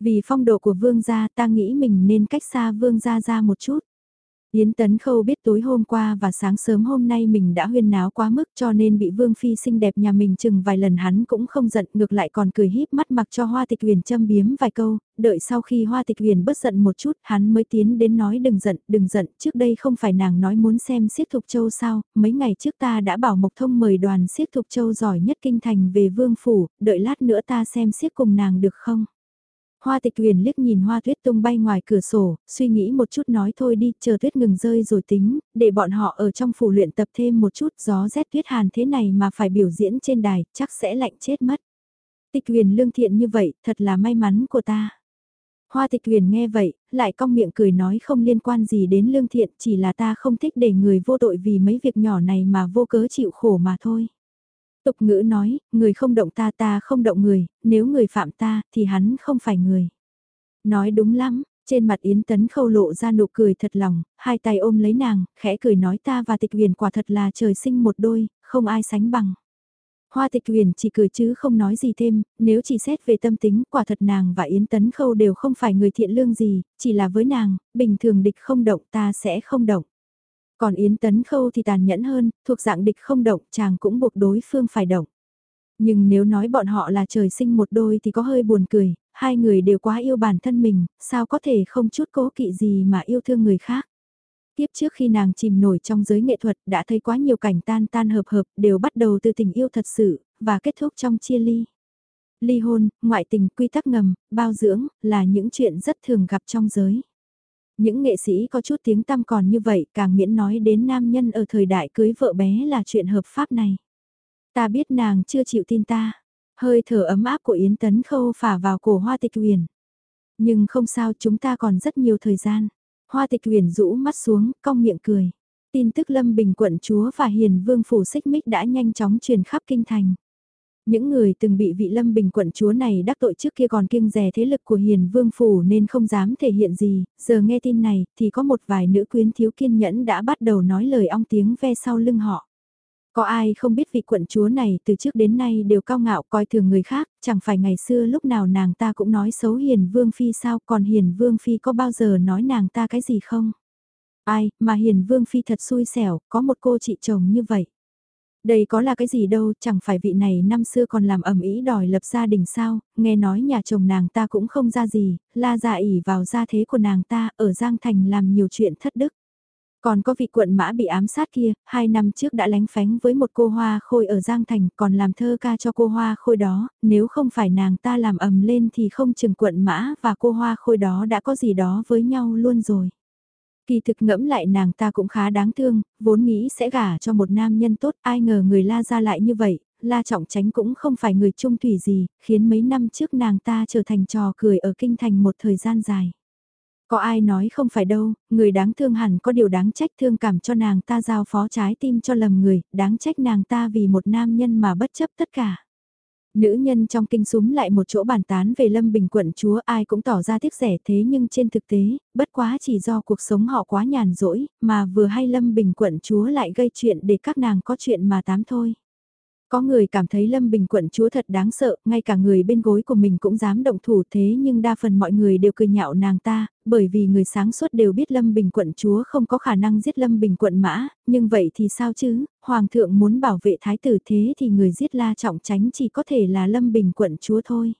S1: Vì phong độ của vương gia ta nghĩ mình nên cách xa vương gia ra một chút. Yến Tấn Khâu biết tối hôm qua và sáng sớm hôm nay mình đã huyên náo quá mức cho nên bị Vương Phi xinh đẹp nhà mình chừng vài lần hắn cũng không giận ngược lại còn cười híp mắt mặc cho Hoa Tịch Huyền châm biếm vài câu, đợi sau khi Hoa Tịch Huyền bớt giận một chút hắn mới tiến đến nói đừng giận, đừng giận, trước đây không phải nàng nói muốn xem siết thục châu sao, mấy ngày trước ta đã bảo Mộc Thông mời đoàn siết thục châu giỏi nhất kinh thành về Vương Phủ, đợi lát nữa ta xem siết cùng nàng được không? Hoa tịch huyền liếc nhìn hoa tuyết tung bay ngoài cửa sổ, suy nghĩ một chút nói thôi đi, chờ tuyết ngừng rơi rồi tính, để bọn họ ở trong phủ luyện tập thêm một chút gió rét tuyết hàn thế này mà phải biểu diễn trên đài, chắc sẽ lạnh chết mất. Tịch huyền lương thiện như vậy, thật là may mắn của ta. Hoa tịch huyền nghe vậy, lại cong miệng cười nói không liên quan gì đến lương thiện, chỉ là ta không thích để người vô tội vì mấy việc nhỏ này mà vô cớ chịu khổ mà thôi. Tục ngữ nói, người không động ta ta không động người, nếu người phạm ta thì hắn không phải người. Nói đúng lắm, trên mặt Yến Tấn khâu lộ ra nụ cười thật lòng, hai tay ôm lấy nàng, khẽ cười nói ta và tịch huyền quả thật là trời sinh một đôi, không ai sánh bằng. Hoa tịch huyền chỉ cười chứ không nói gì thêm, nếu chỉ xét về tâm tính, quả thật nàng và Yến Tấn Khâu đều không phải người thiện lương gì, chỉ là với nàng, bình thường địch không động ta sẽ không động. Còn Yến Tấn Khâu thì tàn nhẫn hơn, thuộc dạng địch không động, chàng cũng buộc đối phương phải động. Nhưng nếu nói bọn họ là trời sinh một đôi thì có hơi buồn cười, hai người đều quá yêu bản thân mình, sao có thể không chút cố kỵ gì mà yêu thương người khác. Tiếp trước khi nàng chìm nổi trong giới nghệ thuật đã thấy quá nhiều cảnh tan tan hợp hợp đều bắt đầu từ tình yêu thật sự, và kết thúc trong chia ly. Ly hôn, ngoại tình, quy tắc ngầm, bao dưỡng, là những chuyện rất thường gặp trong giới. Những nghệ sĩ có chút tiếng tăm còn như vậy càng miễn nói đến nam nhân ở thời đại cưới vợ bé là chuyện hợp pháp này. Ta biết nàng chưa chịu tin ta. Hơi thở ấm áp của Yến Tấn Khâu phả vào cổ hoa tịch huyền. Nhưng không sao chúng ta còn rất nhiều thời gian. Hoa tịch huyền rũ mắt xuống, cong miệng cười. Tin tức Lâm Bình quận chúa và Hiền Vương Phủ Xích Mích đã nhanh chóng truyền khắp kinh thành. Những người từng bị vị lâm bình quận chúa này đắc tội trước kia còn kiêng rè thế lực của hiền vương phủ nên không dám thể hiện gì, giờ nghe tin này thì có một vài nữ quyến thiếu kiên nhẫn đã bắt đầu nói lời ong tiếng ve sau lưng họ. Có ai không biết vị quận chúa này từ trước đến nay đều cao ngạo coi thường người khác, chẳng phải ngày xưa lúc nào nàng ta cũng nói xấu hiền vương phi sao còn hiền vương phi có bao giờ nói nàng ta cái gì không? Ai, mà hiền vương phi thật xui xẻo, có một cô chị chồng như vậy. Đây có là cái gì đâu, chẳng phải vị này năm xưa còn làm ẩm ý đòi lập gia đình sao, nghe nói nhà chồng nàng ta cũng không ra gì, la dạ ỉ vào gia thế của nàng ta, ở Giang Thành làm nhiều chuyện thất đức. Còn có vị quận mã bị ám sát kia, hai năm trước đã lánh phánh với một cô hoa khôi ở Giang Thành, còn làm thơ ca cho cô hoa khôi đó, nếu không phải nàng ta làm ầm lên thì không chừng quận mã và cô hoa khôi đó đã có gì đó với nhau luôn rồi. Kỳ thực ngẫm lại nàng ta cũng khá đáng thương, vốn nghĩ sẽ gả cho một nam nhân tốt, ai ngờ người la ra lại như vậy, la trọng tránh cũng không phải người trung thủy gì, khiến mấy năm trước nàng ta trở thành trò cười ở kinh thành một thời gian dài. Có ai nói không phải đâu, người đáng thương hẳn có điều đáng trách thương cảm cho nàng ta giao phó trái tim cho lầm người, đáng trách nàng ta vì một nam nhân mà bất chấp tất cả. Nữ nhân trong kinh súng lại một chỗ bàn tán về Lâm Bình quận chúa ai cũng tỏ ra tiếc rẻ thế nhưng trên thực tế, bất quá chỉ do cuộc sống họ quá nhàn rỗi, mà vừa hay Lâm Bình quận chúa lại gây chuyện để các nàng có chuyện mà tám thôi. Có người cảm thấy Lâm Bình quận chúa thật đáng sợ, ngay cả người bên gối của mình cũng dám động thủ thế nhưng đa phần mọi người đều cười nhạo nàng ta, bởi vì người sáng suốt đều biết Lâm Bình quận chúa không có khả năng giết Lâm Bình quận mã, nhưng vậy thì sao chứ, Hoàng thượng muốn bảo vệ thái tử thế thì người giết la trọng tránh chỉ có thể là Lâm Bình quận chúa thôi.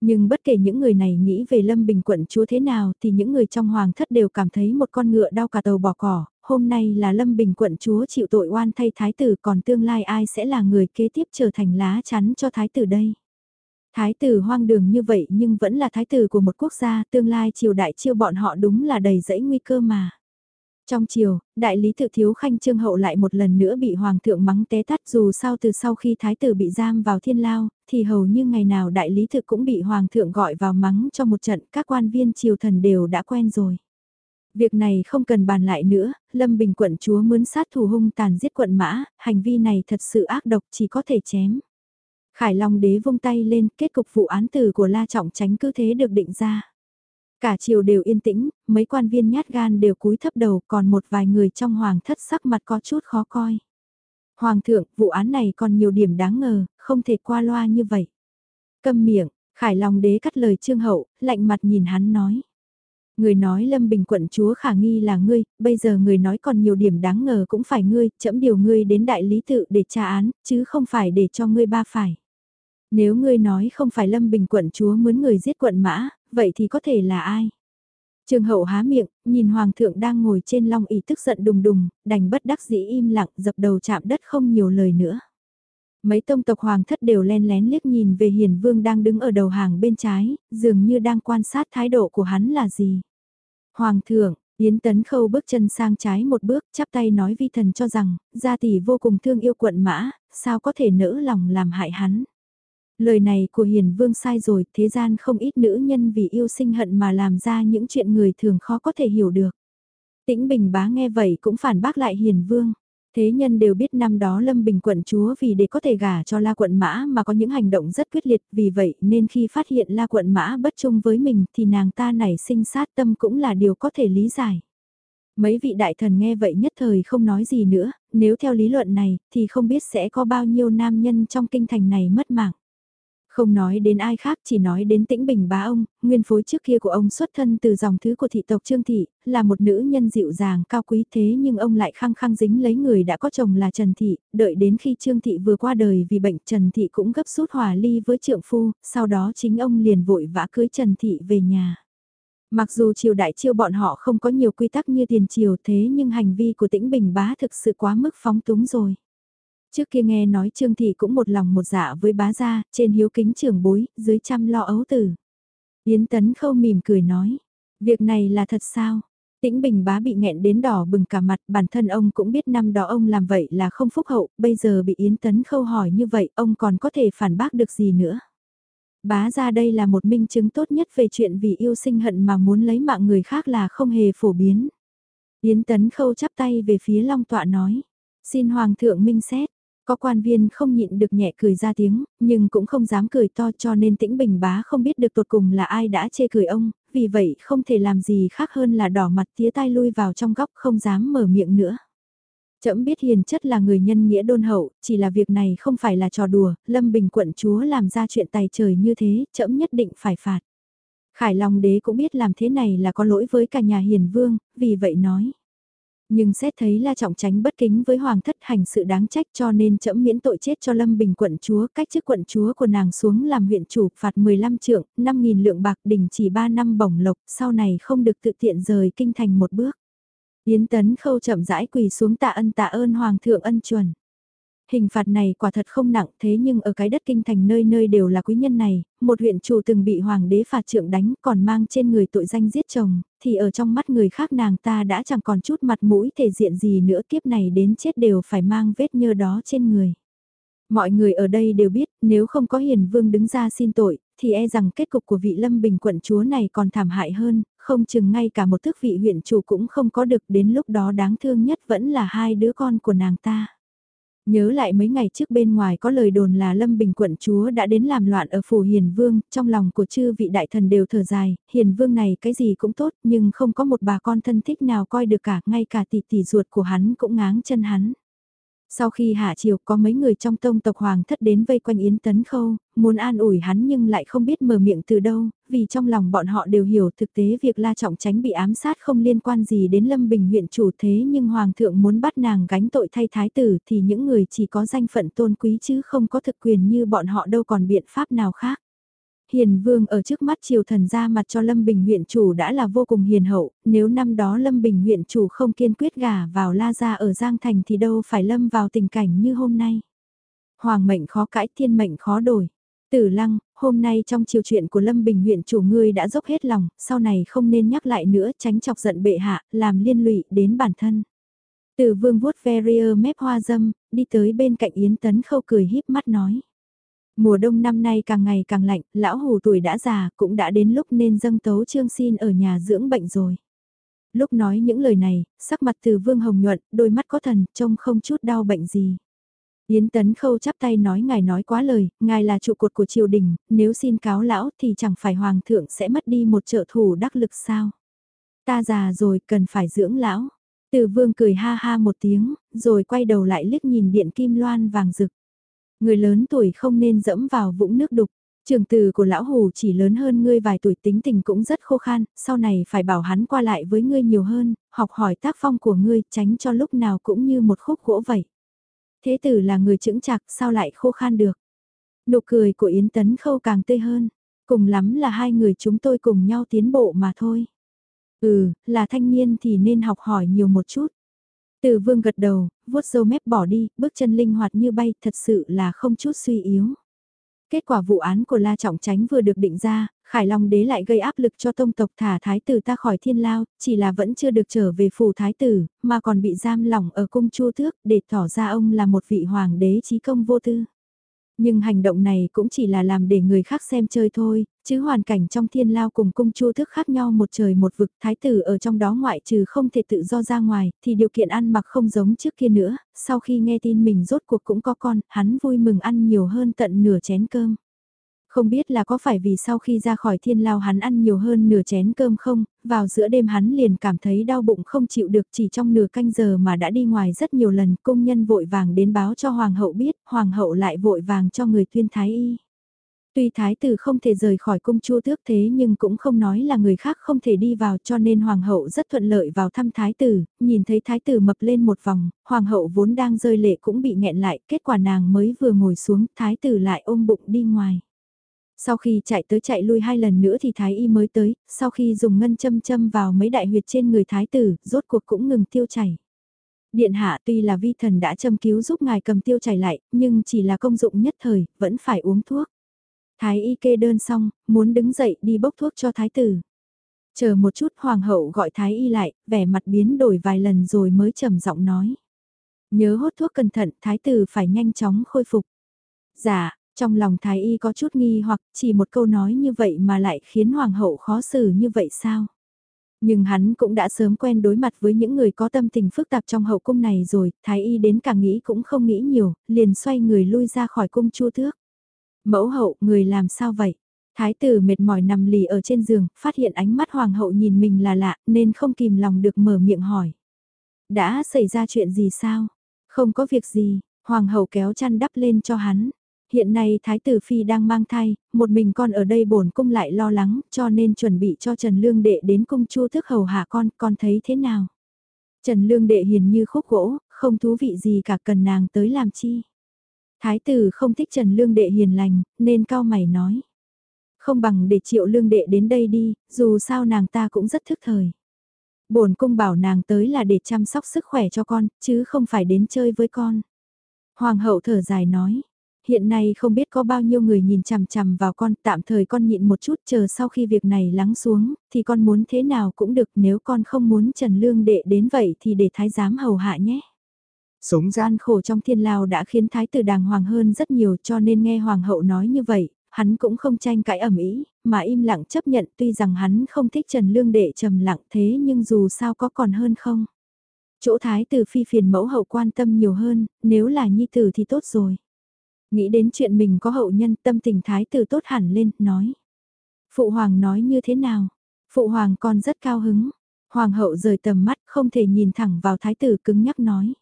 S1: Nhưng bất kể những người này nghĩ về Lâm Bình quận chúa thế nào thì những người trong hoàng thất đều cảm thấy một con ngựa đau cả tàu bỏ cỏ, hôm nay là Lâm Bình quận chúa chịu tội oan thay thái tử còn tương lai ai sẽ là người kế tiếp trở thành lá chắn cho thái tử đây. Thái tử hoang đường như vậy nhưng vẫn là thái tử của một quốc gia tương lai triều đại chiêu bọn họ đúng là đầy rẫy nguy cơ mà. Trong chiều, đại lý tự thiếu khanh trương hậu lại một lần nữa bị hoàng thượng mắng té tắt dù sao từ sau khi thái tử bị giam vào thiên lao, thì hầu như ngày nào đại lý tự cũng bị hoàng thượng gọi vào mắng cho một trận các quan viên triều thần đều đã quen rồi. Việc này không cần bàn lại nữa, Lâm Bình quận chúa mướn sát thủ hung tàn giết quận mã, hành vi này thật sự ác độc chỉ có thể chém. Khải Long đế vung tay lên, kết cục vụ án tử của La Trọng Tránh cứ thế được định ra. Cả triều đều yên tĩnh, mấy quan viên nhát gan đều cúi thấp đầu, còn một vài người trong hoàng thất sắc mặt có chút khó coi. Hoàng thượng, vụ án này còn nhiều điểm đáng ngờ, không thể qua loa như vậy. Câm miệng, Khải Long đế cắt lời Trương Hậu, lạnh mặt nhìn hắn nói. Người nói Lâm Bình quận chúa khả nghi là ngươi, bây giờ người nói còn nhiều điểm đáng ngờ cũng phải ngươi, chẫm điều ngươi đến đại lý tự để tra án, chứ không phải để cho ngươi ba phải. Nếu ngươi nói không phải Lâm Bình quận chúa muốn người giết quận mã, vậy thì có thể là ai? Trường hậu há miệng, nhìn hoàng thượng đang ngồi trên long ỷ tức giận đùng đùng, đành bất đắc dĩ im lặng dập đầu chạm đất không nhiều lời nữa. Mấy tông tộc hoàng thất đều len lén liếc nhìn về hiền vương đang đứng ở đầu hàng bên trái, dường như đang quan sát thái độ của hắn là gì. Hoàng thượng, Yến Tấn Khâu bước chân sang trái một bước, chắp tay nói vi thần cho rằng, gia tỷ vô cùng thương yêu quận mã, sao có thể nỡ lòng làm hại hắn. Lời này của Hiền Vương sai rồi, thế gian không ít nữ nhân vì yêu sinh hận mà làm ra những chuyện người thường khó có thể hiểu được. Tĩnh Bình bá nghe vậy cũng phản bác lại Hiền Vương. Thế nhân đều biết năm đó Lâm Bình quận chúa vì để có thể gả cho La quận mã mà có những hành động rất quyết liệt vì vậy nên khi phát hiện La quận mã bất trung với mình thì nàng ta nảy sinh sát tâm cũng là điều có thể lý giải. Mấy vị đại thần nghe vậy nhất thời không nói gì nữa, nếu theo lý luận này thì không biết sẽ có bao nhiêu nam nhân trong kinh thành này mất mạng. Không nói đến ai khác chỉ nói đến tĩnh bình bá ông, nguyên phối trước kia của ông xuất thân từ dòng thứ của thị tộc Trương Thị, là một nữ nhân dịu dàng cao quý thế nhưng ông lại khăng khăng dính lấy người đã có chồng là Trần Thị, đợi đến khi Trương Thị vừa qua đời vì bệnh Trần Thị cũng gấp rút hòa ly với trượng phu, sau đó chính ông liền vội vã cưới Trần Thị về nhà. Mặc dù triều đại chiêu bọn họ không có nhiều quy tắc như tiền triều thế nhưng hành vi của tĩnh bình bá thực sự quá mức phóng túng rồi. Trước kia nghe nói Trương Thị cũng một lòng một dạ với bá gia, trên hiếu kính trưởng bối, dưới chăm lo ấu tử. Yến Tấn Khâu mỉm cười nói, việc này là thật sao? Tĩnh Bình bá bị nghẹn đến đỏ bừng cả mặt, bản thân ông cũng biết năm đó ông làm vậy là không phúc hậu, bây giờ bị Yến Tấn Khâu hỏi như vậy, ông còn có thể phản bác được gì nữa? Bá ra đây là một minh chứng tốt nhất về chuyện vì yêu sinh hận mà muốn lấy mạng người khác là không hề phổ biến. Yến Tấn Khâu chắp tay về phía Long Tọa nói, xin Hoàng thượng minh xét, có quan viên không nhịn được nhẹ cười ra tiếng, nhưng cũng không dám cười to cho nên tĩnh bình bá không biết được tột cùng là ai đã chê cười ông, vì vậy không thể làm gì khác hơn là đỏ mặt tía tai lui vào trong góc không dám mở miệng nữa. Trẫm biết hiền chất là người nhân nghĩa đôn hậu, chỉ là việc này không phải là trò đùa, Lâm Bình quận chúa làm ra chuyện tài trời như thế, trẫm nhất định phải phạt. Khải Long đế cũng biết làm thế này là có lỗi với cả nhà hiền vương, vì vậy nói. Nhưng xét thấy La Trọng Tránh bất kính với Hoàng thất hành sự đáng trách cho nên chậm miễn tội chết cho Lâm Bình quận chúa cách chức quận chúa của nàng xuống làm huyện chủ phạt 15 trượng, 5000 lượng bạc đình chỉ 3 năm bổng lộc, sau này không được tự tiện rời kinh thành một bước. Yến Tấn Khâu chậm rãi quỳ xuống tạ ân tạ ơn Hoàng thượng ân chuẩn. Hình phạt này quả thật không nặng thế nhưng ở cái đất kinh thành nơi nơi đều là quý nhân này, một huyện chủ từng bị hoàng đế phạt trượng đánh còn mang trên người tội danh giết chồng, thì ở trong mắt người khác nàng ta đã chẳng còn chút mặt mũi thể diện gì nữa kiếp này đến chết đều phải mang vết nhơ đó trên người. Mọi người ở đây đều biết nếu không có hiền vương đứng ra xin tội, thì e rằng kết cục của vị lâm bình quận chúa này còn thảm hại hơn, không chừng ngay cả một thức vị huyện chủ cũng không có được đến lúc đó đáng thương nhất vẫn là hai đứa con của nàng ta. Nhớ lại mấy ngày trước bên ngoài có lời đồn là Lâm Bình quận chúa đã đến làm loạn ở phủ Hiền Vương, trong lòng của chư vị đại thần đều thở dài, Hiền Vương này cái gì cũng tốt nhưng không có một bà con thân thích nào coi được cả, ngay cả tỷ tỷ ruột của hắn cũng ngáng chân hắn. Sau khi hạ chiều có mấy người trong tông tộc hoàng thất đến vây quanh Yến Tấn Khâu, muốn an ủi hắn nhưng lại không biết mở miệng từ đâu, vì trong lòng bọn họ đều hiểu thực tế việc La Trọng Tránh bị ám sát không liên quan gì đến Lâm Bình huyện chủ thế nhưng hoàng thượng muốn bắt nàng gánh tội thay thái tử thì những người chỉ có danh phận tôn quý chứ không có thực quyền như bọn họ đâu còn biện pháp nào khác. Hiền vương ở trước mắt triều thần ra mặt cho Lâm Bình huyện chủ đã là vô cùng hiền hậu, nếu năm đó Lâm Bình huyện chủ không kiên quyết gả vào La Gia ở Giang Thành thì đâu phải lâm vào tình cảnh như hôm nay. Hoàng mệnh khó cãi thiên mệnh khó đổi. Tử lăng, hôm nay trong chiều chuyện của Lâm Bình huyện chủ ngươi đã dốc hết lòng, sau này không nên nhắc lại nữa tránh chọc giận bệ hạ, làm liên lụy đến bản thân. Tử vương vuốt ve mép hoa dâm, đi tới bên cạnh Yến Tấn khâu cười híp mắt nói. Mùa đông năm nay càng ngày càng lạnh, lão hù tuổi đã già, cũng đã đến lúc nên dâng tấu trương xin ở nhà dưỡng bệnh rồi. Lúc nói những lời này, sắc mặt từ vương hồng nhuận, đôi mắt có thần, trông không chút đau bệnh gì. Yến Tấn Khâu chắp tay nói ngài nói quá lời, ngài là trụ cột của triều đình, nếu xin cáo lão thì chẳng phải hoàng thượng sẽ mất đi một trợ thủ đắc lực sao. Ta già rồi cần phải dưỡng lão. Từ vương cười ha ha một tiếng, rồi quay đầu lại liếc nhìn điện kim loan vàng rực. Người lớn tuổi không nên dẫm vào vũng nước đục. Trường từ của lão hù chỉ lớn hơn ngươi vài tuổi tính tình cũng rất khô khan, sau này phải bảo hắn qua lại với ngươi nhiều hơn, học hỏi tác phong của ngươi, tránh cho lúc nào cũng như một khúc gỗ vậy. Thế tử là người chững chạc, sao lại khô khan được? Nụ cười của Yến Tấn Khâu càng tươi hơn, cùng lắm là hai người chúng tôi cùng nhau tiến bộ mà thôi. Ừ, là thanh niên thì nên học hỏi nhiều một chút. Từ vương gật đầu, vuốt dâu mép bỏ đi, bước chân linh hoạt như bay, thật sự là không chút suy yếu. Kết quả vụ án của La Trọng Tránh vừa được định ra, Khải Long đế lại gây áp lực cho tông tộc thả thái tử ta khỏi thiên lao, chỉ là vẫn chưa được trở về phủ thái tử, mà còn bị giam lỏng ở cung chua thước để tỏ ra ông là một vị hoàng đế trí công vô tư. Nhưng hành động này cũng chỉ là làm để người khác xem chơi thôi, chứ hoàn cảnh trong thiên lao cùng cung chu thức khác nhau một trời một vực, thái tử ở trong đó ngoại trừ không thể tự do ra ngoài, thì điều kiện ăn mặc không giống trước kia nữa, sau khi nghe tin mình rốt cuộc cũng có con, hắn vui mừng ăn nhiều hơn tận nửa chén cơm. Không biết là có phải vì sau khi ra khỏi thiên lao hắn ăn nhiều hơn nửa chén cơm không, vào giữa đêm hắn liền cảm thấy đau bụng không chịu được chỉ trong nửa canh giờ mà đã đi ngoài rất nhiều lần công nhân vội vàng đến báo cho hoàng hậu biết, hoàng hậu lại vội vàng cho người tuyên thái y. Tuy thái tử không thể rời khỏi cung chua tước thế nhưng cũng không nói là người khác không thể đi vào cho nên hoàng hậu rất thuận lợi vào thăm thái tử, nhìn thấy thái tử mập lên một vòng, hoàng hậu vốn đang rơi lệ cũng bị nghẹn lại, kết quả nàng mới vừa ngồi xuống, thái tử lại ôm bụng đi ngoài. Sau khi chạy tới chạy lui hai lần nữa thì thái y mới tới, sau khi dùng ngân châm châm vào mấy đại huyệt trên người thái tử, rốt cuộc cũng ngừng tiêu chảy. Điện hạ tuy là vi thần đã châm cứu giúp ngài cầm tiêu chảy lại, nhưng chỉ là công dụng nhất thời, vẫn phải uống thuốc. Thái y kê đơn xong, muốn đứng dậy đi bốc thuốc cho thái tử. Chờ một chút hoàng hậu gọi thái y lại, vẻ mặt biến đổi vài lần rồi mới trầm giọng nói. Nhớ hốt thuốc cẩn thận, thái tử phải nhanh chóng khôi phục. Dạ, trong lòng thái y có chút nghi hoặc chỉ một câu nói như vậy mà lại khiến hoàng hậu khó xử như vậy sao? Nhưng hắn cũng đã sớm quen đối mặt với những người có tâm tình phức tạp trong hậu cung này rồi, thái y đến cả nghĩ cũng không nghĩ nhiều, liền xoay người lui ra khỏi cung chu thước. Mẫu hậu, người làm sao vậy? Thái tử mệt mỏi nằm lì ở trên giường, phát hiện ánh mắt hoàng hậu nhìn mình là lạ, nên không kìm lòng được mở miệng hỏi. Đã xảy ra chuyện gì sao? Không có việc gì, hoàng hậu kéo chăn đắp lên cho hắn. Hiện nay Thái tử Phi đang mang thai, một mình con ở đây bổn cung lại lo lắng, cho nên chuẩn bị cho Trần Lương Đệ đến cung chu thức hầu hạ con, con thấy thế nào? Trần Lương Đệ hiền như khúc gỗ, không thú vị gì cả cần nàng tới làm chi. Thái tử không thích Trần Lương Đệ hiền lành, nên cao mày nói. Không bằng để triệu lương đệ đến đây đi, dù sao nàng ta cũng rất thức thời. bổn cung bảo nàng tới là để chăm sóc sức khỏe cho con, chứ không phải đến chơi với con. Hoàng hậu thở dài nói, hiện nay không biết có bao nhiêu người nhìn chằm chằm vào con, tạm thời con nhịn một chút chờ sau khi việc này lắng xuống, thì con muốn thế nào cũng được nếu con không muốn Trần Lương Đệ đến vậy thì để thái giám hầu hạ nhé. Sống gian khổ trong thiên lao đã khiến thái tử đàng hoàng hơn rất nhiều cho nên nghe hoàng hậu nói như vậy, hắn cũng không tranh cãi ẩm ý, mà im lặng chấp nhận tuy rằng hắn không thích Trần Lương Đệ trầm lặng thế nhưng dù sao có còn hơn không. Chỗ thái tử phi phiền mẫu hậu quan tâm nhiều hơn, nếu là nhi tử thì tốt rồi. Nghĩ đến chuyện mình có hậu nhân tâm tình thái tử tốt hẳn lên, nói. Phụ hoàng nói như thế nào? Phụ hoàng con rất cao hứng. Hoàng hậu rời tầm mắt không thể nhìn thẳng vào thái tử cứng nhắc nói.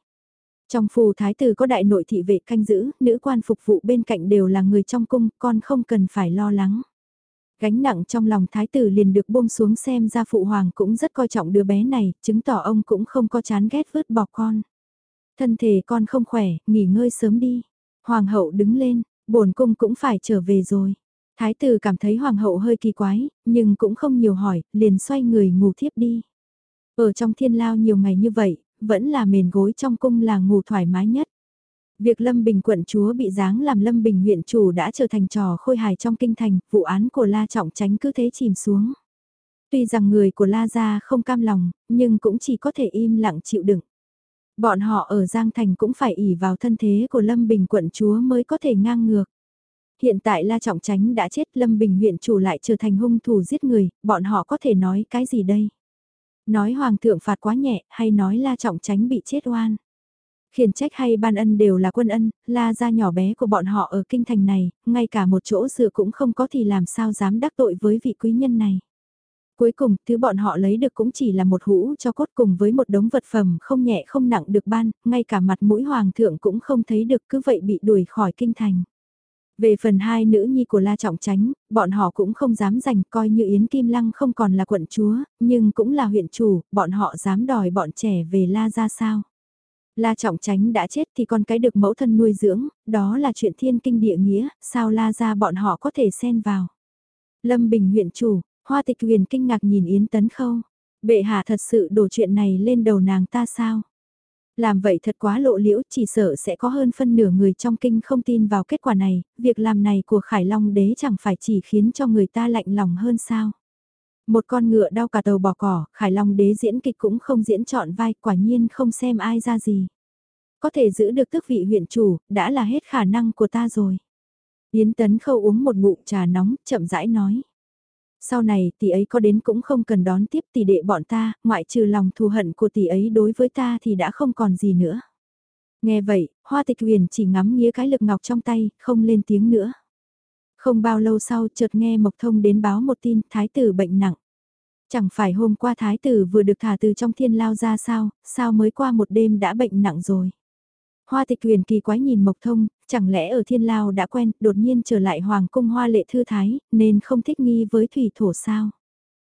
S1: Trong phù thái tử có đại nội thị vệ canh giữ, nữ quan phục vụ bên cạnh đều là người trong cung, con không cần phải lo lắng. Gánh nặng trong lòng thái tử liền được buông xuống xem ra phụ hoàng cũng rất coi trọng đứa bé này, chứng tỏ ông cũng không có chán ghét vứt bỏ con. Thân thể con không khỏe, nghỉ ngơi sớm đi. Hoàng hậu đứng lên, bổn cung cũng phải trở về rồi. Thái tử cảm thấy hoàng hậu hơi kỳ quái, nhưng cũng không nhiều hỏi, liền xoay người ngủ thiếp đi. Ở trong thiên lao nhiều ngày như vậy, vẫn là mền gối trong cung là ngủ thoải mái nhất. Việc Lâm Bình quận chúa bị giáng làm Lâm Bình huyện chủ đã trở thành trò khôi hài trong kinh thành, vụ án của La Trọng Tránh cứ thế chìm xuống. Tuy rằng người của La Gia không cam lòng, nhưng cũng chỉ có thể im lặng chịu đựng. Bọn họ ở Giang Thành cũng phải ỉ vào thân thế của Lâm Bình quận chúa mới có thể ngang ngược. Hiện tại La Trọng Tránh đã chết Lâm Bình huyện chủ lại trở thành hung thủ giết người, bọn họ có thể nói cái gì đây? Nói Hoàng thượng phạt quá nhẹ hay nói La Trọng Tránh bị chết oan? Khiển trách hay ban ân đều là quân ân, La gia nhỏ bé của bọn họ ở kinh thành này, ngay cả một chỗ dựa cũng không có thì làm sao dám đắc tội với vị quý nhân này. Cuối cùng, thứ bọn họ lấy được cũng chỉ là một hũ cho cốt cùng với một đống vật phẩm không nhẹ không nặng được ban, ngay cả mặt mũi hoàng thượng cũng không thấy được cứ vậy bị đuổi khỏi kinh thành. Về phần hai nữ nhi của La Trọng Tránh, bọn họ cũng không dám giành coi như Yến Kim Lăng không còn là quận chúa, nhưng cũng là huyện chủ, bọn họ dám đòi bọn trẻ về La ra sao. La Trọng Tránh đã chết thì con cái được mẫu thân nuôi dưỡng, đó là chuyện thiên kinh địa nghĩa, sao La ra bọn họ có thể xen vào. Lâm Bình huyện chủ, Hoa Tịch Huyền kinh ngạc nhìn Yến Tấn Khâu, bệ hạ thật sự đổ chuyện này lên đầu nàng ta sao? Làm vậy thật quá lộ liễu, chỉ sợ sẽ có hơn phân nửa người trong kinh không tin vào kết quả này, việc làm này của Khải Long đế chẳng phải chỉ khiến cho người ta lạnh lòng hơn sao. Một con ngựa đau cả tàu bỏ cỏ, Khải Long đế diễn kịch cũng không diễn trọn vai, quả nhiên không xem ai ra gì. Có thể giữ được tước vị huyện chủ, đã là hết khả năng của ta rồi. Yến Tấn Khâu uống một ngụm trà nóng, chậm rãi nói sau này tỷ ấy có đến cũng không cần đón tiếp tỷ đệ bọn ta, ngoại trừ lòng thù hận của tỷ ấy đối với ta thì đã không còn gì nữa. Nghe vậy, hoa tịch huyền chỉ ngắm nghía cái lực ngọc trong tay, không lên tiếng nữa. Không bao lâu sau chợt nghe Mộc Thông đến báo một tin thái tử bệnh nặng. Chẳng phải hôm qua thái tử vừa được thả từ trong thiên lao ra sao, sao mới qua một đêm đã bệnh nặng rồi. Hoa tịch huyền kỳ quái nhìn Mộc Thông, chẳng lẽ ở thiên lao đã quen, đột nhiên trở lại hoàng cung hoa lệ thư thái, nên không thích nghi với thủy thổ sao.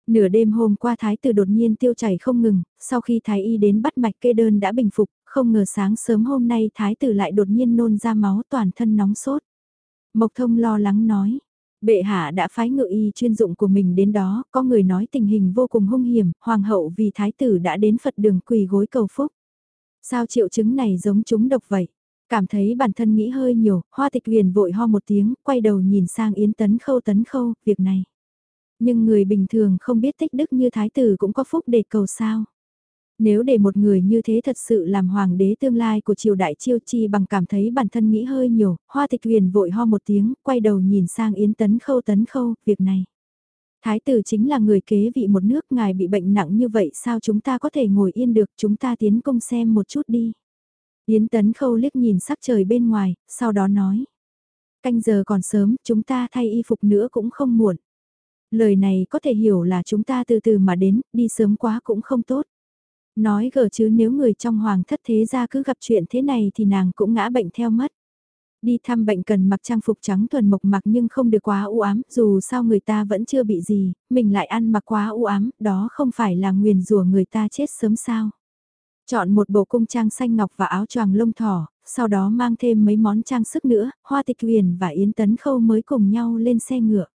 S1: Nửa đêm hôm qua thái tử đột nhiên tiêu chảy không ngừng, sau khi thái y đến bắt mạch kê đơn đã bình phục, không ngờ sáng sớm hôm nay thái tử lại đột nhiên nôn ra máu toàn thân nóng sốt. Mộc thông lo lắng nói, bệ hạ đã phái ngự y chuyên dụng của mình đến đó, có người nói tình hình vô cùng hung hiểm, hoàng hậu vì thái tử đã đến Phật đường quỳ gối cầu phúc. Sao triệu chứng này giống chúng độc vậy? Cảm thấy bản thân nghĩ hơi nhiều, hoa tịch huyền vội ho một tiếng, quay đầu nhìn sang yến tấn khâu tấn khâu, việc này. Nhưng người bình thường không biết tích đức như thái tử cũng có phúc để cầu sao. Nếu để một người như thế thật sự làm hoàng đế tương lai của triều đại chiêu chi bằng cảm thấy bản thân nghĩ hơi nhiều, hoa tịch huyền vội ho một tiếng, quay đầu nhìn sang yến tấn khâu tấn khâu, việc này. Thái tử chính là người kế vị một nước ngài bị bệnh nặng như vậy sao chúng ta có thể ngồi yên được chúng ta tiến công xem một chút đi. Yến tấn khâu liếc nhìn sắc trời bên ngoài, sau đó nói. Canh giờ còn sớm, chúng ta thay y phục nữa cũng không muộn. Lời này có thể hiểu là chúng ta từ từ mà đến, đi sớm quá cũng không tốt. Nói gở chứ nếu người trong hoàng thất thế ra cứ gặp chuyện thế này thì nàng cũng ngã bệnh theo mất. Đi thăm bệnh cần mặc trang phục trắng thuần mộc mặc nhưng không được quá u ám, dù sao người ta vẫn chưa bị gì, mình lại ăn mặc quá u ám, đó không phải là nguyền rủa người ta chết sớm sao. Chọn một bộ cung trang xanh ngọc và áo choàng lông thỏ, sau đó mang thêm mấy món trang sức nữa, Hoa Tịch Huyền và Yến Tấn Khâu mới cùng nhau lên xe ngựa.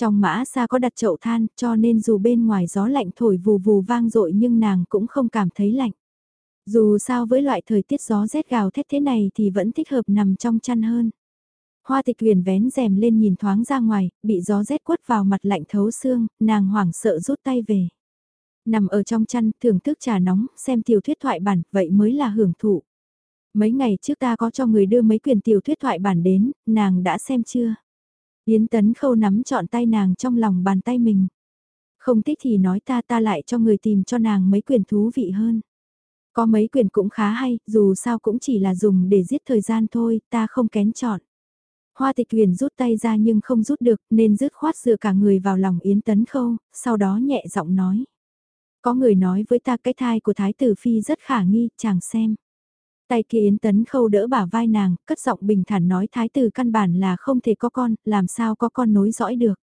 S1: Trong mã xa có đặt chậu than, cho nên dù bên ngoài gió lạnh thổi vù vù vang dội nhưng nàng cũng không cảm thấy lạnh. Dù sao với loại thời tiết gió rét gào thét thế này thì vẫn thích hợp nằm trong chăn hơn. Hoa tịch huyền vén rèm lên nhìn thoáng ra ngoài, bị gió rét quất vào mặt lạnh thấu xương, nàng hoảng sợ rút tay về. Nằm ở trong chăn, thưởng thức trà nóng, xem tiểu thuyết thoại bản, vậy mới là hưởng thụ. Mấy ngày trước ta có cho người đưa mấy quyền tiểu thuyết thoại bản đến, nàng đã xem chưa? Yến Tấn Khâu nắm trọn tay nàng trong lòng bàn tay mình. Không thích thì nói ta ta lại cho người tìm cho nàng mấy quyền thú vị hơn. Có mấy quyền cũng khá hay, dù sao cũng chỉ là dùng để giết thời gian thôi, ta không kén chọn. Hoa tịch huyền rút tay ra nhưng không rút được nên rứt khoát dựa cả người vào lòng Yến Tấn Khâu, sau đó nhẹ giọng nói. Có người nói với ta cái thai của Thái tử Phi rất khả nghi, chàng xem. Tay kia Yến Tấn Khâu đỡ bả vai nàng, cất giọng bình thản nói Thái tử căn bản là không thể có con, làm sao có con nối dõi được.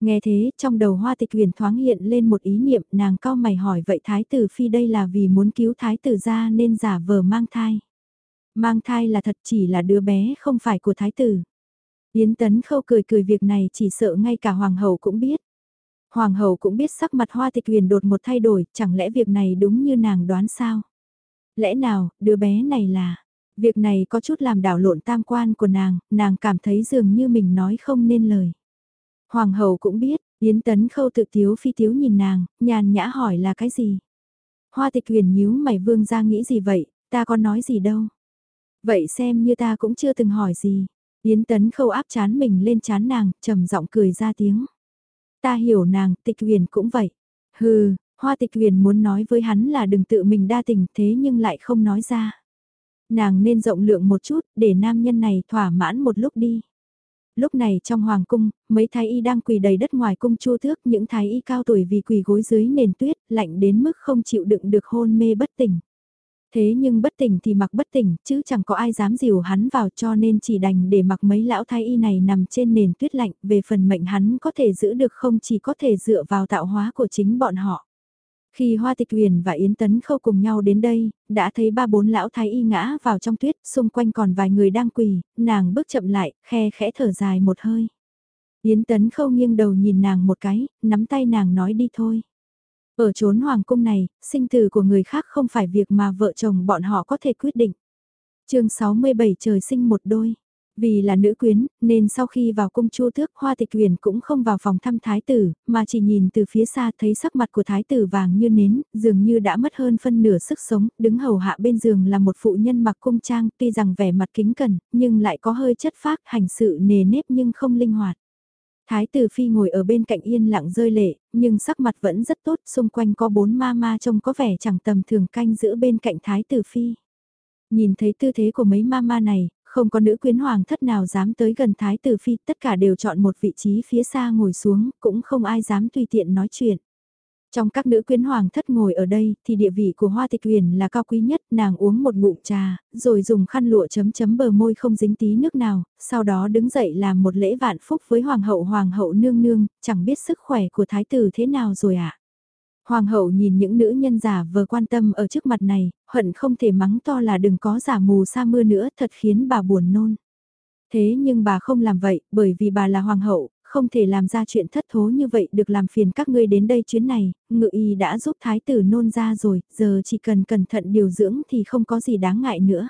S1: Nghe thế, trong đầu hoa tịch huyền thoáng hiện lên một ý niệm nàng cao mày hỏi vậy Thái tử Phi đây là vì muốn cứu Thái tử ra nên giả vờ mang thai. Mang thai là thật chỉ là đứa bé không phải của Thái tử. Yến Tấn Khâu cười cười việc này chỉ sợ ngay cả Hoàng hậu cũng biết. Hoàng hậu cũng biết sắc mặt hoa tịch huyền đột một thay đổi, chẳng lẽ việc này đúng như nàng đoán sao? Lẽ nào, đứa bé này là... Việc này có chút làm đảo lộn tam quan của nàng, nàng cảm thấy dường như mình nói không nên lời. Hoàng hậu cũng biết, Yến Tấn Khâu tự tiếu phi tiếu nhìn nàng, nhàn nhã hỏi là cái gì? Hoa tịch huyền nhíu mày vương ra nghĩ gì vậy, ta có nói gì đâu. Vậy xem như ta cũng chưa từng hỏi gì. Yến Tấn Khâu áp chán mình lên chán nàng, trầm giọng cười ra tiếng. Ta hiểu nàng, tịch huyền cũng vậy. Hừ, hoa tịch huyền muốn nói với hắn là đừng tự mình đa tình thế nhưng lại không nói ra. Nàng nên rộng lượng một chút, để nam nhân này thỏa mãn một lúc đi. Lúc này trong hoàng cung, mấy thái y đang quỳ đầy đất ngoài cung chua thước, những thái y cao tuổi vì quỳ gối dưới nền tuyết, lạnh đến mức không chịu đựng được hôn mê bất tỉnh. Thế nhưng bất tỉnh thì mặc bất tỉnh, chứ chẳng có ai dám dìu hắn vào cho nên chỉ đành để mặc mấy lão thái y này nằm trên nền tuyết lạnh, về phần mệnh hắn có thể giữ được không chỉ có thể dựa vào tạo hóa của chính bọn họ. Khi Hoa Tịch Huyền và Yến Tấn Khâu cùng nhau đến đây, đã thấy ba bốn lão thái y ngã vào trong tuyết, xung quanh còn vài người đang quỳ, nàng bước chậm lại, khe khẽ thở dài một hơi. Yến Tấn Khâu nghiêng đầu nhìn nàng một cái, nắm tay nàng nói đi thôi. Ở chốn hoàng cung này, sinh tử của người khác không phải việc mà vợ chồng bọn họ có thể quyết định. chương 67 trời sinh một đôi. Vì là nữ quyến, nên sau khi vào cung chu thước hoa tịch huyền cũng không vào phòng thăm thái tử, mà chỉ nhìn từ phía xa thấy sắc mặt của thái tử vàng như nến, dường như đã mất hơn phân nửa sức sống, đứng hầu hạ bên giường là một phụ nhân mặc cung trang, tuy rằng vẻ mặt kính cẩn, nhưng lại có hơi chất phác, hành sự nề nếp nhưng không linh hoạt. Thái tử phi ngồi ở bên cạnh yên lặng rơi lệ, nhưng sắc mặt vẫn rất tốt, xung quanh có bốn ma ma trông có vẻ chẳng tầm thường canh giữ bên cạnh thái tử phi. Nhìn thấy tư thế của mấy ma ma này, không có nữ quyến hoàng thất nào dám tới gần thái tử phi, tất cả đều chọn một vị trí phía xa ngồi xuống, cũng không ai dám tùy tiện nói chuyện. Trong các nữ quyến hoàng thất ngồi ở đây thì địa vị của Hoa Tịch Huyền là cao quý nhất, nàng uống một ngụm trà, rồi dùng khăn lụa chấm chấm bờ môi không dính tí nước nào, sau đó đứng dậy làm một lễ vạn phúc với hoàng hậu hoàng hậu nương nương, chẳng biết sức khỏe của thái tử thế nào rồi ạ. À? Hoàng hậu nhìn những nữ nhân giả vờ quan tâm ở trước mặt này, hận không thể mắng to là đừng có giả mù sa mưa nữa thật khiến bà buồn nôn. Thế nhưng bà không làm vậy, bởi vì bà là hoàng hậu, không thể làm ra chuyện thất thố như vậy được làm phiền các ngươi đến đây chuyến này, ngự y đã giúp thái tử nôn ra rồi, giờ chỉ cần cẩn thận điều dưỡng thì không có gì đáng ngại nữa.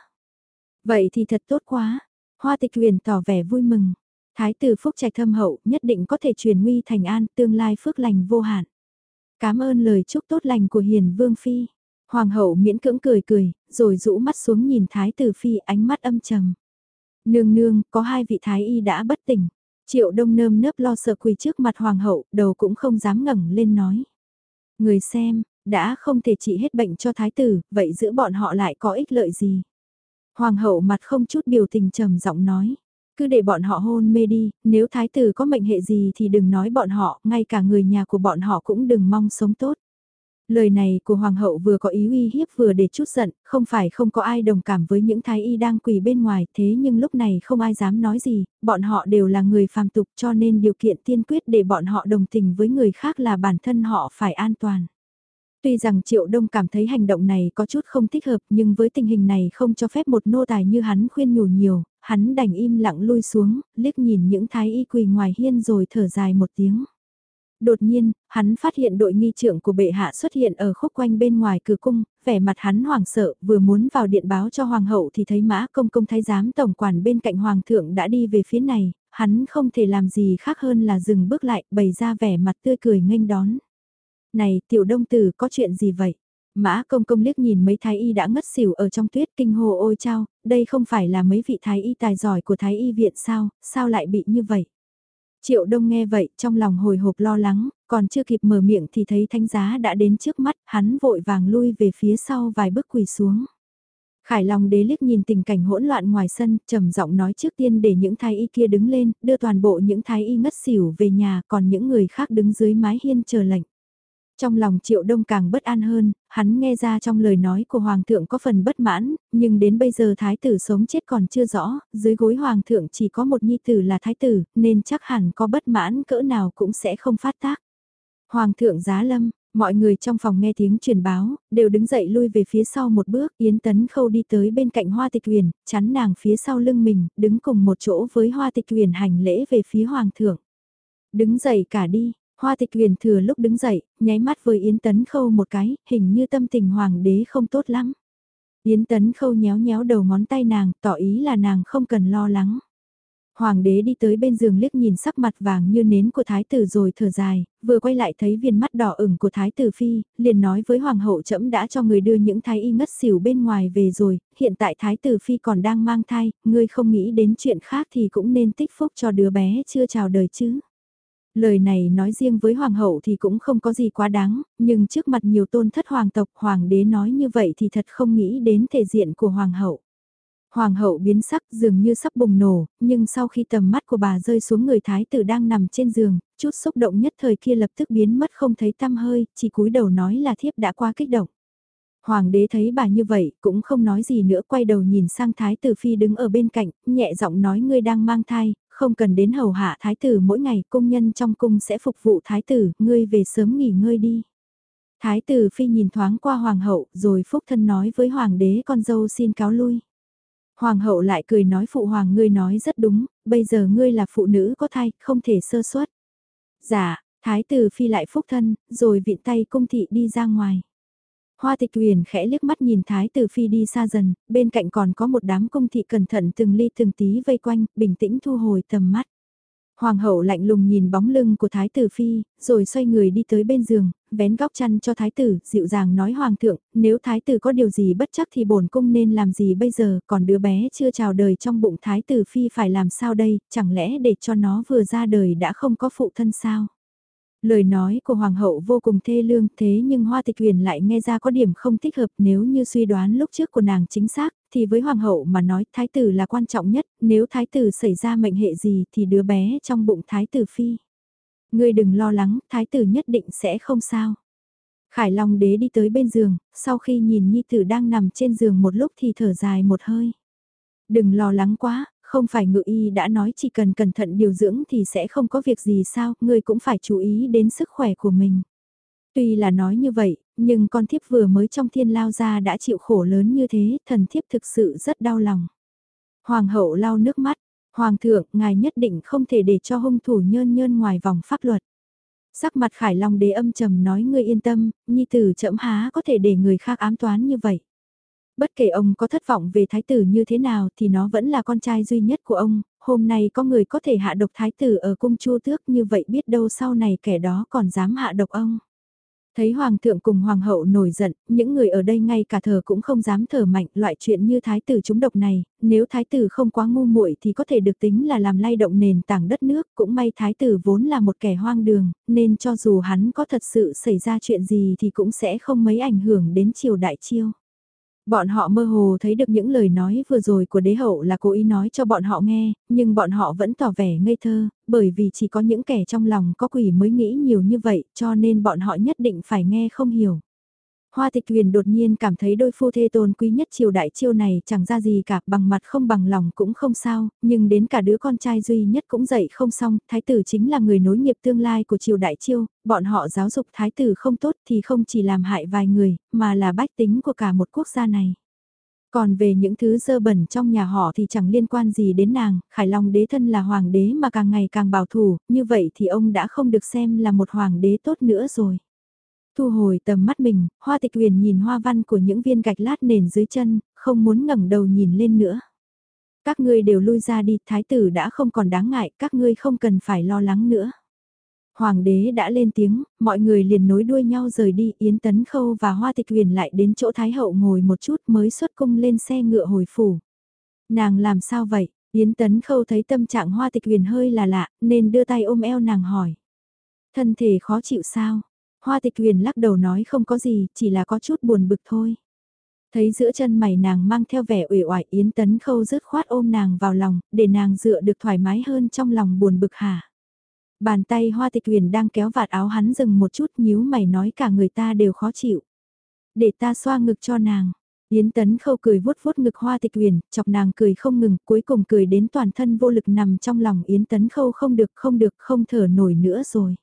S1: Vậy thì thật tốt quá, hoa tịch huyền tỏ vẻ vui mừng, thái tử phúc trạch thâm hậu nhất định có thể truyền nguy thành an tương lai phước lành vô hạn. Cảm ơn lời chúc tốt lành của hiền vương phi. Hoàng hậu miễn cưỡng cười cười, rồi rũ mắt xuống nhìn thái tử phi ánh mắt âm trầm. Nương nương, có hai vị thái y đã bất tỉnh. Triệu đông nơm nớp lo sợ quỳ trước mặt hoàng hậu, đầu cũng không dám ngẩng lên nói. Người xem, đã không thể trị hết bệnh cho thái tử, vậy giữa bọn họ lại có ích lợi gì? Hoàng hậu mặt không chút biểu tình trầm giọng nói. Cứ để bọn họ hôn mê đi, nếu thái tử có mệnh hệ gì thì đừng nói bọn họ, ngay cả người nhà của bọn họ cũng đừng mong sống tốt. Lời này của hoàng hậu vừa có ý uy hiếp vừa để chút giận, không phải không có ai đồng cảm với những thái y đang quỳ bên ngoài, thế nhưng lúc này không ai dám nói gì, bọn họ đều là người phàm tục cho nên điều kiện tiên quyết để bọn họ đồng tình với người khác là bản thân họ phải an toàn. Tuy rằng Triệu Đông cảm thấy hành động này có chút không thích hợp nhưng với tình hình này không cho phép một nô tài như hắn khuyên nhủ nhiều, hắn đành im lặng lui xuống, liếc nhìn những thái y quỳ ngoài hiên rồi thở dài một tiếng. Đột nhiên, hắn phát hiện đội nghi trưởng của bệ hạ xuất hiện ở khúc quanh bên ngoài cửa cung, vẻ mặt hắn hoảng sợ, vừa muốn vào điện báo cho hoàng hậu thì thấy mã công công thái giám tổng quản bên cạnh hoàng thượng đã đi về phía này, hắn không thể làm gì khác hơn là dừng bước lại, bày ra vẻ mặt tươi cười nghênh đón. Này, tiểu đông tử có chuyện gì vậy? Mã công công liếc nhìn mấy thái y đã ngất xỉu ở trong tuyết kinh hồ ôi chao, đây không phải là mấy vị thái y tài giỏi của thái y viện sao, sao lại bị như vậy? Triệu Đông nghe vậy, trong lòng hồi hộp lo lắng, còn chưa kịp mở miệng thì thấy thánh giá đã đến trước mắt, hắn vội vàng lui về phía sau vài bước quỳ xuống. Khải Long đế liếc nhìn tình cảnh hỗn loạn ngoài sân, trầm giọng nói trước tiên để những thái y kia đứng lên, đưa toàn bộ những thái y ngất xỉu về nhà, còn những người khác đứng dưới mái hiên chờ lệnh. Trong lòng triệu đông càng bất an hơn, hắn nghe ra trong lời nói của Hoàng thượng có phần bất mãn, nhưng đến bây giờ thái tử sống chết còn chưa rõ, dưới gối Hoàng thượng chỉ có một nhi tử là thái tử, nên chắc hẳn có bất mãn cỡ nào cũng sẽ không phát tác. Hoàng thượng giá lâm, mọi người trong phòng nghe tiếng truyền báo, đều đứng dậy lui về phía sau một bước, Yến Tấn Khâu đi tới bên cạnh Hoa Tịch Huyền, chắn nàng phía sau lưng mình, đứng cùng một chỗ với Hoa Tịch Huyền hành lễ về phía Hoàng thượng. Đứng dậy cả đi, Hoa tịch huyền thừa lúc đứng dậy, nháy mắt với Yến Tấn Khâu một cái, hình như tâm tình hoàng đế không tốt lắm. Yến Tấn Khâu nhéo nhéo đầu ngón tay nàng, tỏ ý là nàng không cần lo lắng. Hoàng đế đi tới bên giường liếc nhìn sắc mặt vàng như nến của thái tử rồi thở dài, vừa quay lại thấy viên mắt đỏ ửng của thái tử phi, liền nói với hoàng hậu trẫm đã cho người đưa những thái y ngất xỉu bên ngoài về rồi, hiện tại thái tử phi còn đang mang thai, ngươi không nghĩ đến chuyện khác thì cũng nên tích phúc cho đứa bé chưa chào đời chứ. Lời này nói riêng với hoàng hậu thì cũng không có gì quá đáng, nhưng trước mặt nhiều tôn thất hoàng tộc hoàng đế nói như vậy thì thật không nghĩ đến thể diện của hoàng hậu. Hoàng hậu biến sắc dường như sắp bùng nổ, nhưng sau khi tầm mắt của bà rơi xuống người thái tử đang nằm trên giường, chút xúc động nhất thời kia lập tức biến mất không thấy tăm hơi, chỉ cúi đầu nói là thiếp đã qua kích động. Hoàng đế thấy bà như vậy, cũng không nói gì nữa quay đầu nhìn sang thái tử phi đứng ở bên cạnh, nhẹ giọng nói ngươi đang mang thai, không cần đến hầu hạ thái tử mỗi ngày cung nhân trong cung sẽ phục vụ thái tử, ngươi về sớm nghỉ ngơi đi. Thái tử phi nhìn thoáng qua hoàng hậu rồi phúc thân nói với hoàng đế con dâu xin cáo lui. Hoàng hậu lại cười nói phụ hoàng ngươi nói rất đúng, bây giờ ngươi là phụ nữ có thai, không thể sơ suất. Dạ, thái tử phi lại phúc thân, rồi vịn tay cung thị đi ra ngoài. Hoa tịch huyền khẽ liếc mắt nhìn thái tử phi đi xa dần, bên cạnh còn có một đám công thị cẩn thận từng ly từng tí vây quanh, bình tĩnh thu hồi tầm mắt. Hoàng hậu lạnh lùng nhìn bóng lưng của thái tử phi, rồi xoay người đi tới bên giường, vén góc chăn cho thái tử, dịu dàng nói hoàng thượng, nếu thái tử có điều gì bất chắc thì bổn cung nên làm gì bây giờ, còn đứa bé chưa chào đời trong bụng thái tử phi phải làm sao đây, chẳng lẽ để cho nó vừa ra đời đã không có phụ thân sao? Lời nói của Hoàng hậu vô cùng thê lương thế nhưng Hoa Tịch Huyền lại nghe ra có điểm không thích hợp nếu như suy đoán lúc trước của nàng chính xác, thì với Hoàng hậu mà nói Thái tử là quan trọng nhất, nếu Thái tử xảy ra mệnh hệ gì thì đứa bé trong bụng Thái tử phi. Ngươi đừng lo lắng, Thái tử nhất định sẽ không sao. Khải Long đế đi tới bên giường, sau khi nhìn Nhi tử đang nằm trên giường một lúc thì thở dài một hơi. Đừng lo lắng quá, không phải ngự y đã nói chỉ cần cẩn thận điều dưỡng thì sẽ không có việc gì sao, ngươi cũng phải chú ý đến sức khỏe của mình. Tuy là nói như vậy, nhưng con thiếp vừa mới trong thiên lao ra đã chịu khổ lớn như thế, thần thiếp thực sự rất đau lòng. Hoàng hậu lau nước mắt, Hoàng thượng, ngài nhất định không thể để cho hung thủ nhơn nhơn ngoài vòng pháp luật. Sắc mặt Khải Long đế âm trầm nói ngươi yên tâm, nhi tử chậm há có thể để người khác ám toán như vậy. Bất kể ông có thất vọng về thái tử như thế nào thì nó vẫn là con trai duy nhất của ông, hôm nay có người có thể hạ độc thái tử ở cung chu tước như vậy biết đâu sau này kẻ đó còn dám hạ độc ông. Thấy hoàng thượng cùng hoàng hậu nổi giận, những người ở đây ngay cả thờ cũng không dám thở mạnh, loại chuyện như thái tử trúng độc này, nếu thái tử không quá ngu muội thì có thể được tính là làm lay động nền tảng đất nước, cũng may thái tử vốn là một kẻ hoang đường, nên cho dù hắn có thật sự xảy ra chuyện gì thì cũng sẽ không mấy ảnh hưởng đến triều đại chiêu. Bọn họ mơ hồ thấy được những lời nói vừa rồi của đế hậu là cố ý nói cho bọn họ nghe, nhưng bọn họ vẫn tỏ vẻ ngây thơ, bởi vì chỉ có những kẻ trong lòng có quỷ mới nghĩ nhiều như vậy, cho nên bọn họ nhất định phải nghe không hiểu. Hoa tịch huyền đột nhiên cảm thấy đôi phu thê tôn quý nhất triều đại chiêu này chẳng ra gì cả, bằng mặt không bằng lòng cũng không sao, nhưng đến cả đứa con trai duy nhất cũng dậy không xong, thái tử chính là người nối nghiệp tương lai của triều đại chiêu, bọn họ giáo dục thái tử không tốt thì không chỉ làm hại vài người, mà là bách tính của cả một quốc gia này. Còn về những thứ dơ bẩn trong nhà họ thì chẳng liên quan gì đến nàng, Khải Long đế thân là hoàng đế mà càng ngày càng bảo thủ, như vậy thì ông đã không được xem là một hoàng đế tốt nữa rồi. Thu hồi tầm mắt mình, hoa tịch huyền nhìn hoa văn của những viên gạch lát nền dưới chân, không muốn ngẩng đầu nhìn lên nữa. Các ngươi đều lui ra đi, thái tử đã không còn đáng ngại, các ngươi không cần phải lo lắng nữa. Hoàng đế đã lên tiếng, mọi người liền nối đuôi nhau rời đi, Yến Tấn Khâu và Hoa Tịch Huyền lại đến chỗ Thái Hậu ngồi một chút mới xuất cung lên xe ngựa hồi phủ. Nàng làm sao vậy? Yến Tấn Khâu thấy tâm trạng hoa tịch huyền hơi là lạ, nên đưa tay ôm eo nàng hỏi. Thân thể khó chịu sao? Hoa tịch huyền lắc đầu nói không có gì, chỉ là có chút buồn bực thôi. Thấy giữa chân mày nàng mang theo vẻ uể oải Yến Tấn Khâu rớt khoát ôm nàng vào lòng, để nàng dựa được thoải mái hơn trong lòng buồn bực hả. Bàn tay hoa tịch huyền đang kéo vạt áo hắn dừng một chút nhíu mày nói cả người ta đều khó chịu. Để ta xoa ngực cho nàng. Yến Tấn Khâu cười vuốt vuốt ngực hoa tịch huyền, chọc nàng cười không ngừng, cuối cùng cười đến toàn thân vô lực nằm trong lòng Yến Tấn Khâu không được không được không thở nổi nữa rồi.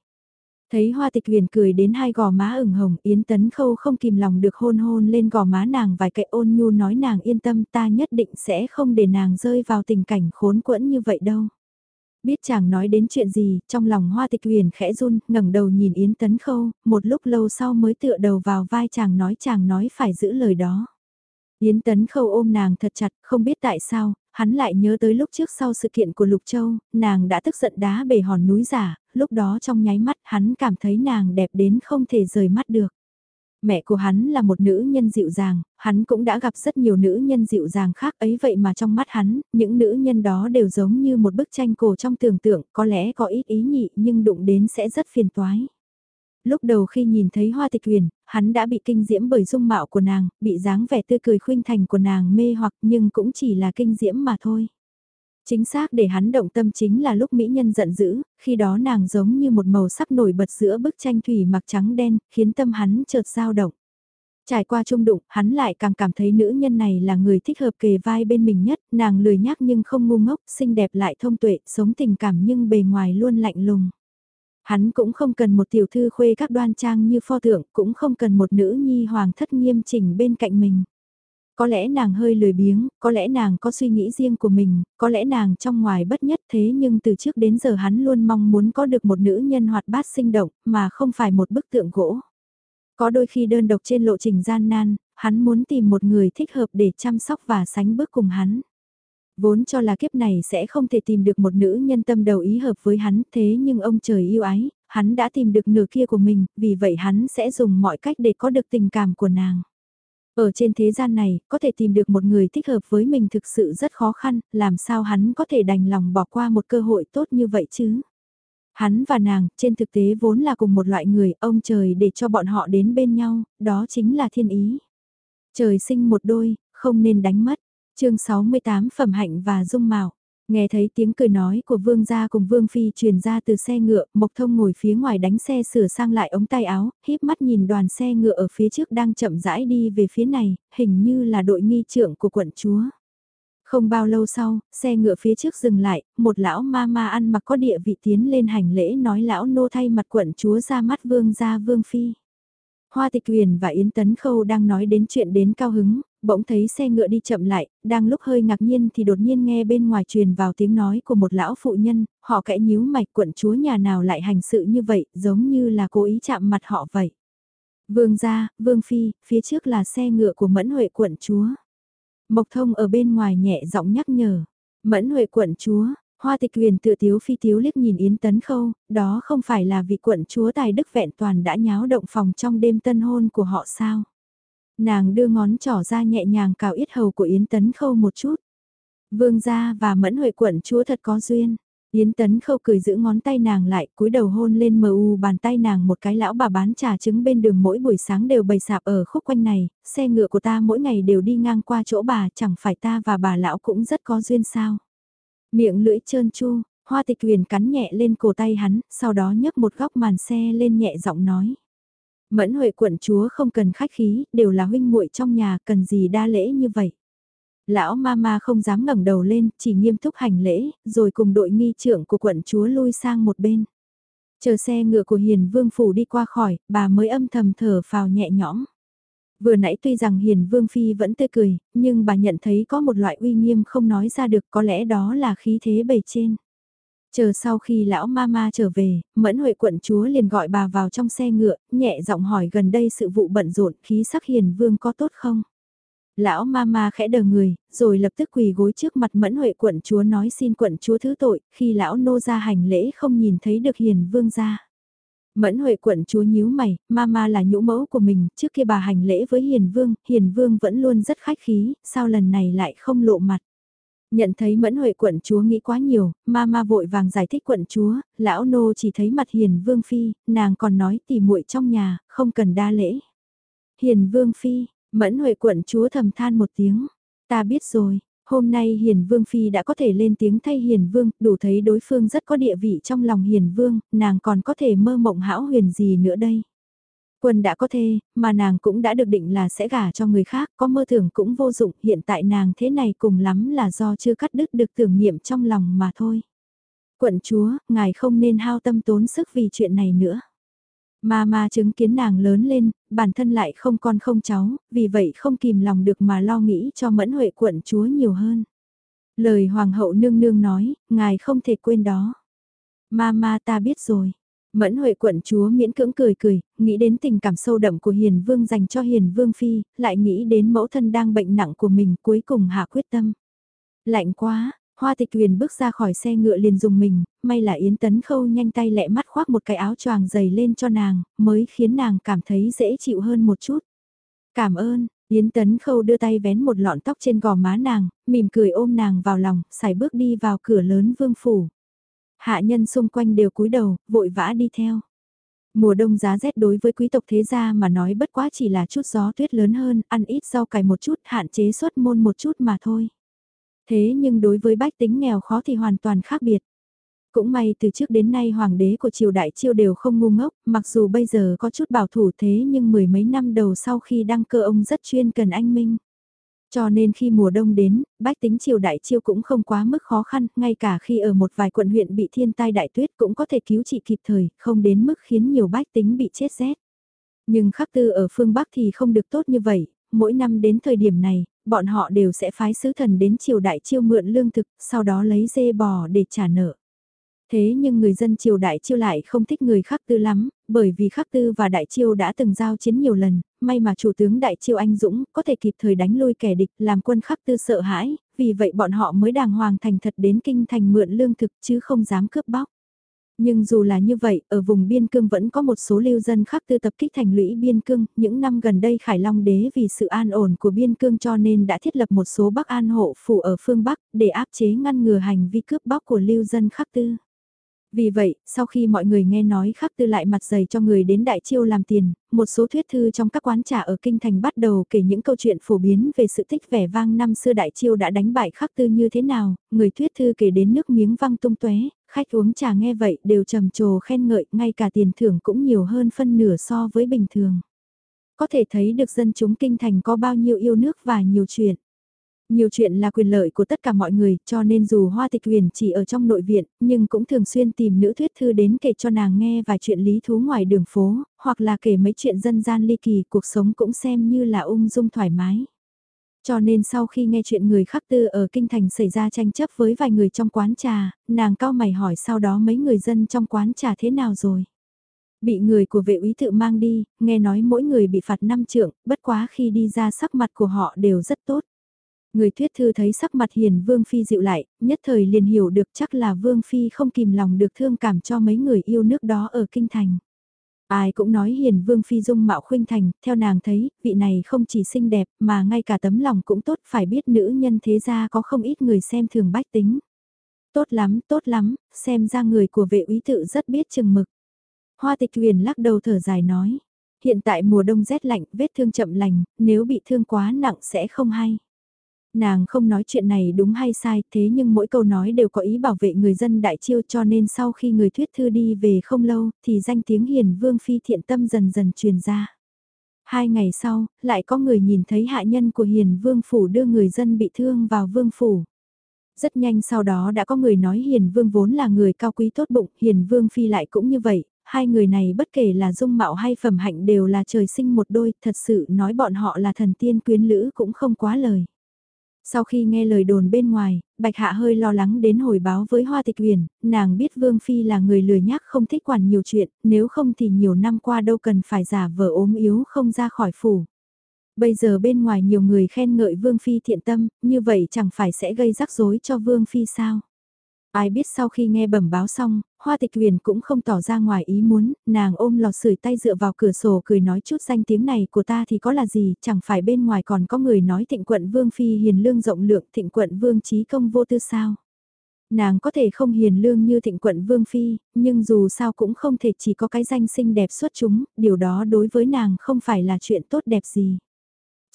S1: Thấy hoa tịch huyền cười đến hai gò má ửng hồng, Yến Tấn Khâu không kìm lòng được hôn hôn lên gò má nàng vài cậy ôn nhu nói nàng yên tâm ta nhất định sẽ không để nàng rơi vào tình cảnh khốn quẫn như vậy đâu. Biết chàng nói đến chuyện gì, trong lòng hoa tịch huyền khẽ run, ngẩng đầu nhìn Yến Tấn Khâu, một lúc lâu sau mới tựa đầu vào vai chàng nói chàng nói phải giữ lời đó. Yến Tấn Khâu ôm nàng thật chặt, không biết tại sao, hắn lại nhớ tới lúc trước sau sự kiện của Lục Châu, nàng đã tức giận đá bể hòn núi giả, lúc đó trong nháy mắt hắn cảm thấy nàng đẹp đến không thể rời mắt được. Mẹ của hắn là một nữ nhân dịu dàng, hắn cũng đã gặp rất nhiều nữ nhân dịu dàng khác ấy vậy mà trong mắt hắn, những nữ nhân đó đều giống như một bức tranh cổ trong tưởng tượng, có lẽ có ít ý nhị nhưng đụng đến sẽ rất phiền toái lúc đầu khi nhìn thấy hoa tịch huyền, hắn đã bị kinh diễm bởi dung mạo của nàng, bị dáng vẻ tươi cười khuynh thành của nàng mê hoặc nhưng cũng chỉ là kinh diễm mà thôi. Chính xác để hắn động tâm chính là lúc mỹ nhân giận dữ, khi đó nàng giống như một màu sắc nổi bật giữa bức tranh thủy mặc trắng đen, khiến tâm hắn chợt dao động. Trải qua trung đụng, hắn lại càng cảm thấy nữ nhân này là người thích hợp kề vai bên mình nhất, nàng lười nhác nhưng không ngu ngốc, xinh đẹp lại thông tuệ, sống tình cảm nhưng bề ngoài luôn lạnh lùng. Hắn cũng không cần một tiểu thư khuê các đoan trang như pho tượng, cũng không cần một nữ nhi hoàng thất nghiêm chỉnh bên cạnh mình. Có lẽ nàng hơi lười biếng, có lẽ nàng có suy nghĩ riêng của mình, có lẽ nàng trong ngoài bất nhất thế nhưng từ trước đến giờ hắn luôn mong muốn có được một nữ nhân hoạt bát sinh động, mà không phải một bức tượng gỗ. Có đôi khi đơn độc trên lộ trình gian nan, hắn muốn tìm một người thích hợp để chăm sóc và sánh bước cùng hắn. Vốn cho là kiếp này sẽ không thể tìm được một nữ nhân tâm đầu ý hợp với hắn thế nhưng ông trời yêu ái, hắn đã tìm được nửa kia của mình, vì vậy hắn sẽ dùng mọi cách để có được tình cảm của nàng. Ở trên thế gian này, có thể tìm được một người thích hợp với mình thực sự rất khó khăn, làm sao hắn có thể đành lòng bỏ qua một cơ hội tốt như vậy chứ? Hắn và nàng, trên thực tế vốn là cùng một loại người, ông trời để cho bọn họ đến bên nhau, đó chính là thiên ý. Trời sinh một đôi, không nên đánh mất chương 68 Phẩm Hạnh và Dung Mạo. Nghe thấy tiếng cười nói của Vương gia cùng Vương Phi truyền ra từ xe ngựa, Mộc Thông ngồi phía ngoài đánh xe sửa sang lại ống tay áo, híp mắt nhìn đoàn xe ngựa ở phía trước đang chậm rãi đi về phía này, hình như là đội nghi trưởng của quận chúa. Không bao lâu sau, xe ngựa phía trước dừng lại, một lão ma ma ăn mặc có địa vị tiến lên hành lễ nói lão nô thay mặt quận chúa ra mắt Vương gia Vương Phi. Hoa Tịch Huyền và Yến Tấn Khâu đang nói đến chuyện đến cao hứng, bỗng thấy xe ngựa đi chậm lại, đang lúc hơi ngạc nhiên thì đột nhiên nghe bên ngoài truyền vào tiếng nói của một lão phụ nhân, họ kẽ nhíu mạch quận chúa nhà nào lại hành sự như vậy, giống như là cố ý chạm mặt họ vậy. Vương gia, Vương Phi, phía trước là xe ngựa của Mẫn Huệ quận chúa. Mộc Thông ở bên ngoài nhẹ giọng nhắc nhở. Mẫn Huệ quận chúa, Hoa tịch huyền tự tiếu phi tiếu liếc nhìn Yến Tấn Khâu, đó không phải là vị quận chúa tài đức vẹn toàn đã nháo động phòng trong đêm tân hôn của họ sao? Nàng đưa ngón trỏ ra nhẹ nhàng cào yết hầu của Yến Tấn Khâu một chút. Vương gia và mẫn huệ quận chúa thật có duyên. Yến Tấn Khâu cười giữ ngón tay nàng lại, cúi đầu hôn lên mờ u bàn tay nàng một cái lão bà bán trà trứng bên đường mỗi buổi sáng đều bày sạp ở khúc quanh này, xe ngựa của ta mỗi ngày đều đi ngang qua chỗ bà, chẳng phải ta và bà lão cũng rất có duyên sao. Miệng lưỡi trơn chu, hoa tịch huyền cắn nhẹ lên cổ tay hắn, sau đó nhấc một góc màn xe lên nhẹ giọng nói. Mẫn Huệ quận chúa không cần khách khí, đều là huynh muội trong nhà, cần gì đa lễ như vậy. Lão mama không dám ngẩng đầu lên, chỉ nghiêm túc hành lễ, rồi cùng đội nghi trưởng của quận chúa lui sang một bên. Chờ xe ngựa của Hiền Vương Phủ đi qua khỏi, bà mới âm thầm thở phào nhẹ nhõm. Vừa nãy tuy rằng Hiền Vương Phi vẫn tươi cười, nhưng bà nhận thấy có một loại uy nghiêm không nói ra được có lẽ đó là khí thế bề trên. Chờ sau khi lão mama trở về, Mẫn Huệ quận chúa liền gọi bà vào trong xe ngựa, nhẹ giọng hỏi gần đây sự vụ bận rộn khí sắc hiền vương có tốt không? Lão mama khẽ đờ người, rồi lập tức quỳ gối trước mặt Mẫn Huệ quận chúa nói xin quận chúa thứ tội, khi lão nô ra hành lễ không nhìn thấy được hiền vương ra. Mẫn Huệ quận chúa nhíu mày, mama là nhũ mẫu của mình, trước kia bà hành lễ với hiền vương, hiền vương vẫn luôn rất khách khí, sao lần này lại không lộ mặt. Nhận thấy mẫn huệ quận chúa nghĩ quá nhiều, ma ma vội vàng giải thích quận chúa, lão nô chỉ thấy mặt hiền vương phi, nàng còn nói tỉ muội trong nhà, không cần đa lễ. Hiền vương phi, mẫn huệ quận chúa thầm than một tiếng, ta biết rồi, hôm nay hiền vương phi đã có thể lên tiếng thay hiền vương, đủ thấy đối phương rất có địa vị trong lòng hiền vương, nàng còn có thể mơ mộng hão huyền gì nữa đây. Quân đã có thê, mà nàng cũng đã được định là sẽ gả cho người khác, có mơ tưởng cũng vô dụng, hiện tại nàng thế này cùng lắm là do chưa cắt đứt được tưởng niệm trong lòng mà thôi. Quận chúa, ngài không nên hao tâm tốn sức vì chuyện này nữa. Ma ma chứng kiến nàng lớn lên, bản thân lại không con không cháu, vì vậy không kìm lòng được mà lo nghĩ cho mẫn huệ quận chúa nhiều hơn. Lời hoàng hậu nương nương nói, ngài không thể quên đó. Ma ma ta biết rồi. Mẫn Huệ quận chúa miễn cưỡng cười cười, nghĩ đến tình cảm sâu đậm của Hiền Vương dành cho Hiền Vương Phi, lại nghĩ đến mẫu thân đang bệnh nặng của mình cuối cùng hạ quyết tâm. Lạnh quá, Hoa tịch huyền bước ra khỏi xe ngựa liền dùng mình, may là Yến Tấn Khâu nhanh tay lẹ mắt khoác một cái áo choàng dày lên cho nàng, mới khiến nàng cảm thấy dễ chịu hơn một chút. Cảm ơn, Yến Tấn Khâu đưa tay vén một lọn tóc trên gò má nàng, mỉm cười ôm nàng vào lòng, xài bước đi vào cửa lớn vương phủ. Hạ nhân xung quanh đều cúi đầu, vội vã đi theo. Mùa đông giá rét đối với quý tộc thế gia mà nói bất quá chỉ là chút gió tuyết lớn hơn, ăn ít rau cải một chút, hạn chế xuất môn một chút mà thôi. Thế nhưng đối với bách tính nghèo khó thì hoàn toàn khác biệt. Cũng may từ trước đến nay hoàng đế của triều đại chiêu đều không ngu ngốc, mặc dù bây giờ có chút bảo thủ thế nhưng mười mấy năm đầu sau khi đăng cơ ông rất chuyên cần anh minh. Cho nên khi mùa đông đến, bách tính triều đại chiêu cũng không quá mức khó khăn, ngay cả khi ở một vài quận huyện bị thiên tai đại tuyết cũng có thể cứu trị kịp thời, không đến mức khiến nhiều bách tính bị chết rét. Nhưng khắc tư ở phương Bắc thì không được tốt như vậy, mỗi năm đến thời điểm này, bọn họ đều sẽ phái sứ thần đến triều đại chiêu mượn lương thực, sau đó lấy dê bò để trả nợ. Thế nhưng người dân triều đại chiêu lại không thích người khắc tư lắm, bởi vì khắc tư và đại chiêu đã từng giao chiến nhiều lần, may mà chủ tướng đại chiêu anh Dũng có thể kịp thời đánh lui kẻ địch làm quân khắc tư sợ hãi, vì vậy bọn họ mới đàng hoàng thành thật đến kinh thành mượn lương thực chứ không dám cướp bóc. Nhưng dù là như vậy, ở vùng biên cương vẫn có một số lưu dân khác tư tập kích thành lũy biên cương, những năm gần đây Khải Long đế vì sự an ổn của biên cương cho nên đã thiết lập một số Bắc An hộ phủ ở phương Bắc, để áp chế ngăn ngừa hành vi cướp bóc của lưu dân khắc tư. Vì vậy, sau khi mọi người nghe nói khắc tư lại mặt dày cho người đến đại chiêu làm tiền, một số thuyết thư trong các quán trà ở Kinh Thành bắt đầu kể những câu chuyện phổ biến về sự tích vẻ vang năm xưa đại chiêu đã đánh bại khắc tư như thế nào, người thuyết thư kể đến nước miếng văng tung tóe khách uống trà nghe vậy đều trầm trồ khen ngợi, ngay cả tiền thưởng cũng nhiều hơn phân nửa so với bình thường. Có thể thấy được dân chúng kinh thành có bao nhiêu yêu nước và nhiều chuyện. Nhiều chuyện là quyền lợi của tất cả mọi người, cho nên dù Hoa Tịch Huyền chỉ ở trong nội viện, nhưng cũng thường xuyên tìm nữ thuyết thư đến kể cho nàng nghe vài chuyện lý thú ngoài đường phố, hoặc là kể mấy chuyện dân gian ly kỳ, cuộc sống cũng xem như là ung dung thoải mái. Cho nên sau khi nghe chuyện người khắc tư ở kinh thành xảy ra tranh chấp với vài người trong quán trà, nàng cao mày hỏi sau đó mấy người dân trong quán trà thế nào rồi. Bị người của vệ úy tự mang đi, nghe nói mỗi người bị phạt 5 trượng, bất quá khi đi ra sắc mặt của họ đều rất tốt. Người thuyết thư thấy sắc mặt hiền Vương Phi dịu lại, nhất thời liền hiểu được chắc là Vương Phi không kìm lòng được thương cảm cho mấy người yêu nước đó ở kinh thành. Ai cũng nói hiền vương phi dung mạo khuynh thành, theo nàng thấy, vị này không chỉ xinh đẹp mà ngay cả tấm lòng cũng tốt phải biết nữ nhân thế gia có không ít người xem thường bách tính. Tốt lắm, tốt lắm, xem ra người của vệ úy tự rất biết chừng mực. Hoa tịch huyền lắc đầu thở dài nói, hiện tại mùa đông rét lạnh, vết thương chậm lành, nếu bị thương quá nặng sẽ không hay. Nàng không nói chuyện này đúng hay sai thế nhưng mỗi câu nói đều có ý bảo vệ người dân đại chiêu cho nên sau khi người thuyết thư đi về không lâu thì danh tiếng hiền vương phi thiện tâm dần dần truyền ra. Hai ngày sau, lại có người nhìn thấy hạ nhân của hiền vương phủ đưa người dân bị thương vào vương phủ. Rất nhanh sau đó đã có người nói hiền vương vốn là người cao quý tốt bụng, hiền vương phi lại cũng như vậy, hai người này bất kể là dung mạo hay phẩm hạnh đều là trời sinh một đôi, thật sự nói bọn họ là thần tiên quyến lữ cũng không quá lời. Sau khi nghe lời đồn bên ngoài, Bạch Hạ hơi lo lắng đến hồi báo với Hoa Tịch uyển. nàng biết Vương Phi là người lười nhác không thích quản nhiều chuyện, nếu không thì nhiều năm qua đâu cần phải giả vờ ốm yếu không ra khỏi phủ. Bây giờ bên ngoài nhiều người khen ngợi Vương Phi thiện tâm, như vậy chẳng phải sẽ gây rắc rối cho Vương Phi sao? Ai biết sau khi nghe bẩm báo xong, Hoa Tịch Huyền cũng không tỏ ra ngoài ý muốn, nàng ôm lò sưởi tay dựa vào cửa sổ cười nói chút danh tiếng này của ta thì có là gì, chẳng phải bên ngoài còn có người nói thịnh quận Vương Phi hiền lương rộng lượng thịnh quận Vương trí công vô tư sao. Nàng có thể không hiền lương như thịnh quận Vương Phi, nhưng dù sao cũng không thể chỉ có cái danh xinh đẹp xuất chúng, điều đó đối với nàng không phải là chuyện tốt đẹp gì.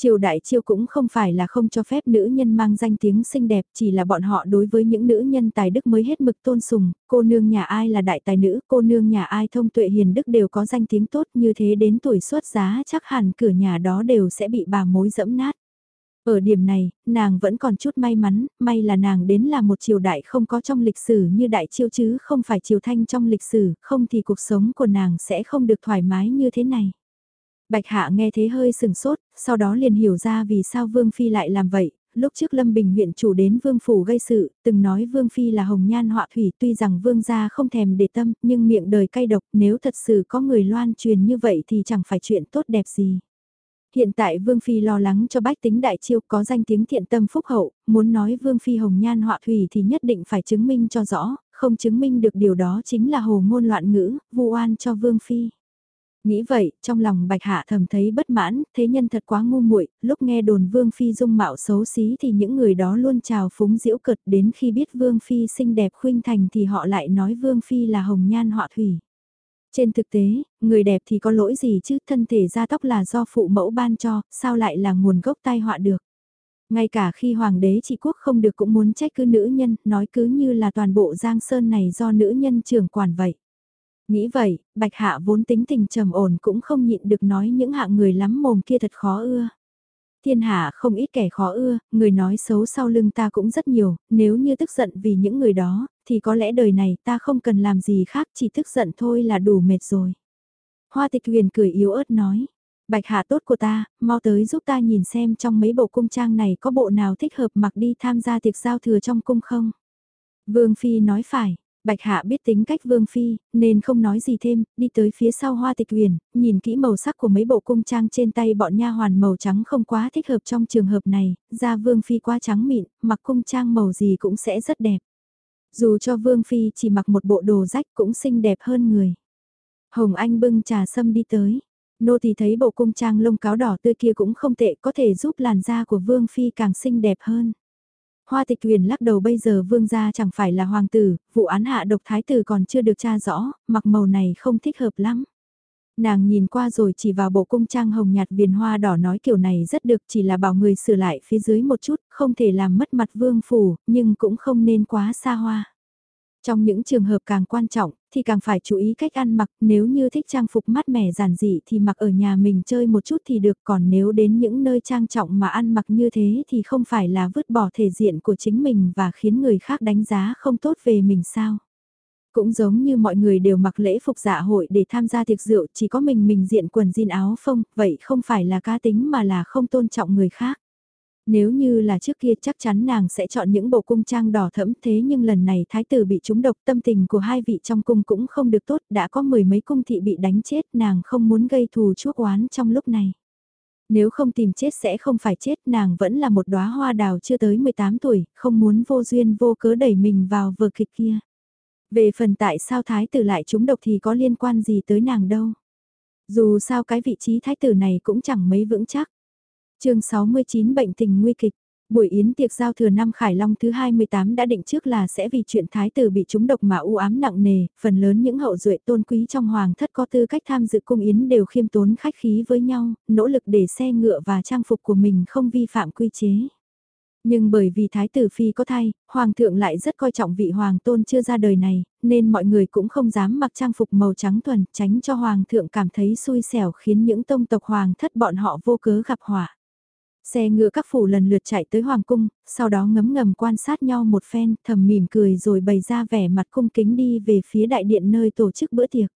S1: Triều đại chiêu cũng không phải là không cho phép nữ nhân mang danh tiếng xinh đẹp, chỉ là bọn họ đối với những nữ nhân tài đức mới hết mực tôn sùng, cô nương nhà ai là đại tài nữ, cô nương nhà ai thông tuệ hiền đức đều có danh tiếng tốt như thế đến tuổi xuất giá chắc hẳn cửa nhà đó đều sẽ bị bà mối dẫm nát. Ở điểm này, nàng vẫn còn chút may mắn, may là nàng đến là một triều đại không có trong lịch sử như đại chiêu chứ không phải triều thanh trong lịch sử, không thì cuộc sống của nàng sẽ không được thoải mái như thế này. Bạch Hạ nghe thế hơi sừng sốt, sau đó liền hiểu ra vì sao Vương Phi lại làm vậy. Lúc trước Lâm Bình huyện chủ đến Vương Phủ gây sự, từng nói Vương Phi là hồng nhan họa thủy tuy rằng Vương gia không thèm để tâm, nhưng miệng đời cay độc nếu thật sự có người loan truyền như vậy thì chẳng phải chuyện tốt đẹp gì. Hiện tại Vương Phi lo lắng cho bách tính đại chiêu có danh tiếng thiện tâm phúc hậu, muốn nói Vương Phi hồng nhan họa thủy thì nhất định phải chứng minh cho rõ, không chứng minh được điều đó chính là hồ ngôn loạn ngữ, vu oan cho Vương Phi. Nghĩ vậy, trong lòng Bạch Hạ thầm thấy bất mãn, thế nhân thật quá ngu muội, lúc nghe đồn Vương Phi dung mạo xấu xí thì những người đó luôn chào phúng diễu cợt đến khi biết Vương Phi xinh đẹp khuynh thành thì họ lại nói Vương Phi là hồng nhan họa thủy. Trên thực tế, người đẹp thì có lỗi gì chứ thân thể da tóc là do phụ mẫu ban cho, sao lại là nguồn gốc tai họa được. Ngay cả khi hoàng đế trị quốc không được cũng muốn trách cứ nữ nhân, nói cứ như là toàn bộ giang sơn này do nữ nhân trưởng quản vậy. Nghĩ vậy, bạch hạ vốn tính tình trầm ổn cũng không nhịn được nói những hạng người lắm mồm kia thật khó ưa. Thiên hạ không ít kẻ khó ưa, người nói xấu sau lưng ta cũng rất nhiều, nếu như tức giận vì những người đó, thì có lẽ đời này ta không cần làm gì khác chỉ tức giận thôi là đủ mệt rồi. Hoa tịch huyền cười yếu ớt nói, bạch hạ tốt của ta, mau tới giúp ta nhìn xem trong mấy bộ cung trang này có bộ nào thích hợp mặc đi tham gia tiệc giao thừa trong cung không. Vương Phi nói phải, Bạch Hạ biết tính cách Vương Phi, nên không nói gì thêm, đi tới phía sau hoa tịch huyền, nhìn kỹ màu sắc của mấy bộ cung trang trên tay bọn nha hoàn màu trắng không quá thích hợp trong trường hợp này, da Vương Phi quá trắng mịn, mặc cung trang màu gì cũng sẽ rất đẹp. Dù cho Vương Phi chỉ mặc một bộ đồ rách cũng xinh đẹp hơn người. Hồng Anh bưng trà sâm đi tới. Nô thì thấy bộ cung trang lông cáo đỏ tươi kia cũng không tệ có thể giúp làn da của Vương Phi càng xinh đẹp hơn. Hoa tịch huyền lắc đầu bây giờ vương gia chẳng phải là hoàng tử, vụ án hạ độc thái tử còn chưa được tra rõ, mặc màu này không thích hợp lắm. Nàng nhìn qua rồi chỉ vào bộ cung trang hồng nhạt viền hoa đỏ nói kiểu này rất được chỉ là bảo người sửa lại phía dưới một chút, không thể làm mất mặt vương phủ, nhưng cũng không nên quá xa hoa. Trong những trường hợp càng quan trọng, thì càng phải chú ý cách ăn mặc, nếu như thích trang phục mát mẻ giản dị thì mặc ở nhà mình chơi một chút thì được, còn nếu đến những nơi trang trọng mà ăn mặc như thế thì không phải là vứt bỏ thể diện của chính mình và khiến người khác đánh giá không tốt về mình sao. Cũng giống như mọi người đều mặc lễ phục dạ hội để tham gia tiệc rượu chỉ có mình mình diện quần jean áo phông, vậy không phải là cá tính mà là không tôn trọng người khác. Nếu như là trước kia chắc chắn nàng sẽ chọn những bộ cung trang đỏ thẫm thế nhưng lần này thái tử bị trúng độc tâm tình của hai vị trong cung cũng không được tốt đã có mười mấy cung thị bị đánh chết nàng không muốn gây thù chuốc oán trong lúc này. Nếu không tìm chết sẽ không phải chết nàng vẫn là một đóa hoa đào chưa tới 18 tuổi, không muốn vô duyên vô cớ đẩy mình vào vở kịch kia. Về phần tại sao thái tử lại trúng độc thì có liên quan gì tới nàng đâu. Dù sao cái vị trí thái tử này cũng chẳng mấy vững chắc chương 69 bệnh tình nguy kịch. Buổi yến tiệc giao thừa năm Khải Long thứ 28 đã định trước là sẽ vì chuyện thái tử bị trúng độc mà u ám nặng nề, phần lớn những hậu duệ tôn quý trong hoàng thất có tư cách tham dự cung yến đều khiêm tốn khách khí với nhau, nỗ lực để xe ngựa và trang phục của mình không vi phạm quy chế. Nhưng bởi vì thái tử phi có thai, hoàng thượng lại rất coi trọng vị hoàng tôn chưa ra đời này, nên mọi người cũng không dám mặc trang phục màu trắng thuần, tránh cho hoàng thượng cảm thấy xui xẻo khiến những tông tộc hoàng thất bọn họ vô cớ gặp họa. Xe ngựa các phủ lần lượt chạy tới Hoàng Cung, sau đó ngấm ngầm quan sát nhau một phen, thầm mỉm cười rồi bày ra vẻ mặt cung kính đi về phía đại điện nơi tổ chức bữa tiệc.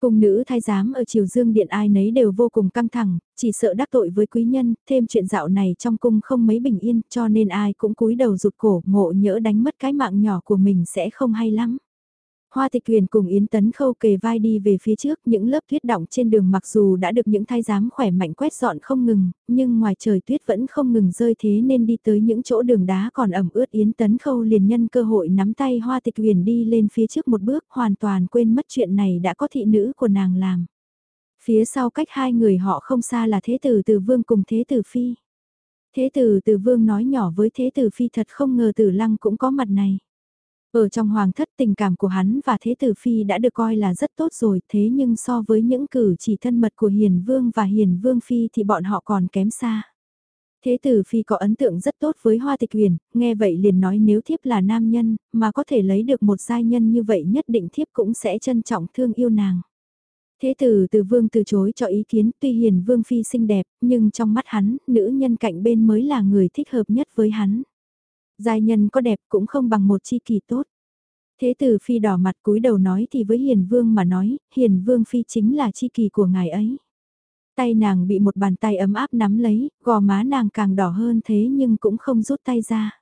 S1: Cung nữ thái giám ở triều dương điện ai nấy đều vô cùng căng thẳng, chỉ sợ đắc tội với quý nhân, thêm chuyện dạo này trong cung không mấy bình yên cho nên ai cũng cúi đầu rụt cổ ngộ nhỡ đánh mất cái mạng nhỏ của mình sẽ không hay lắm. Hoa tịch huyền cùng Yến Tấn Khâu kề vai đi về phía trước, những lớp tuyết động trên đường mặc dù đã được những thái giám khỏe mạnh quét dọn không ngừng, nhưng ngoài trời tuyết vẫn không ngừng rơi thế nên đi tới những chỗ đường đá còn ẩm ướt Yến Tấn Khâu liền nhân cơ hội nắm tay Hoa tịch huyền đi lên phía trước một bước hoàn toàn quên mất chuyện này đã có thị nữ của nàng làm. Phía sau cách hai người họ không xa là Thế Tử Từ Vương cùng Thế Tử Phi. Thế Tử Từ Vương nói nhỏ với Thế Tử Phi thật không ngờ Tử Lăng cũng có mặt này. Ở trong hoàng thất tình cảm của hắn và Thế Tử Phi đã được coi là rất tốt rồi thế nhưng so với những cử chỉ thân mật của Hiền Vương và Hiền Vương Phi thì bọn họ còn kém xa. Thế tử phi có ấn tượng rất tốt với hoa tịch huyền, nghe vậy liền nói nếu thiếp là nam nhân, mà có thể lấy được một giai nhân như vậy nhất định thiếp cũng sẽ trân trọng thương yêu nàng. Thế tử từ vương từ chối cho ý kiến tuy hiền vương phi xinh đẹp, nhưng trong mắt hắn, nữ nhân cạnh bên mới là người thích hợp nhất với hắn. Giai nhân có đẹp cũng không bằng một chi kỳ tốt. Thế tử phi đỏ mặt cúi đầu nói thì với hiền vương mà nói, hiền vương phi chính là chi kỳ của ngài ấy. Tay nàng bị một bàn tay ấm áp nắm lấy, gò má nàng càng đỏ hơn thế nhưng cũng không rút tay ra.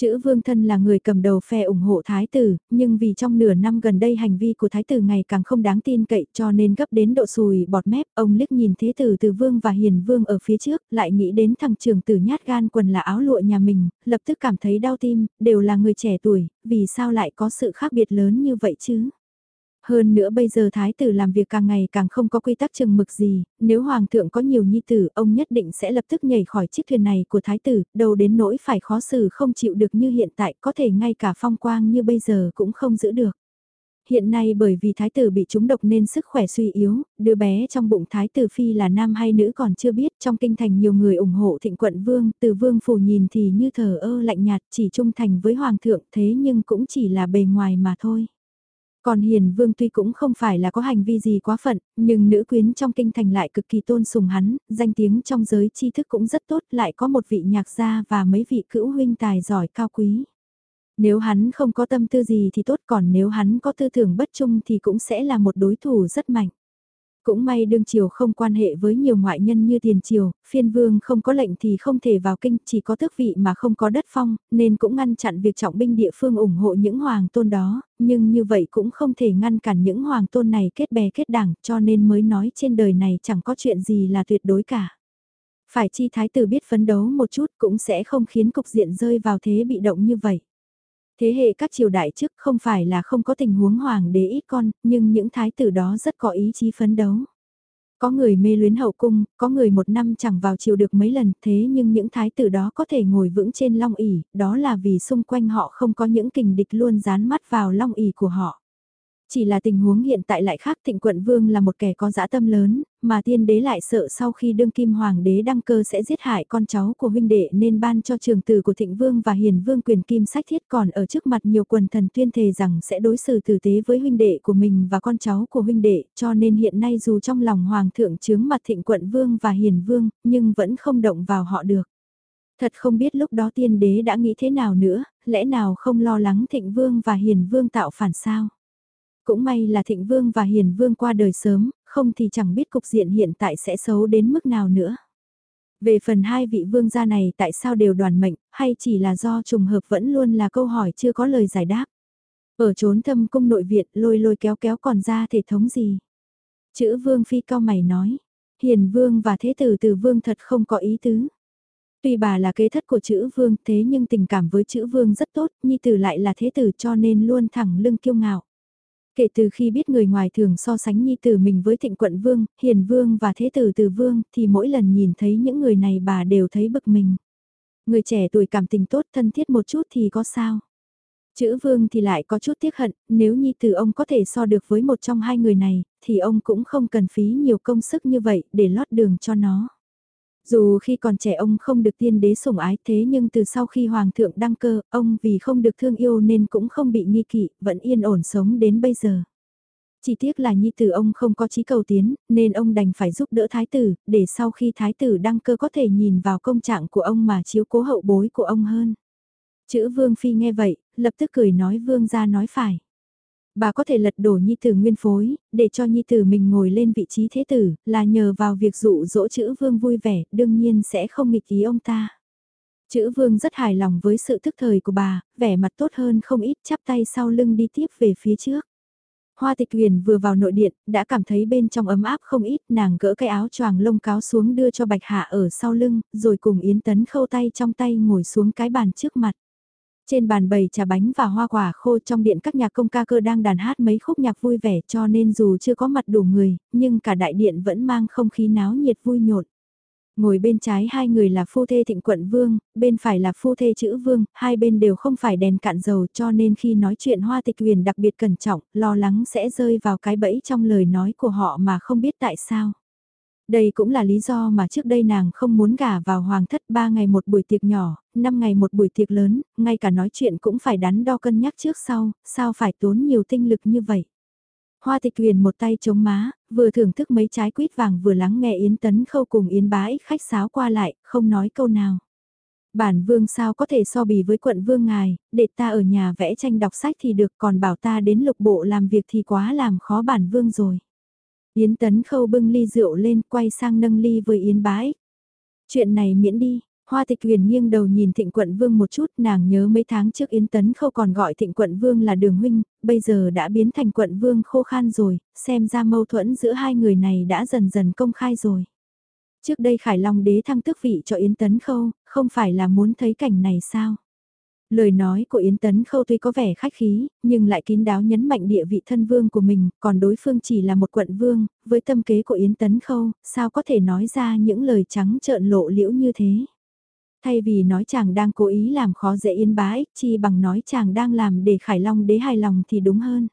S1: Chữ vương thân là người cầm đầu phe ủng hộ thái tử, nhưng vì trong nửa năm gần đây hành vi của thái tử ngày càng không đáng tin cậy cho nên gấp đến độ sùi bọt mép, ông liếc nhìn thế tử từ vương và hiền vương ở phía trước, lại nghĩ đến thằng trường tử nhát gan quần là áo lụa nhà mình, lập tức cảm thấy đau tim, đều là người trẻ tuổi, vì sao lại có sự khác biệt lớn như vậy chứ? Hơn nữa bây giờ thái tử làm việc càng ngày càng không có quy tắc chừng mực gì, nếu hoàng thượng có nhiều nhi tử, ông nhất định sẽ lập tức nhảy khỏi chiếc thuyền này của thái tử, đâu đến nỗi phải khó xử không chịu được như hiện tại, có thể ngay cả phong quang như bây giờ cũng không giữ được. Hiện nay bởi vì thái tử bị trúng độc nên sức khỏe suy yếu, đứa bé trong bụng thái tử phi là nam hay nữ còn chưa biết, trong kinh thành nhiều người ủng hộ thịnh quận vương, từ vương phủ nhìn thì như thờ ơ lạnh nhạt chỉ trung thành với hoàng thượng thế nhưng cũng chỉ là bề ngoài mà thôi. Còn Hiền Vương tuy cũng không phải là có hành vi gì quá phận, nhưng nữ quyến trong kinh thành lại cực kỳ tôn sùng hắn, danh tiếng trong giới tri thức cũng rất tốt, lại có một vị nhạc gia và mấy vị cữu huynh tài giỏi cao quý. Nếu hắn không có tâm tư gì thì tốt còn nếu hắn có tư tưởng bất trung thì cũng sẽ là một đối thủ rất mạnh. Cũng may đương triều không quan hệ với nhiều ngoại nhân như tiền triều, phiên vương không có lệnh thì không thể vào kinh, chỉ có tước vị mà không có đất phong, nên cũng ngăn chặn việc trọng binh địa phương ủng hộ những hoàng tôn đó, nhưng như vậy cũng không thể ngăn cản những hoàng tôn này kết bè kết đảng, cho nên mới nói trên đời này chẳng có chuyện gì là tuyệt đối cả. Phải chi thái tử biết phấn đấu một chút cũng sẽ không khiến cục diện rơi vào thế bị động như vậy. Thế hệ các triều đại trước không phải là không có tình huống hoàng đế ít con, nhưng những thái tử đó rất có ý chí phấn đấu. Có người mê luyến hậu cung, có người một năm chẳng vào triều được mấy lần, thế nhưng những thái tử đó có thể ngồi vững trên long ỉ, đó là vì xung quanh họ không có những kình địch luôn dán mắt vào long ỉ của họ. Chỉ là tình huống hiện tại lại khác thịnh quận vương là một kẻ có dã tâm lớn, mà tiên đế lại sợ sau khi đương kim hoàng đế đăng cơ sẽ giết hại con cháu của huynh đệ nên ban cho trường tử của thịnh vương và hiền vương quyền kim sách thiết còn ở trước mặt nhiều quần thần tuyên thề rằng sẽ đối xử tử tế với huynh đệ của mình và con cháu của huynh đệ cho nên hiện nay dù trong lòng hoàng thượng chướng mặt thịnh quận vương và hiền vương nhưng vẫn không động vào họ được. Thật không biết lúc đó tiên đế đã nghĩ thế nào nữa, lẽ nào không lo lắng thịnh vương và hiền vương tạo phản sao? Cũng may là thịnh vương và hiền vương qua đời sớm, không thì chẳng biết cục diện hiện tại sẽ xấu đến mức nào nữa. Về phần hai vị vương gia này tại sao đều đoàn mệnh, hay chỉ là do trùng hợp vẫn luôn là câu hỏi chưa có lời giải đáp. Ở trốn thâm cung nội viện lôi lôi kéo kéo còn ra thể thống gì. Chữ vương phi cao mày nói, hiền vương và thế tử từ vương thật không có ý tứ. Tuy bà là kế thất của chữ vương thế nhưng tình cảm với chữ vương rất tốt, nhi tử lại là thế tử cho nên luôn thẳng lưng kiêu ngạo. Kể từ khi biết người ngoài thường so sánh nhi tử mình với thịnh quận vương, hiền vương và thế tử từ vương, thì mỗi lần nhìn thấy những người này bà đều thấy bực mình. Người trẻ tuổi cảm tình tốt thân thiết một chút thì có sao? Chữ vương thì lại có chút tiếc hận, nếu nhi tử ông có thể so được với một trong hai người này, thì ông cũng không cần phí nhiều công sức như vậy để lót đường cho nó. Dù khi còn trẻ ông không được tiên đế sủng ái thế nhưng từ sau khi hoàng thượng đăng cơ, ông vì không được thương yêu nên cũng không bị nghi kỵ, vẫn yên ổn sống đến bây giờ. Chỉ tiếc là nhi tử ông không có chí cầu tiến, nên ông đành phải giúp đỡ thái tử, để sau khi thái tử đăng cơ có thể nhìn vào công trạng của ông mà chiếu cố hậu bối của ông hơn. Chữ vương phi nghe vậy, lập tức cười nói vương ra nói phải bà có thể lật đổ nhi tử nguyên phối, để cho nhi tử mình ngồi lên vị trí thế tử, là nhờ vào việc dụ dỗ chữ vương vui vẻ, đương nhiên sẽ không nghịch ý ông ta. Chữ vương rất hài lòng với sự thức thời của bà, vẻ mặt tốt hơn không ít chắp tay sau lưng đi tiếp về phía trước. Hoa tịch huyền vừa vào nội điện, đã cảm thấy bên trong ấm áp không ít, nàng gỡ cái áo choàng lông cáo xuống đưa cho bạch hạ ở sau lưng, rồi cùng Yến Tấn khâu tay trong tay ngồi xuống cái bàn trước mặt. Trên bàn bày trà bánh và hoa quả khô trong điện các nhạc công ca cơ đang đàn hát mấy khúc nhạc vui vẻ cho nên dù chưa có mặt đủ người, nhưng cả đại điện vẫn mang không khí náo nhiệt vui nhộn. Ngồi bên trái hai người là phu thê thịnh quận vương, bên phải là phu thê chữ vương, hai bên đều không phải đèn cạn dầu cho nên khi nói chuyện hoa tịch huyền đặc biệt cẩn trọng, lo lắng sẽ rơi vào cái bẫy trong lời nói của họ mà không biết tại sao. Đây cũng là lý do mà trước đây nàng không muốn gả vào hoàng thất 3 ngày một buổi tiệc nhỏ, 5 ngày một buổi tiệc lớn, ngay cả nói chuyện cũng phải đắn đo cân nhắc trước sau, sao phải tốn nhiều tinh lực như vậy. Hoa tịch huyền một tay chống má, vừa thưởng thức mấy trái quýt vàng vừa lắng nghe Yến Tấn Khâu cùng Yến Bái khách sáo qua lại, không nói câu nào. Bản vương sao có thể so bì với quận vương ngài, để ta ở nhà vẽ tranh đọc sách thì được còn bảo ta đến lục bộ làm việc thì quá làm khó bản vương rồi. Yến Tấn Khâu bưng ly rượu lên quay sang nâng ly với Yến Bái. Chuyện này miễn đi, Hoa tịch huyền nghiêng đầu nhìn thịnh quận vương một chút, nàng nhớ mấy tháng trước Yến Tấn Khâu còn gọi thịnh quận vương là đường huynh, bây giờ đã biến thành quận vương khô khan rồi, xem ra mâu thuẫn giữa hai người này đã dần dần công khai rồi. Trước đây Khải Long đế thăng tước vị cho Yến Tấn Khâu, không phải là muốn thấy cảnh này sao? Lời nói của Yến Tấn Khâu tuy có vẻ khách khí, nhưng lại kín đáo nhấn mạnh địa vị thân vương của mình, còn đối phương chỉ là một quận vương, với tâm kế của Yến Tấn Khâu, sao có thể nói ra những lời trắng trợn lộ liễu như thế? Thay vì nói chàng đang cố ý làm khó dễ yên bái, chi bằng nói chàng đang làm để Khải Long đế hài lòng thì đúng hơn.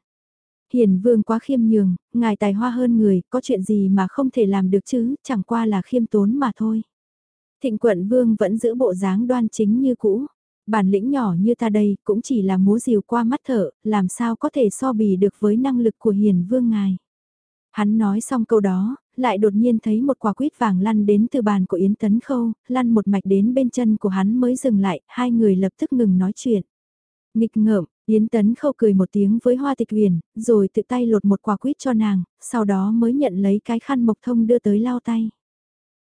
S1: Hiền vương quá khiêm nhường, ngài tài hoa hơn người, có chuyện gì mà không thể làm được chứ, chẳng qua là khiêm tốn mà thôi. Thịnh quận vương vẫn giữ bộ dáng đoan chính như cũ. Bản lĩnh nhỏ như ta đây cũng chỉ là múa rìu qua mắt thở, làm sao có thể so bì được với năng lực của hiền vương ngài. Hắn nói xong câu đó, lại đột nhiên thấy một quả quýt vàng lăn đến từ bàn của Yến Tấn Khâu, lăn một mạch đến bên chân của hắn mới dừng lại, hai người lập tức ngừng nói chuyện. Nghịch ngợm, Yến Tấn Khâu cười một tiếng với Hoa Tịch Huyền, rồi tự tay lột một quả quýt cho nàng, sau đó mới nhận lấy cái khăn mộc thông đưa tới lau tay.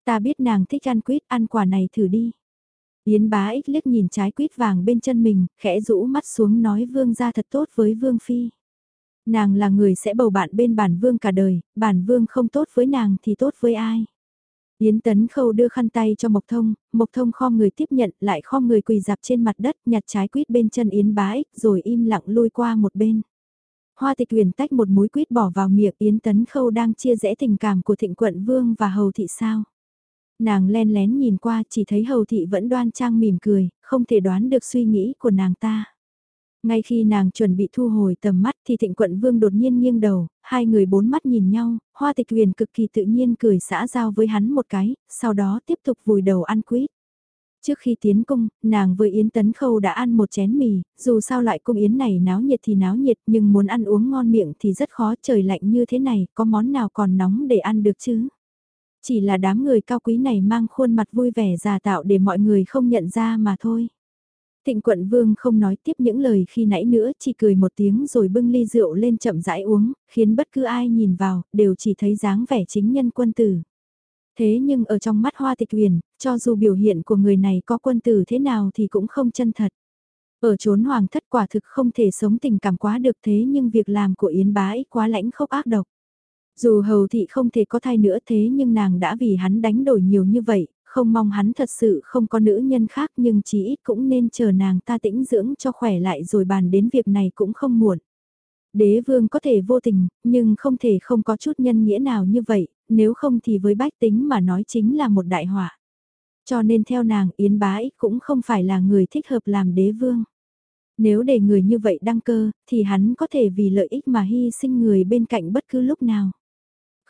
S1: Ta biết nàng thích ăn quýt, ăn quả này thử đi. Yến bá ích liếc nhìn trái quýt vàng bên chân mình, khẽ rũ mắt xuống nói vương ra thật tốt với vương phi. Nàng là người sẽ bầu bạn bên bản vương cả đời, bản vương không tốt với nàng thì tốt với ai. Yến Tấn Khâu đưa khăn tay cho Mộc Thông, Mộc Thông khom người tiếp nhận lại khom người quỳ dạp trên mặt đất nhặt trái quýt bên chân Yến Bá Ích rồi im lặng lui qua một bên. Hoa tịch huyền tách một múi quýt bỏ vào miệng Yến Tấn Khâu đang chia rẽ tình cảm của thịnh quận vương và hầu thị sao. Nàng len lén nhìn qua chỉ thấy hầu thị vẫn đoan trang mỉm cười, không thể đoán được suy nghĩ của nàng ta. Ngay khi nàng chuẩn bị thu hồi tầm mắt thì thịnh quận vương đột nhiên nghiêng đầu, hai người bốn mắt nhìn nhau, hoa tịch huyền cực kỳ tự nhiên cười xã giao với hắn một cái, sau đó tiếp tục vùi đầu ăn quýt. Trước khi tiến cung, nàng với Yến Tấn Khâu đã ăn một chén mì, dù sao loại cung Yến này náo nhiệt thì náo nhiệt nhưng muốn ăn uống ngon miệng thì rất khó trời lạnh như thế này, có món nào còn nóng để ăn được chứ. Chỉ là đám người cao quý này mang khuôn mặt vui vẻ già tạo để mọi người không nhận ra mà thôi. Thịnh quận vương không nói tiếp những lời khi nãy nữa, chỉ cười một tiếng rồi bưng ly rượu lên chậm rãi uống, khiến bất cứ ai nhìn vào, đều chỉ thấy dáng vẻ chính nhân quân tử. Thế nhưng ở trong mắt hoa tịch huyền, cho dù biểu hiện của người này có quân tử thế nào thì cũng không chân thật. Ở chốn hoàng thất quả thực không thể sống tình cảm quá được thế nhưng việc làm của Yến bá ích quá lãnh khốc ác độc. Dù hầu thị không thể có thai nữa thế nhưng nàng đã vì hắn đánh đổi nhiều như vậy, không mong hắn thật sự không có nữ nhân khác nhưng chí ít cũng nên chờ nàng ta tĩnh dưỡng cho khỏe lại rồi bàn đến việc này cũng không muộn. Đế vương có thể vô tình, nhưng không thể không có chút nhân nghĩa nào như vậy, nếu không thì với bách tính mà nói chính là một đại họa. Cho nên theo nàng Yến Bá Ích cũng không phải là người thích hợp làm đế vương. Nếu để người như vậy đăng cơ, thì hắn có thể vì lợi ích mà hy sinh người bên cạnh bất cứ lúc nào.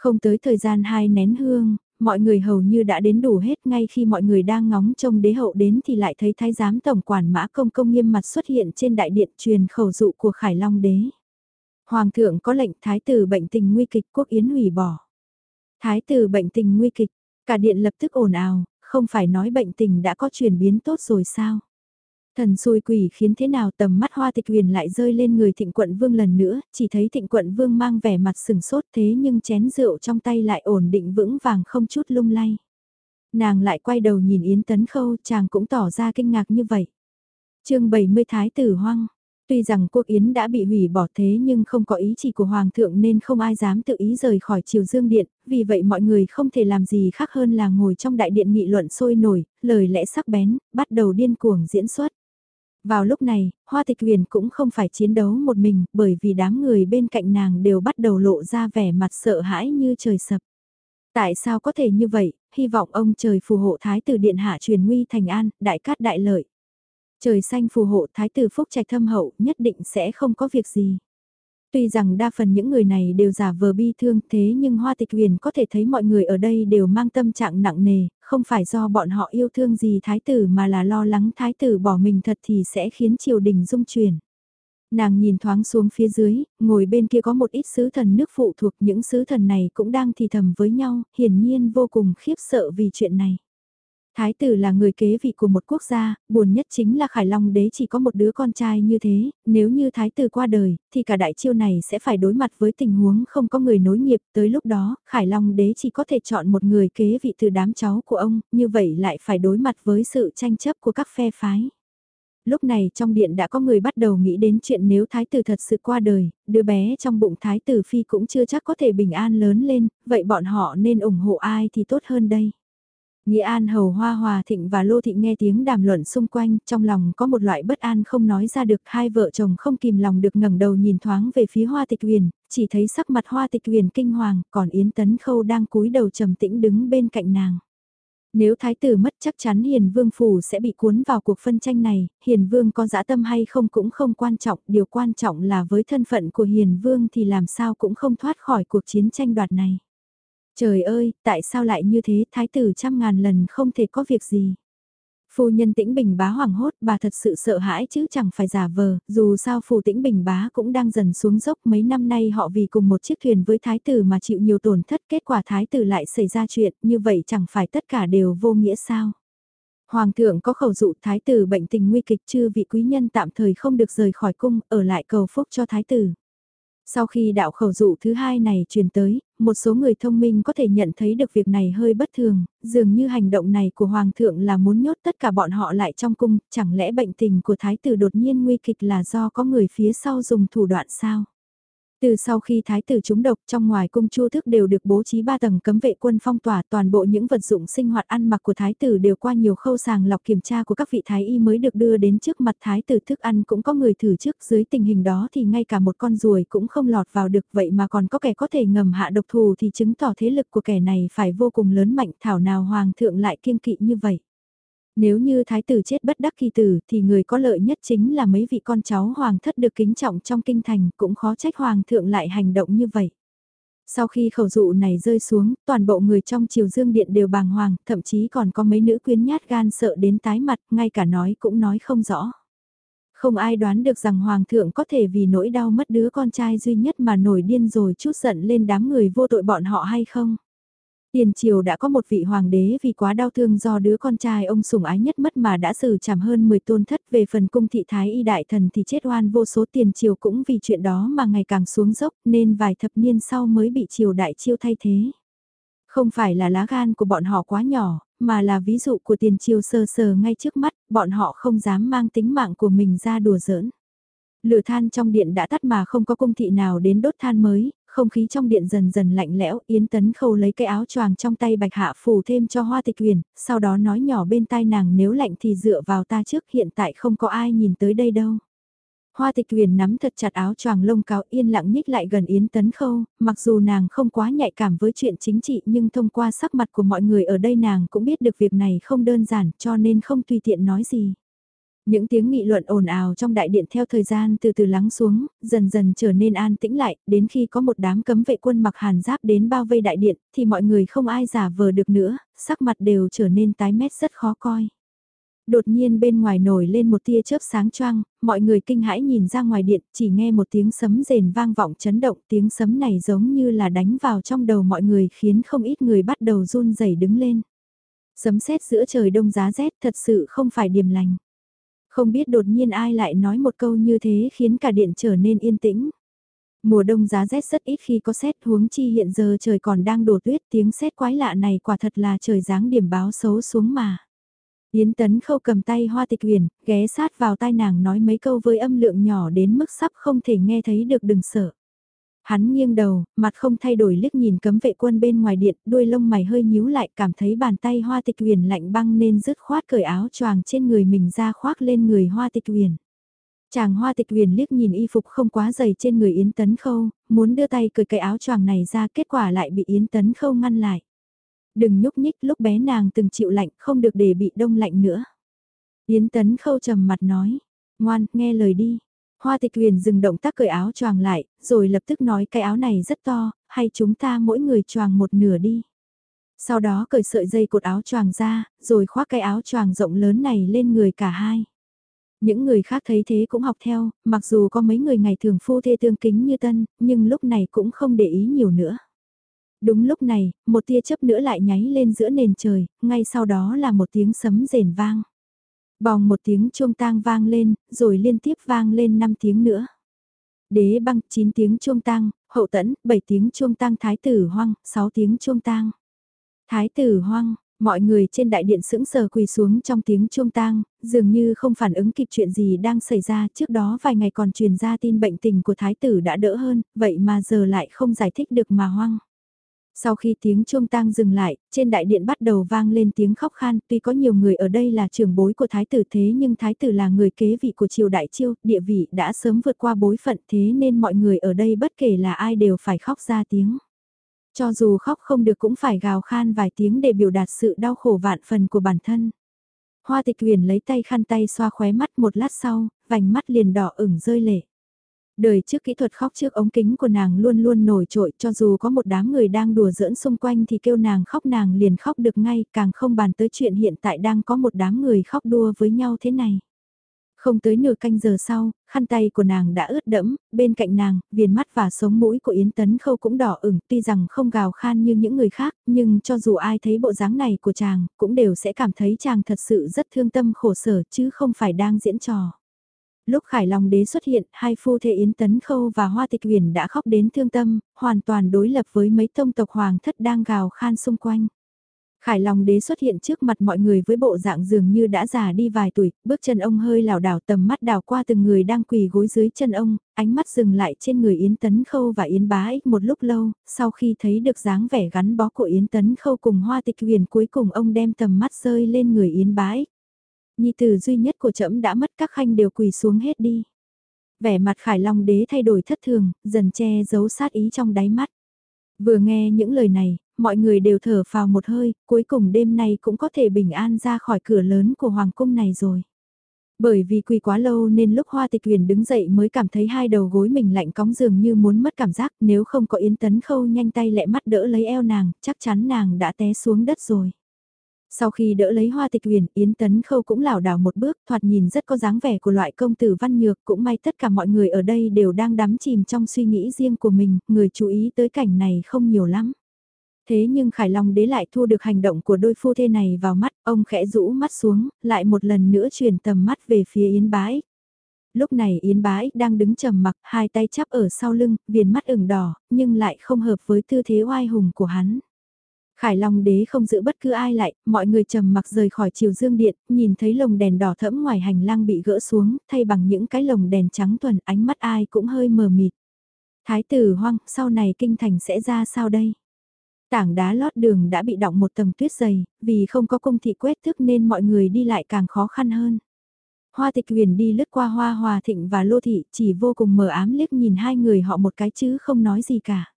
S1: Không tới thời gian hai nén hương, mọi người hầu như đã đến đủ hết ngay khi mọi người đang ngóng trông đế hậu đến thì lại thấy thái giám tổng quản mã công công nghiêm mặt xuất hiện trên đại điện truyền khẩu dụ của Khải Long đế. Hoàng thượng có lệnh thái tử bệnh tình nguy kịch quốc yến hủy bỏ. Thái tử bệnh tình nguy kịch, cả điện lập tức ồn ào, không phải nói bệnh tình đã có chuyển biến tốt rồi sao? Thần xui quỷ khiến thế nào tầm mắt hoa tịch huyền lại rơi lên người thịnh quận vương lần nữa, chỉ thấy thịnh quận vương mang vẻ mặt sừng sốt thế nhưng chén rượu trong tay lại ổn định vững vàng không chút lung lay. Nàng lại quay đầu nhìn Yến Tấn Khâu, chàng cũng tỏ ra kinh ngạc như vậy. chương 70 Thái tử hoang, Tuy rằng quốc yến đã bị hủy bỏ thế nhưng không có ý chỉ của Hoàng thượng nên không ai dám tự ý rời khỏi triều dương điện, vì vậy mọi người không thể làm gì khác hơn là ngồi trong đại điện nghị luận sôi nổi, lời lẽ sắc bén, bắt đầu điên cuồng diễn xuất. Vào lúc này, Hoa Tịch Huyền cũng không phải chiến đấu một mình bởi vì đám người bên cạnh nàng đều bắt đầu lộ ra vẻ mặt sợ hãi như trời sập. Tại sao có thể như vậy, hy vọng ông trời phù hộ Thái tử Điện Hạ truyền nguy thành an, đại cát đại lợi. Trời xanh phù hộ thái tử phúc trạch thâm hậu nhất định sẽ không có việc gì. Tuy rằng đa phần những người này đều giả vờ bi thương thế nhưng Hoa Tịch Huyền có thể thấy mọi người ở đây đều mang tâm trạng nặng nề, không phải do bọn họ yêu thương gì thái tử mà là lo lắng thái tử bỏ mình thật thì sẽ khiến triều đình dung chuyển. Nàng nhìn thoáng xuống phía dưới, ngồi bên kia có một ít sứ thần nước phụ thuộc những sứ thần này cũng đang thì thầm với nhau, hiển nhiên vô cùng khiếp sợ vì chuyện này. Thái tử là người kế vị của một quốc gia, buồn nhất chính là Khải Long đế chỉ có một đứa con trai như thế, nếu như thái tử qua đời, thì cả đại chiêu này sẽ phải đối mặt với tình huống không có người nối nghiệp, tới lúc đó, Khải Long đế chỉ có thể chọn một người kế vị từ đám cháu của ông, như vậy lại phải đối mặt với sự tranh chấp của các phe phái. Lúc này trong điện đã có người bắt đầu nghĩ đến chuyện nếu thái tử thật sự qua đời, đứa bé trong bụng thái tử phi cũng chưa chắc có thể bình an lớn lên, vậy bọn họ nên ủng hộ ai thì tốt hơn đây. Nghĩa An Hầu Hoa Hòa Thịnh và Lô Thịnh nghe tiếng đàm luận xung quanh, trong lòng có một loại bất an không nói ra được, hai vợ chồng không kìm lòng được ngẩng đầu nhìn thoáng về phía Hoa Tịch Huyền, chỉ thấy sắc mặt Hoa Tịch Huyền kinh hoàng, còn Yến Tấn Khâu đang cúi đầu trầm tĩnh đứng bên cạnh nàng. Nếu thái tử mất chắc chắn Hiền Vương phủ sẽ bị cuốn vào cuộc phân tranh này, Hiền Vương có dã tâm hay không cũng không quan trọng, điều quan trọng là với thân phận của Hiền Vương thì làm sao cũng không thoát khỏi cuộc chiến tranh đoạt này. Trời ơi, tại sao lại như thế, thái tử trăm ngàn lần không thể có việc gì. Phu nhân tĩnh bình bá hoảng hốt, bà thật sự sợ hãi chứ chẳng phải giả vờ, dù sao phù tĩnh bình bá cũng đang dần xuống dốc mấy năm nay họ vì cùng một chiếc thuyền với thái tử mà chịu nhiều tổn thất kết quả thái tử lại xảy ra chuyện, như vậy chẳng phải tất cả đều vô nghĩa sao. Hoàng thượng có khẩu dụ thái tử bệnh tình nguy kịch chưa vị quý nhân tạm thời không được rời khỏi cung, ở lại cầu phúc cho thái tử. Sau khi đạo khẩu dụ thứ hai này truyền tới, một số người thông minh có thể nhận thấy được việc này hơi bất thường, dường như hành động này của Hoàng thượng là muốn nhốt tất cả bọn họ lại trong cung, chẳng lẽ bệnh tình của Thái tử đột nhiên nguy kịch là do có người phía sau dùng thủ đoạn sao? Từ sau khi thái tử trúng độc, trong ngoài cung chu thức đều được bố trí ba tầng cấm vệ quân phong tỏa, toàn bộ những vật dụng sinh hoạt ăn mặc của thái tử đều qua nhiều khâu sàng lọc kiểm tra của các vị thái y mới được đưa đến trước mặt thái tử thức ăn. Cũng có người thử trước, dưới tình hình đó thì ngay cả một con ruồi cũng không lọt vào được. Vậy mà còn có kẻ có thể ngầm hạ độc thù thì chứng tỏ thế lực của kẻ này phải vô cùng lớn mạnh. Thảo nào hoàng thượng lại kiên kỵ như vậy. Nếu như thái tử chết bất đắc kỳ tử thì người có lợi nhất chính là mấy vị con cháu hoàng thất được kính trọng trong kinh thành cũng khó trách hoàng thượng lại hành động như vậy. Sau khi khẩu dụ này rơi xuống, toàn bộ người trong triều dương điện đều bàng hoàng, thậm chí còn có mấy nữ quyến nhát gan sợ đến tái mặt, ngay cả nói cũng nói không rõ. Không ai đoán được rằng hoàng thượng có thể vì nỗi đau mất đứa con trai duy nhất mà nổi điên rồi chút giận lên đám người vô tội bọn họ hay không. Tiền triều đã có một vị hoàng đế vì quá đau thương do đứa con trai ông sủng ái nhất mất mà đã xử chảm hơn 10 tôn thất về phần cung thị thái y đại thần thì chết oan vô số tiền triều cũng vì chuyện đó mà ngày càng xuống dốc nên vài thập niên sau mới bị triều đại chiêu thay thế. Không phải là lá gan của bọn họ quá nhỏ, mà là ví dụ của tiền triều sơ sờ ngay trước mắt, bọn họ không dám mang tính mạng của mình ra đùa giỡn. Lửa than trong điện đã tắt mà không có cung thị nào đến đốt than mới, không khí trong điện dần dần lạnh lẽo, Yến Tấn Khâu lấy cái áo choàng trong tay Bạch Hạ phủ thêm cho Hoa Tịch Uyển. sau đó nói nhỏ bên tai nàng nếu lạnh thì dựa vào ta trước hiện tại không có ai nhìn tới đây đâu. Hoa Tịch Uyển nắm thật chặt áo choàng lông cáo yên lặng nhích lại gần Yến Tấn Khâu, mặc dù nàng không quá nhạy cảm với chuyện chính trị nhưng thông qua sắc mặt của mọi người ở đây nàng cũng biết được việc này không đơn giản cho nên không tùy tiện nói gì. Những tiếng nghị luận ồn ào trong đại điện theo thời gian từ từ lắng xuống, dần dần trở nên an tĩnh lại, đến khi có một đám cấm vệ quân mặc hàn giáp đến bao vây đại điện, thì mọi người không ai giả vờ được nữa, sắc mặt đều trở nên tái mét rất khó coi. Đột nhiên bên ngoài nổi lên một tia chớp sáng choang, mọi người kinh hãi nhìn ra ngoài điện, chỉ nghe một tiếng sấm rền vang vọng chấn động, tiếng sấm này giống như là đánh vào trong đầu mọi người khiến không ít người bắt đầu run rẩy đứng lên. Sấm sét giữa trời đông giá rét thật sự không phải điềm lành. Không biết đột nhiên ai lại nói một câu như thế khiến cả điện trở nên yên tĩnh. Mùa đông giá rét rất ít khi có xét huống chi hiện giờ trời còn đang đổ tuyết tiếng xét quái lạ này quả thật là trời dáng điểm báo xấu xuống mà. Yến Tấn Khâu cầm tay Hoa Tịch Huyền, ghé sát vào tai nàng nói mấy câu với âm lượng nhỏ đến mức sắp không thể nghe thấy được đừng sợ. Hắn nghiêng đầu, mặt không thay đổi liếc nhìn cấm vệ quân bên ngoài điện, đuôi lông mày hơi nhíu lại cảm thấy bàn tay Hoa Tịch Huyền lạnh băng nên dứt khoát cởi áo choàng trên người mình ra khoác lên người Hoa Tịch Huyền. Chàng hoa tịch huyền liếc nhìn y phục không quá dày trên người Yến Tấn Khâu, muốn đưa tay cởi cái áo choàng này ra kết quả lại bị Yến Tấn Khâu ngăn lại. Đừng nhúc nhích lúc bé nàng từng chịu lạnh không được để bị đông lạnh nữa. Yến Tấn Khâu trầm mặt nói, ngoan, nghe lời đi. Hoa tịch huyền dừng động tác cởi áo choàng lại, rồi lập tức nói cái áo này rất to, hay chúng ta mỗi người choàng một nửa đi. Sau đó cởi sợi dây cột áo choàng ra, rồi khoác cái áo choàng rộng lớn này lên người cả hai. Những người khác thấy thế cũng học theo, mặc dù có mấy người ngày thường phu thê tương kính như tân, nhưng lúc này cũng không để ý nhiều nữa. Đúng lúc này, một tia chớp nữa lại nháy lên giữa nền trời, ngay sau đó là một tiếng sấm rền vang. Bòng một tiếng chuông tang vang lên, rồi liên tiếp vang lên 5 tiếng nữa. Đế băng 9 tiếng chuông tang, hậu tẫn 7 tiếng chuông tang thái tử hoang, 6 tiếng chuông tang. Thái tử hoang, Mọi người trên đại điện sững sờ quỳ xuống trong tiếng chuông tang, dường như không phản ứng kịp chuyện gì đang xảy ra trước đó vài ngày còn truyền ra tin bệnh tình của thái tử đã đỡ hơn, vậy mà giờ lại không giải thích được mà hoang. Sau khi tiếng chuông tang dừng lại, trên đại điện bắt đầu vang lên tiếng khóc khan, tuy có nhiều người ở đây là trưởng bối của thái tử thế nhưng thái tử là người kế vị của triều đại chiêu, địa vị đã sớm vượt qua bối phận thế nên mọi người ở đây bất kể là ai đều phải khóc ra tiếng. Cho dù khóc không được cũng phải gào khan vài tiếng để biểu đạt sự đau khổ vạn phần của bản thân. Hoa tịch huyền lấy tay khăn tay xoa khóe mắt một lát sau, vành mắt liền đỏ ửng rơi lệ. Đời trước kỹ thuật khóc trước ống kính của nàng luôn luôn nổi trội cho dù có một đám người đang đùa giỡn xung quanh thì kêu nàng khóc nàng liền khóc được ngay càng không bàn tới chuyện hiện tại đang có một đám người khóc đua với nhau thế này. Không tới nửa canh giờ sau, khăn tay của nàng đã ướt đẫm, bên cạnh nàng, viền mắt và sống mũi của Yến Tấn Khâu cũng đỏ ửng, tuy rằng không gào khan như những người khác, nhưng cho dù ai thấy bộ dáng này của chàng, cũng đều sẽ cảm thấy chàng thật sự rất thương tâm khổ sở chứ không phải đang diễn trò. Lúc Khải Long Đế xuất hiện, hai phu thê Yến Tấn Khâu và Hoa Tịch Huyền đã khóc đến thương tâm, hoàn toàn đối lập với mấy tông tộc hoàng thất đang gào khan xung quanh. Khải Long đế xuất hiện trước mặt mọi người với bộ dạng dường như đã già đi vài tuổi, bước chân ông hơi lảo đảo tầm mắt đảo qua từng người đang quỳ gối dưới chân ông, ánh mắt dừng lại trên người Yến Tấn Khâu và Yến Bá Ích một lúc lâu, sau khi thấy được dáng vẻ gắn bó của Yến Tấn Khâu cùng Hoa Tịch Huyền cuối cùng ông đem tầm mắt rơi lên người Yến Bá Ích. Nhi tử duy nhất của trẫm đã mất các khanh đều quỳ xuống hết đi. Vẻ mặt Khải Long đế thay đổi thất thường, dần che giấu sát ý trong đáy mắt. Vừa nghe những lời này, mọi người đều thở phào một hơi, cuối cùng đêm nay cũng có thể bình an ra khỏi cửa lớn của hoàng cung này rồi. Bởi vì quỳ quá lâu nên lúc Hoa Tịch Huyền đứng dậy mới cảm thấy hai đầu gối mình lạnh cóng dường như muốn mất cảm giác nếu không có Yến Tấn Khâu nhanh tay lẹ mắt đỡ lấy eo nàng, chắc chắn nàng đã té xuống đất rồi. Sau khi đỡ lấy hoa tịch huyền, Yến Tấn Khâu cũng lảo đảo một bước, thoạt nhìn rất có dáng vẻ của loại công tử văn nhược, cũng may tất cả mọi người ở đây đều đang đắm chìm trong suy nghĩ riêng của mình, người chú ý tới cảnh này không nhiều lắm. Thế nhưng Khải Long đế lại thu được hành động của đôi phu thê này vào mắt, ông khẽ rũ mắt xuống, lại một lần nữa chuyển tầm mắt về phía Yến Bái. Lúc này Yến Bái đang đứng trầm mặc, hai tay chắp ở sau lưng, viền mắt ửng đỏ, nhưng lại không hợp với tư thế oai hùng của hắn. Khải Long đế không giữ bất cứ ai lại, mọi người trầm mặc rời khỏi chiều dương điện, nhìn thấy lồng đèn đỏ thẫm ngoài hành lang bị gỡ xuống, thay bằng những cái lồng đèn trắng thuần, ánh mắt ai cũng hơi mờ mịt. Thái tử hoang, sau này kinh thành sẽ ra sao đây? Tảng đá lót đường đã bị đọng một tầng tuyết dày, vì không có công thị quét thức nên mọi người đi lại càng khó khăn hơn. Hoa tịch huyền đi lướt qua hoa hòa thịnh và lô thị chỉ vô cùng mờ ám liếc nhìn hai người họ một cái chứ không nói gì cả.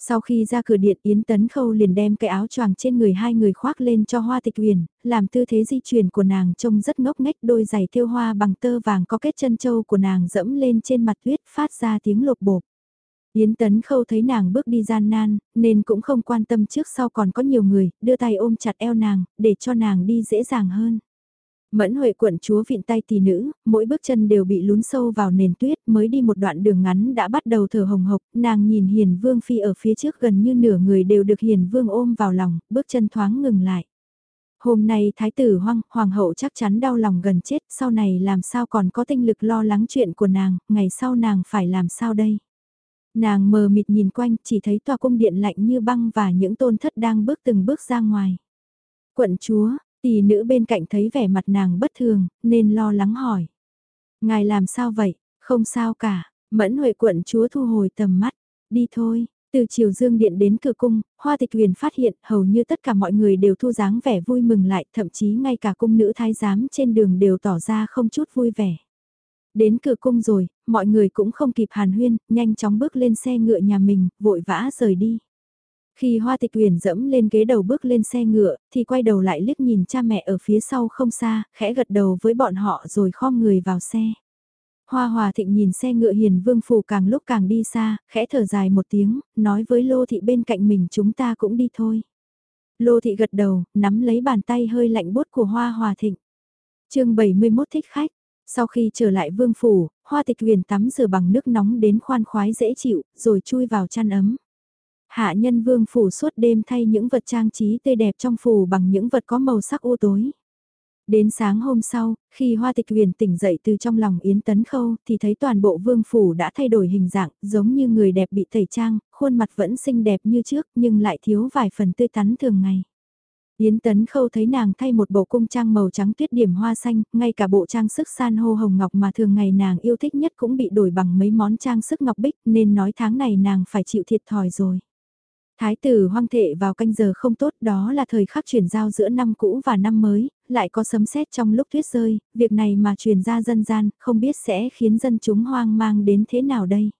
S1: Sau khi ra cửa điện Yến Tấn Khâu liền đem cái áo choàng trên người hai người khoác lên cho Hoa Tịch Huyền, làm tư thế di chuyển của nàng trông rất ngốc nghếch đôi giày thêu hoa bằng tơ vàng có kết chân châu của nàng dẫm lên trên mặt tuyết phát ra tiếng lột bột. Yến Tấn Khâu thấy nàng bước đi gian nan, nên cũng không quan tâm trước sau còn có nhiều người, đưa tay ôm chặt eo nàng, để cho nàng đi dễ dàng hơn. Mẫn Huệ quận chúa viện tay tỷ nữ, mỗi bước chân đều bị lún sâu vào nền tuyết, mới đi một đoạn đường ngắn đã bắt đầu thở hồng hộc, nàng nhìn Hiền Vương Phi ở phía trước gần như nửa người đều được Hiền Vương ôm vào lòng, bước chân thoáng ngừng lại. Hôm nay Thái tử Hoang, Hoàng hậu chắc chắn đau lòng gần chết, sau này làm sao còn có tinh lực lo lắng chuyện của nàng, ngày sau nàng phải làm sao đây? Nàng mờ mịt nhìn quanh chỉ thấy tòa cung điện lạnh như băng và những tôn thất đang bước từng bước ra ngoài. Quận chúa, tỷ nữ bên cạnh thấy vẻ mặt nàng bất thường, nên lo lắng hỏi. Ngài làm sao vậy? Không sao cả, mẫn huệ quận chúa thu hồi tầm mắt. Đi thôi, từ chiều dương điện đến cửa cung, hoa tịch huyền phát hiện hầu như tất cả mọi người đều thu dáng vẻ vui mừng lại, thậm chí ngay cả cung nữ thái giám trên đường đều tỏ ra không chút vui vẻ. Đến cửa cung rồi, mọi người cũng không kịp hàn huyên, nhanh chóng bước lên xe ngựa nhà mình, vội vã rời đi. Khi Hoa Tịch Uyển dẫm lên ghế đầu bước lên xe ngựa, thì quay đầu lại liếc nhìn cha mẹ ở phía sau không xa, khẽ gật đầu với bọn họ rồi khom người vào xe. Hoa Hòa Thịnh nhìn xe ngựa hiền vương phủ càng lúc càng đi xa, khẽ thở dài một tiếng, nói với Lô Thị bên cạnh mình chúng ta cũng đi thôi. Lô Thị gật đầu, nắm lấy bàn tay hơi lạnh bốt của Hoa Hòa Thịnh. chương 71 thích khách, sau khi trở lại vương phủ, Hoa Tịch Huyền tắm rửa bằng nước nóng đến khoan khoái dễ chịu, rồi chui vào chăn ấm. Hạ nhân vương phủ suốt đêm thay những vật trang trí tươi đẹp trong phủ bằng những vật có màu sắc u tối. Đến sáng hôm sau, khi Hoa Tịch Huyền tỉnh dậy từ trong lòng Yến Tấn Khâu thì thấy toàn bộ vương phủ đã thay đổi hình dạng, giống như người đẹp bị tẩy trang, khuôn mặt vẫn xinh đẹp như trước nhưng lại thiếu vài phần tươi tắn thường ngày. Yến Tấn Khâu thấy nàng thay một bộ cung trang màu trắng tuyết điểm hoa xanh, ngay cả bộ trang sức san hô hồng ngọc mà thường ngày nàng yêu thích nhất cũng bị đổi bằng mấy món trang sức ngọc bích nên nói tháng này nàng phải chịu thiệt thòi rồi. Thái tử hoang thệ vào canh giờ không tốt đó là thời khắc chuyển giao giữa năm cũ và năm mới, lại có sấm sét trong lúc tuyết rơi, việc này mà truyền ra dân gian, không biết sẽ khiến dân chúng hoang mang đến thế nào đây.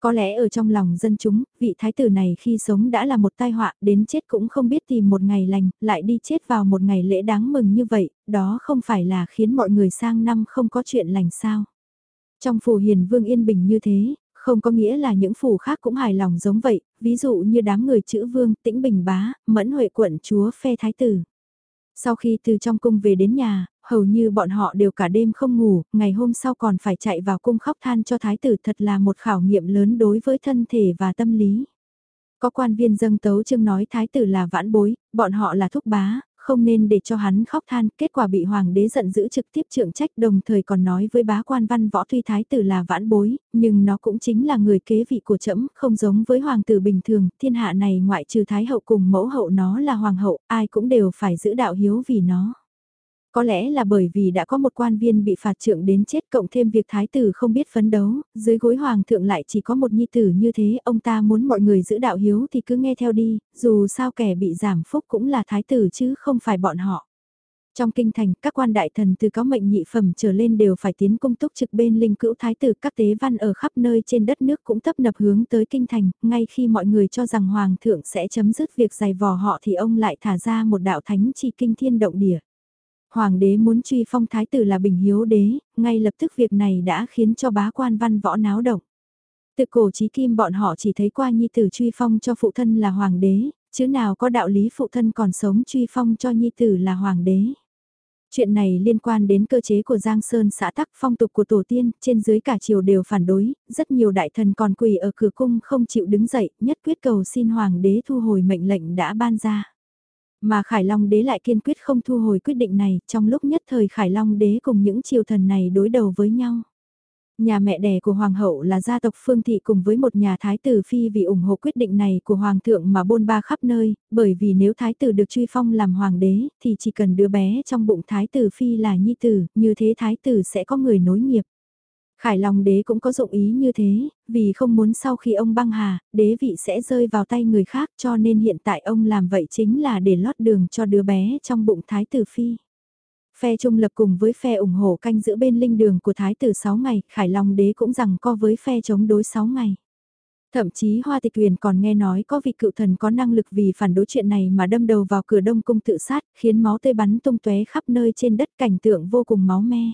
S1: Có lẽ ở trong lòng dân chúng, vị thái tử này khi sống đã là một tai họa, đến chết cũng không biết tìm một ngày lành, lại đi chết vào một ngày lễ đáng mừng như vậy, đó không phải là khiến mọi người sang năm không có chuyện lành sao. Trong phủ hiền vương yên bình như thế, không có nghĩa là những phủ khác cũng hài lòng giống vậy, ví dụ như đám người chữ vương, tĩnh bình bá, mẫn huệ quận chúa phe thái tử. Sau khi từ trong cung về đến nhà, hầu như bọn họ đều cả đêm không ngủ, ngày hôm sau còn phải chạy vào cung khóc than cho thái tử thật là một khảo nghiệm lớn đối với thân thể và tâm lý. Có quan viên dâng tấu chương nói thái tử là vãn bối, bọn họ là thúc bá, không nên để cho hắn khóc than, kết quả bị hoàng đế giận dữ trực tiếp trượng trách đồng thời còn nói với bá quan văn võ tuy thái tử là vãn bối, nhưng nó cũng chính là người kế vị của trẫm không giống với hoàng tử bình thường, thiên hạ này ngoại trừ thái hậu cùng mẫu hậu nó là hoàng hậu, ai cũng đều phải giữ đạo hiếu vì nó. Có lẽ là bởi vì đã có một quan viên bị phạt trượng đến chết cộng thêm việc thái tử không biết phấn đấu, dưới gối hoàng thượng lại chỉ có một nhi tử như thế, ông ta muốn mọi người giữ đạo hiếu thì cứ nghe theo đi, dù sao kẻ bị giảm phúc cũng là thái tử chứ không phải bọn họ. Trong kinh thành, các quan đại thần từ có mệnh nhị phẩm trở lên đều phải tiến công túc trực bên linh cữu thái tử các tế văn ở khắp nơi trên đất nước cũng tấp nập hướng tới kinh thành, ngay khi mọi người cho rằng hoàng thượng sẽ chấm dứt việc giày vò họ thì ông lại thả ra một đạo thánh chỉ kinh thiên động địa. Hoàng đế muốn truy phong thái tử là bình hiếu đế, ngay lập tức việc này đã khiến cho bá quan văn võ náo động. Từ cổ chí kim bọn họ chỉ thấy qua nhi tử truy phong cho phụ thân là hoàng đế, chứ nào có đạo lý phụ thân còn sống truy phong cho nhi tử là hoàng đế. Chuyện này liên quan đến cơ chế của Giang Sơn xã tắc phong tục của tổ tiên, trên dưới cả triều đều phản đối, rất nhiều đại thần còn quỳ ở cửa cung không chịu đứng dậy, nhất quyết cầu xin hoàng đế thu hồi mệnh lệnh đã ban ra. Mà Khải Long đế lại kiên quyết không thu hồi quyết định này, trong lúc nhất thời Khải Long đế cùng những triều thần này đối đầu với nhau. Nhà mẹ đẻ của Hoàng hậu là gia tộc Phương Thị cùng với một nhà thái tử phi vì ủng hộ quyết định này của Hoàng thượng mà bôn ba khắp nơi, bởi vì nếu thái tử được truy phong làm Hoàng đế thì chỉ cần đứa bé trong bụng thái tử phi là nhi tử, như thế thái tử sẽ có người nối nghiệp. Khải Long đế cũng có dụng ý như thế, vì không muốn sau khi ông băng hà, đế vị sẽ rơi vào tay người khác cho nên hiện tại ông làm vậy chính là để lót đường cho đứa bé trong bụng Thái tử Phi. Phe trung lập cùng với phe ủng hộ canh giữ bên linh đường của Thái tử 6 ngày, Khải Long đế cũng rằng co với phe chống đối 6 ngày. Thậm chí Hoa Tịch Quyền còn nghe nói có vị cựu thần có năng lực vì phản đối chuyện này mà đâm đầu vào cửa đông cung tự sát, khiến máu tươi bắn tung tóe khắp nơi trên đất cảnh tượng vô cùng máu me.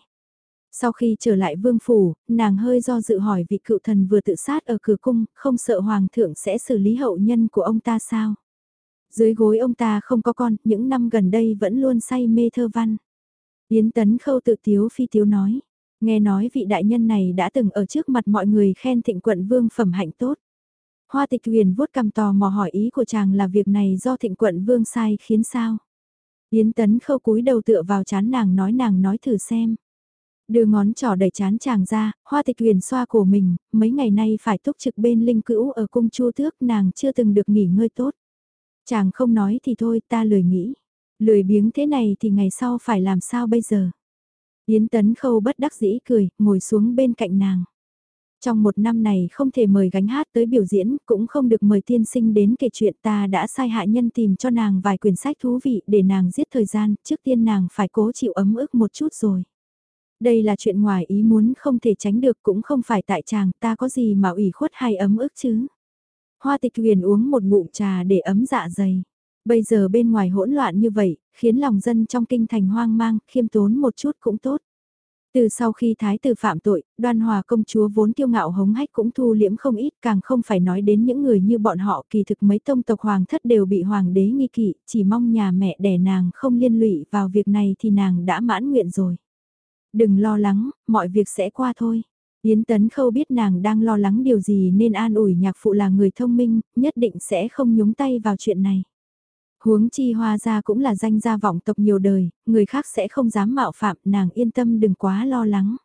S1: Sau khi trở lại vương phủ, nàng hơi do dự hỏi vị cựu thần vừa tự sát ở cửa cung, không sợ hoàng thượng sẽ xử lý hậu nhân của ông ta sao? Dưới gối ông ta không có con, những năm gần đây vẫn luôn say mê thơ văn. Yến tấn khâu tự tiếu phi tiếu nói, nghe nói vị đại nhân này đã từng ở trước mặt mọi người khen thịnh quận vương phẩm hạnh tốt. Hoa tịch huyền vuốt cằm tò mò hỏi ý của chàng là việc này do thịnh quận vương sai khiến sao? Yến tấn khâu cúi đầu tựa vào chán nàng nói nàng nói thử xem. Đưa ngón trỏ đẩy chán chàng ra, hoa tịch huyền xoa cổ mình, mấy ngày nay phải túc trực bên linh cữu ở cung chu thước nàng chưa từng được nghỉ ngơi tốt. Chàng không nói thì thôi ta lười nghĩ. Lười biếng thế này thì ngày sau phải làm sao bây giờ? Yến Tấn Khâu bất đắc dĩ cười, ngồi xuống bên cạnh nàng. Trong một năm này không thể mời gánh hát tới biểu diễn, cũng không được mời tiên sinh đến kể chuyện ta đã sai hạ nhân tìm cho nàng vài quyển sách thú vị để nàng giết thời gian, trước tiên nàng phải cố chịu ấm ức một chút rồi. Đây là chuyện ngoài ý muốn không thể tránh được cũng không phải tại chàng ta có gì mà ủy khuất hay ấm ức chứ. Hoa tịch huyền uống một ngụm trà để ấm dạ dày. Bây giờ bên ngoài hỗn loạn như vậy, khiến lòng dân trong kinh thành hoang mang, khiêm tốn một chút cũng tốt. Từ sau khi thái tử phạm tội, đoan hòa công chúa vốn kiêu ngạo hống hách cũng thu liễm không ít càng không phải nói đến những người như bọn họ kỳ thực mấy tông tộc hoàng thất đều bị hoàng đế nghi kỵ, chỉ mong nhà mẹ đẻ nàng không liên lụy vào việc này thì nàng đã mãn nguyện rồi. Đừng lo lắng, mọi việc sẽ qua thôi. Yến Tấn Khâu biết nàng đang lo lắng điều gì nên an ủi nhạc phụ là người thông minh, nhất định sẽ không nhúng tay vào chuyện này. Huống chi hoa gia cũng là danh gia vọng tộc nhiều đời, người khác sẽ không dám mạo phạm, nàng yên tâm đừng quá lo lắng.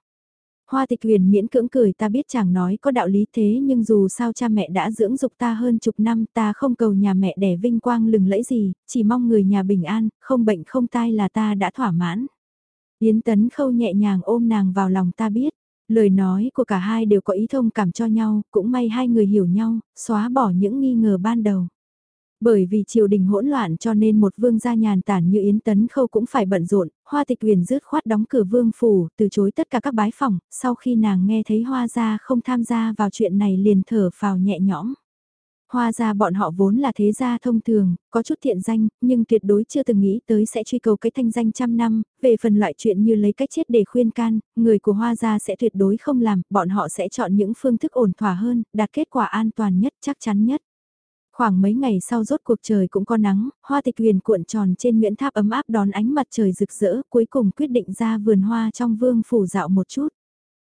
S1: Hoa tịch huyền miễn cưỡng cười ta biết chàng nói có đạo lý thế nhưng dù sao cha mẹ đã dưỡng dục ta hơn chục năm ta không cầu nhà mẹ đẻ vinh quang lừng lẫy gì, chỉ mong người nhà bình an, không bệnh không tai là ta đã thỏa mãn. Yến tấn khâu nhẹ nhàng ôm nàng vào lòng ta biết, lời nói của cả hai đều có ý thông cảm cho nhau, cũng may hai người hiểu nhau, xóa bỏ những nghi ngờ ban đầu. Bởi vì triều đình hỗn loạn cho nên một vương gia nhàn tản như Yến Tấn Khâu cũng phải bận rộn, hoa tịch huyền rứt khoát đóng cửa vương phủ, từ chối tất cả các bái phòng, sau khi nàng nghe thấy hoa gia không tham gia vào chuyện này liền thở phào nhẹ nhõm. Hoa gia bọn họ vốn là thế gia thông thường, có chút thiện danh, nhưng tuyệt đối chưa từng nghĩ tới sẽ truy cầu cái thanh danh trăm năm, về phần loại chuyện như lấy cách chết để khuyên can, người của hoa gia sẽ tuyệt đối không làm, bọn họ sẽ chọn những phương thức ổn thỏa hơn, đạt kết quả an toàn nhất chắc chắn nhất. Khoảng mấy ngày sau rốt cuộc trời cũng có nắng, hoa tịch huyền cuộn tròn trên Nguyễn Tháp ấm áp đón ánh mặt trời rực rỡ, cuối cùng quyết định ra vườn hoa trong vương phủ dạo một chút.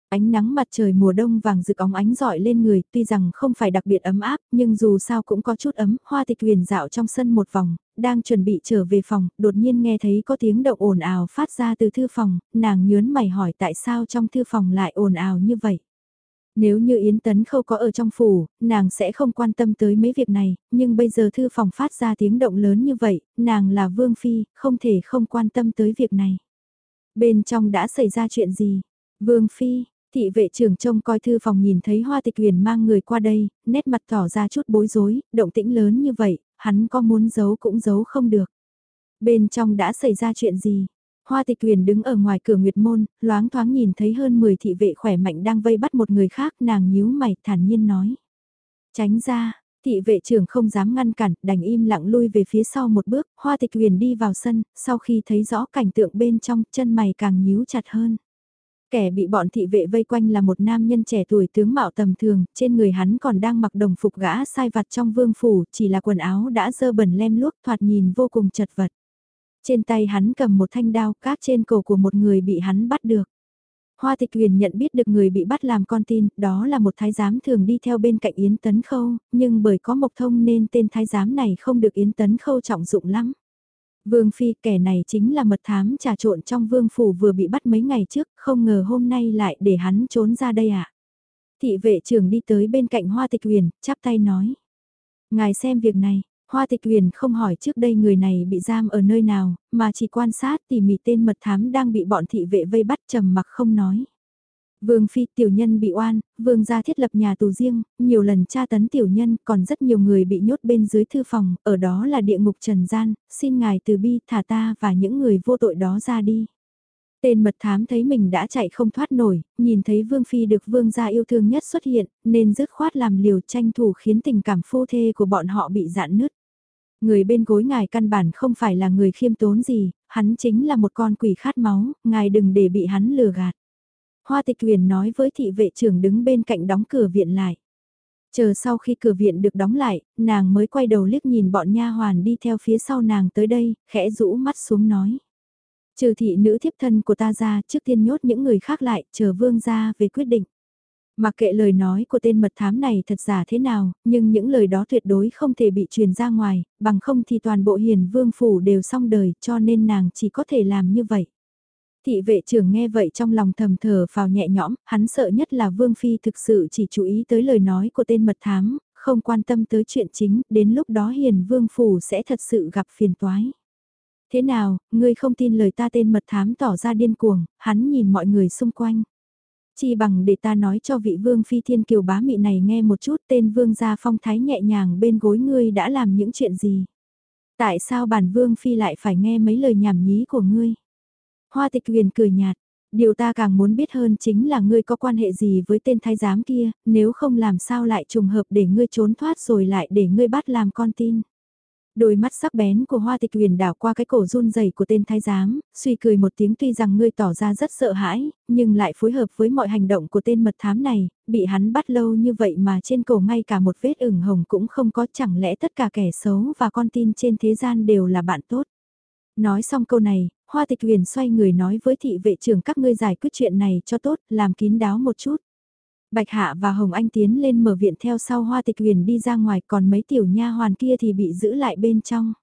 S1: Ánh nắng mặt trời mùa đông vàng rực óng ánh rọi lên người, tuy rằng không phải đặc biệt ấm áp, nhưng dù sao cũng có chút ấm, hoa tịch huyền dạo trong sân một vòng, đang chuẩn bị trở về phòng, đột nhiên nghe thấy có tiếng động ồn ào phát ra từ thư phòng, nàng nhớn mày hỏi tại sao trong thư phòng lại ồn ào như vậy. Nếu như Yến Tấn Khâu có ở trong phủ, nàng sẽ không quan tâm tới mấy việc này, nhưng bây giờ thư phòng phát ra tiếng động lớn như vậy, nàng là Vương Phi, không thể không quan tâm tới việc này. Bên trong đã xảy ra chuyện gì? Vương Phi, thị vệ trưởng trông coi thư phòng nhìn thấy Hoa Tịch Huyền mang người qua đây, nét mặt tỏ ra chút bối rối, động tĩnh lớn như vậy, hắn có muốn giấu cũng giấu không được. Bên trong đã xảy ra chuyện gì? Hoa tịch huyền đứng ở ngoài cửa nguyệt môn, loáng thoáng nhìn thấy hơn 10 thị vệ khỏe mạnh đang vây bắt một người khác, nàng nhíu mày thản nhiên nói. Tránh ra, thị vệ trưởng không dám ngăn cản, đành im lặng lui về phía sau một bước, hoa tịch huyền đi vào sân, sau khi thấy rõ cảnh tượng bên trong, chân mày càng nhíu chặt hơn. Kẻ bị bọn thị vệ vây quanh là một nam nhân trẻ tuổi tướng mạo tầm thường, trên người hắn còn đang mặc đồng phục gã sai vặt trong vương phủ, chỉ là quần áo đã dơ bẩn lem luốc thoạt nhìn vô cùng chật vật. Trên tay hắn cầm một thanh đao cát trên cổ của một người bị hắn bắt được. Hoa tịch huyền nhận biết được người bị bắt làm con tin, đó là một thái giám thường đi theo bên cạnh Yến Tấn Khâu, nhưng bởi có mộc thông nên tên thái giám này không được Yến Tấn Khâu trọng dụng lắm. Vương Phi kẻ này chính là mật thám trà trộn trong vương phủ vừa bị bắt mấy ngày trước, không ngờ hôm nay lại để hắn trốn ra đây ạ. À? Thị vệ trưởng đi tới bên cạnh Hoa Tịch Huyền, chắp tay nói. Ngài xem việc này, Hoa tịch huyền không hỏi trước đây người này bị giam ở nơi nào, mà chỉ quan sát tỉ mỉ tên mật thám đang bị bọn thị vệ vây bắt trầm mặc không nói. Vương phi tiểu nhân bị oan, vương gia thiết lập nhà tù riêng, nhiều lần tra tấn tiểu nhân, còn rất nhiều người bị nhốt bên dưới thư phòng, ở đó là địa ngục trần gian, xin ngài từ bi thả ta và những người vô tội đó ra đi. Tên mật thám thấy mình đã chạy không thoát nổi, nhìn thấy Vương Phi được Vương gia yêu thương nhất xuất hiện, nên dứt khoát làm liều tranh thủ khiến tình cảm phu thê của bọn họ bị dạn nứt. Người bên gối ngài căn bản không phải là người khiêm tốn gì, hắn chính là một con quỷ khát máu, ngài đừng để bị hắn lừa gạt. Hoa tịch huyền nói với thị vệ trưởng đứng bên cạnh đóng cửa viện lại. Chờ sau khi cửa viện được đóng lại, nàng mới quay đầu liếc nhìn bọn nha hoàn đi theo phía sau nàng tới đây, khẽ rũ mắt xuống nói. Trừ thị nữ thiếp thân của ta ra trước tiên nhốt những người khác lại, chờ vương ra về quyết định. Mặc kệ lời nói của tên mật thám này thật giả thế nào, nhưng những lời đó tuyệt đối không thể bị truyền ra ngoài, bằng không thì toàn bộ hiền vương phủ đều xong đời cho nên nàng chỉ có thể làm như vậy. Thị vệ trưởng nghe vậy trong lòng thầm thờ vào nhẹ nhõm, hắn sợ nhất là Vương Phi thực sự chỉ chú ý tới lời nói của tên mật thám, không quan tâm tới chuyện chính, đến lúc đó hiền Vương Phủ sẽ thật sự gặp phiền toái. Thế nào, ngươi không tin lời ta tên mật thám tỏ ra điên cuồng, hắn nhìn mọi người xung quanh. Chỉ bằng để ta nói cho vị vương phi thiên kiều bá mị này nghe một chút tên vương gia phong thái nhẹ nhàng bên gối ngươi đã làm những chuyện gì. Tại sao bản vương phi lại phải nghe mấy lời nhảm nhí của ngươi? Hoa tịch huyền cười nhạt, điều ta càng muốn biết hơn chính là ngươi có quan hệ gì với tên thái giám kia, nếu không làm sao lại trùng hợp để ngươi trốn thoát rồi lại để ngươi bắt làm con tin. Đôi mắt sắc bén của hoa tịch huyền đảo qua cái cổ run rẩy của tên thái giám, suy cười một tiếng tuy rằng ngươi tỏ ra rất sợ hãi, nhưng lại phối hợp với mọi hành động của tên mật thám này, bị hắn bắt lâu như vậy mà trên cổ ngay cả một vết ửng hồng cũng không có chẳng lẽ tất cả kẻ xấu và con tin trên thế gian đều là bạn tốt. Nói xong câu này, hoa tịch huyền xoay người nói với thị vệ trưởng các ngươi giải quyết chuyện này cho tốt, làm kín đáo một chút. Bạch Hạ và Hồng Anh tiến lên mở viện theo sau Hoa Tịch Huyền đi ra ngoài còn mấy tiểu nha hoàn kia thì bị giữ lại bên trong.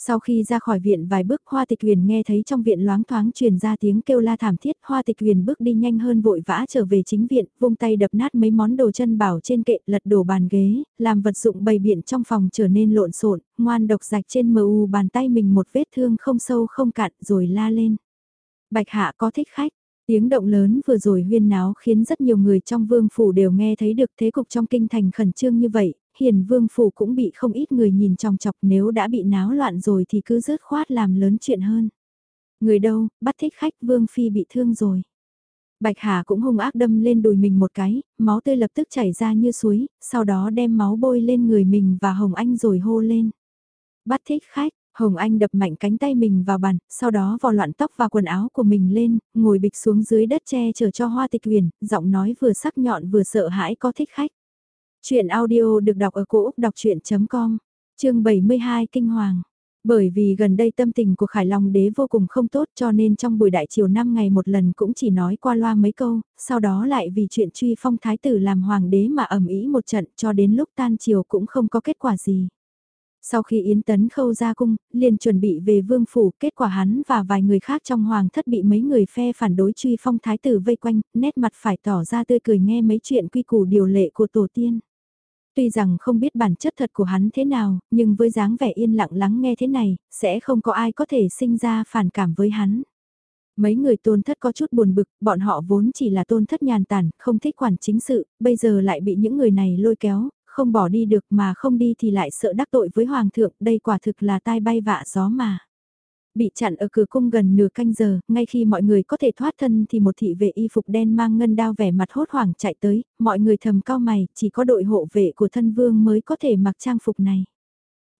S1: Sau khi ra khỏi viện vài bước Hoa Tịch Huyền nghe thấy trong viện loáng thoáng truyền ra tiếng kêu la thảm thiết, Hoa Tịch Huyền bước đi nhanh hơn vội vã trở về chính viện, vung tay đập nát mấy món đồ chân bảo trên kệ, lật đổ bàn ghế, làm vật dụng bày biện trong phòng trở nên lộn xộn, ngoan độc rạch trên mờ u bàn tay mình một vết thương không sâu không cạn rồi la lên. Bạch Hạ có thích khách, Tiếng động lớn vừa rồi huyên náo khiến rất nhiều người trong vương phủ đều nghe thấy được thế cục trong kinh thành khẩn trương như vậy, hiền vương phủ cũng bị không ít người nhìn trong chọc nếu đã bị náo loạn rồi thì cứ rớt khoát làm lớn chuyện hơn. Người đâu, bắt thích khách vương phi bị thương rồi. Bạch Hà cũng hung ác đâm lên đùi mình một cái, máu tươi lập tức chảy ra như suối, sau đó đem máu bôi lên người mình và Hồng Anh rồi hô lên. Bắt thích khách, Hồng Anh đập mạnh cánh tay mình vào bàn, sau đó vò loạn tóc và quần áo của mình lên, ngồi bịch xuống dưới đất che chở cho hoa tịch huyền, giọng nói vừa sắc nhọn vừa sợ hãi có thích khách. Chuyện audio được đọc ở cổ Úc đọc chuyện.com, chương 72 Kinh Hoàng. Bởi vì gần đây tâm tình của Khải Long đế vô cùng không tốt cho nên trong buổi đại chiều 5 ngày một lần cũng chỉ nói qua loa mấy câu, sau đó lại vì chuyện truy phong thái tử làm hoàng đế mà ẩm ý một trận cho đến lúc tan chiều cũng không có kết quả gì. Sau khi Yến Tấn Khâu ra cung, liền chuẩn bị về vương phủ, kết quả hắn và vài người khác trong hoàng thất bị mấy người phe phản đối truy phong thái tử vây quanh, nét mặt phải tỏ ra tươi cười nghe mấy chuyện quy củ điều lệ của tổ tiên. Tuy rằng không biết bản chất thật của hắn thế nào, nhưng với dáng vẻ yên lặng lắng nghe thế này, sẽ không có ai có thể sinh ra phản cảm với hắn. Mấy người tôn thất có chút buồn bực, bọn họ vốn chỉ là tôn thất nhàn tản, không thích quản chính sự, bây giờ lại bị những người này lôi kéo, không bỏ đi được mà không đi thì lại sợ đắc tội với hoàng thượng, đây quả thực là tai bay vạ gió mà. Bị chặn ở cửa cung gần nửa canh giờ, ngay khi mọi người có thể thoát thân thì một thị vệ y phục đen mang ngân đao vẻ mặt hốt hoảng chạy tới, mọi người thầm cao mày, chỉ có đội hộ vệ của thân vương mới có thể mặc trang phục này.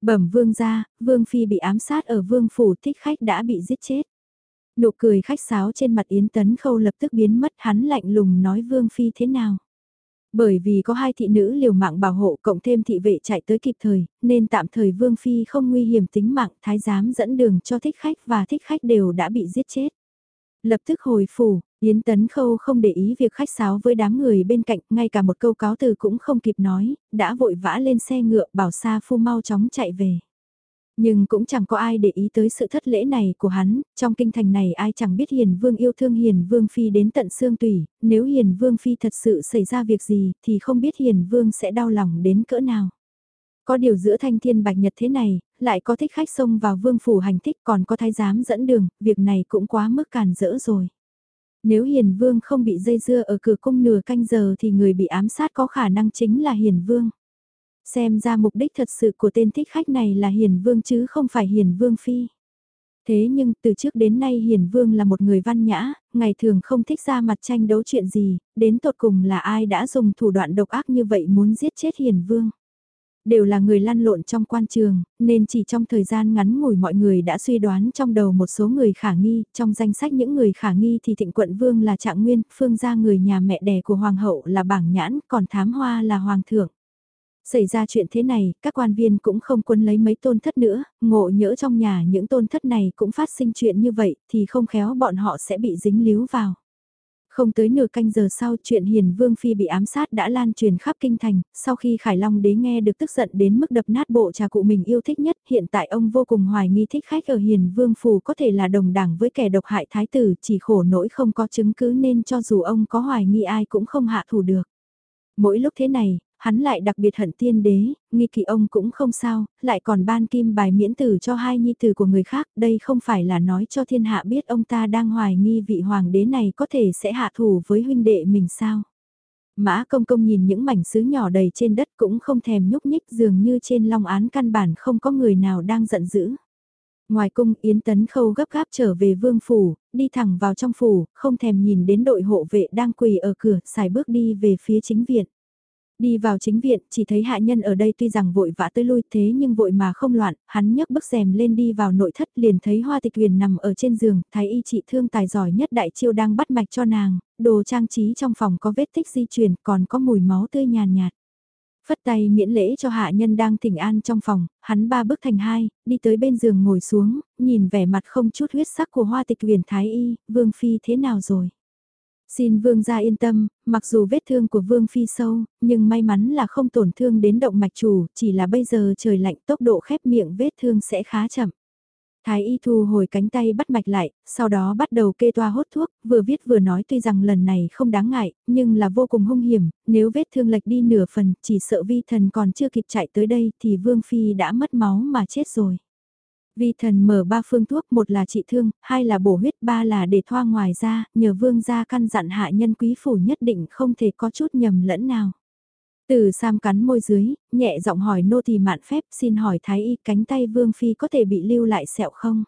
S1: Bẩm vương ra, vương phi bị ám sát ở vương phủ thích khách đã bị giết chết. Nụ cười khách sáo trên mặt Yến Tấn Khâu lập tức biến mất hắn lạnh lùng nói vương phi thế nào. Bởi vì có hai thị nữ liều mạng bảo hộ cộng thêm thị vệ chạy tới kịp thời, nên tạm thời Vương Phi không nguy hiểm tính mạng thái giám dẫn đường cho thích khách và thích khách đều đã bị giết chết. Lập tức hồi phủ, Yến Tấn Khâu không để ý việc khách sáo với đám người bên cạnh, ngay cả một câu cáo từ cũng không kịp nói, đã vội vã lên xe ngựa bảo Sa Phu mau chóng chạy về. Nhưng cũng chẳng có ai để ý tới sự thất lễ này của hắn, trong kinh thành này ai chẳng biết Hiền Vương yêu thương Hiền Vương Phi đến tận xương tủy, nếu Hiền Vương Phi thật sự xảy ra việc gì thì không biết Hiền Vương sẽ đau lòng đến cỡ nào. Có điều giữa thanh thiên bạch nhật thế này, lại có thích khách xông vào vương phủ hành thích còn có thái giám dẫn đường, việc này cũng quá mức càn rỡ rồi. Nếu Hiền Vương không bị dây dưa ở cửa cung nửa canh giờ thì người bị ám sát có khả năng chính là Hiền Vương. Xem ra mục đích thật sự của tên thích khách này là Hiền Vương chứ không phải Hiền Vương Phi. Thế nhưng từ trước đến nay Hiền Vương là một người văn nhã, ngày thường không thích ra mặt tranh đấu chuyện gì, đến tột cùng là ai đã dùng thủ đoạn độc ác như vậy muốn giết chết Hiền Vương. Đều là người lăn lộn trong quan trường, nên chỉ trong thời gian ngắn ngủi mọi người đã suy đoán trong đầu một số người khả nghi, trong danh sách những người khả nghi thì Thịnh Quận Vương là Trạng Nguyên, Phương gia người nhà mẹ đẻ của Hoàng hậu là Bảng Nhãn, còn Thám Hoa là Hoàng thượng. Xảy ra chuyện thế này, các quan viên cũng không quân lấy mấy tôn thất nữa, ngộ nhỡ trong nhà những tôn thất này cũng phát sinh chuyện như vậy, thì không khéo bọn họ sẽ bị dính líu vào. Không tới nửa canh giờ sau chuyện Hiền Vương Phi bị ám sát đã lan truyền khắp kinh thành, sau khi Khải Long đế nghe được tức giận đến mức đập nát bộ trà cụ mình yêu thích nhất, hiện tại ông vô cùng hoài nghi thích khách ở Hiền Vương Phủ có thể là đồng đảng với kẻ độc hại thái tử, chỉ khổ nỗi không có chứng cứ nên cho dù ông có hoài nghi ai cũng không hạ thủ được. Mỗi lúc thế này, hắn lại đặc biệt hận tiên đế, nghi kỵ ông cũng không sao, lại còn ban kim bài miễn tử cho hai nhi tử của người khác, đây không phải là nói cho thiên hạ biết ông ta đang hoài nghi vị hoàng đế này có thể sẽ hạ thủ với huynh đệ mình sao. Mã công công nhìn những mảnh sứ nhỏ đầy trên đất cũng không thèm nhúc nhích dường như trên long án căn bản không có người nào đang giận dữ. Ngoài cung Yến Tấn Khâu gấp gáp trở về vương phủ, đi thẳng vào trong phủ, không thèm nhìn đến đội hộ vệ đang quỳ ở cửa, xài bước đi về phía chính viện. Đi vào chính viện, chỉ thấy hạ nhân ở đây tuy rằng vội vã tới lui thế nhưng vội mà không loạn, hắn nhấc bức rèm lên đi vào nội thất liền thấy hoa tịch huyền nằm ở trên giường, thái y trị thương tài giỏi nhất đại chiêu đang bắt mạch cho nàng, đồ trang trí trong phòng có vết tích di chuyển còn có mùi máu tươi nhàn nhạt, Phất tay miễn lễ cho hạ nhân đang thỉnh an trong phòng, hắn ba bước thành hai, đi tới bên giường ngồi xuống, nhìn vẻ mặt không chút huyết sắc của hoa tịch huyền thái y, vương phi thế nào rồi? Xin vương gia yên tâm, mặc dù vết thương của vương phi sâu, nhưng may mắn là không tổn thương đến động mạch chủ, chỉ là bây giờ trời lạnh tốc độ khép miệng vết thương sẽ khá chậm. Thái y thu hồi cánh tay bắt mạch lại, sau đó bắt đầu kê toa hốt thuốc, vừa viết vừa nói tuy rằng lần này không đáng ngại, nhưng là vô cùng hung hiểm, nếu vết thương lệch đi nửa phần, chỉ sợ vi thần còn chưa kịp chạy tới đây thì vương phi đã mất máu mà chết rồi. Vi thần mở ba phương thuốc, một là trị thương, hai là bổ huyết, ba là để thoa ngoài ra, nhờ vương gia căn dặn hạ nhân quý phủ nhất định không thể có chút nhầm lẫn nào. Từ Sam cắn môi dưới, nhẹ giọng hỏi nô tỳ mạn phép xin hỏi thái y cánh tay vương phi có thể bị lưu lại sẹo không?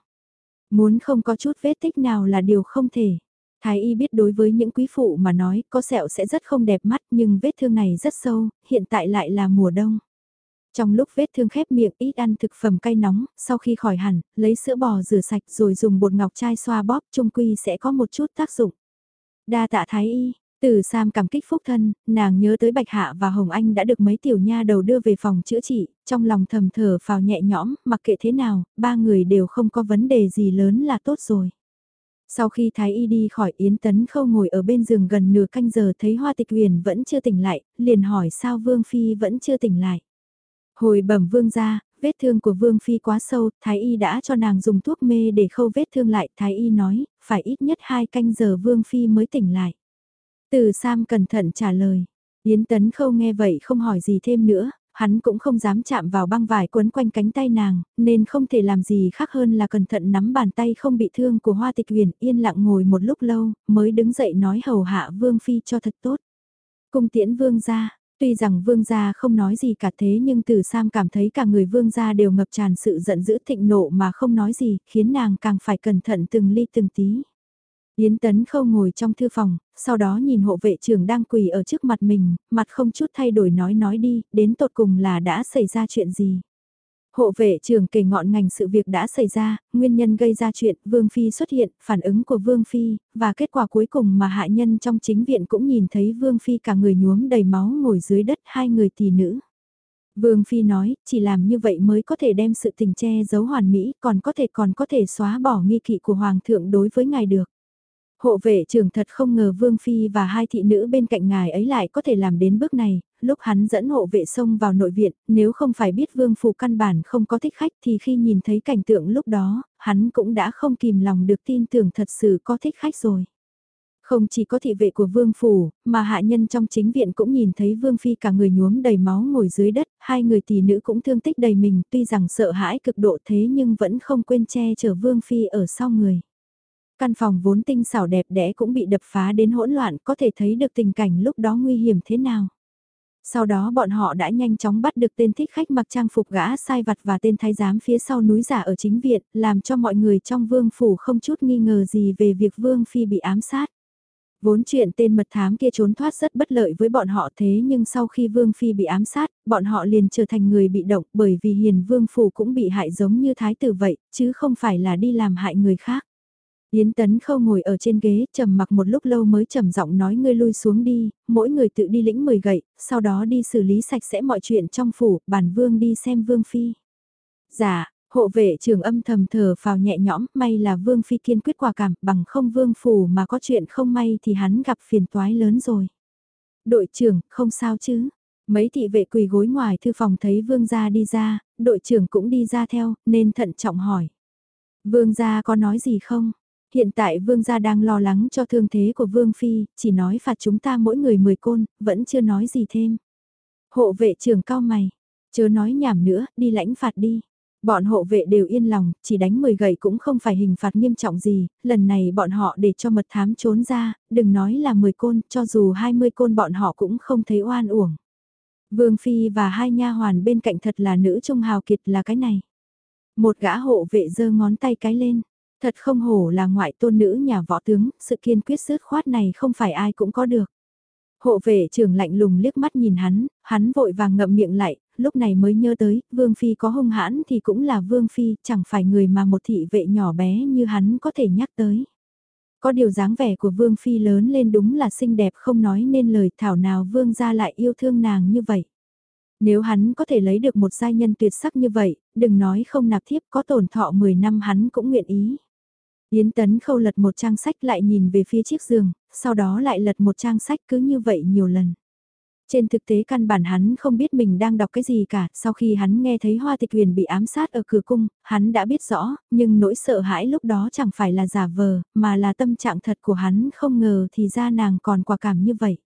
S1: Muốn không có chút vết tích nào là điều không thể. Thái y biết đối với những quý phụ mà nói có sẹo sẽ rất không đẹp mắt nhưng vết thương này rất sâu, hiện tại lại là mùa đông. Trong lúc vết thương khép miệng ít ăn thực phẩm cay nóng, sau khi khỏi hẳn, lấy sữa bò rửa sạch rồi dùng bột ngọc chai xoa bóp trung quy sẽ có một chút tác dụng. Đa tạ thái y, từ Sam cảm kích phúc thân, nàng nhớ tới Bạch Hạ và Hồng Anh đã được mấy tiểu nha đầu đưa về phòng chữa trị, trong lòng thầm thở phào nhẹ nhõm, mặc kệ thế nào, ba người đều không có vấn đề gì lớn là tốt rồi. Sau khi Thái Y đi khỏi Yến Tấn Khâu ngồi ở bên giường gần nửa canh giờ thấy Hoa Tịch Huyền vẫn chưa tỉnh lại, liền hỏi sao Vương Phi vẫn chưa tỉnh lại. Hồi bẩm Vương ra, vết thương của Vương Phi quá sâu, Thái Y đã cho nàng dùng thuốc mê để khâu vết thương lại. Thái Y nói, phải ít nhất hai canh giờ Vương Phi mới tỉnh lại. Từ Sam cẩn thận trả lời. Yến Tấn Khâu nghe vậy không hỏi gì thêm nữa, hắn cũng không dám chạm vào băng vải quấn quanh cánh tay nàng, nên không thể làm gì khác hơn là cẩn thận nắm bàn tay không bị thương của Hoa Tịch Huyền, yên lặng ngồi một lúc lâu, mới đứng dậy nói hầu hạ Vương Phi cho thật tốt. Cung tiễn Vương ra, tuy rằng Vương gia không nói gì cả thế nhưng Từ Sam cảm thấy cả người Vương gia đều ngập tràn sự giận dữ thịnh nộ mà không nói gì, khiến nàng càng phải cẩn thận từng ly từng tí. Yến Tấn Khâu ngồi trong thư phòng, sau đó nhìn hộ vệ trưởng đang quỳ ở trước mặt mình, mặt không chút thay đổi nói nói đi, đến tột cùng là đã xảy ra chuyện gì. Hộ vệ trưởng kể ngọn ngành sự việc đã xảy ra, nguyên nhân gây ra chuyện Vương Phi xuất hiện, phản ứng của Vương Phi, và kết quả cuối cùng mà hạ nhân trong chính viện cũng nhìn thấy Vương Phi cả người nhuốm đầy máu ngồi dưới đất hai người tỷ nữ. Vương Phi nói, chỉ làm như vậy mới có thể đem sự tình che giấu hoàn mỹ, còn có thể còn có thể xóa bỏ nghi kỵ của Hoàng thượng đối với ngài được. Hộ vệ trưởng thật không ngờ Vương Phi và hai thị nữ bên cạnh ngài ấy lại có thể làm đến bước này, lúc hắn dẫn hộ vệ xông vào nội viện, nếu không phải biết Vương Phủ căn bản không có thích khách thì khi nhìn thấy cảnh tượng lúc đó, hắn cũng đã không kìm lòng được tin tưởng thật sự có thích khách rồi. Không chỉ có thị vệ của Vương Phủ, mà hạ nhân trong chính viện cũng nhìn thấy Vương Phi cả người nhuốm đầy máu ngồi dưới đất, hai người tỷ nữ cũng thương tích đầy mình tuy rằng sợ hãi cực độ thế nhưng vẫn không quên che chở Vương Phi ở sau người. Căn phòng vốn tinh xảo đẹp đẽ cũng bị đập phá đến hỗn loạn có thể thấy được tình cảnh lúc đó nguy hiểm thế nào. Sau đó bọn họ đã nhanh chóng bắt được tên thích khách mặc trang phục gã sai vặt và tên thái giám phía sau núi giả ở chính viện, làm cho mọi người trong vương phủ không chút nghi ngờ gì về việc vương phi bị ám sát. Vốn chuyện tên mật thám kia trốn thoát rất bất lợi với bọn họ thế nhưng sau khi Vương Phi bị ám sát, bọn họ liền trở thành người bị động bởi vì hiền Vương Phủ cũng bị hại giống như thái tử vậy, chứ không phải là đi làm hại người khác. Yến Tấn Khâu ngồi ở trên ghế, trầm mặc một lúc lâu mới trầm giọng nói ngươi lui xuống đi, mỗi người tự đi lĩnh 10 gậy, sau đó đi xử lý sạch sẽ mọi chuyện trong phủ, bản vương đi xem vương phi. Dạ, Hộ vệ trưởng âm thầm thở phào nhẹ nhõm, may là Vương Phi kiên quyết quả cảm, bằng không Vương Phủ mà có chuyện không may thì hắn gặp phiền toái lớn rồi. Đội trưởng, không sao chứ? Mấy thị vệ quỳ gối ngoài thư phòng thấy Vương gia đi ra, đội trưởng cũng đi ra theo, nên thận trọng hỏi. Vương gia có nói gì không? Hiện tại Vương gia đang lo lắng cho thương thế của Vương Phi, chỉ nói phạt chúng ta mỗi người 10 côn, vẫn chưa nói gì thêm. Hộ vệ trưởng cao mày, chớ nói nhảm nữa, đi lãnh phạt đi. Bọn hộ vệ đều yên lòng, chỉ đánh 10 gậy cũng không phải hình phạt nghiêm trọng gì, lần này bọn họ để cho mật thám trốn ra, đừng nói là 10 côn, cho dù 20 côn bọn họ cũng không thấy oan uổng. Vương Phi và hai nha hoàn bên cạnh thật là nữ trung hào kiệt là cái này. Một gã hộ vệ giơ ngón tay cái lên, thật không hổ là ngoại tôn nữ nhà võ tướng, sự kiên quyết sứt khoát này không phải ai cũng có được. Hộ vệ trưởng lạnh lùng liếc mắt nhìn hắn, hắn vội vàng ngậm miệng lại, lúc này mới nhớ tới, Vương Phi có hung hãn thì cũng là Vương Phi, chẳng phải người mà một thị vệ nhỏ bé như hắn có thể nhắc tới. Có điều dáng vẻ của Vương Phi lớn lên đúng là xinh đẹp không nói nên lời thảo nào Vương ra lại yêu thương nàng như vậy. Nếu hắn có thể lấy được một giai nhân tuyệt sắc như vậy, đừng nói không nạp thiếp có tổn thọ 10 năm hắn cũng nguyện ý. Yến Tấn khâu lật một trang sách lại nhìn về phía chiếc giường, sau đó lại lật một trang sách cứ như vậy nhiều lần. Trên thực tế căn bản hắn không biết mình đang đọc cái gì cả, sau khi hắn nghe thấy Hoa Tịch Huyền bị ám sát ở cửa cung, hắn đã biết rõ, nhưng nỗi sợ hãi lúc đó chẳng phải là giả vờ, mà là tâm trạng thật của hắn không ngờ thì ra nàng còn quả cảm như vậy.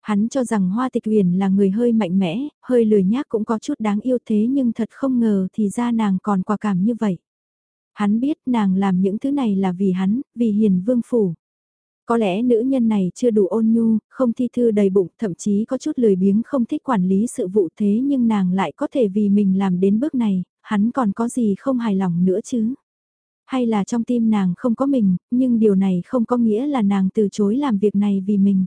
S1: Hắn cho rằng Hoa Tịch Huyền là người hơi mạnh mẽ, hơi lười nhác cũng có chút đáng yêu thế nhưng thật không ngờ thì ra nàng còn quả cảm như vậy. Hắn biết nàng làm những thứ này là vì hắn, vì hiền vương phủ. Có lẽ nữ nhân này chưa đủ ôn nhu, không thi thư đầy bụng, thậm chí có chút lười biếng không thích quản lý sự vụ thế nhưng nàng lại có thể vì mình làm đến bước này, hắn còn có gì không hài lòng nữa chứ? Hay là trong tim nàng không có mình, nhưng điều này không có nghĩa là nàng từ chối làm việc này vì mình.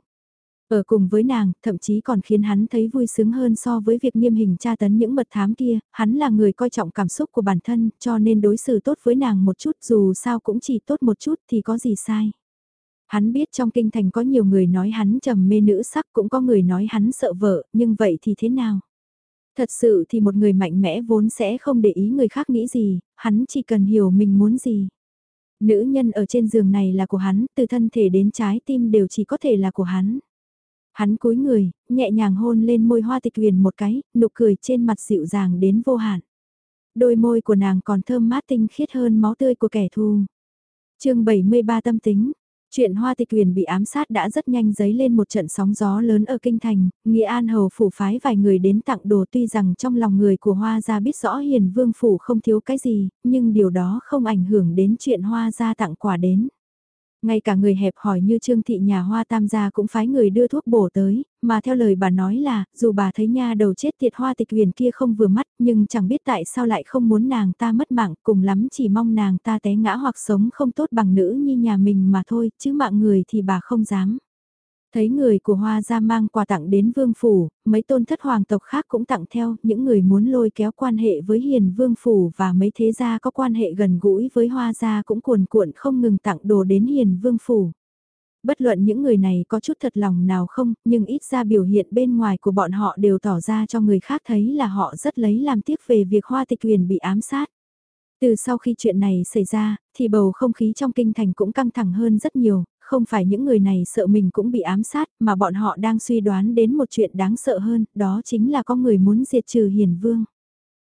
S1: Ở cùng với nàng, thậm chí còn khiến hắn thấy vui sướng hơn so với việc nghiêm hình tra tấn những mật thám kia, hắn là người coi trọng cảm xúc của bản thân, cho nên đối xử tốt với nàng một chút dù sao cũng chỉ tốt một chút thì có gì sai. Hắn biết trong kinh thành có nhiều người nói hắn trầm mê nữ sắc cũng có người nói hắn sợ vợ, nhưng vậy thì thế nào? Thật sự thì một người mạnh mẽ vốn sẽ không để ý người khác nghĩ gì, hắn chỉ cần hiểu mình muốn gì. Nữ nhân ở trên giường này là của hắn, từ thân thể đến trái tim đều chỉ có thể là của hắn. Hắn cúi người, nhẹ nhàng hôn lên môi hoa tịch huyền một cái, nụ cười trên mặt dịu dàng đến vô hạn. Đôi môi của nàng còn thơm mát tinh khiết hơn máu tươi của kẻ thù. chương 73 tâm tính, Chuyện Hoa Tịch Huyền bị ám sát đã rất nhanh dấy lên một trận sóng gió lớn ở kinh thành, Nghĩa An Hầu phủ phái vài người đến tặng đồ tuy rằng trong lòng người của Hoa gia biết rõ Hiền Vương phủ không thiếu cái gì, nhưng điều đó không ảnh hưởng đến chuyện Hoa gia tặng quà đến. Ngay cả người hẹp hỏi như Trương Thị nhà Hoa Tam gia cũng phái người đưa thuốc bổ tới, mà theo lời bà nói là, dù bà thấy nha đầu chết tiệt Hoa Tịch Huyền kia không vừa mắt, nhưng chẳng biết tại sao lại không muốn nàng ta mất mạng, cùng lắm chỉ mong nàng ta té ngã hoặc sống không tốt bằng nữ như nhà mình mà thôi, chứ mạng người thì bà không dám. Thấy người của Hoa gia mang quà tặng đến vương phủ, mấy tôn thất hoàng tộc khác cũng tặng theo, những người muốn lôi kéo quan hệ với hiền vương phủ và mấy thế gia có quan hệ gần gũi với Hoa gia cũng cuồn cuộn không ngừng tặng đồ đến hiền vương phủ. Bất luận những người này có chút thật lòng nào không, nhưng ít ra biểu hiện bên ngoài của bọn họ đều tỏ ra cho người khác thấy là họ rất lấy làm tiếc về việc Hoa Tịch Huyền bị ám sát. Từ sau khi chuyện này xảy ra, thì bầu không khí trong kinh thành cũng căng thẳng hơn rất nhiều, không phải những người này sợ mình cũng bị ám sát, mà bọn họ đang suy đoán đến một chuyện đáng sợ hơn, đó chính là có người muốn diệt trừ Hiền Vương.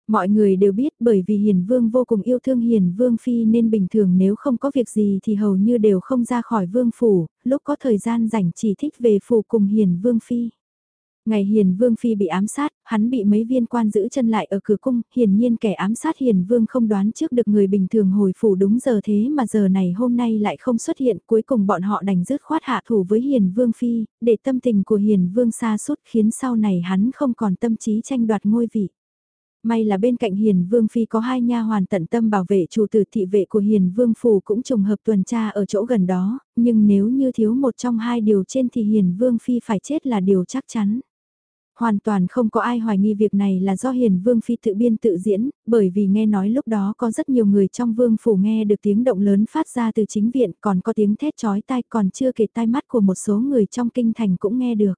S1: Mọi người đều biết bởi vì Hiền Vương vô cùng yêu thương Hiền Vương Phi nên bình thường nếu không có việc gì thì hầu như đều không ra khỏi Vương Phủ, lúc có thời gian rảnh chỉ thích về Phủ cùng Hiền Vương Phi. Ngày Hiền Vương Phi bị ám sát, hắn bị mấy viên quan giữ chân lại ở cửa cung, hiển nhiên kẻ ám sát Hiền Vương không đoán trước được người bình thường hồi phủ đúng giờ thế mà giờ này hôm nay lại không xuất hiện, cuối cùng bọn họ đành dứt khoát hạ thủ với Hiền Vương Phi, để tâm tình của Hiền Vương xa suốt khiến sau này hắn không còn tâm trí tranh đoạt ngôi vị. May là bên cạnh Hiền Vương Phi có hai nha hoàn tận tâm bảo vệ chủ tử thị vệ của Hiền Vương Phủ cũng trùng hợp tuần tra ở chỗ gần đó, nhưng nếu như thiếu một trong hai điều trên thì Hiền Vương Phi phải chết là điều chắc chắn. Hoàn toàn không có ai hoài nghi việc này là do Hiền Vương Phi tự biên tự diễn, bởi vì nghe nói lúc đó có rất nhiều người trong vương phủ nghe được tiếng động lớn phát ra từ chính viện còn có tiếng thét chói tai còn chưa kể tai mắt của một số người trong kinh thành cũng nghe được.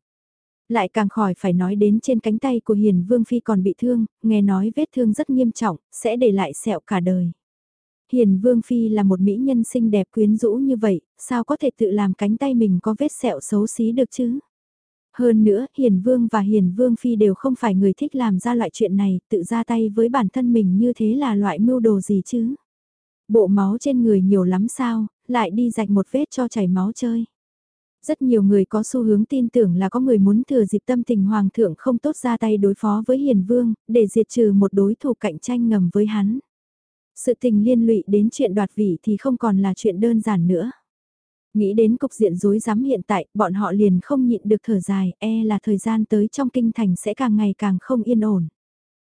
S1: Lại càng khỏi phải nói đến trên cánh tay của Hiền Vương Phi còn bị thương, nghe nói vết thương rất nghiêm trọng, sẽ để lại sẹo cả đời. Hiền Vương Phi là một mỹ nhân xinh đẹp quyến rũ như vậy, sao có thể tự làm cánh tay mình có vết sẹo xấu xí được chứ? Hơn nữa, Hiền Vương và Hiền Vương Phi đều không phải người thích làm ra loại chuyện này, tự ra tay với bản thân mình như thế là loại mưu đồ gì chứ? Bộ máu trên người nhiều lắm sao, lại đi rạch một vết cho chảy máu chơi. Rất nhiều người có xu hướng tin tưởng là có người muốn thừa dịp tâm tình hoàng thượng không tốt ra tay đối phó với hiền vương, để diệt trừ một đối thủ cạnh tranh ngầm với hắn. Sự tình liên lụy đến chuyện đoạt vị thì không còn là chuyện đơn giản nữa. Nghĩ đến cục diện rối rắm hiện tại, bọn họ liền không nhịn được thở dài, e là thời gian tới trong kinh thành sẽ càng ngày càng không yên ổn.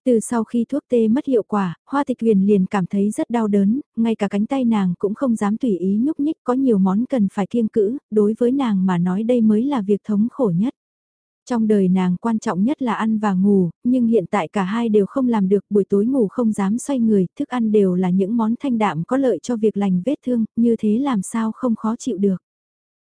S1: Từ sau khi thuốc tê mất hiệu quả, Hoa Tịch Huyền liền cảm thấy rất đau đớn, ngay cả cánh tay nàng cũng không dám tùy ý nhúc nhích, có nhiều món cần phải kiêng cữ, đối với nàng mà nói đây mới là việc thống khổ nhất. Trong đời nàng quan trọng nhất là ăn và ngủ, nhưng hiện tại cả hai đều không làm được, buổi tối ngủ không dám xoay người, thức ăn đều là những món thanh đạm có lợi cho việc lành vết thương, như thế làm sao không khó chịu được.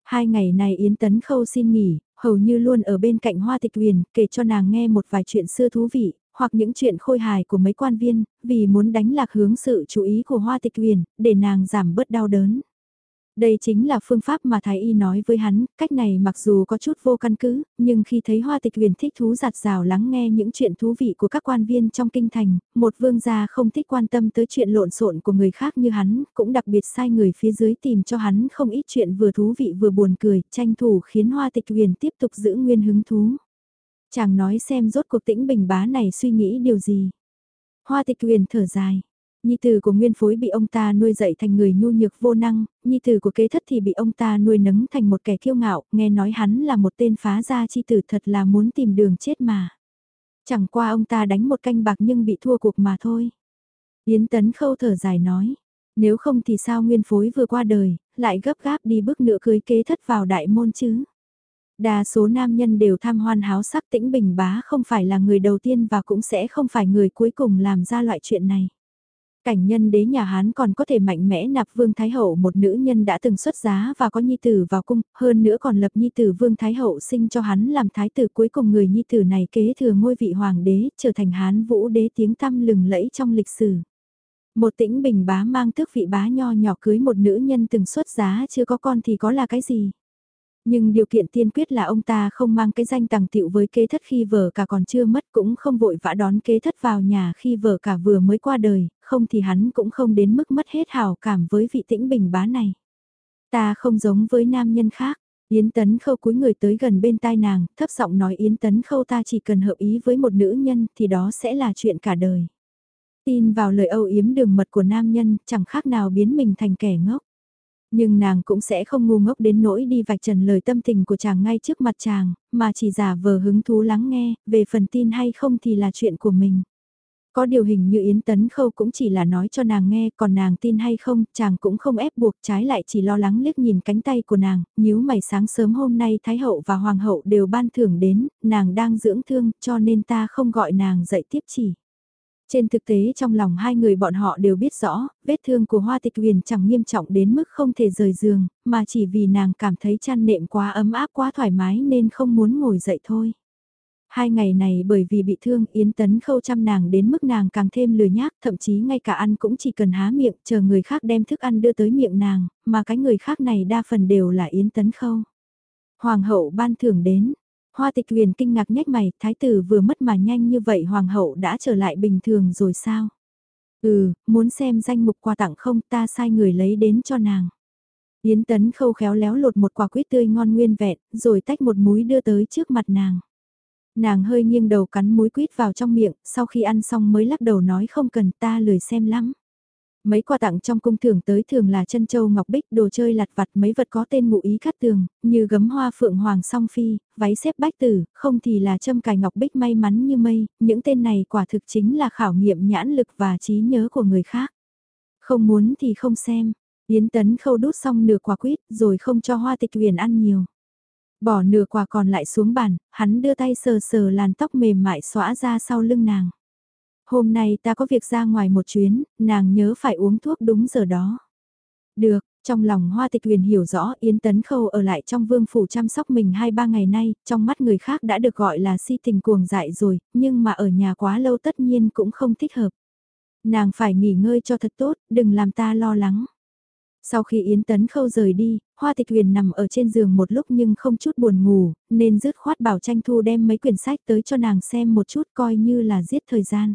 S1: Hai ngày này Yến Tấn Khâu xin nghỉ, hầu như luôn ở bên cạnh Hoa Tịch Huyền, kể cho nàng nghe một vài chuyện xưa thú vị, hoặc những chuyện khôi hài của mấy quan viên, vì muốn đánh lạc hướng sự chú ý của Hoa Tịch Huyền, để nàng giảm bớt đau đớn. Đây chính là phương pháp mà Thái Y nói với hắn, cách này mặc dù có chút vô căn cứ, nhưng khi thấy Hoa Tịch Huyền thích thú giặt rào lắng nghe những chuyện thú vị của các quan viên trong kinh thành, một vương gia không thích quan tâm tới chuyện lộn xộn của người khác như hắn, cũng đặc biệt sai người phía dưới tìm cho hắn không ít chuyện vừa thú vị vừa buồn cười, tranh thủ khiến Hoa Tịch Huyền tiếp tục giữ nguyên hứng thú. Chàng nói xem rốt cuộc tĩnh bình bá này suy nghĩ điều gì. Hoa tịch huyền thở dài. Nhi tử của nguyên phối bị ông ta nuôi dạy thành người nhu nhược vô năng, nhi tử của kế thất thì bị ông ta nuôi nấng thành một kẻ kiêu ngạo, nghe nói hắn là một tên phá gia chi tử thật là muốn tìm đường chết mà. Chẳng qua ông ta đánh một canh bạc nhưng bị thua cuộc mà thôi. Yến tấn khâu thở dài nói, nếu không thì sao nguyên phối vừa qua đời, lại gấp gáp đi bước nữa cưới kế thất vào đại môn chứ. Đa số nam nhân đều tham hoan háo sắc tĩnh bình bá không phải là người đầu tiên và cũng sẽ không phải người cuối cùng làm ra loại chuyện này. Cảnh nhân đế nhà Hán còn có thể mạnh mẽ nạp Vương Thái Hậu một nữ nhân đã từng xuất giá và có nhi tử vào cung, hơn nữa còn lập nhi tử Vương Thái Hậu sinh cho hắn làm thái tử cuối cùng người nhi tử này kế thừa ngôi vị hoàng đế, trở thành Hán vũ đế tiếng tăm lừng lẫy trong lịch sử. Một tĩnh bình bá mang tước vị bá nho nhỏ cưới một nữ nhân từng xuất giá chưa có con thì có là cái gì? Nhưng điều kiện tiên quyết là ông ta không mang cái danh tàng tiệu với kế thất khi vợ cả còn chưa mất cũng không vội vã đón kế thất vào nhà khi vợ cả vừa mới qua đời, không thì hắn cũng không đến mức mất hết hào cảm với vị tĩnh bình bá này. Ta không giống với nam nhân khác. Yến Tấn Khâu cúi người tới gần bên tai nàng, thấp giọng nói Yến Tấn Khâu ta chỉ cần hợp ý với một nữ nhân thì đó sẽ là chuyện cả đời. Tin vào lời âu yếm đường mật của nam nhân, chẳng khác nào biến mình thành kẻ ngốc. Nhưng nàng cũng sẽ không ngu ngốc đến nỗi đi vạch trần lời tâm tình của chàng ngay trước mặt chàng, mà chỉ giả vờ hứng thú lắng nghe, về phần tin hay không thì là chuyện của mình. Có điều hình như Yến Tấn Khâu cũng chỉ là nói cho nàng nghe, còn nàng tin hay không, chàng cũng không ép buộc, trái lại chỉ lo lắng liếc nhìn cánh tay của nàng, nhíu mày sáng sớm hôm nay Thái Hậu và Hoàng Hậu đều ban thưởng đến, nàng đang dưỡng thương, cho nên ta không gọi nàng dậy tiếp chỉ. Trên thực tế trong lòng hai người bọn họ đều biết rõ, vết thương của Hoa Tịch Huyền chẳng nghiêm trọng đến mức không thể rời giường, mà chỉ vì nàng cảm thấy chăn nệm quá ấm áp quá thoải mái nên không muốn ngồi dậy thôi. Hai ngày này bởi vì bị thương Yến Tấn khâu chăm nàng đến mức nàng càng thêm lười nhác, thậm chí ngay cả ăn cũng chỉ cần há miệng chờ người khác đem thức ăn đưa tới miệng nàng, mà cái người khác này đa phần đều là Yến Tấn khâu. Hoàng hậu ban thưởng đến, Hoa tịch huyền kinh ngạc nhếch mày, thái tử vừa mất mà nhanh như vậy hoàng hậu đã trở lại bình thường rồi sao? Ừ, muốn xem danh mục quà tặng không ta sai người lấy đến cho nàng. Yến tấn khâu khéo léo lột một quả quýt tươi ngon nguyên vẹn, rồi tách một múi đưa tới trước mặt nàng. Nàng hơi nghiêng đầu cắn múi quýt vào trong miệng, sau khi ăn xong mới lắc đầu nói không cần ta lười xem lắm. Mấy quà tặng trong cung thường tới thường là chân châu ngọc bích, đồ chơi lặt vặt mấy vật có tên ngụ ý cắt tường, như gấm hoa phượng hoàng song phi, váy xếp bách tử, không thì là châm cài ngọc bích may mắn như mây, những tên này quả thực chính là khảo nghiệm nhãn lực và trí nhớ của người khác. Không muốn thì không xem, Yến Tấn khâu đút xong nửa quả quýt rồi không cho hoa tịch huyền ăn nhiều. Bỏ nửa quả còn lại xuống bàn, hắn đưa tay sờ sờ làn tóc mềm mại xõa ra sau lưng nàng. Hôm nay ta có việc ra ngoài một chuyến, nàng nhớ phải uống thuốc đúng giờ đó. Được, Trong lòng Hoa Tịch Huyền hiểu rõ Yến Tấn Khâu ở lại trong vương phủ chăm sóc mình 2-3 ngày nay, trong mắt người khác đã được gọi là si tình cuồng dại rồi, nhưng mà ở nhà quá lâu tất nhiên cũng không thích hợp. Nàng phải nghỉ ngơi cho thật tốt, đừng làm ta lo lắng. Sau khi Yến Tấn Khâu rời đi, Hoa Tịch Huyền nằm ở trên giường một lúc nhưng không chút buồn ngủ, nên dứt khoát bảo tranh thu đem mấy quyển sách tới cho nàng xem một chút coi như là giết thời gian.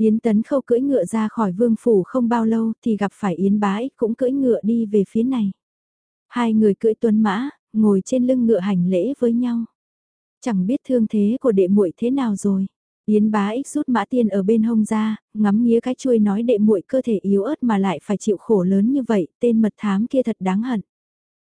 S1: Yến Tấn Khâu cưỡi ngựa ra khỏi vương phủ không bao lâu thì gặp phải Yến Bái cũng cưỡi ngựa đi về phía này. Hai người cưỡi tuấn mã, ngồi trên lưng ngựa hành lễ với nhau. Chẳng biết thương thế của đệ muội thế nào rồi. Yến bá ích rút mã tiên ở bên hông ra, ngắm nghía cái chuôi nói đệ muội cơ thể yếu ớt mà lại phải chịu khổ lớn như vậy, tên mật thám kia thật đáng hận.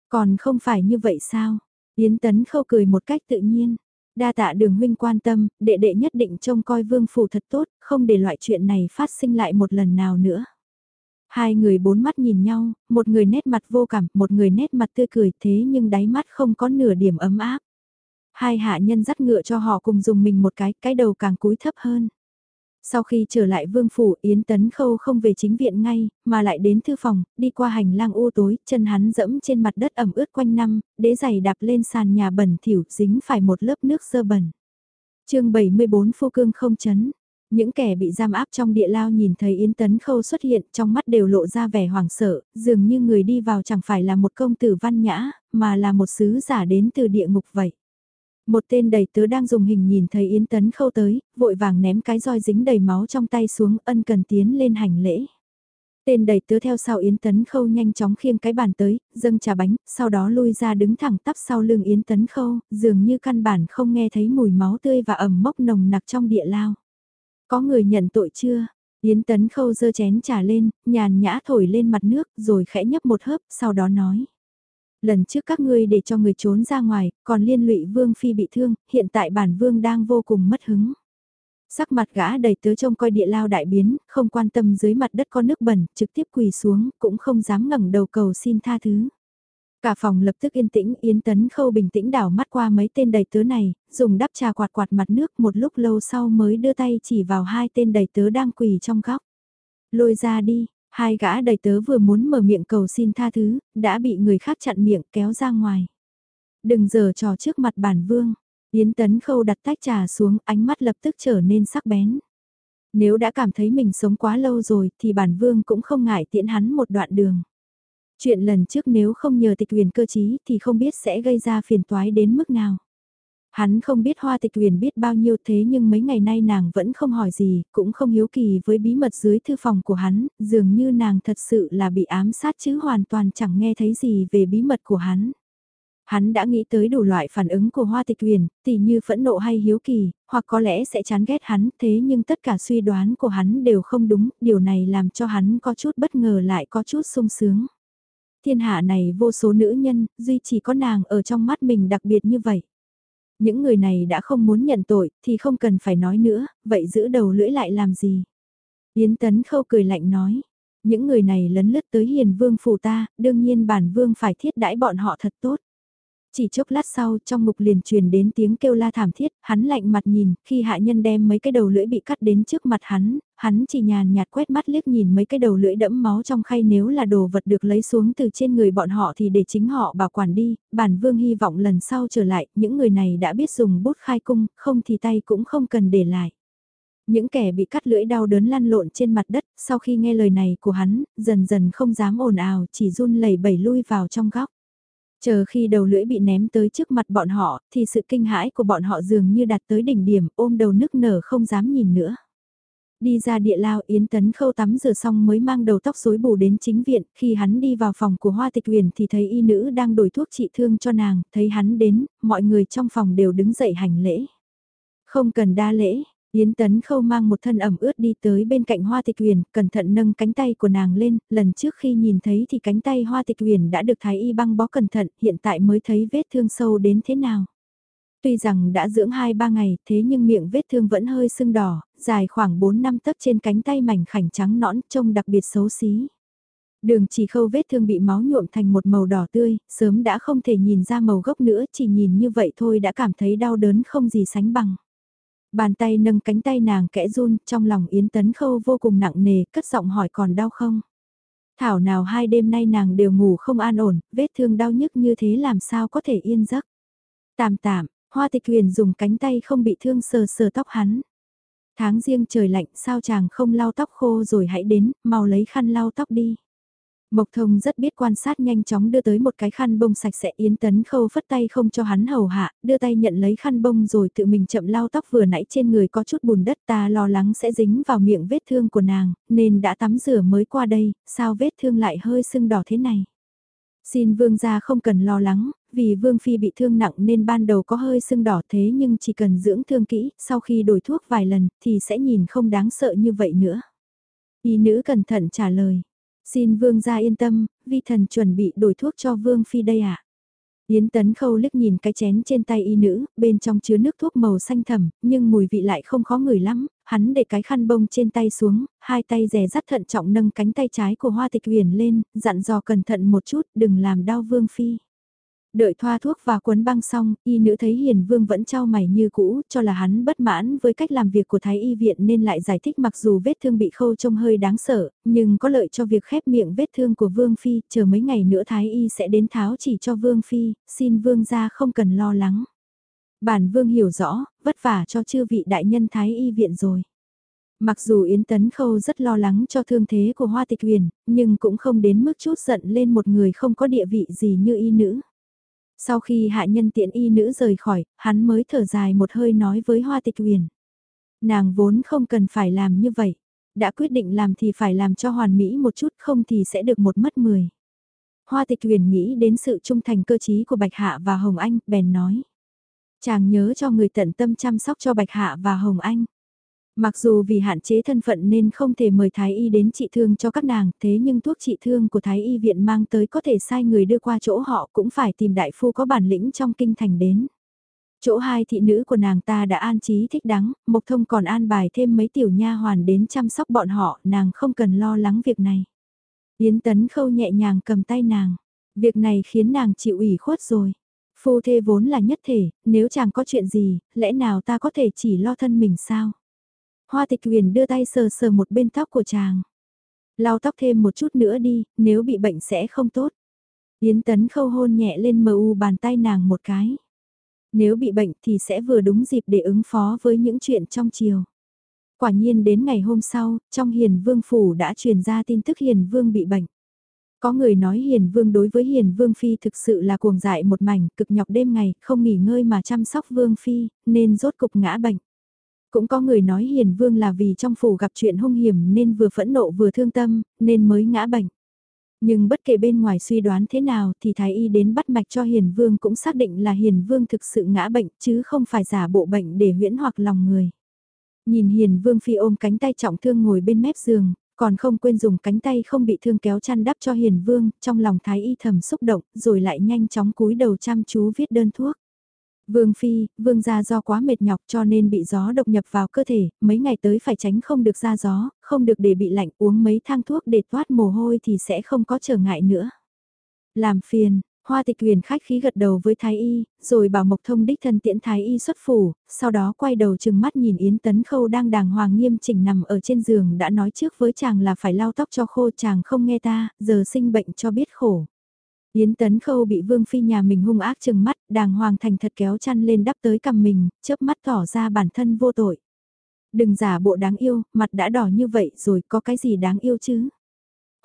S1: Còn không phải như vậy sao? Yến tấn khâu cười một cách tự nhiên. Đa tạ đường huynh quan tâm, đệ đệ nhất định trông coi vương phủ thật tốt, không để loại chuyện này phát sinh lại một lần nào nữa. Hai người bốn mắt nhìn nhau, một người nét mặt vô cảm, một người nét mặt tươi cười thế nhưng đáy mắt không có nửa điểm ấm áp. Hai hạ nhân dắt ngựa cho họ cùng dùng mình một cái, cái đầu càng cúi thấp hơn. Sau khi trở lại vương phủ, Yến Tấn Khâu không về chính viện ngay, mà lại đến thư phòng, đi qua hành lang u tối, chân hắn dẫm trên mặt đất ẩm ướt quanh năm, đế giày đạp lên sàn nhà bẩn thỉu, dính phải một lớp nước sơ bẩn. chương 74 Phu Cương không chấn. Những kẻ bị giam áp trong địa lao nhìn thấy Yến Tấn Khâu xuất hiện trong mắt đều lộ ra vẻ hoảng sợ, dường như người đi vào chẳng phải là một công tử văn nhã, mà là một sứ giả đến từ địa ngục vậy. Một tên đầy tớ đang dùng hình nhìn thấy Yến Tấn Khâu tới, vội vàng ném cái roi dính đầy máu trong tay xuống ân cần tiến lên hành lễ. Tên đầy tớ theo sau Yến Tấn Khâu nhanh chóng khiêng cái bàn tới, dâng trà bánh, sau đó lui ra đứng thẳng tắp sau lưng Yến Tấn Khâu, dường như căn bản không nghe thấy mùi máu tươi và ẩm mốc nồng nặc trong địa lao. Có người nhận tội chưa? Yến Tấn Khâu dơ chén trà lên, nhàn nhã thổi lên mặt nước rồi khẽ nhấp một hớp, sau đó nói lần trước các ngươi để cho người trốn ra ngoài, còn liên lụy Vương Phi bị thương, hiện tại bản Vương đang vô cùng mất hứng. Sắc mặt gã đầy tớ trông coi địa lao đại biến, không quan tâm dưới mặt đất có nước bẩn, trực tiếp quỳ xuống, cũng không dám ngẩng đầu cầu xin tha thứ. Cả phòng lập tức yên tĩnh, Yến Tấn Khâu bình tĩnh đảo mắt qua mấy tên đầy tớ này, dùng đắp trà quạt quạt mặt nước một lúc lâu sau mới đưa tay chỉ vào hai tên đầy tớ đang quỳ trong góc. Lôi ra đi, Hai gã đầy tớ vừa muốn mở miệng cầu xin tha thứ, đã bị người khác chặn miệng kéo ra ngoài. Đừng giờ trò trước mặt bản vương. Yến Tấn Khâu đặt tách trà xuống, ánh mắt lập tức trở nên sắc bén. Nếu đã cảm thấy mình sống quá lâu rồi thì bản vương cũng không ngại tiễn hắn một đoạn đường. Chuyện lần trước nếu không nhờ tịch huyền cơ chí thì không biết sẽ gây ra phiền toái đến mức nào. Hắn không biết hoa tịch huyền biết bao nhiêu thế nhưng mấy ngày nay nàng vẫn không hỏi gì, cũng không hiếu kỳ với bí mật dưới thư phòng của hắn, dường như nàng thật sự là bị ám sát chứ hoàn toàn chẳng nghe thấy gì về bí mật của hắn. Hắn đã nghĩ tới đủ loại phản ứng của hoa tịch huyền, tỉ như phẫn nộ hay hiếu kỳ, hoặc có lẽ sẽ chán ghét hắn, thế nhưng tất cả suy đoán của hắn đều không đúng, điều này làm cho hắn có chút bất ngờ lại có chút sung sướng. Thiên hạ này vô số nữ nhân, duy chỉ có nàng ở trong mắt mình đặc biệt như vậy. Những người này đã không muốn nhận tội thì không cần phải nói nữa, vậy giữ đầu lưỡi lại làm gì? Yến Tấn Khâu cười lạnh nói, những người này lấn lướt tới hiền vương phủ ta, đương nhiên bản vương phải thiết đãi bọn họ thật tốt. Chỉ chốc lát sau trong mục liền truyền đến tiếng kêu la thảm thiết, hắn lạnh mặt nhìn, khi hạ nhân đem mấy cái đầu lưỡi bị cắt đến trước mặt hắn, hắn chỉ nhàn nhạt quét mắt liếc nhìn mấy cái đầu lưỡi đẫm máu trong khay nếu là đồ vật được lấy xuống từ trên người bọn họ thì để chính họ bảo quản đi, bản vương hy vọng lần sau trở lại, những người này đã biết dùng bút khai cung, không thì tay cũng không cần để lại. Những kẻ bị cắt lưỡi đau đớn lăn lộn trên mặt đất, sau khi nghe lời này của hắn, dần dần không dám ồn ào, chỉ run lẩy bẩy lui vào trong góc. Chờ khi đầu lưỡi bị ném tới trước mặt bọn họ, thì sự kinh hãi của bọn họ dường như đạt tới đỉnh điểm, ôm đầu nức nở không dám nhìn nữa. Đi ra địa lao Yến Tấn Khâu tắm rửa xong mới mang đầu tóc rối bù đến chính viện, khi hắn đi vào phòng của Hoa Tịch Huyền thì thấy y nữ đang đổi thuốc trị thương cho nàng, thấy hắn đến, mọi người trong phòng đều đứng dậy hành lễ. Không cần đa lễ, Yến Tấn Khâu mang một thân ẩm ướt đi tới bên cạnh Hoa Tịch Huyền, cẩn thận nâng cánh tay của nàng lên, lần trước khi nhìn thấy thì cánh tay Hoa Tịch Huyền đã được thái y băng bó cẩn thận, hiện tại mới thấy vết thương sâu đến thế nào. Tuy rằng đã dưỡng 2-3 ngày, thế nhưng miệng vết thương vẫn hơi sưng đỏ, dài khoảng 4 năm tấc trên cánh tay mảnh khảnh trắng nõn, trông đặc biệt xấu xí. Đường chỉ khâu vết thương bị máu nhuộm thành một màu đỏ tươi, sớm đã không thể nhìn ra màu gốc nữa, chỉ nhìn như vậy thôi đã cảm thấy đau đớn không gì sánh bằng. Bàn tay nâng cánh tay nàng kẽ run, trong lòng Yến Tấn Khâu vô cùng nặng nề, cất giọng hỏi còn đau không? Thảo nào hai đêm nay nàng đều ngủ không an ổn, vết thương đau nhức như thế làm sao có thể yên giấc. Tạm tạm, hoa tịch huyền dùng cánh tay không bị thương sờ sờ tóc hắn. Tháng riêng trời lạnh sao chàng không lau tóc khô rồi hãy đến, mau lấy khăn lau tóc đi. Mộc thông rất biết quan sát nhanh chóng đưa tới một cái khăn bông sạch sẽ yến tấn khâu phất tay không cho hắn hầu hạ, đưa tay nhận lấy khăn bông rồi tự mình chậm lau tóc vừa nãy trên người có chút bùn đất ta lo lắng sẽ dính vào miệng vết thương của nàng, nên đã tắm rửa mới qua đây, sao vết thương lại hơi sưng đỏ thế này. Xin vương gia không cần lo lắng, vì vương phi bị thương nặng nên ban đầu có hơi sưng đỏ thế nhưng chỉ cần dưỡng thương kỹ, sau khi đổi thuốc vài lần thì sẽ nhìn không đáng sợ như vậy nữa. Y nữ cẩn thận trả lời. Xin vương gia yên tâm, vi thần chuẩn bị đổi thuốc cho vương phi đây ạ. À? Yến Tấn Khâu liếc nhìn cái chén trên tay y nữ, bên trong chứa nước thuốc màu xanh thẳm, nhưng mùi vị lại không khó ngửi lắm, hắn để cái khăn bông trên tay xuống, hai tay rè rắt thận trọng nâng cánh tay trái của Hoa Tịch Huyền lên, dặn dò cẩn thận một chút, đừng làm đau vương phi. Đợi thoa thuốc và quấn băng xong, y nữ thấy hiền vương vẫn trao mày như cũ, cho là hắn bất mãn với cách làm việc của thái y viện nên lại giải thích mặc dù vết thương bị khâu trông hơi đáng sợ, nhưng có lợi cho việc khép miệng vết thương của vương phi, chờ mấy ngày nữa thái y sẽ đến tháo chỉ cho vương phi, xin vương ra không cần lo lắng. Bản vương hiểu rõ, vất vả cho chư vị đại nhân thái y viện rồi. Mặc dù Yến Tấn Khâu rất lo lắng cho thương thế của Hoa Tịch Huyền, nhưng cũng không đến mức chút giận lên một người không có địa vị gì như y nữ. Sau khi hạ nhân tiện y nữ rời khỏi, hắn mới thở dài một hơi nói với Hoa Tịch uyển, Nàng vốn không cần phải làm như vậy. Đã quyết định làm thì phải làm cho hoàn mỹ một chút không thì sẽ được một mất mười. Hoa Tịch uyển nghĩ đến sự trung thành cơ trí của Bạch Hạ và Hồng Anh, bèn nói. Chàng nhớ cho người tận tâm chăm sóc cho Bạch Hạ và Hồng Anh. Mặc dù vì hạn chế thân phận nên không thể mời Thái Y đến trị thương cho các nàng, thế nhưng thuốc trị thương của Thái Y viện mang tới có thể sai người đưa qua chỗ họ cũng phải tìm đại phu có bản lĩnh trong kinh thành đến. Chỗ hai thị nữ của nàng ta đã an trí thích đáng, Mộc Thông còn an bài thêm mấy tiểu nha hoàn đến chăm sóc bọn họ, nàng không cần lo lắng việc này. Yến Tấn Khâu nhẹ nhàng cầm tay nàng, việc này khiến nàng chịu ủy khuất rồi. Phu thê vốn là nhất thể, nếu chàng có chuyện gì, lẽ nào ta có thể chỉ lo thân mình sao? Hoa tịch huyền đưa tay sờ sờ một bên tóc của chàng. Lau tóc thêm một chút nữa đi, nếu bị bệnh sẽ không tốt. Yến tấn khâu hôn nhẹ lên mờ u bàn tay nàng một cái. Nếu bị bệnh thì sẽ vừa đúng dịp để ứng phó với những chuyện trong chiều. Quả nhiên đến ngày hôm sau, trong hiền vương phủ đã truyền ra tin tức hiền vương bị bệnh. Có người nói hiền vương đối với hiền vương phi thực sự là cuồng dại một mảnh, cực nhọc đêm ngày, không nghỉ ngơi mà chăm sóc vương phi, nên rốt cục ngã bệnh. Cũng có người nói hiền vương là vì trong phủ gặp chuyện hung hiểm nên vừa phẫn nộ vừa thương tâm, nên mới ngã bệnh. Nhưng bất kể bên ngoài suy đoán thế nào thì Thái Y đến bắt mạch cho Hiền Vương cũng xác định là Hiền Vương thực sự ngã bệnh chứ không phải giả bộ bệnh để huyễn hoặc lòng người. Nhìn Hiền Vương Phi ôm cánh tay trọng thương ngồi bên mép giường, còn không quên dùng cánh tay không bị thương kéo chăn đắp cho Hiền Vương, trong lòng Thái Y thầm xúc động, rồi lại nhanh chóng cúi đầu chăm chú viết đơn thuốc. Vương Phi, Vương gia do quá mệt nhọc cho nên bị gió độc nhập vào cơ thể, mấy ngày tới phải tránh không được ra gió, không được để bị lạnh uống mấy thang thuốc để toát mồ hôi thì sẽ không có trở ngại nữa. Làm phiền, Hoa tịch huyền khách khí gật đầu với Thái Y, rồi bảo Mộc Thông đích thân tiễn Thái Y xuất phủ, sau đó quay đầu chừng mắt nhìn Yến Tấn Khâu đang đàng hoàng nghiêm chỉnh nằm ở trên giường đã nói trước với chàng là phải lau tóc cho khô chàng không nghe ta, giờ sinh bệnh cho biết khổ. Yến Tấn Khâu bị Vương Phi nhà mình hung ác chừng mắt, đàng hoàng thành thật kéo chăn lên đắp tới cầm mình, chớp mắt tỏ ra bản thân vô tội. Đừng giả bộ đáng yêu, mặt đã đỏ như vậy rồi có cái gì đáng yêu chứ?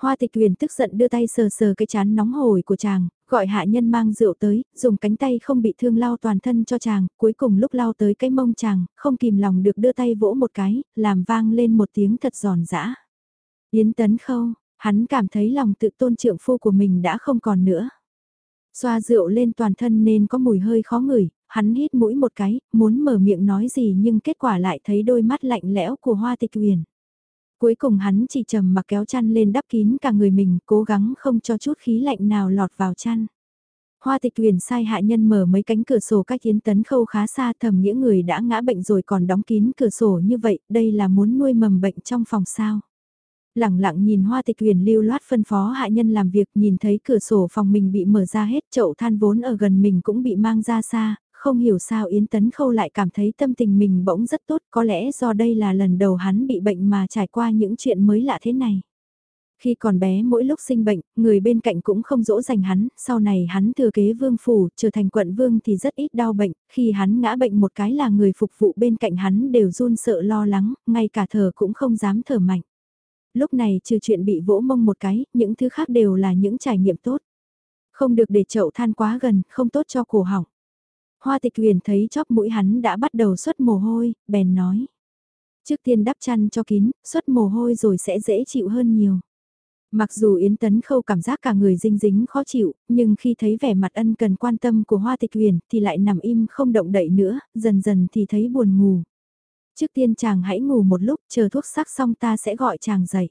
S1: Hoa tịch huyền tức giận đưa tay sờ sờ cái chán nóng hổi của chàng, gọi hạ nhân mang rượu tới, dùng cánh tay không bị thương lau toàn thân cho chàng, cuối cùng lúc lau tới cái mông chàng, không kìm lòng được đưa tay vỗ một cái, làm vang lên một tiếng thật giòn giã. Yến tấn khâu, Hắn cảm thấy lòng tự tôn trượng phu của mình đã không còn nữa. Xoa rượu lên toàn thân nên có mùi hơi khó ngửi, hắn hít mũi một cái, muốn mở miệng nói gì nhưng kết quả lại thấy đôi mắt lạnh lẽo của hoa tịch huyền. Cuối cùng hắn chỉ trầm mặc kéo chăn lên đắp kín cả người mình, cố gắng không cho chút khí lạnh nào lọt vào chăn. Hoa tịch huyền sai hạ nhân mở mấy cánh cửa sổ cách yến tấn khâu khá xa thầm những người đã ngã bệnh rồi còn đóng kín cửa sổ như vậy, đây là muốn nuôi mầm bệnh trong phòng sao lẳng lặng nhìn hoa tịch huyền lưu loát phân phó hạ nhân làm việc nhìn thấy cửa sổ phòng mình bị mở ra hết chậu than vốn ở gần mình cũng bị mang ra xa, không hiểu sao Yến Tấn Khâu lại cảm thấy tâm tình mình bỗng rất tốt có lẽ do đây là lần đầu hắn bị bệnh mà trải qua những chuyện mới lạ thế này. Khi còn bé mỗi lúc sinh bệnh, người bên cạnh cũng không dỗ dành hắn, sau này hắn thừa kế vương phủ, trở thành quận vương thì rất ít đau bệnh, khi hắn ngã bệnh một cái là người phục vụ bên cạnh hắn đều run sợ lo lắng, ngay cả thở cũng không dám thở mạnh. Lúc này trừ chuyện bị vỗ mông một cái, những thứ khác đều là những trải nghiệm tốt. Không được để chậu than quá gần, không tốt cho cổ họng. Hoa tịch huyền thấy chóp mũi hắn đã bắt đầu xuất mồ hôi, bèn nói. Trước tiên đắp chăn cho kín, xuất mồ hôi rồi sẽ dễ chịu hơn nhiều. Mặc dù Yến Tấn Khâu cảm giác cả người dinh dính khó chịu, nhưng khi thấy vẻ mặt ân cần quan tâm của Hoa Tịch Huyền thì lại nằm im không động đậy nữa, dần dần thì thấy buồn ngủ. Trước tiên chàng hãy ngủ một lúc, chờ thuốc sắc xong ta sẽ gọi chàng dậy.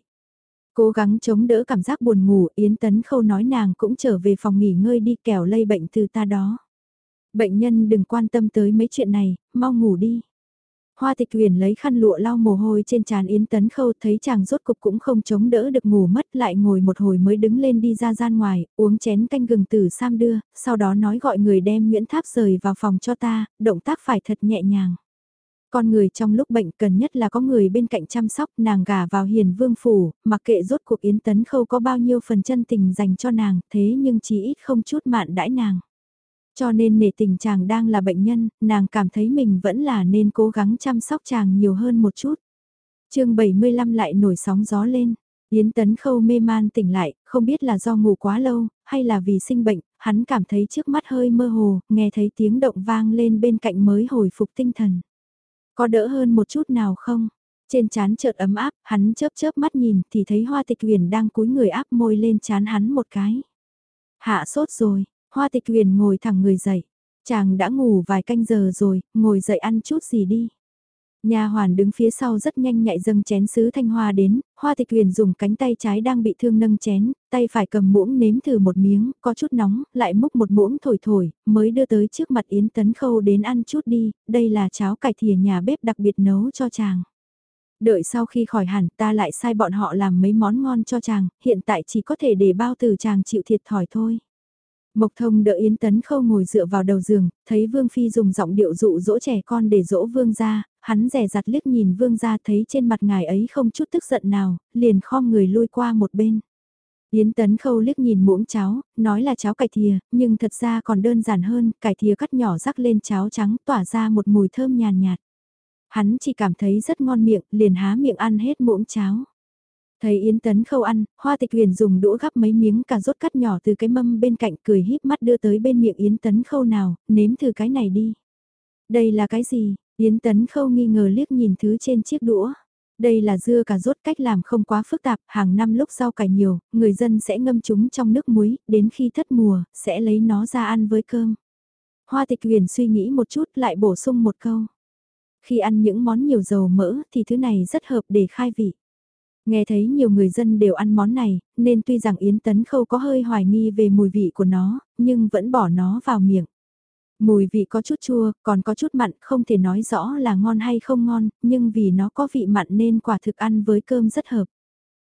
S1: Cố gắng chống đỡ cảm giác buồn ngủ, Yến Tấn Khâu nói nàng cũng trở về phòng nghỉ ngơi đi kẻo lây bệnh từ ta đó. Bệnh nhân đừng quan tâm tới mấy chuyện này, mau ngủ đi. Hoa tịch huyền lấy khăn lụa lau mồ hôi trên trán Yến Tấn Khâu thấy chàng rốt cục cũng không chống đỡ được ngủ mất lại ngồi một hồi mới đứng lên đi ra gian ngoài, uống chén canh gừng từ Sam đưa, sau đó nói gọi người đem Nguyễn Tháp rời vào phòng cho ta, động tác phải thật nhẹ nhàng. Con người trong lúc bệnh cần nhất là có người bên cạnh chăm sóc nàng gả vào hiền vương phủ, mặc kệ rốt cuộc Yến Tấn Khâu có bao nhiêu phần chân tình dành cho nàng, thế nhưng chỉ ít không chút mạn đãi nàng. Cho nên nể tình chàng đang là bệnh nhân, nàng cảm thấy mình vẫn là nên cố gắng chăm sóc chàng nhiều hơn một chút. chương 75 lại nổi sóng gió lên. Yến Tấn Khâu mê man tỉnh lại, không biết là do ngủ quá lâu, hay là vì sinh bệnh, hắn cảm thấy trước mắt hơi mơ hồ, nghe thấy tiếng động vang lên bên cạnh mới hồi phục tinh thần. Có đỡ hơn một chút nào không? Trên chán chợt ấm áp, hắn chớp chớp mắt nhìn thì thấy hoa tịch huyền đang cúi người áp môi lên chán hắn một cái. Hạ sốt rồi, Hoa tịch huyền ngồi thẳng người dậy. Chàng đã ngủ vài canh giờ rồi, ngồi dậy ăn chút gì đi. Nhà hoàn đứng phía sau rất nhanh nhạy dâng chén sứ thanh hoa đến, hoa tịch huyền dùng cánh tay trái đang bị thương nâng chén, tay phải cầm muỗng nếm thử một miếng, có chút nóng, lại múc một muỗng thổi thổi, mới đưa tới trước mặt Yến Tấn Khâu đến ăn chút đi, đây là cháo cải thìa nhà bếp đặc biệt nấu cho chàng. Đợi sau khi khỏi hẳn ta lại sai bọn họ làm mấy món ngon cho chàng, hiện tại chỉ có thể để bao từ chàng chịu thiệt thòi thôi. Mộc thông đỡ Yến Tấn Khâu ngồi dựa vào đầu giường, thấy Vương Phi dùng giọng điệu dụ dỗ trẻ con để dỗ Vương gia, hắn rẻ rặt liếc nhìn Vương gia thấy trên mặt ngài ấy không chút tức giận nào, liền khom người lui qua một bên. Yến Tấn Khâu liếc nhìn muỗng cháo, nói là cháo cải thìa, nhưng thật ra còn đơn giản hơn, cải thìa cắt nhỏ rắc lên cháo trắng tỏa ra một mùi thơm nhàn nhạt. Hắn chỉ cảm thấy rất ngon miệng, liền há miệng ăn hết muỗng cháo. Thấy Yến Tấn Khâu ăn, Hoa Tịch Huyền dùng đũa gắp mấy miếng cà rốt cắt nhỏ từ cái mâm bên cạnh cười híp mắt đưa tới bên miệng Yến Tấn Khâu nào, nếm thử cái này đi. Đây là cái gì? Yến Tấn Khâu nghi ngờ liếc nhìn thứ trên chiếc đũa. Đây là dưa cà rốt cách làm không quá phức tạp, hàng năm lúc rau cải nhiều, người dân sẽ ngâm chúng trong nước muối, đến khi thất mùa, sẽ lấy nó ra ăn với cơm. Hoa Tịch Huyền suy nghĩ một chút lại bổ sung một câu. Khi ăn những món nhiều dầu mỡ thì thứ này rất hợp để khai vị. Nghe thấy nhiều người dân đều ăn món này, nên tuy rằng Yến Tấn Khâu có hơi hoài nghi về mùi vị của nó, nhưng vẫn bỏ nó vào miệng. Mùi vị có chút chua, còn có chút mặn, không thể nói rõ là ngon hay không ngon, nhưng vì nó có vị mặn nên quả thực ăn với cơm rất hợp.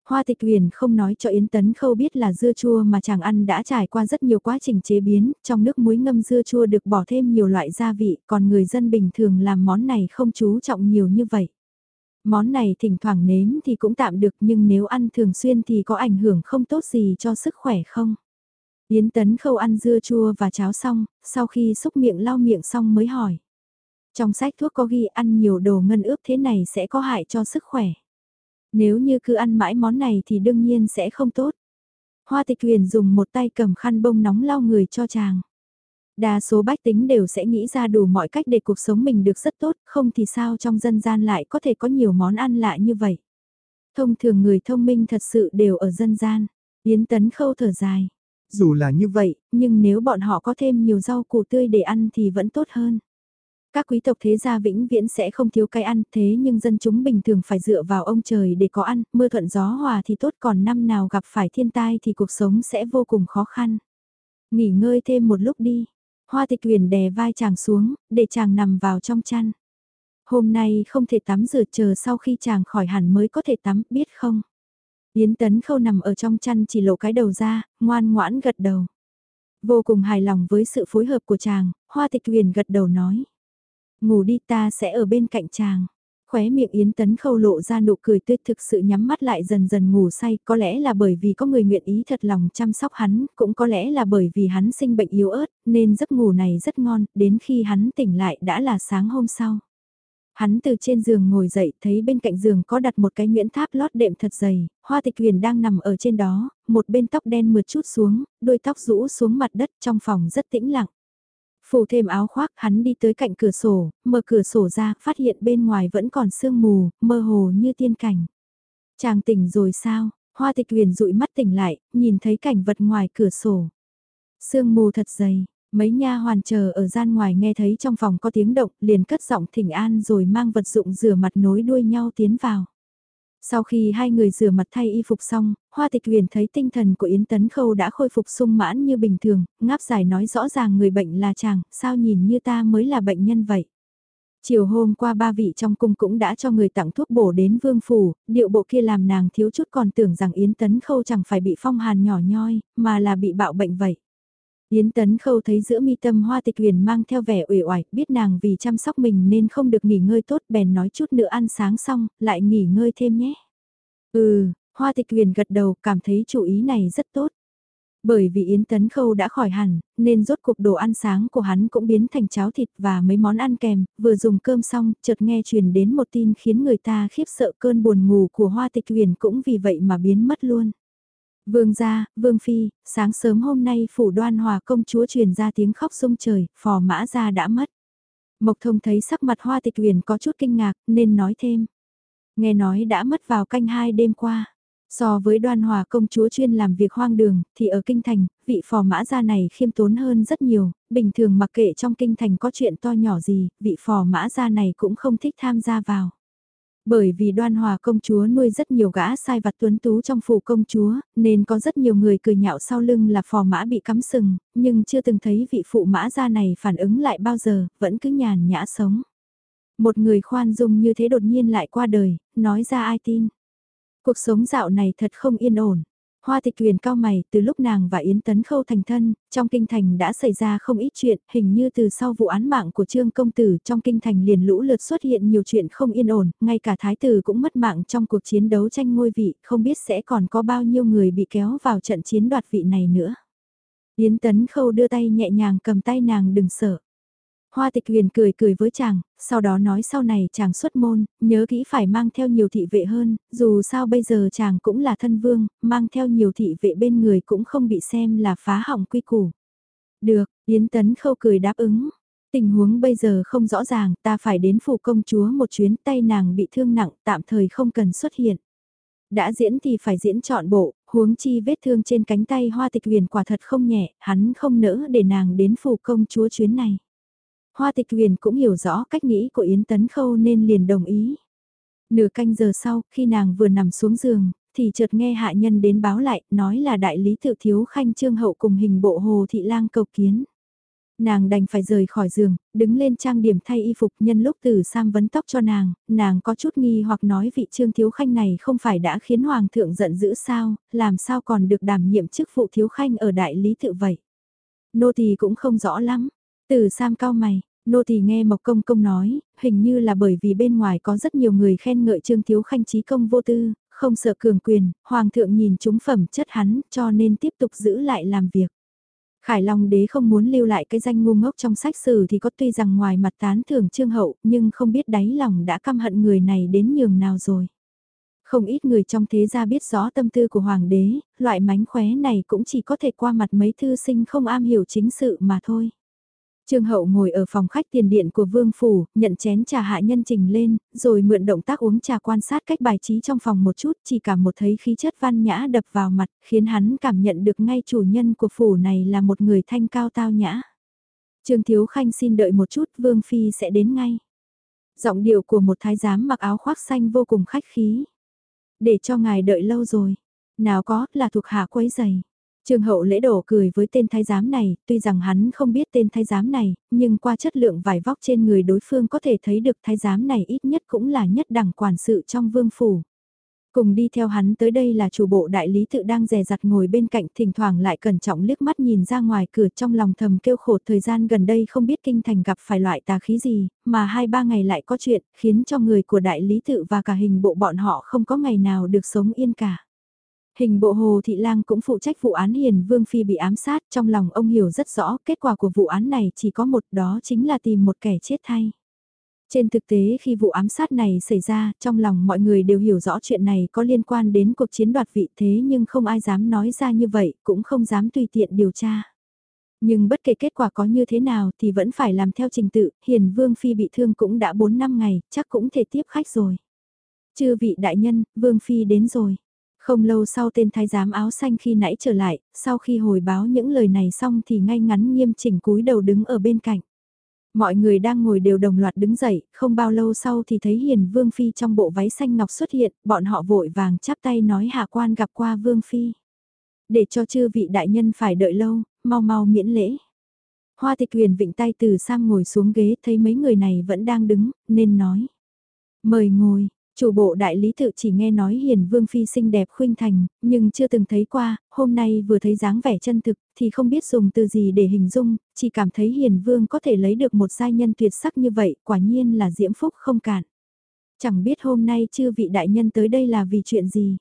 S1: Hoa tịch huyền không nói cho Yến Tấn Khâu biết là dưa chua mà chàng ăn đã trải qua rất nhiều quá trình chế biến, trong nước muối ngâm dưa chua được bỏ thêm nhiều loại gia vị, còn người dân bình thường làm món này không chú trọng nhiều như vậy. Món này thỉnh thoảng nếm thì cũng tạm được nhưng nếu ăn thường xuyên thì có ảnh hưởng không tốt gì cho sức khỏe không? Yến Tấn Khâu ăn dưa chua và cháo xong, sau khi xúc miệng lau miệng xong mới hỏi. Trong sách thuốc có ghi ăn nhiều đồ ngân ướp thế này sẽ có hại cho sức khỏe. Nếu như cứ ăn mãi món này thì đương nhiên sẽ không tốt. Hoa tịch huyền dùng một tay cầm khăn bông nóng lau người cho chàng. Đa số bách tính đều sẽ nghĩ ra đủ mọi cách để cuộc sống mình được rất tốt, không thì sao trong dân gian lại có thể có nhiều món ăn lạ như vậy. Thông thường người thông minh thật sự đều ở dân gian. Yến Tấn Khâu thở dài. Dù là như vậy, nhưng nếu bọn họ có thêm nhiều rau củ tươi để ăn thì vẫn tốt hơn. Các quý tộc thế gia vĩnh viễn sẽ không thiếu cái ăn thế nhưng dân chúng bình thường phải dựa vào ông trời để có ăn, mưa thuận gió hòa thì tốt còn năm nào gặp phải thiên tai thì cuộc sống sẽ vô cùng khó khăn. Nghỉ ngơi thêm một lúc đi, Hoa tịch huyền đè vai chàng xuống, để chàng nằm vào trong chăn. Hôm nay không thể tắm rửa chờ sau khi chàng khỏi hẳn mới có thể tắm, biết không? Yến tấn khâu nằm ở trong chăn chỉ lộ cái đầu ra, ngoan ngoãn gật đầu. Vô cùng hài lòng với sự phối hợp của chàng, hoa tịch huyền gật đầu nói. Ngủ đi ta sẽ ở bên cạnh chàng khóe miệng Yến Tấn Khâu lộ ra nụ cười tươi thực sự nhắm mắt lại dần dần ngủ say, có lẽ là bởi vì có người nguyện ý thật lòng chăm sóc hắn, cũng có lẽ là bởi vì hắn sinh bệnh yếu ớt, nên giấc ngủ này rất ngon, đến khi hắn tỉnh lại đã là sáng hôm sau. Hắn từ trên giường ngồi dậy thấy bên cạnh giường có đặt một cái nguyễn tháp lót đệm thật dày, hoa tịch huyền đang nằm ở trên đó, một bên tóc đen mượt chút xuống, đôi tóc rũ xuống mặt đất trong phòng rất tĩnh lặng. Phủ thêm áo khoác hắn đi tới cạnh cửa sổ, mở cửa sổ ra, phát hiện bên ngoài vẫn còn sương mù, mơ hồ như tiên cảnh. Chàng tỉnh rồi sao? Hoa tịch huyền dụi mắt tỉnh lại, nhìn thấy cảnh vật ngoài cửa sổ. Sương mù thật dày, mấy nha hoàn chờ ở gian ngoài nghe thấy trong phòng có tiếng động, liền cất giọng thỉnh an rồi mang vật dụng rửa mặt nối đuôi nhau tiến vào. Sau khi hai người rửa mặt thay y phục xong, Hoa Tịch Huyền thấy tinh thần của Yến Tấn Khâu đã khôi phục sung mãn như bình thường, ngáp dài nói rõ ràng người bệnh là chàng, sao nhìn như ta mới là bệnh nhân vậy. Chiều hôm qua ba vị trong cung cũng đã cho người tặng thuốc bổ đến vương phủ, điệu bộ kia làm nàng thiếu chút còn tưởng rằng Yến Tấn Khâu chẳng phải bị phong hàn nhỏ nhoi, mà là bị bạo bệnh vậy. Yến Tấn Khâu thấy giữa mi tâm hoa tịch huyền mang theo vẻ uể oải, biết nàng vì chăm sóc mình nên không được nghỉ ngơi tốt bèn nói chút nữa ăn sáng xong, lại nghỉ ngơi thêm nhé. Ừ, hoa tịch huyền gật đầu cảm thấy chủ ý này rất tốt. Bởi vì Yến Tấn Khâu đã khỏi hẳn, nên rốt cuộc đồ ăn sáng của hắn cũng biến thành cháo thịt và mấy món ăn kèm, vừa dùng cơm xong, chợt nghe truyền đến một tin khiến người ta khiếp sợ cơn buồn ngủ của Hoa Tịch Huyền cũng vì vậy mà biến mất luôn. Vương gia, Vương Phi, sáng sớm hôm nay phủ đoan hòa công chúa truyền ra tiếng khóc sung trời, phò mã gia đã mất. Mộc thông thấy sắc mặt hoa tịch huyền có chút kinh ngạc, nên nói thêm. Nghe nói đã mất vào canh hai đêm qua. So với đoan hòa công chúa chuyên làm việc hoang đường, thì ở kinh thành, vị phò mã gia này khiêm tốn hơn rất nhiều, bình thường mặc kệ trong kinh thành có chuyện to nhỏ gì, vị phò mã gia này cũng không thích tham gia vào. Bởi vì đoan hòa công chúa nuôi rất nhiều gã sai vặt tuấn tú trong phủ công chúa, nên có rất nhiều người cười nhạo sau lưng là phò mã bị cắm sừng, nhưng chưa từng thấy vị phụ mã gia này phản ứng lại bao giờ, vẫn cứ nhàn nhã sống. Một người khoan dung như thế đột nhiên lại qua đời, nói ra ai tin. Cuộc sống dạo này thật không yên ổn. Hoa tịch huyền cao mày, từ lúc nàng và Yến Tấn Khâu thành thân, trong kinh thành đã xảy ra không ít chuyện, hình như từ sau vụ án mạng của Trương Công Tử trong kinh thành liền lũ lượt xuất hiện nhiều chuyện không yên ổn, ngay cả Thái Tử cũng mất mạng trong cuộc chiến đấu tranh ngôi vị, không biết sẽ còn có bao nhiêu người bị kéo vào trận chiến đoạt vị này nữa. Yến Tấn Khâu đưa tay nhẹ nhàng cầm tay nàng đừng sợ. Hoa tịch huyền cười cười với chàng, sau đó nói sau này chàng xuất môn, nhớ kỹ phải mang theo nhiều thị vệ hơn, dù sao bây giờ chàng cũng là thân vương, mang theo nhiều thị vệ bên người cũng không bị xem là phá hỏng quy củ. Được, Yến Tấn khâu cười đáp ứng. Tình huống bây giờ không rõ ràng, ta phải đến phủ công chúa một chuyến tay nàng bị thương nặng, tạm thời không cần xuất hiện. Đã diễn thì phải diễn trọn bộ, huống chi vết thương trên cánh tay hoa tịch huyền quả thật không nhẹ, hắn không nỡ để nàng đến phủ công chúa chuyến này. Hoa tịch huyền cũng hiểu rõ cách nghĩ của Yến Tấn Khâu nên liền đồng ý. Nửa canh giờ sau, khi nàng vừa nằm xuống giường, thì chợt nghe hạ nhân đến báo lại, nói là đại lý tự thiếu khanh trương hậu cùng hình bộ hồ thị lang cầu kiến. Nàng đành phải rời khỏi giường, đứng lên trang điểm thay y phục nhân lúc từ Sam vấn tóc cho nàng, nàng có chút nghi hoặc nói vị trương thiếu khanh này không phải đã khiến hoàng thượng giận dữ sao, làm sao còn được đảm nhiệm chức vụ thiếu khanh ở đại lý tự vậy. Nô thì cũng không rõ lắm, từ Sam cao mày, nô tỳ nghe Mộc Công Công nói, hình như là bởi vì bên ngoài có rất nhiều người khen ngợi Trương Thiếu Khanh trí công vô tư, không sợ cường quyền, Hoàng thượng nhìn chúng phẩm chất hắn cho nên tiếp tục giữ lại làm việc. Khải Long đế không muốn lưu lại cái danh ngu ngốc trong sách sử thì có tuy rằng ngoài mặt tán thưởng trương hậu nhưng không biết đáy lòng đã căm hận người này đến nhường nào rồi. Không ít người trong thế gia biết rõ tâm tư của hoàng đế, loại mánh khóe này cũng chỉ có thể qua mặt mấy thư sinh không am hiểu chính sự mà thôi. Trương Hậu ngồi ở phòng khách tiền điện của Vương Phủ, nhận chén trà hạ nhân trình lên, rồi mượn động tác uống trà quan sát cách bài trí trong phòng một chút, chỉ cảm một thấy khí chất văn nhã đập vào mặt, khiến hắn cảm nhận được ngay chủ nhân của Phủ này là một người thanh cao tao nhã. Trương Thiếu Khanh xin đợi một chút, Vương Phi sẽ đến ngay. Giọng điệu của một thái giám mặc áo khoác xanh vô cùng khách khí. Để cho ngài đợi lâu rồi. Nào có, là thuộc hạ quấy giày. Trương hậu lễ đổ cười với tên thái giám này, tuy rằng hắn không biết tên thái giám này, nhưng qua chất lượng vải vóc trên người đối phương có thể thấy được thái giám này ít nhất cũng là nhất đẳng quản sự trong vương phủ. Cùng đi theo hắn tới đây là chủ bộ đại lý tự đang rè rặt ngồi bên cạnh thỉnh thoảng lại cẩn trọng liếc mắt nhìn ra ngoài cửa trong lòng thầm kêu khổ thời gian gần đây không biết kinh thành gặp phải loại tà khí gì, mà hai ba ngày lại có chuyện khiến cho người của đại lý tự và cả hình bộ bọn họ không có ngày nào được sống yên cả. Hình bộ Hồ Thị Lang cũng phụ trách vụ án Hiền Vương Phi bị ám sát trong lòng ông hiểu rất rõ kết quả của vụ án này chỉ có một đó chính là tìm một kẻ chết thay. Trên thực tế khi vụ ám sát này xảy ra, trong lòng mọi người đều hiểu rõ chuyện này có liên quan đến cuộc chiến đoạt vị thế nhưng không ai dám nói ra như vậy, cũng không dám tùy tiện điều tra. Nhưng bất kể kết quả có như thế nào thì vẫn phải làm theo trình tự, hiền Vương Phi bị thương cũng đã 4 năm ngày, chắc cũng thể tiếp khách rồi. Chư vị đại nhân, Vương Phi đến rồi. Không lâu sau tên thái giám áo xanh khi nãy trở lại, sau khi hồi báo những lời này xong thì ngay ngắn nghiêm chỉnh cúi đầu đứng ở bên cạnh. Mọi người đang ngồi đều đồng loạt đứng dậy, không bao lâu sau thì thấy Hiền Vương Phi trong bộ váy xanh ngọc xuất hiện, bọn họ vội vàng chắp tay nói hạ quan gặp qua Vương Phi. Để cho chư vị đại nhân phải đợi lâu, mau mau miễn lễ. Hoa tịch huyền vịnh tay từ sang ngồi xuống ghế thấy mấy người này vẫn đang đứng, nên nói. Mời ngồi, Chủ bộ đại lý tự chỉ nghe nói hiền vương phi xinh đẹp khuynh thành, nhưng chưa từng thấy qua, hôm nay vừa thấy dáng vẻ chân thực, thì không biết dùng từ gì để hình dung, chỉ cảm thấy hiền vương có thể lấy được một giai nhân tuyệt sắc như vậy, quả nhiên là diễm phúc không cạn Chẳng biết hôm nay chưa vị đại nhân tới đây là vì chuyện gì.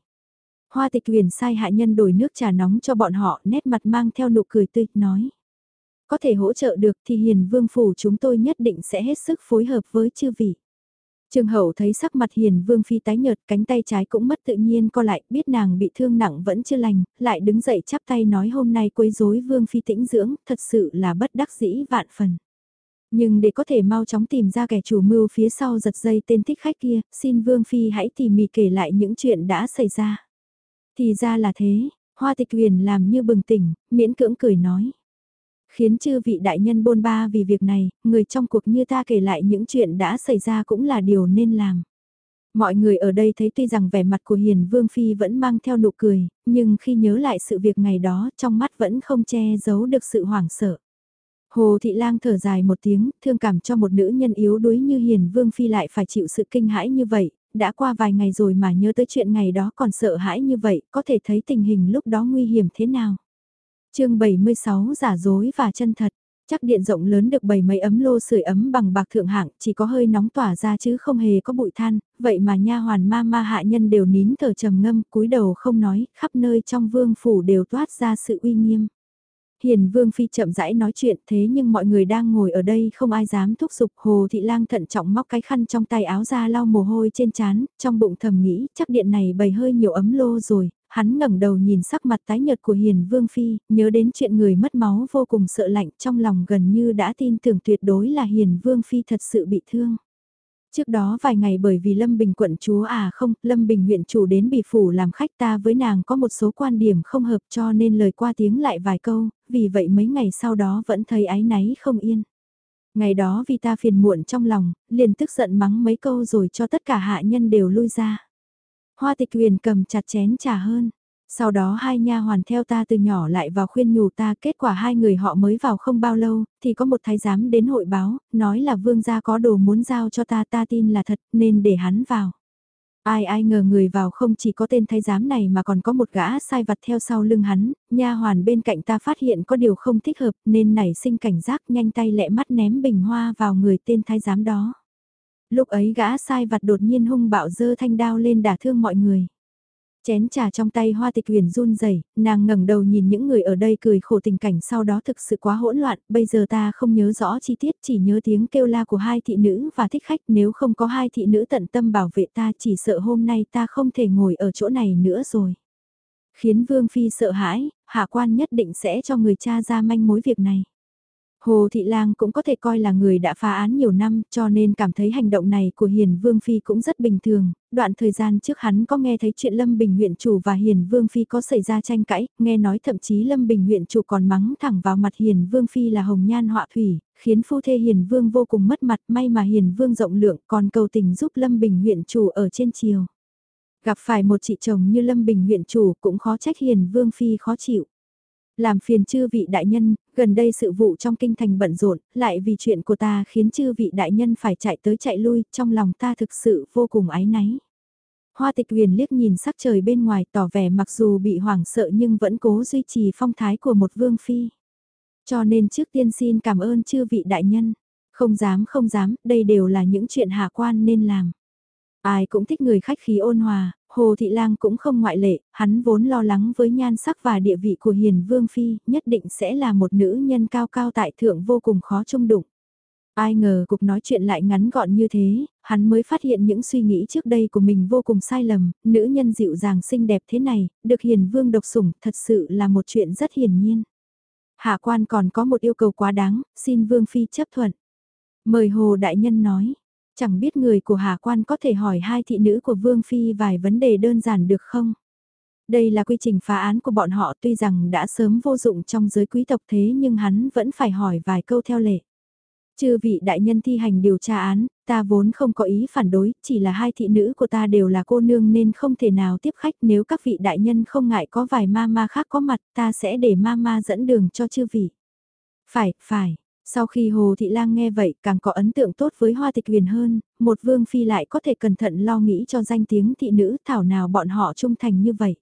S1: Hoa tịch huyền sai hạ nhân đổi nước trà nóng cho bọn họ, nét mặt mang theo nụ cười tươi, nói. Có thể hỗ trợ được thì hiền vương phủ chúng tôi nhất định sẽ hết sức phối hợp với chư vị. Trương Hậu thấy sắc mặt hiền vương phi tái nhợt cánh tay trái cũng mất tự nhiên co lại biết nàng bị thương nặng vẫn chưa lành, lại đứng dậy chắp tay nói hôm nay quấy rối vương phi tĩnh dưỡng, thật sự là bất đắc dĩ vạn phần. Nhưng để có thể mau chóng tìm ra kẻ chủ mưu phía sau giật dây tên thích khách kia, xin vương phi hãy tỉ mỉ kể lại những chuyện đã xảy ra. Thì ra là thế, hoa tịch huyền làm như bừng tỉnh, miễn cưỡng cười nói khiến chư vị đại nhân bôn ba vì việc này, người trong cuộc như ta kể lại những chuyện đã xảy ra cũng là điều nên làm. Mọi người ở đây thấy tuy rằng vẻ mặt của Hiền Vương Phi vẫn mang theo nụ cười, nhưng khi nhớ lại sự việc ngày đó trong mắt vẫn không che giấu được sự hoảng sợ. Hồ Thị Lang thở dài một tiếng, thương cảm cho một nữ nhân yếu đuối như Hiền Vương Phi lại phải chịu sự kinh hãi như vậy, đã qua vài ngày rồi mà nhớ tới chuyện ngày đó còn sợ hãi như vậy, có thể thấy tình hình lúc đó nguy hiểm thế nào chương 76 giả dối và chân thật. Chắc điện rộng lớn được bày mấy ấm lô sưởi ấm bằng bạc thượng hạng, chỉ có hơi nóng tỏa ra chứ không hề có bụi than, vậy mà nha hoàn ma ma hạ nhân đều nín thở trầm ngâm, cúi đầu không nói, khắp nơi trong vương phủ đều toát ra sự uy nghiêm. Hiền Vương Phi chậm rãi nói chuyện thế nhưng mọi người đang ngồi ở đây không ai dám thúc giục Hồ Thị Lang thận trọng móc cái khăn trong tay áo ra lau mồ hôi trên trán trong bụng thầm nghĩ chắc điện này bày hơi nhiều ấm lô rồi, hắn ngẩng đầu nhìn sắc mặt tái nhợt của Hiền Vương Phi, nhớ đến chuyện người mất máu vô cùng sợ lạnh trong lòng gần như đã tin tưởng tuyệt đối là Hiền Vương Phi thật sự bị thương. Trước đó vài ngày bởi vì Lâm Bình quận chúa à không, Lâm Bình huyện chủ đến bì phủ làm khách ta với nàng có một số quan điểm không hợp cho nên lời qua tiếng lại vài câu, vì vậy mấy ngày sau đó vẫn thấy ái náy không yên. Ngày đó vì ta phiền muộn trong lòng, liền tức giận mắng mấy câu rồi cho tất cả hạ nhân đều lui ra. Hoa tịch huyền cầm chặt chén trà hơn. Sau đó hai nha hoàn theo ta từ nhỏ lại vào khuyên nhủ ta kết quả hai người họ mới vào không bao lâu, thì có một thái giám đến hội báo, nói là vương gia có đồ muốn giao cho ta ta tin là thật nên để hắn vào. Ai ai ngờ người vào không chỉ có tên thái giám này mà còn có một gã sai vặt theo sau lưng hắn, nha hoàn bên cạnh ta phát hiện có điều không thích hợp nên nảy sinh cảnh giác nhanh tay lẹ mắt ném bình hoa vào người tên thái giám đó. Lúc ấy gã sai vặt đột nhiên hung bạo dơ thanh đao lên đả thương mọi người. Chén trà trong tay hoa tịch huyền run rẩy nàng ngẩng đầu nhìn những người ở đây cười khổ tình cảnh sau đó thực sự quá hỗn loạn, bây giờ ta không nhớ rõ chi tiết chỉ nhớ tiếng kêu la của hai thị nữ và thích khách nếu không có hai thị nữ tận tâm bảo vệ ta chỉ sợ hôm nay ta không thể ngồi ở chỗ này nữa rồi. Khiến Vương Phi sợ hãi, hạ quan nhất định sẽ cho người cha ra manh mối việc này. Hồ Thị Lang cũng có thể coi là người đã phá án nhiều năm cho nên cảm thấy hành động này của Hiền Vương Phi cũng rất bình thường. Đoạn thời gian trước hắn có nghe thấy chuyện Lâm Bình huyện chủ và Hiền Vương Phi có xảy ra tranh cãi, nghe nói thậm chí Lâm Bình huyện chủ còn mắng thẳng vào mặt Hiền Vương Phi là hồng nhan họa thủy, khiến phu thê Hiền Vương vô cùng mất mặt may mà Hiền Vương rộng lượng còn cầu tình giúp Lâm Bình huyện chủ ở trên chiều. Gặp phải một chị chồng như Lâm Bình huyện chủ cũng khó trách Hiền Vương Phi khó chịu. Làm phiền chư vị đại nhân, gần đây sự vụ trong kinh thành bận rộn, lại vì chuyện của ta khiến chư vị đại nhân phải chạy tới chạy lui, trong lòng ta thực sự vô cùng ái náy. Hoa tịch huyền liếc nhìn sắc trời bên ngoài tỏ vẻ mặc dù bị hoảng sợ nhưng vẫn cố duy trì phong thái của một vương phi. Cho nên trước tiên xin cảm ơn chư vị đại nhân. Không dám không dám, đây đều là những chuyện hạ quan nên làm. Ai cũng thích người khách khí ôn hòa, Hồ Thị Lang cũng không ngoại lệ, hắn vốn lo lắng với nhan sắc và địa vị của Hiền Vương Phi, nhất định sẽ là một nữ nhân cao cao tại thượng vô cùng khó trông đụng. Ai ngờ cuộc nói chuyện lại ngắn gọn như thế, hắn mới phát hiện những suy nghĩ trước đây của mình vô cùng sai lầm, nữ nhân dịu dàng xinh đẹp thế này, được hiền vương độc sủng thật sự là một chuyện rất hiển nhiên. Hạ quan còn có một yêu cầu quá đáng, xin vương phi chấp thuận. Mời hồ đại nhân nói, chẳng biết người của Hà quan có thể hỏi hai thị nữ của vương phi vài vấn đề đơn giản được không? Đây là quy trình phá án của bọn họ tuy rằng đã sớm vô dụng trong giới quý tộc thế nhưng hắn vẫn phải hỏi vài câu theo lệ. Chư vị đại nhân thi hành điều tra án, ta vốn không có ý phản đối, chỉ là hai thị nữ của ta đều là cô nương nên không thể nào tiếp khách nếu các vị đại nhân không ngại có vài ma ma khác có mặt ta sẽ để ma ma dẫn đường cho chư vị. Phải, phải. Sau khi Hồ Thị Lang nghe vậy càng có ấn tượng tốt với Hoa Tịch Huyền hơn, một vương phi lại có thể cẩn thận lo nghĩ cho danh tiếng thị nữ thảo nào bọn họ trung thành như vậy.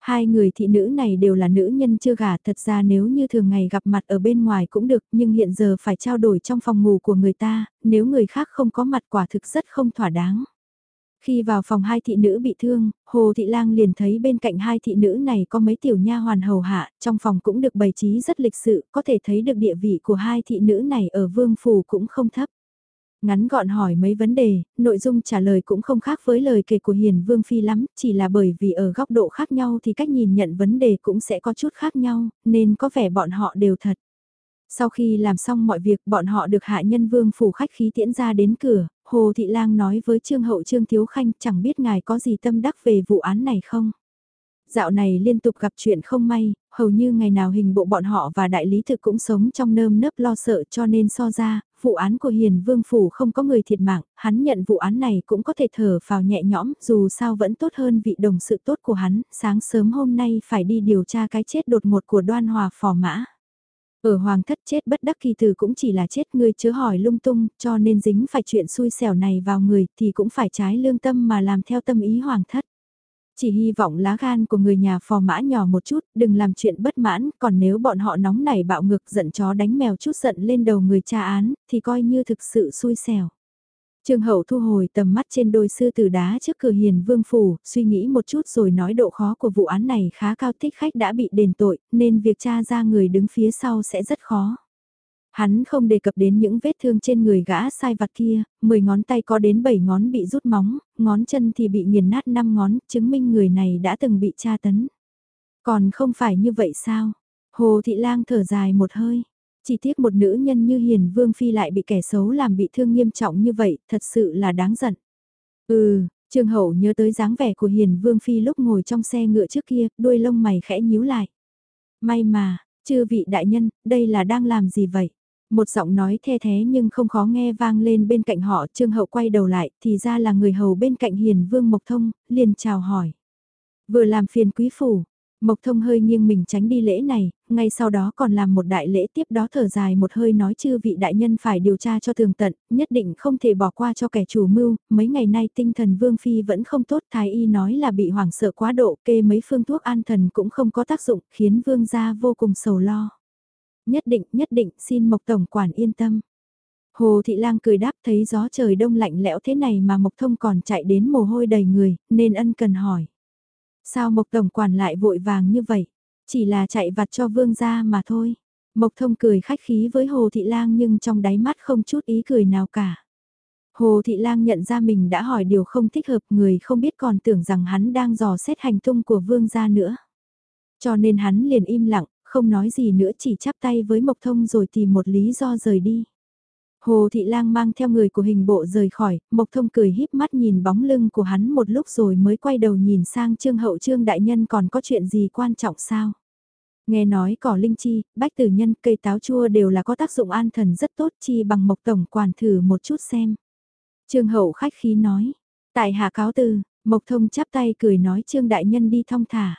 S1: Hai người thị nữ này đều là nữ nhân chưa gả thật ra nếu như thường ngày gặp mặt ở bên ngoài cũng được nhưng hiện giờ phải trao đổi trong phòng ngủ của người ta, nếu người khác không có mặt quả thực rất không thỏa đáng. Khi vào phòng hai thị nữ bị thương, Hồ Thị Lang liền thấy bên cạnh hai thị nữ này có mấy tiểu nha hoàn hầu hạ, trong phòng cũng được bày trí rất lịch sự, có thể thấy được địa vị của hai thị nữ này ở vương phủ cũng không thấp. Ngắn gọn hỏi mấy vấn đề, nội dung trả lời cũng không khác với lời kể của Hiền Vương Phi lắm, chỉ là bởi vì ở góc độ khác nhau thì cách nhìn nhận vấn đề cũng sẽ có chút khác nhau, nên có vẻ bọn họ đều thật. Sau khi làm xong mọi việc bọn họ được hạ nhân vương phủ khách khí tiễn ra đến cửa, Hồ Thị Lang nói với Trương Hậu Trương Thiếu Khanh chẳng biết ngài có gì tâm đắc về vụ án này không. Dạo này liên tục gặp chuyện không may, hầu như ngày nào hình bộ bọn họ và đại lý thực cũng sống trong nơm nớp lo sợ cho nên so ra, vụ án của Hiền Vương Phủ không có người thiệt mạng, hắn nhận vụ án này cũng có thể thở vào nhẹ nhõm, dù sao vẫn tốt hơn vị đồng sự tốt của hắn, sáng sớm hôm nay phải đi điều tra cái chết đột ngột của đoan hòa phò mã. Ở hoàng thất chết bất đắc kỳ từ cũng chỉ là chết người chớ hỏi lung tung, cho nên dính phải chuyện xui xẻo này vào người thì cũng phải trái lương tâm mà làm theo tâm ý hoàng thất. Chỉ hy vọng lá gan của người nhà phò mã nhỏ một chút, đừng làm chuyện bất mãn, còn nếu bọn họ nóng nảy bạo ngược giận chó đánh mèo chút giận lên đầu người cha án, thì coi như thực sự xui xẻo. Trương Hậu thu hồi tầm mắt trên đôi sư tử đá trước cửa hiền vương phủ, suy nghĩ một chút rồi nói độ khó của vụ án này khá cao thích khách đã bị đền tội, nên việc tra ra người đứng phía sau sẽ rất khó. Hắn không đề cập đến những vết thương trên người gã sai vặt kia, 10 ngón tay có đến 7 ngón bị rút móng, ngón chân thì bị nghiền nát 5 ngón, chứng minh người này đã từng bị tra tấn. Còn không phải như vậy sao? Hồ Thị Lang thở dài một hơi. Chỉ tiếc một nữ nhân như Hiền Vương Phi lại bị kẻ xấu làm bị thương nghiêm trọng như vậy, thật sự là đáng giận. Ừ, Trương Hậu nhớ tới dáng vẻ của Hiền Vương Phi lúc ngồi trong xe ngựa trước kia, đuôi lông mày khẽ nhíu lại. May mà, chư vị đại nhân, đây là đang làm gì vậy? Một giọng nói the thế nhưng không khó nghe vang lên bên cạnh họ, Trương Hậu quay đầu lại, thì ra là người hầu bên cạnh Hiền Vương Mộc Thông, liền chào hỏi. Vừa làm phiền quý phủ, Mộc Thông hơi nghiêng mình tránh đi lễ này, ngay sau đó còn làm một đại lễ tiếp đó thở dài một hơi nói chư vị đại nhân phải điều tra cho tường tận, nhất định không thể bỏ qua cho kẻ chủ mưu, mấy ngày nay tinh thần Vương Phi vẫn không tốt, Thái Y nói là bị hoảng sợ quá độ, kê mấy phương thuốc an thần cũng không có tác dụng, khiến Vương gia vô cùng sầu lo. Nhất định, nhất định, xin Mộc Tổng Quản yên tâm. Hồ Thị Lang cười đáp thấy gió trời đông lạnh lẽo thế này mà Mộc Thông còn chạy đến mồ hôi đầy người, nên ân cần hỏi. Sao Mộc Tổng Quản lại vội vàng như vậy? Chỉ là chạy vặt cho vương gia mà thôi. Mộc Thông cười khách khí với Hồ Thị Lang nhưng trong đáy mắt không chút ý cười nào cả. Hồ Thị Lang nhận ra mình đã hỏi điều không thích hợp người không biết còn tưởng rằng hắn đang dò xét hành tung của vương gia nữa. Cho nên hắn liền im lặng, không nói gì nữa chỉ chắp tay với Mộc Thông rồi tìm một lý do rời đi. Hồ Thị Lang mang theo người của hình bộ rời khỏi, Mộc Thông cười híp mắt nhìn bóng lưng của hắn một lúc rồi mới quay đầu nhìn sang Trương Hậu Trương Đại Nhân còn có chuyện gì quan trọng sao? Nghe nói cỏ linh chi, bách tử nhân, cây táo chua đều là có tác dụng an thần rất tốt chi bằng Mộc Tổng quản thử một chút xem. Trương Hậu khách khí nói, tại hạ cáo từ, Mộc Thông chắp tay cười nói Trương Đại Nhân đi thong thả.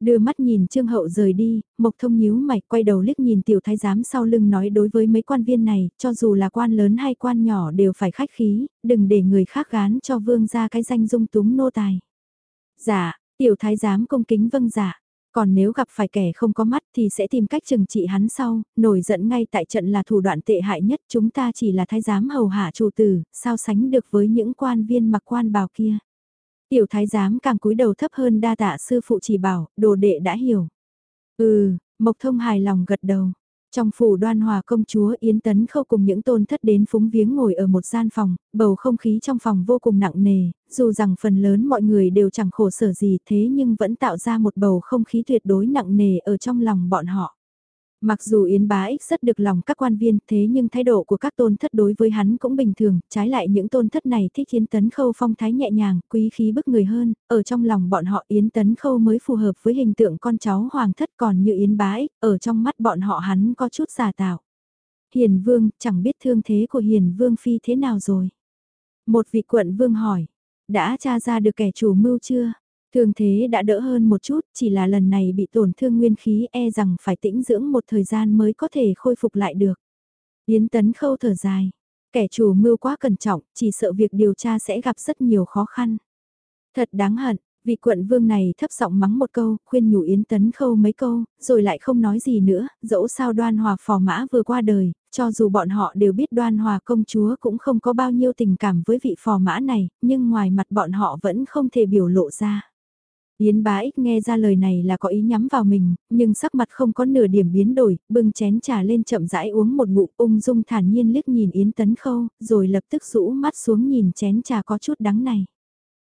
S1: Đưa mắt nhìn Trương Hậu rời đi, Mộc Thông nhíu mày quay đầu liếc nhìn tiểu thái giám sau lưng nói đối với mấy quan viên này, cho dù là quan lớn hay quan nhỏ đều phải khách khí, đừng để người khác gán cho vương ra cái danh dung túng nô tài. Dạ, tiểu thái giám công kính vâng dạ, còn nếu gặp phải kẻ không có mắt thì sẽ tìm cách trừng trị hắn sau, nổi giận ngay tại trận là thủ đoạn tệ hại nhất chúng ta chỉ là thái giám hầu hạ chủ tử, sao sánh được với những quan viên mặc quan bào kia. Tiểu thái giám càng cúi đầu thấp hơn đa tạ sư phụ chỉ bảo, đồ đệ đã hiểu. Ừ, Mộc Thông hài lòng gật đầu. Trong phủ đoan hòa công chúa Yến Tấn Khâu cùng những tôn thất đến phúng viếng ngồi ở một gian phòng, bầu không khí trong phòng vô cùng nặng nề, dù rằng phần lớn mọi người đều chẳng khổ sở gì thế nhưng vẫn tạo ra một bầu không khí tuyệt đối nặng nề ở trong lòng bọn họ. Mặc dù Yến Bá Ích rất được lòng các quan viên thế nhưng thái độ của các tôn thất đối với hắn cũng bình thường, trái lại những tôn thất này thích Yến Tấn Khâu phong thái nhẹ nhàng, quý khí bức người hơn, ở trong lòng bọn họ Yến Tấn Khâu mới phù hợp với hình tượng con cháu hoàng thất còn như Yến Bá Ích, ở trong mắt bọn họ hắn có chút giả tạo. Hiền Vương, chẳng biết thương thế của Hiền Vương Phi thế nào rồi? Một vị quận vương hỏi, đã tra ra được kẻ chủ mưu chưa? Thương thế đã đỡ hơn một chút, chỉ là lần này bị tổn thương nguyên khí e rằng phải tĩnh dưỡng một thời gian mới có thể khôi phục lại được. Yến Tấn Khâu thở dài, kẻ chủ mưu quá cẩn trọng, chỉ sợ việc điều tra sẽ gặp rất nhiều khó khăn. Thật đáng hận, vị quận vương này thấp giọng mắng một câu, khuyên nhủ Yến Tấn Khâu mấy câu, rồi lại không nói gì nữa, dẫu sao đoan hòa phò mã vừa qua đời, cho dù bọn họ đều biết đoan hòa công chúa cũng không có bao nhiêu tình cảm với vị phò mã này, nhưng ngoài mặt bọn họ vẫn không thể biểu lộ ra. Yến bá ích nghe ra lời này là có ý nhắm vào mình, nhưng sắc mặt không có nửa điểm biến đổi, bưng chén trà lên chậm rãi uống một ngụm ung dung thản nhiên liếc nhìn Yến tấn khâu, rồi lập tức rũ mắt xuống nhìn chén trà có chút đắng này.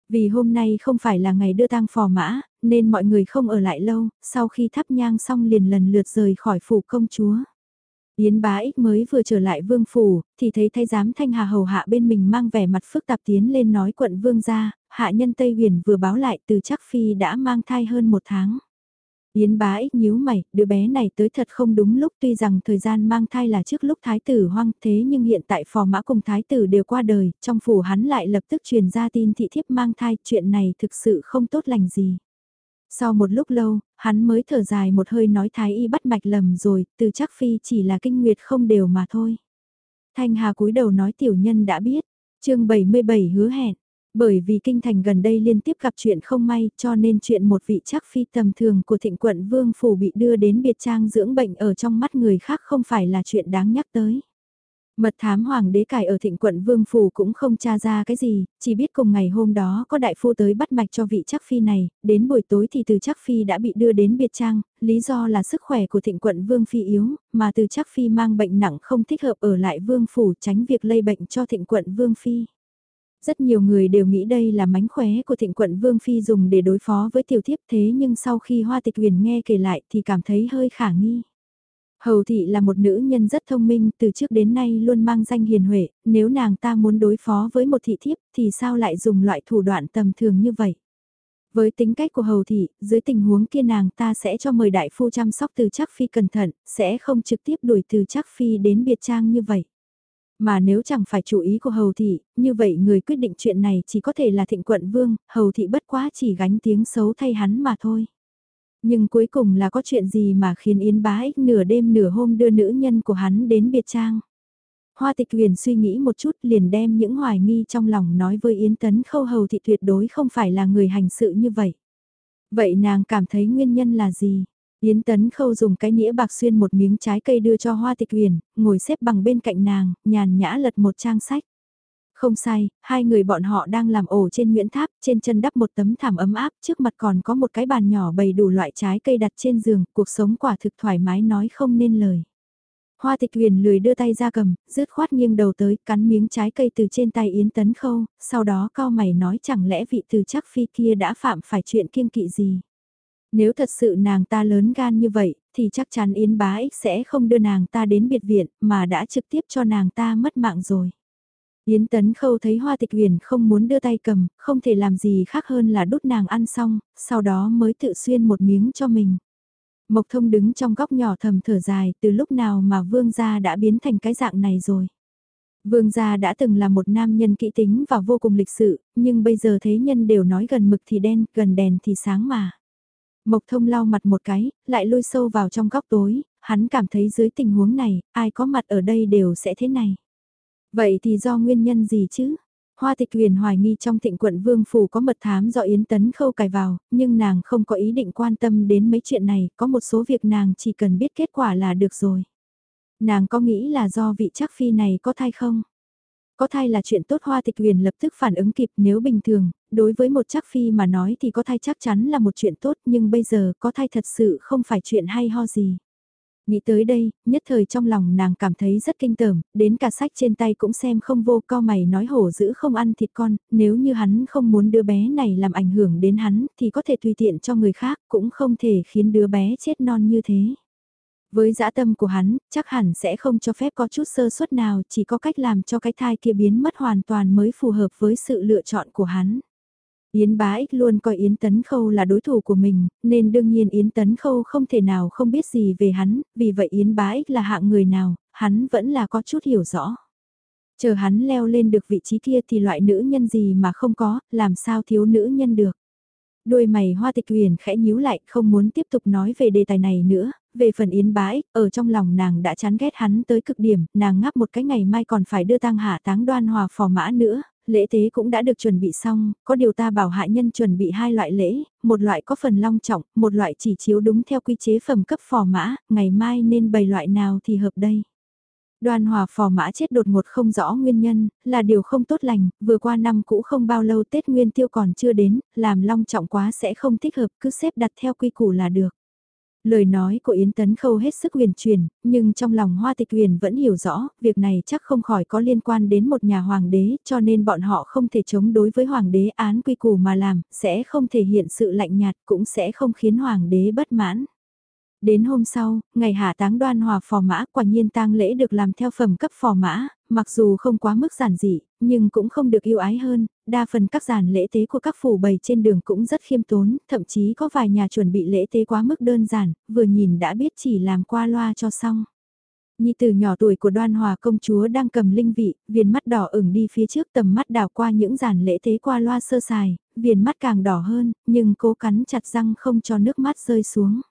S1: Vì hôm nay không phải là ngày đưa tang phò mã, nên mọi người không ở lại lâu, sau khi thắp nhang xong liền lần lượt rời khỏi phủ công chúa. Yến bá ích mới vừa trở lại vương phủ, thì thấy thay giám thanh hà hầu hạ bên mình mang vẻ mặt phức tạp tiến lên nói quận vương ra, hạ nhân Tây Huyền vừa báo lại từ chắc phi đã mang thai hơn một tháng. Yến bá ích nhíu mày, đứa bé này tới thật không đúng lúc tuy rằng thời gian mang thai là trước lúc thái tử hoang thế nhưng hiện tại phò mã cùng thái tử đều qua đời, trong phủ hắn lại lập tức truyền ra tin thị thiếp mang thai, chuyện này thực sự không tốt lành gì. Sau một lúc lâu, hắn mới thở dài một hơi nói thái y bắt mạch lầm rồi, từ chắc phi chỉ là kinh nguyệt không đều mà thôi. Thanh Hà cúi đầu nói tiểu nhân đã biết, chương 77 hứa hẹn, bởi vì kinh thành gần đây liên tiếp gặp chuyện không may cho nên chuyện một vị chắc phi tầm thường của thịnh quận Vương Phủ bị đưa đến biệt trang dưỡng bệnh ở trong mắt người khác không phải là chuyện đáng nhắc tới. Mật thám hoàng đế cải ở thịnh quận Vương Phủ cũng không tra ra cái gì, chỉ biết cùng ngày hôm đó có đại phu tới bắt mạch cho vị chắc phi này, đến buổi tối thì từ chắc phi đã bị đưa đến biệt trang, lý do là sức khỏe của thịnh quận Vương Phi yếu, mà từ chắc phi mang bệnh nặng không thích hợp ở lại Vương Phủ tránh việc lây bệnh cho thịnh quận Vương Phi. Rất nhiều người đều nghĩ đây là mánh khóe của thịnh quận Vương Phi dùng để đối phó với tiểu thiếp thế nhưng sau khi Hoa Tịch Huyền nghe kể lại thì cảm thấy hơi khả nghi. Hầu thị là một nữ nhân rất thông minh, từ trước đến nay luôn mang danh hiền huệ, nếu nàng ta muốn đối phó với một thị thiếp thì sao lại dùng loại thủ đoạn tầm thường như vậy? Với tính cách của hầu thị, dưới tình huống kia nàng ta sẽ cho mời đại phu chăm sóc từ chắc phi cẩn thận, sẽ không trực tiếp đuổi từ chắc phi đến biệt trang như vậy. Mà nếu chẳng phải chủ ý của hầu thị, như vậy người quyết định chuyện này chỉ có thể là thịnh quận vương, hầu thị bất quá chỉ gánh tiếng xấu thay hắn mà thôi. Nhưng cuối cùng là có chuyện gì mà khiến Yến bá ích nửa đêm nửa hôm đưa nữ nhân của hắn đến biệt trang. Hoa tịch huyền suy nghĩ một chút liền đem những hoài nghi trong lòng nói với Yến tấn khâu hầu thị tuyệt đối không phải là người hành sự như vậy. Vậy nàng cảm thấy nguyên nhân là gì? Yến Tấn Khâu dùng cái nĩa bạc xuyên một miếng trái cây đưa cho Hoa Tịch Huyền, ngồi xếp bằng bên cạnh nàng, nhàn nhã lật một trang sách. Không sai, hai người bọn họ đang làm ổ trên Nguyễn Tháp, trên chân đắp một tấm thảm ấm áp, trước mặt còn có một cái bàn nhỏ bày đủ loại trái cây đặt trên giường, cuộc sống quả thực thoải mái nói không nên lời. Hoa tịch huyền lười đưa tay ra cầm, rứt khoát nghiêng đầu tới, cắn miếng trái cây từ trên tay Yến Tấn Khâu, sau đó cao mày nói chẳng lẽ vị từ chắc phi kia đã phạm phải chuyện kiêng kỵ gì. Nếu thật sự nàng ta lớn gan như vậy, thì chắc chắn Yến Bá Ích sẽ không đưa nàng ta đến biệt viện, mà đã trực tiếp cho nàng ta mất mạng rồi. Yến Tấn Khâu thấy Hoa Tịch Huyền không muốn đưa tay cầm, không thể làm gì khác hơn là đút nàng ăn xong, sau đó mới tự xuyên một miếng cho mình. Mộc Thông đứng trong góc nhỏ thầm thở dài, từ lúc nào mà Vương gia đã biến thành cái dạng này rồi. Vương gia đã từng là một nam nhân kỹ tính và vô cùng lịch sự, nhưng bây giờ thế nhân đều nói gần mực thì đen, gần đèn thì sáng mà. Mộc thông lau mặt một cái, lại lôi sâu vào trong góc tối, hắn cảm thấy dưới tình huống này, ai có mặt ở đây đều sẽ thế này. Vậy thì do nguyên nhân gì chứ? Hoa tịch huyền hoài nghi trong thịnh quận vương phủ có mật thám do Yến Tấn Khâu cài vào, nhưng nàng không có ý định quan tâm đến mấy chuyện này, có một số việc nàng chỉ cần biết kết quả là được rồi. Nàng có nghĩ là do vị chắc phi này có thai không? Có thai là chuyện tốt hoa tịch huyền lập tức phản ứng kịp nếu bình thường, đối với một chắc phi mà nói thì có thai chắc chắn là một chuyện tốt nhưng bây giờ có thai thật sự không phải chuyện hay ho gì. Nghĩ tới đây, nhất thời trong lòng nàng cảm thấy rất kinh tởm, đến cả sách trên tay cũng xem không vô co mày nói hổ dữ không ăn thịt con, nếu như hắn không muốn đứa bé này làm ảnh hưởng đến hắn thì có thể tùy tiện cho người khác cũng không thể khiến đứa bé chết non như thế. Với dã tâm của hắn, chắc hẳn sẽ không cho phép có chút sơ suất nào, chỉ có cách làm cho cái thai kia biến mất hoàn toàn mới phù hợp với sự lựa chọn của hắn. Yến bá ích luôn coi Yến Tấn Khâu là đối thủ của mình, nên đương nhiên Yến Tấn Khâu không thể nào không biết gì về hắn, vì vậy Yến bá ích là hạng người nào, hắn vẫn là có chút hiểu rõ. Chờ hắn leo lên được vị trí kia thì loại nữ nhân gì mà không có, làm sao thiếu nữ nhân được. Đôi mày hoa tịch huyền khẽ nhíu lại, không muốn tiếp tục nói về đề tài này nữa, về phần yến bái, ở trong lòng nàng đã chán ghét hắn tới cực điểm, nàng ngáp một cái ngày mai còn phải đưa tang hạ táng đoan hòa phò mã nữa, lễ tế cũng đã được chuẩn bị xong, có điều ta bảo hạ nhân chuẩn bị hai loại lễ, một loại có phần long trọng, một loại chỉ chiếu đúng theo quy chế phẩm cấp phò mã, ngày mai nên bày loại nào thì hợp đây. Đoan hòa phò mã chết đột ngột không rõ nguyên nhân, là điều không tốt lành, vừa qua năm cũ không bao lâu Tết Nguyên Tiêu còn chưa đến, làm long trọng quá sẽ không thích hợp, cứ xếp đặt theo quy củ là được. Lời nói của Yến Tấn Khâu hết sức huyền truyền, nhưng trong lòng Hoa Tịch Huyền vẫn hiểu rõ, việc này chắc không khỏi có liên quan đến một nhà hoàng đế, cho nên bọn họ không thể chống đối với hoàng đế án quy củ mà làm, sẽ không thể hiện sự lạnh nhạt, cũng sẽ không khiến hoàng đế bất mãn. Đến hôm sau, ngày hạ táng đoan hòa phò mã quả nhiên tang lễ được làm theo phẩm cấp phò mã, mặc dù không quá mức giản dị, nhưng cũng không được yêu ái hơn, đa phần các giàn lễ tế của các phủ bày trên đường cũng rất khiêm tốn, thậm chí có vài nhà chuẩn bị lễ tế quá mức đơn giản, vừa nhìn đã biết chỉ làm qua loa cho xong. Nhi từ nhỏ tuổi của đoan hòa công chúa đang cầm linh vị, viền mắt đỏ ửng đi phía trước tầm mắt đảo qua những giàn lễ tế qua loa sơ sài, viền mắt càng đỏ hơn, nhưng cố cắn chặt răng không cho nước mắt rơi xuống.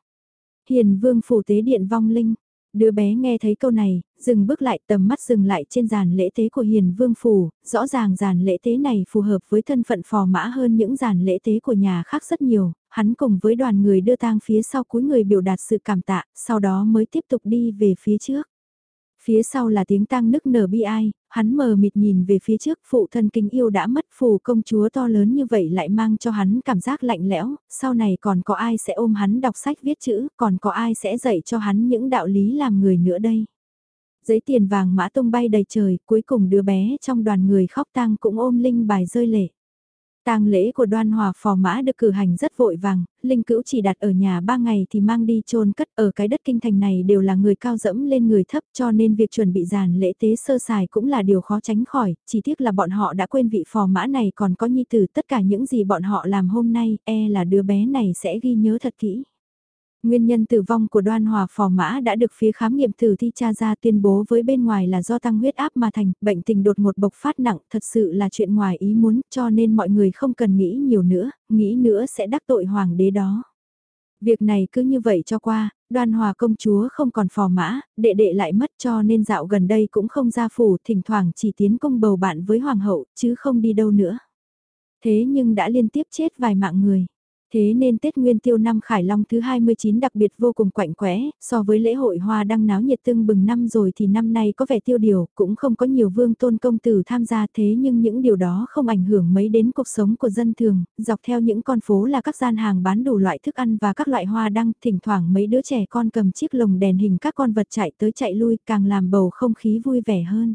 S1: Hiền vương phủ tế điện vong linh. Đứa bé nghe thấy câu này, dừng bước lại tầm mắt dừng lại trên giàn lễ tế của hiền vương phủ, rõ ràng giàn lễ tế này phù hợp với thân phận phò mã hơn những giàn lễ tế của nhà khác rất nhiều, hắn cùng với đoàn người đưa tang phía sau cuối người biểu đạt sự cảm tạ, sau đó mới tiếp tục đi về phía trước. Phía sau là tiếng tang nức nở bi ai, hắn mờ mịt nhìn về phía trước phụ thân kính yêu đã mất phù công chúa to lớn như vậy lại mang cho hắn cảm giác lạnh lẽo, sau này còn có ai sẽ ôm hắn đọc sách viết chữ, còn có ai sẽ dạy cho hắn những đạo lý làm người nữa đây. Giấy tiền vàng mã tung bay đầy trời, cuối cùng đứa bé trong đoàn người khóc tang cũng ôm linh bài rơi lệ tang lễ của đoan hòa phò mã được cử hành rất vội vàng, linh cữu chỉ đặt ở nhà ba ngày thì mang đi chôn cất ở cái đất kinh thành này đều là người cao dẫm lên người thấp cho nên việc chuẩn bị giàn lễ tế sơ sài cũng là điều khó tránh khỏi, chỉ tiếc là bọn họ đã quên vị phò mã này còn có nhi tử tất cả những gì bọn họ làm hôm nay, e là đứa bé này sẽ ghi nhớ thật kỹ. Nguyên nhân tử vong của đoan hòa phò mã đã được phía khám nghiệm tử thi cha ra tuyên bố với bên ngoài là do tăng huyết áp mà thành, bệnh tình đột ngột bộc phát nặng, thật sự là chuyện ngoài ý muốn, cho nên mọi người không cần nghĩ nhiều nữa, nghĩ nữa sẽ đắc tội hoàng đế đó. Việc này cứ như vậy cho qua, đoan hòa công chúa không còn phò mã, đệ đệ lại mất cho nên dạo gần đây cũng không ra phủ, thỉnh thoảng chỉ tiến công bầu bạn với hoàng hậu, chứ không đi đâu nữa. Thế nhưng đã liên tiếp chết vài mạng người. Thế nên Tết Nguyên Tiêu năm Khải Long thứ 29 đặc biệt vô cùng quạnh quẽ, so với lễ hội hoa đăng náo nhiệt tưng bừng năm rồi thì năm nay có vẻ tiêu điều, cũng không có nhiều vương tôn công tử tham gia thế nhưng những điều đó không ảnh hưởng mấy đến cuộc sống của dân thường, dọc theo những con phố là các gian hàng bán đủ loại thức ăn và các loại hoa đăng, thỉnh thoảng mấy đứa trẻ con cầm chiếc lồng đèn hình các con vật chạy tới chạy lui càng làm bầu không khí vui vẻ hơn.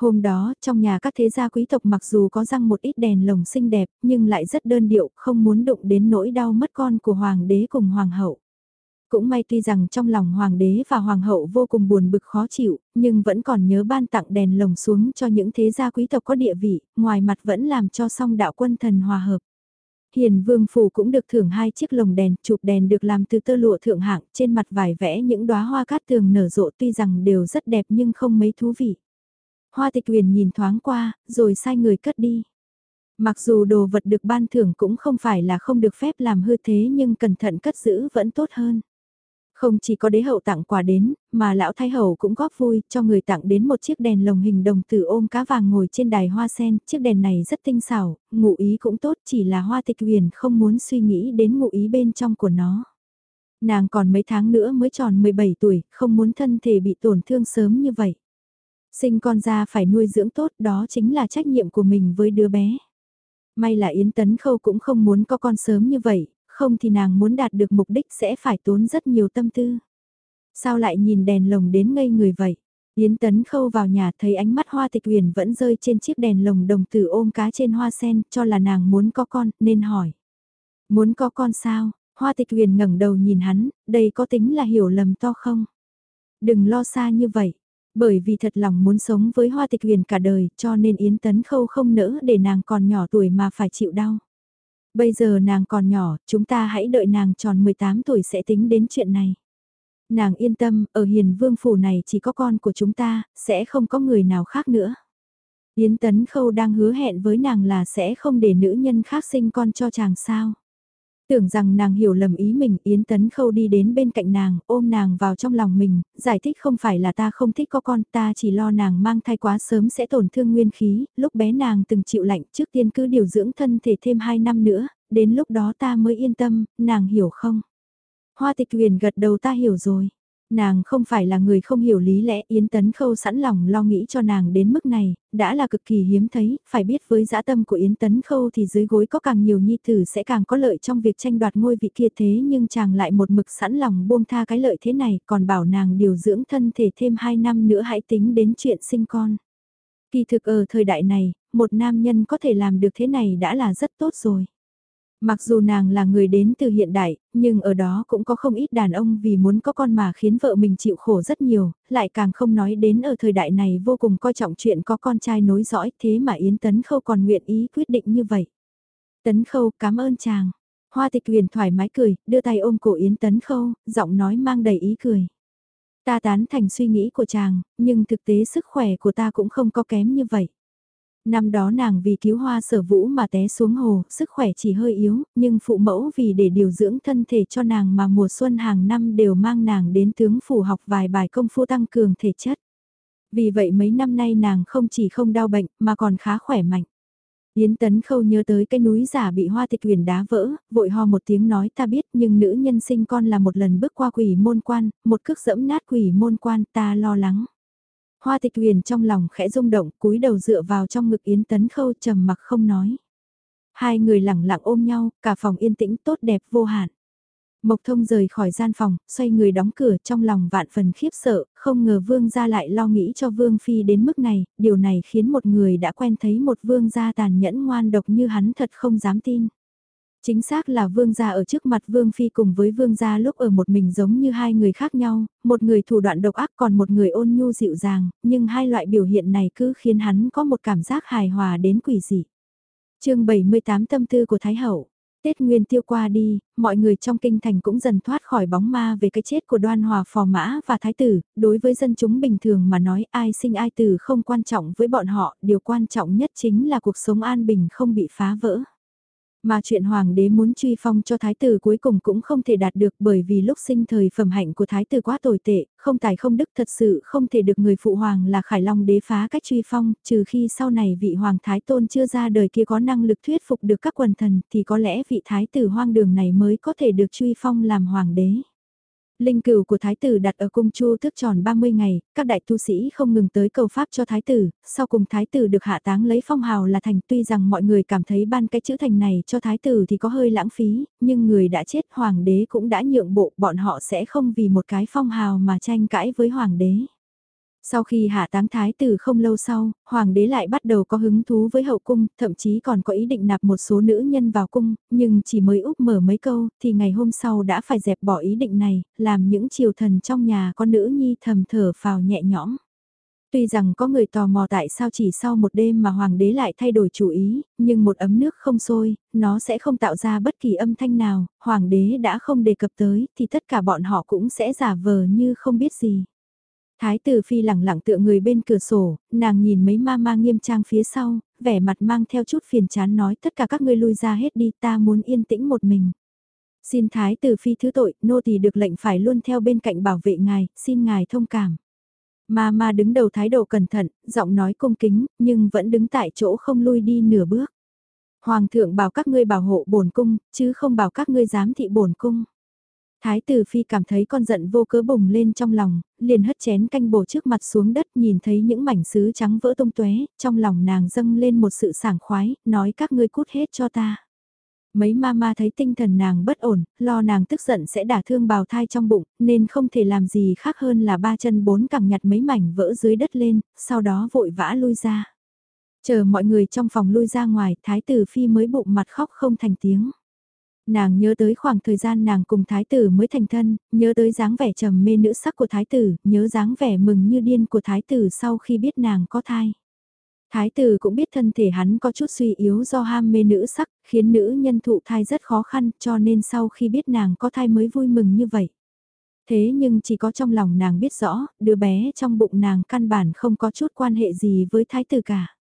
S1: Hôm đó, trong nhà các thế gia quý tộc mặc dù có răng một ít đèn lồng xinh đẹp, nhưng lại rất đơn điệu, không muốn đụng đến nỗi đau mất con của hoàng đế cùng hoàng hậu. Cũng may tuy rằng trong lòng hoàng đế và hoàng hậu vô cùng buồn bực khó chịu, nhưng vẫn còn nhớ ban tặng đèn lồng xuống cho những thế gia quý tộc có địa vị, ngoài mặt vẫn làm cho song đạo quân thần hòa hợp. Hiền vương phủ cũng được thưởng hai chiếc lồng đèn, chụp đèn được làm từ tơ lụa thượng hạng, trên mặt vải vẽ những đóa hoa cát tường nở rộ tuy rằng đều rất đẹp nhưng không mấy thú vị. Hoa tịch huyền nhìn thoáng qua, rồi sai người cất đi. Mặc dù đồ vật được ban thưởng cũng không phải là không được phép làm hư thế nhưng cẩn thận cất giữ vẫn tốt hơn. Không chỉ có đế hậu tặng quà đến, mà lão thái hậu cũng góp vui cho người tặng đến một chiếc đèn lồng hình đồng tử ôm cá vàng ngồi trên đài hoa sen. Chiếc đèn này rất tinh xảo, ngụ ý cũng tốt chỉ là hoa tịch huyền không muốn suy nghĩ đến ngụ ý bên trong của nó. Nàng còn mấy tháng nữa mới tròn 17 tuổi, không muốn thân thể bị tổn thương sớm như vậy. Sinh con ra phải nuôi dưỡng tốt đó chính là trách nhiệm của mình với đứa bé. May là Yến Tấn Khâu cũng không muốn có con sớm như vậy, không thì nàng muốn đạt được mục đích sẽ phải tốn rất nhiều tâm tư. Sao lại nhìn đèn lồng đến ngây người vậy? Yến Tấn Khâu vào nhà thấy ánh mắt hoa tịch huyền vẫn rơi trên chiếc đèn lồng đồng tử ôm cá trên hoa sen cho là nàng muốn có con nên hỏi. Muốn có con sao? Hoa tịch huyền ngẩng đầu nhìn hắn, đây có tính là hiểu lầm to không? Đừng lo xa như vậy, bởi vì thật lòng muốn sống với hoa tịch huyền cả đời cho nên Yến Tấn Khâu không nỡ để nàng còn nhỏ tuổi mà phải chịu đau. Bây giờ nàng còn nhỏ, chúng ta hãy đợi nàng tròn 18 tuổi sẽ tính đến chuyện này. Nàng yên tâm, ở hiền vương phủ này chỉ có con của chúng ta, sẽ không có người nào khác nữa. Yến Tấn Khâu đang hứa hẹn với nàng là sẽ không để nữ nhân khác sinh con cho chàng sao. Tưởng rằng nàng hiểu lầm ý mình, Yến Tấn Khâu đi đến bên cạnh nàng, ôm nàng vào trong lòng mình, giải thích không phải là ta không thích có con, ta chỉ lo nàng mang thai quá sớm sẽ tổn thương nguyên khí, lúc bé nàng từng chịu lạnh trước tiên cứ điều dưỡng thân thể thêm 2 năm nữa, đến lúc đó ta mới yên tâm, nàng hiểu không? Hoa tịch huyền gật đầu ta hiểu rồi. Nàng không phải là người không hiểu lý lẽ Yến Tấn Khâu sẵn lòng lo nghĩ cho nàng đến mức này, đã là cực kỳ hiếm thấy, phải biết với dã tâm của Yến Tấn Khâu thì dưới gối có càng nhiều nhi tử sẽ càng có lợi trong việc tranh đoạt ngôi vị kia thế nhưng chàng lại một mực sẵn lòng buông tha cái lợi thế này còn bảo nàng điều dưỡng thân thể thêm 2 năm nữa hãy tính đến chuyện sinh con. Kỳ thực ở thời đại này, một nam nhân có thể làm được thế này đã là rất tốt rồi. Mặc dù nàng là người đến từ hiện đại, nhưng ở đó cũng có không ít đàn ông vì muốn có con mà khiến vợ mình chịu khổ rất nhiều, lại càng không nói đến ở thời đại này vô cùng coi trọng chuyện có con trai nối dõi thế mà Yến Tấn Khâu còn nguyện ý quyết định như vậy. Tấn Khâu cảm ơn chàng. Hoa tịch huyền thoải mái cười, đưa tay ôm cổ Yến Tấn Khâu, giọng nói mang đầy ý cười. Ta tán thành suy nghĩ của chàng, nhưng thực tế sức khỏe của ta cũng không có kém như vậy. Năm đó nàng vì cứu hoa sở vũ mà té xuống hồ, sức khỏe chỉ hơi yếu, nhưng phụ mẫu vì để điều dưỡng thân thể cho nàng mà mùa xuân hàng năm đều mang nàng đến tướng phủ học vài bài công phu tăng cường thể chất. Vì vậy mấy năm nay nàng không chỉ không đau bệnh mà còn khá khỏe mạnh. Yến Tấn Khâu nhớ tới cái núi giả bị hoa tịch huyền đá vỡ, vội ho một tiếng nói ta biết nhưng nữ nhân sinh con là một lần bước qua quỷ môn quan, một cước dẫm nát quỷ môn quan ta lo lắng. Hoa tịch huyền trong lòng khẽ rung động, cúi đầu dựa vào trong ngực Yến Tấn Khâu trầm mặc không nói. Hai người lẳng lặng ôm nhau, cả phòng yên tĩnh tốt đẹp vô hạn. Mộc thông rời khỏi gian phòng, xoay người đóng cửa trong lòng vạn phần khiếp sợ, không ngờ vương gia lại lo nghĩ cho vương phi đến mức này, điều này khiến một người đã quen thấy một vương gia tàn nhẫn ngoan độc như hắn thật không dám tin. Chính xác là vương gia ở trước mặt vương phi cùng với vương gia lúc ở một mình giống như hai người khác nhau, một người thủ đoạn độc ác còn một người ôn nhu dịu dàng, nhưng hai loại biểu hiện này cứ khiến hắn có một cảm giác hài hòa đến quỷ dị. chương 78 tâm tư của Thái Hậu Tết Nguyên tiêu qua đi, mọi người trong kinh thành cũng dần thoát khỏi bóng ma về cái chết của đoan hòa phò mã và thái tử, đối với dân chúng bình thường mà nói ai sinh ai tử không quan trọng với bọn họ, điều quan trọng nhất chính là cuộc sống an bình không bị phá vỡ. Mà chuyện hoàng đế muốn truy phong cho thái tử cuối cùng cũng không thể đạt được bởi vì lúc sinh thời phẩm hạnh của thái tử quá tồi tệ, không tài không đức thật sự không thể được người phụ hoàng là khải long đế phá cách truy phong, trừ khi sau này vị hoàng thái tôn chưa ra đời kia có năng lực thuyết phục được các quần thần thì có lẽ vị thái tử hoang đường này mới có thể được truy phong làm hoàng đế. Linh cửu của thái tử đặt ở cung chu tước tròn 30 ngày, các đại tu sĩ không ngừng tới cầu pháp cho thái tử, sau cùng thái tử được hạ táng lấy phong hào là thành tuy rằng mọi người cảm thấy ban cái chữ thành này cho thái tử thì có hơi lãng phí, nhưng người đã chết hoàng đế cũng đã nhượng bộ bọn họ sẽ không vì một cái phong hào mà tranh cãi với hoàng đế. Sau khi hạ táng thái tử không lâu sau, hoàng đế lại bắt đầu có hứng thú với hậu cung, thậm chí còn có ý định nạp một số nữ nhân vào cung, nhưng chỉ mới úp mở mấy câu, thì ngày hôm sau đã phải dẹp bỏ ý định này, làm những triều thần trong nhà con nữ nhi thầm thở phào nhẹ nhõm. Tuy rằng có người tò mò tại sao chỉ sau một đêm mà hoàng đế lại thay đổi chủ ý, nhưng một ấm nước không sôi, nó sẽ không tạo ra bất kỳ âm thanh nào, hoàng đế đã không đề cập tới thì tất cả bọn họ cũng sẽ giả vờ như không biết gì. Thái tử phi lẳng lặng tựa người bên cửa sổ, nàng nhìn mấy ma ma nghiêm trang phía sau, vẻ mặt mang theo chút phiền chán nói tất cả các ngươi lui ra hết đi ta muốn yên tĩnh một mình. Xin thái tử phi thứ tội, nô tỳ được lệnh phải luôn theo bên cạnh bảo vệ ngài, xin ngài thông cảm. Ma ma đứng đầu thái độ cẩn thận, giọng nói cung kính, nhưng vẫn đứng tại chỗ không lui đi nửa bước. Hoàng thượng bảo các ngươi bảo hộ bổn cung, chứ không bảo các ngươi dám thị bổn cung. Thái tử phi cảm thấy con giận vô cớ bùng lên trong lòng, liền hất chén canh bổ trước mặt xuống đất nhìn thấy những mảnh sứ trắng vỡ tung tóe, trong lòng nàng dâng lên một sự sảng khoái, nói các ngươi cút hết cho ta. Mấy ma ma thấy tinh thần nàng bất ổn, lo nàng tức giận sẽ đả thương bào thai trong bụng, nên không thể làm gì khác hơn là ba chân bốn cẳng nhặt mấy mảnh vỡ dưới đất lên, sau đó vội vã lui ra. Chờ mọi người trong phòng lui ra ngoài, thái tử phi mới bụng mặt khóc không thành tiếng. Nàng nhớ tới khoảng thời gian nàng cùng thái tử mới thành thân, nhớ tới dáng vẻ trầm mê nữ sắc của thái tử, nhớ dáng vẻ mừng như điên của thái tử sau khi biết nàng có thai. Thái tử cũng biết thân thể hắn có chút suy yếu do ham mê nữ sắc, khiến nữ nhân thụ thai rất khó khăn cho nên sau khi biết nàng có thai mới vui mừng như vậy. Thế nhưng chỉ có trong lòng nàng biết rõ, đứa bé trong bụng nàng căn bản không có chút quan hệ gì với thái tử cả.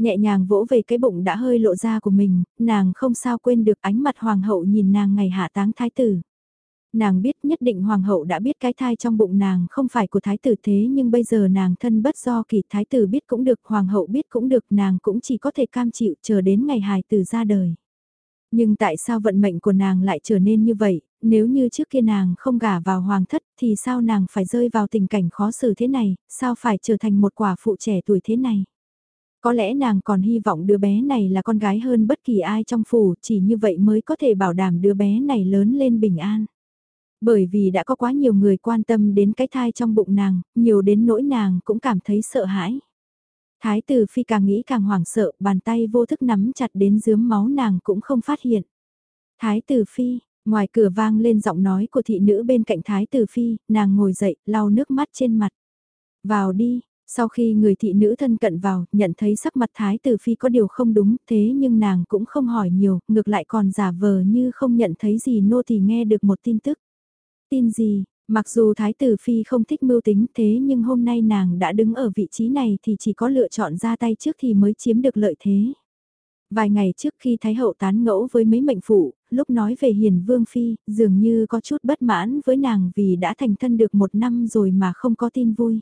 S1: Nhẹ nhàng vỗ về cái bụng đã hơi lộ ra của mình, nàng không sao quên được ánh mặt hoàng hậu nhìn nàng ngày hạ táng thái tử. Nàng biết nhất định hoàng hậu đã biết cái thai trong bụng nàng không phải của thái tử thế nhưng bây giờ nàng thân bất do kỳ thái tử biết cũng được hoàng hậu biết cũng được nàng cũng chỉ có thể cam chịu chờ đến ngày hài tử ra đời. Nhưng tại sao vận mệnh của nàng lại trở nên như vậy, nếu như trước kia nàng không gả vào hoàng thất thì sao nàng phải rơi vào tình cảnh khó xử thế này, sao phải trở thành một quả phụ trẻ tuổi thế này. Có lẽ nàng còn hy vọng đứa bé này là con gái hơn bất kỳ ai trong phủ, chỉ như vậy mới có thể bảo đảm đứa bé này lớn lên bình an. Bởi vì đã có quá nhiều người quan tâm đến cái thai trong bụng nàng, nhiều đến nỗi nàng cũng cảm thấy sợ hãi. Thái tử phi càng nghĩ càng hoảng sợ, bàn tay vô thức nắm chặt đến dướm máu nàng cũng không phát hiện. Thái tử phi, ngoài cửa vang lên giọng nói của thị nữ bên cạnh thái tử phi, nàng ngồi dậy, lau nước mắt trên mặt. Vào đi, sau khi người thị nữ thân cận vào, nhận thấy sắc mặt thái tử phi có điều không đúng, thế nhưng nàng cũng không hỏi nhiều, ngược lại còn giả vờ như không nhận thấy gì nô thì nghe được một tin tức. Tin gì, mặc dù thái tử phi không thích mưu tính thế nhưng hôm nay nàng đã đứng ở vị trí này thì chỉ có lựa chọn ra tay trước thì mới chiếm được lợi thế. Vài ngày trước khi Thái Hậu tán ngẫu với mấy mệnh phụ, lúc nói về Hiền Vương Phi, dường như có chút bất mãn với nàng vì đã thành thân được một năm rồi mà không có tin vui.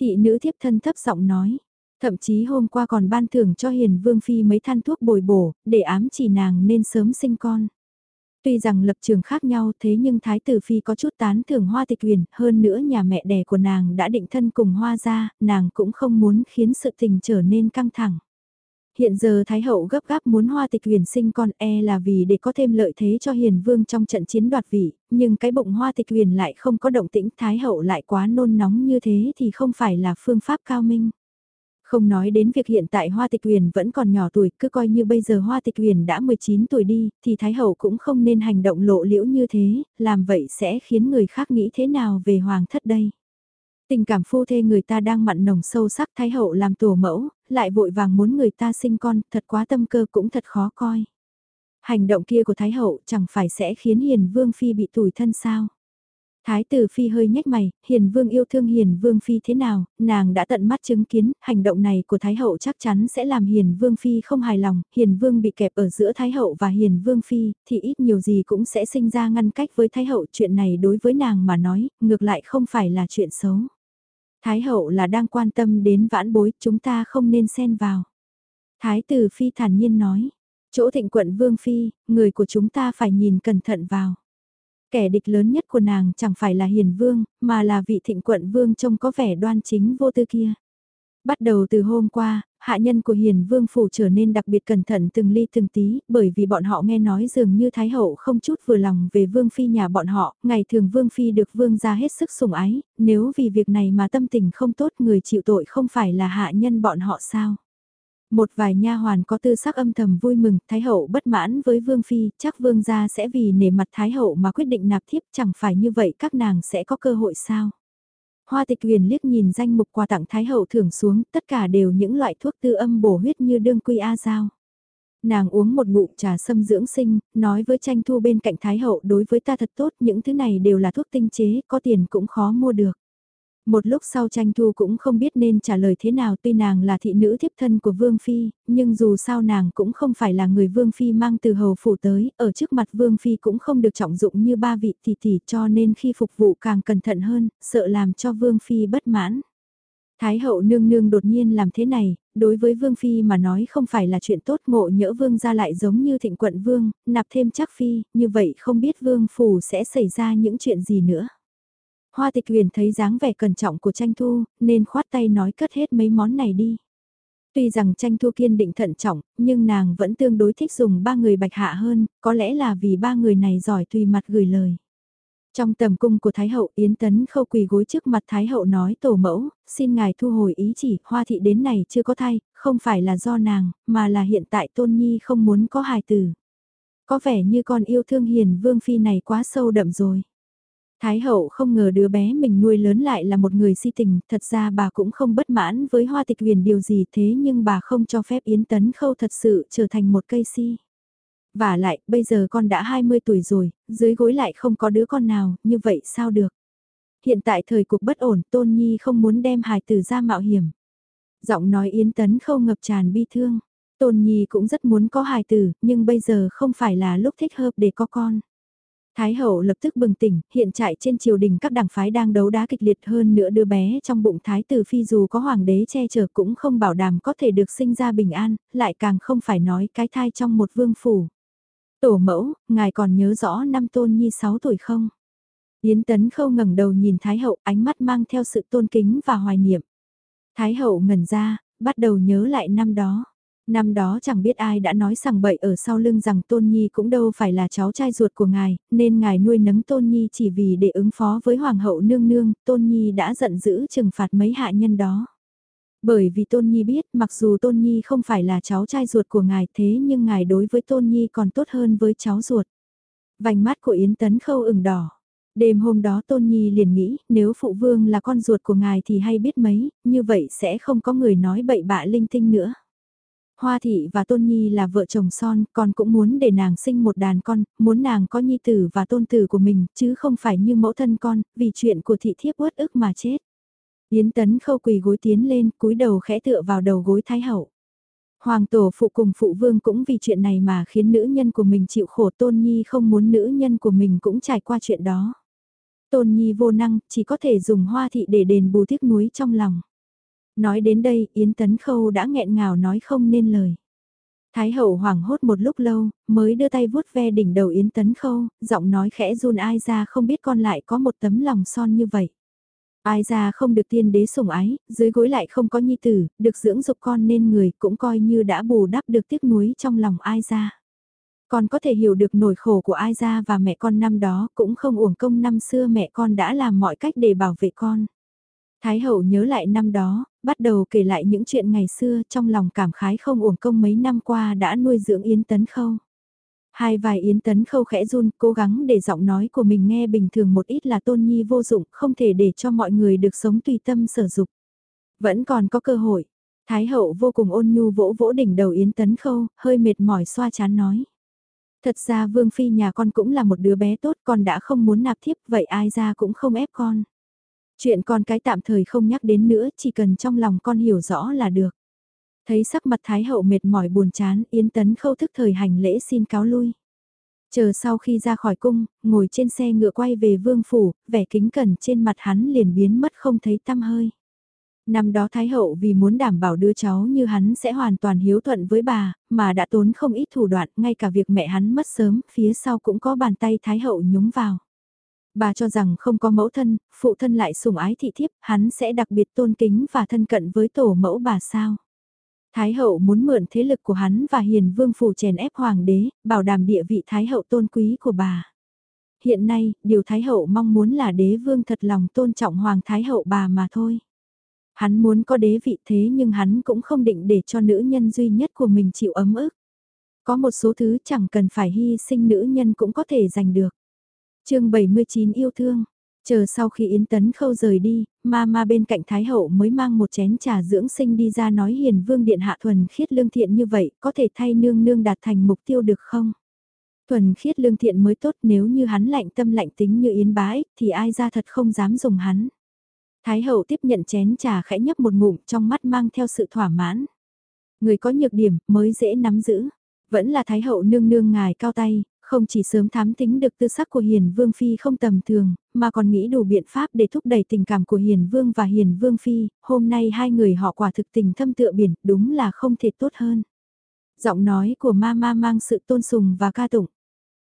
S1: Thị nữ thiếp thân thấp giọng nói, thậm chí hôm qua còn ban thưởng cho Hiền Vương Phi mấy than thuốc bồi bổ, để ám chỉ nàng nên sớm sinh con. Tuy rằng lập trường khác nhau thế nhưng Thái Tử Phi có chút tán thưởng hoa tịch huyền, hơn nữa nhà mẹ đẻ của nàng đã định thân cùng hoa ra, nàng cũng không muốn khiến sự tình trở nên căng thẳng. Hiện giờ Thái Hậu gấp gáp muốn hoa tịch huyền sinh con e là vì để có thêm lợi thế cho hiền vương trong trận chiến đoạt vị, nhưng cái bụng hoa tịch huyền lại không có động tĩnh Thái Hậu lại quá nôn nóng như thế thì không phải là phương pháp cao minh. Không nói đến việc hiện tại Hoa Tịch Huyền vẫn còn nhỏ tuổi, cứ coi như bây giờ Hoa Tịch Huyền đã 19 tuổi đi, thì Thái Hậu cũng không nên hành động lộ liễu như thế, làm vậy sẽ khiến người khác nghĩ thế nào về Hoàng thất đây. Tình cảm phu thê người ta đang mặn nồng sâu sắc Thái Hậu làm tổ mẫu, lại vội vàng muốn người ta sinh con, thật quá tâm cơ cũng thật khó coi. Hành động kia của Thái Hậu chẳng phải sẽ khiến Hiền Vương Phi bị tủi thân sao. Thái tử Phi hơi nhếch mày, Hiền Vương yêu thương Hiền Vương Phi thế nào, nàng đã tận mắt chứng kiến, hành động này của Thái Hậu chắc chắn sẽ làm Hiền Vương Phi không hài lòng, Hiền Vương bị kẹp ở giữa Thái Hậu và Hiền Vương Phi, thì ít nhiều gì cũng sẽ sinh ra ngăn cách với Thái Hậu, chuyện này đối với nàng mà nói, ngược lại không phải là chuyện xấu. Thái Hậu là đang quan tâm đến vãn bối, chúng ta không nên xen vào. Thái tử Phi thản nhiên nói, chỗ thịnh quận Vương Phi, người của chúng ta phải nhìn cẩn thận vào. Kẻ địch lớn nhất của nàng chẳng phải là hiền vương, mà là vị thịnh quận vương trông có vẻ đoan chính vô tư kia. Bắt đầu từ hôm qua, hạ nhân của hiền vương phủ trở nên đặc biệt cẩn thận từng ly từng tí, bởi vì bọn họ nghe nói dường như Thái Hậu không chút vừa lòng về vương phi nhà bọn họ, ngày thường vương phi được vương ra hết sức sủng ái, nếu vì việc này mà tâm tình không tốt người chịu tội không phải là hạ nhân bọn họ sao. Một vài nha hoàn có tư sắc âm thầm vui mừng, Thái hậu bất mãn với Vương Phi, chắc Vương gia sẽ vì nể mặt Thái hậu mà quyết định nạp thiếp, chẳng phải như vậy các nàng sẽ có cơ hội sao. Hoa tịch huyền liếc nhìn danh mục quà tặng Thái hậu thưởng xuống, tất cả đều những loại thuốc tư âm bổ huyết như đương quy A giao. Nàng uống một ngụm trà sâm dưỡng sinh, nói với tranh thu bên cạnh Thái hậu đối với ta thật tốt, những thứ này đều là thuốc tinh chế, có tiền cũng khó mua được. Một lúc sau tranh thu cũng không biết nên trả lời thế nào tuy nàng là thị nữ thiếp thân của Vương Phi, nhưng dù sao nàng cũng không phải là người Vương Phi mang từ hầu phủ tới, ở trước mặt Vương Phi cũng không được trọng dụng như ba vị tỷ tỷ cho nên khi phục vụ càng cẩn thận hơn, sợ làm cho Vương Phi bất mãn. Thái hậu nương nương đột nhiên làm thế này, đối với Vương Phi mà nói không phải là chuyện tốt ngộ nhỡ Vương ra lại giống như thịnh quận Vương, nạp thêm chắc Phi, như vậy không biết Vương Phủ sẽ xảy ra những chuyện gì nữa. Hoa tịch huyền thấy dáng vẻ cẩn trọng của tranh thu, nên khoát tay nói cất hết mấy món này đi. Tuy rằng tranh thu kiên định thận trọng, nhưng nàng vẫn tương đối thích dùng ba người bạch hạ hơn, có lẽ là vì ba người này giỏi tùy mặt gửi lời. Trong tầm cung của Thái Hậu Yến Tấn khâu quỳ gối trước mặt Thái Hậu nói tổ mẫu, xin ngài thu hồi ý chỉ, hoa thị đến này chưa có thay, không phải là do nàng, mà là hiện tại Tôn Nhi không muốn có hài tử. Có vẻ như con yêu thương hiền vương phi này quá sâu đậm rồi. Thái hậu không ngờ đứa bé mình nuôi lớn lại là một người si tình, thật ra bà cũng không bất mãn với hoa tịch huyền điều gì thế nhưng bà không cho phép Yến Tấn Khâu thật sự trở thành một cây si. Và lại, bây giờ con đã 20 tuổi rồi, dưới gối lại không có đứa con nào, như vậy sao được? Hiện tại thời cuộc bất ổn, Tôn Nhi không muốn đem hài tử ra mạo hiểm. Giọng nói Yến Tấn Khâu ngập tràn bi thương. Tôn Nhi cũng rất muốn có hài tử, nhưng bây giờ không phải là lúc thích hợp để có con. Thái hậu lập tức bừng tỉnh, hiện tại trên triều đình các đảng phái đang đấu đá kịch liệt hơn nữa đứa bé trong bụng thái tử phi dù có hoàng đế che chở cũng không bảo đảm có thể được sinh ra bình an, lại càng không phải nói cái thai trong một vương phủ. Tổ mẫu, ngài còn nhớ rõ năm tôn nhi 6 tuổi không? Yến tấn khâu ngẩng đầu nhìn thái hậu ánh mắt mang theo sự tôn kính và hoài niệm. Thái hậu ngẩn ra, bắt đầu nhớ lại năm đó. Năm đó chẳng biết ai đã nói sằng bậy ở sau lưng rằng Tôn Nhi cũng đâu phải là cháu trai ruột của ngài, nên ngài nuôi nấng Tôn Nhi chỉ vì để ứng phó với Hoàng hậu nương nương, Tôn Nhi đã giận dữ trừng phạt mấy hạ nhân đó. Bởi vì Tôn Nhi biết mặc dù Tôn Nhi không phải là cháu trai ruột của ngài thế nhưng ngài đối với Tôn Nhi còn tốt hơn với cháu ruột. Vành mắt của Yến Tấn Khâu ửng đỏ. Đêm hôm đó Tôn Nhi liền nghĩ nếu phụ vương là con ruột của ngài thì hay biết mấy, như vậy sẽ không có người nói bậy bạ linh tinh nữa. Hoa thị và Tôn Nhi là vợ chồng son, con cũng muốn để nàng sinh một đàn con, muốn nàng có nhi tử và tôn tử của mình, chứ không phải như mẫu thân con, vì chuyện của thị thiếp uất ức mà chết. Yến Tấn khâu quỳ gối tiến lên, cúi đầu khẽ tựa vào đầu gối Thái Hậu. Hoàng tổ phụ cùng phụ vương cũng vì chuyện này mà khiến nữ nhân của mình chịu khổ Tôn Nhi không muốn nữ nhân của mình cũng trải qua chuyện đó. Tôn Nhi vô năng, chỉ có thể dùng hoa thị để đền bù tiếc nuối trong lòng. Nói đến đây, Yến Tấn Khâu đã nghẹn ngào nói không nên lời. Thái hậu hoảng hốt một lúc lâu, mới đưa tay vuốt ve đỉnh đầu Yến Tấn Khâu, giọng nói khẽ run ai ra không biết con lại có một tấm lòng son như vậy. Ai ra không được tiên đế sủng ái, dưới gối lại không có nhi tử, được dưỡng dục con nên người cũng coi như đã bù đắp được tiếc nuối trong lòng ai ra. Con có thể hiểu được nỗi khổ của ai ra và mẹ con năm đó cũng không uổng công năm xưa mẹ con đã làm mọi cách để bảo vệ con. Thái hậu nhớ lại năm đó, bắt đầu kể lại những chuyện ngày xưa trong lòng cảm khái không uổng công mấy năm qua đã nuôi dưỡng Yến Tấn Khâu. Hai vài Yến Tấn Khâu khẽ run, cố gắng để giọng nói của mình nghe bình thường một ít là tôn nhi vô dụng, không thể để cho mọi người được sống tùy tâm sở dục. Vẫn còn có cơ hội. Thái hậu vô cùng ôn nhu vỗ vỗ đỉnh đầu Yến Tấn Khâu, hơi mệt mỏi xoa chán nói. Thật ra Vương Phi nhà con cũng là một đứa bé tốt, con đã không muốn nạp thiếp, vậy ai ra cũng không ép con. Chuyện con cái tạm thời không nhắc đến nữa, chỉ cần trong lòng con hiểu rõ là được. Thấy sắc mặt Thái hậu mệt mỏi buồn chán, Yến Tấn khâu thức thời hành lễ xin cáo lui. Chờ sau khi ra khỏi cung, ngồi trên xe ngựa quay về vương phủ, vẻ kính cẩn trên mặt hắn liền biến mất không thấy tăm hơi. Năm đó Thái Hậu vì muốn đảm bảo đứa cháu như hắn sẽ hoàn toàn hiếu thuận với bà, mà đã tốn không ít thủ đoạn, ngay cả việc mẹ hắn mất sớm, phía sau cũng có bàn tay Thái Hậu nhúng vào. Bà cho rằng không có mẫu thân, phụ thân lại sủng ái thị thiếp, hắn sẽ đặc biệt tôn kính và thân cận với tổ mẫu bà sao. Thái hậu muốn mượn thế lực của hắn và hiền vương phủ chèn ép hoàng đế, bảo đảm địa vị thái hậu tôn quý của bà. Hiện nay, điều thái hậu mong muốn là đế vương thật lòng tôn trọng hoàng thái hậu bà mà thôi. Hắn muốn có đế vị thế nhưng hắn cũng không định để cho nữ nhân duy nhất của mình chịu ấm ức. Có một số thứ chẳng cần phải hy sinh nữ nhân cũng có thể giành được chương 79 yêu thương. Chờ sau khi Yến Tấn Khâu rời đi, ma ma bên cạnh Thái Hậu mới mang một chén trà dưỡng sinh đi ra nói hiền vương điện hạ thuần khiết lương thiện như vậy, có thể thay nương nương đạt thành mục tiêu được không? Thuần khiết lương thiện mới tốt nếu như hắn lạnh tâm lạnh tính như Yến bái, thì ai ra thật không dám dùng hắn. Thái hậu tiếp nhận chén trà khẽ nhấp một ngụm trong mắt mang theo sự thỏa mãn. Người có nhược điểm mới dễ nắm giữ. Vẫn là Thái hậu nương nương ngài cao tay, không chỉ sớm thám tính được tư sắc của Hiền Vương Phi không tầm thường, mà còn nghĩ đủ biện pháp để thúc đẩy tình cảm của Hiền Vương và Hiền Vương Phi, hôm nay hai người họ quả thực tình thâm tựa biển, đúng là không thể tốt hơn. Giọng nói của ma ma mang sự tôn sùng và ca tụng.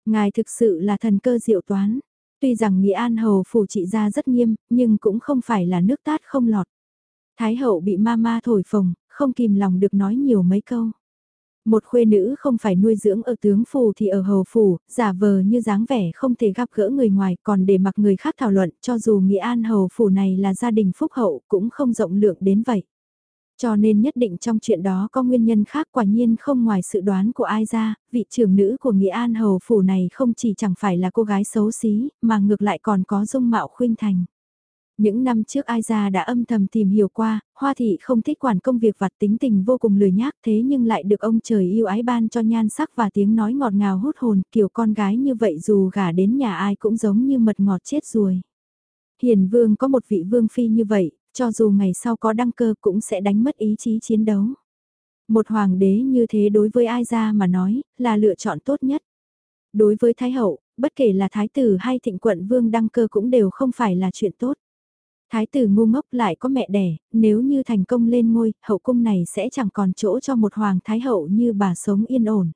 S1: Ngài thực sự là thần cơ diệu toán. Tuy rằng Nghĩa An Hầu phủ trị ra rất nghiêm, nhưng cũng không phải là nước tát không lọt. Thái hậu bị ma ma thổi phồng, không kìm lòng được nói nhiều mấy câu. Một khuê nữ không phải nuôi dưỡng ở tướng phủ thì ở hầu phủ, giả vờ như dáng vẻ không thể gặp gỡ người ngoài còn để mặc người khác thảo luận cho dù Nghĩa An hầu phủ này là gia đình phúc hậu cũng không rộng lượng đến vậy. Cho nên nhất định trong chuyện đó có nguyên nhân khác quả nhiên không ngoài sự đoán của ai ra, vị trưởng nữ của Nghĩa An Hầu Phủ này không chỉ chẳng phải là cô gái xấu xí, mà ngược lại còn có dung mạo khuynh thành. Những năm trước ai ra đã âm thầm tìm hiểu qua, Hoa Thị không thích quản công việc vặt tính tình vô cùng lười nhác thế nhưng lại được ông trời yêu ái ban cho nhan sắc và tiếng nói ngọt ngào hút hồn kiểu con gái như vậy dù gả đến nhà ai cũng giống như mật ngọt chết ruồi. Hiền vương có một vị vương phi như vậy, cho dù ngày sau có đăng cơ cũng sẽ đánh mất ý chí chiến đấu. Một hoàng đế như thế đối với ai ra mà nói, là lựa chọn tốt nhất. Đối với Thái Hậu, bất kể là Thái tử hay thịnh quận vương đăng cơ cũng đều không phải là chuyện tốt. Thái tử ngu ngốc lại có mẹ đẻ, nếu như thành công lên ngôi, hậu cung này sẽ chẳng còn chỗ cho một hoàng thái hậu như bà sống yên ổn.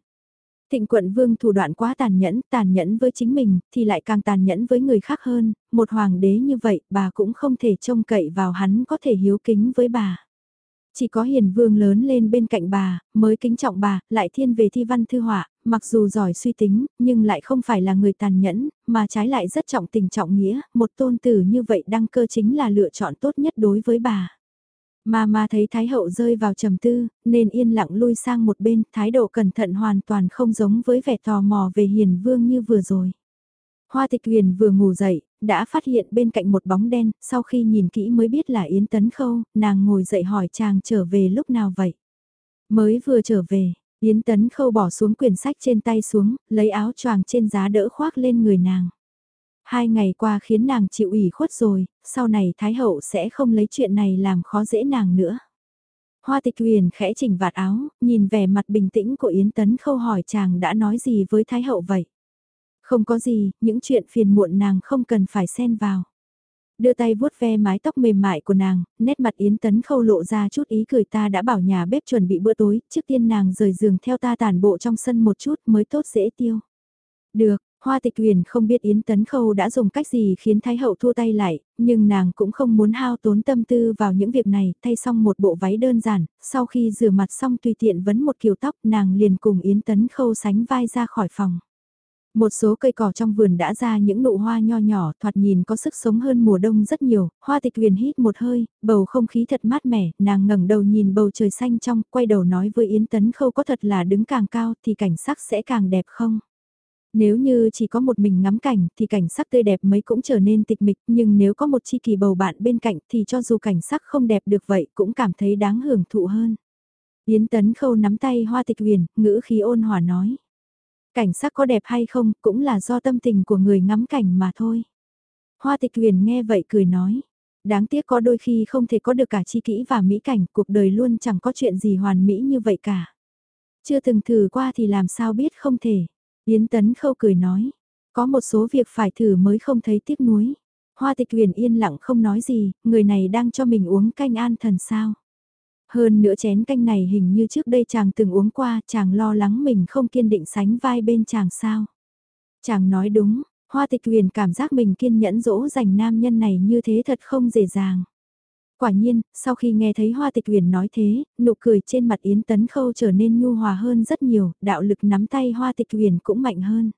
S1: Thịnh quận vương thủ đoạn quá tàn nhẫn, tàn nhẫn với chính mình, thì lại càng tàn nhẫn với người khác hơn, một hoàng đế như vậy, bà cũng không thể trông cậy vào hắn có thể hiếu kính với bà. Chỉ có hiền vương lớn lên bên cạnh bà, mới kính trọng bà, lại thiên về thi văn thư họa, mặc dù giỏi suy tính, nhưng lại không phải là người tàn nhẫn, mà trái lại rất trọng tình trọng nghĩa, một tôn tử như vậy đăng cơ chính là lựa chọn tốt nhất đối với bà. Mà mà thấy Thái Hậu rơi vào trầm tư, nên yên lặng lui sang một bên, thái độ cẩn thận hoàn toàn không giống với vẻ tò mò về hiền vương như vừa rồi. Hoa tịch huyền vừa ngủ dậy, đã phát hiện bên cạnh một bóng đen, sau khi nhìn kỹ mới biết là Yến Tấn Khâu, nàng ngồi dậy hỏi chàng trở về lúc nào vậy. Mới vừa trở về, Yến Tấn Khâu bỏ xuống quyển sách trên tay xuống, lấy áo choàng trên giá đỡ khoác lên người nàng. Hai ngày qua khiến nàng chịu ủy khuất rồi, sau này Thái Hậu sẽ không lấy chuyện này làm khó dễ nàng nữa. Hoa tịch huyền khẽ chỉnh vạt áo, nhìn vẻ mặt bình tĩnh của Yến Tấn Khâu hỏi chàng đã nói gì với Thái Hậu vậy. Không có gì, những chuyện phiền muộn nàng không cần phải xen vào. Đưa tay vuốt ve mái tóc mềm mại của nàng, nét mặt Yến Tấn Khâu lộ ra chút ý cười ta đã bảo nhà bếp chuẩn bị bữa tối, trước tiên nàng rời giường theo ta tàn bộ trong sân một chút mới tốt dễ tiêu. Được, Hoa tịch huyền không biết Yến Tấn Khâu đã dùng cách gì khiến Thái Hậu thua tay lại, nhưng nàng cũng không muốn hao tốn tâm tư vào những việc này, thay xong một bộ váy đơn giản, sau khi rửa mặt xong tùy tiện vấn một kiểu tóc nàng liền cùng Yến Tấn Khâu sánh vai ra khỏi phòng. Một số cây cỏ trong vườn đã ra những nụ hoa nho nhỏ, thoạt nhìn có sức sống hơn mùa đông rất nhiều, hoa tịch huyền hít một hơi, bầu không khí thật mát mẻ, nàng ngẩng đầu nhìn bầu trời xanh trong, quay đầu nói với Yến Tấn Khâu có thật là đứng càng cao thì cảnh sắc sẽ càng đẹp không? Nếu như chỉ có một mình ngắm cảnh thì cảnh sắc tươi đẹp mấy cũng trở nên tịch mịch, nhưng nếu có một chi kỳ bầu bạn bên cạnh thì cho dù cảnh sắc không đẹp được vậy cũng cảm thấy đáng hưởng thụ hơn. Yến Tấn Khâu nắm tay Hoa Tịch Huyền, ngữ khí ôn hòa nói. Cảnh sắc có đẹp hay không cũng là do tâm tình của người ngắm cảnh mà thôi. Hoa Tịch Huyền nghe vậy cười nói. Đáng tiếc có đôi khi không thể có được cả chi kỹ và mỹ cảnh, cuộc đời luôn chẳng có chuyện gì hoàn mỹ như vậy cả. Chưa từng thử qua thì làm sao biết không thể. Yến Tấn Khâu cười nói, có một số việc phải thử mới không thấy tiếc nuối. Hoa tịch huyền yên lặng không nói gì, người này đang cho mình uống canh an thần sao. Hơn nữa chén canh này hình như trước đây chàng từng uống qua, chàng lo lắng mình không kiên định sánh vai bên chàng sao. Chàng nói đúng, hoa tịch huyền cảm giác mình kiên nhẫn dỗ dành nam nhân này như thế thật không dễ dàng. Quả nhiên, sau khi nghe thấy Hoa Tịch Huyền nói thế, nụ cười trên mặt Yến Tấn Khâu trở nên nhu hòa hơn rất nhiều, đạo lực nắm tay Hoa Tịch Huyền cũng mạnh hơn.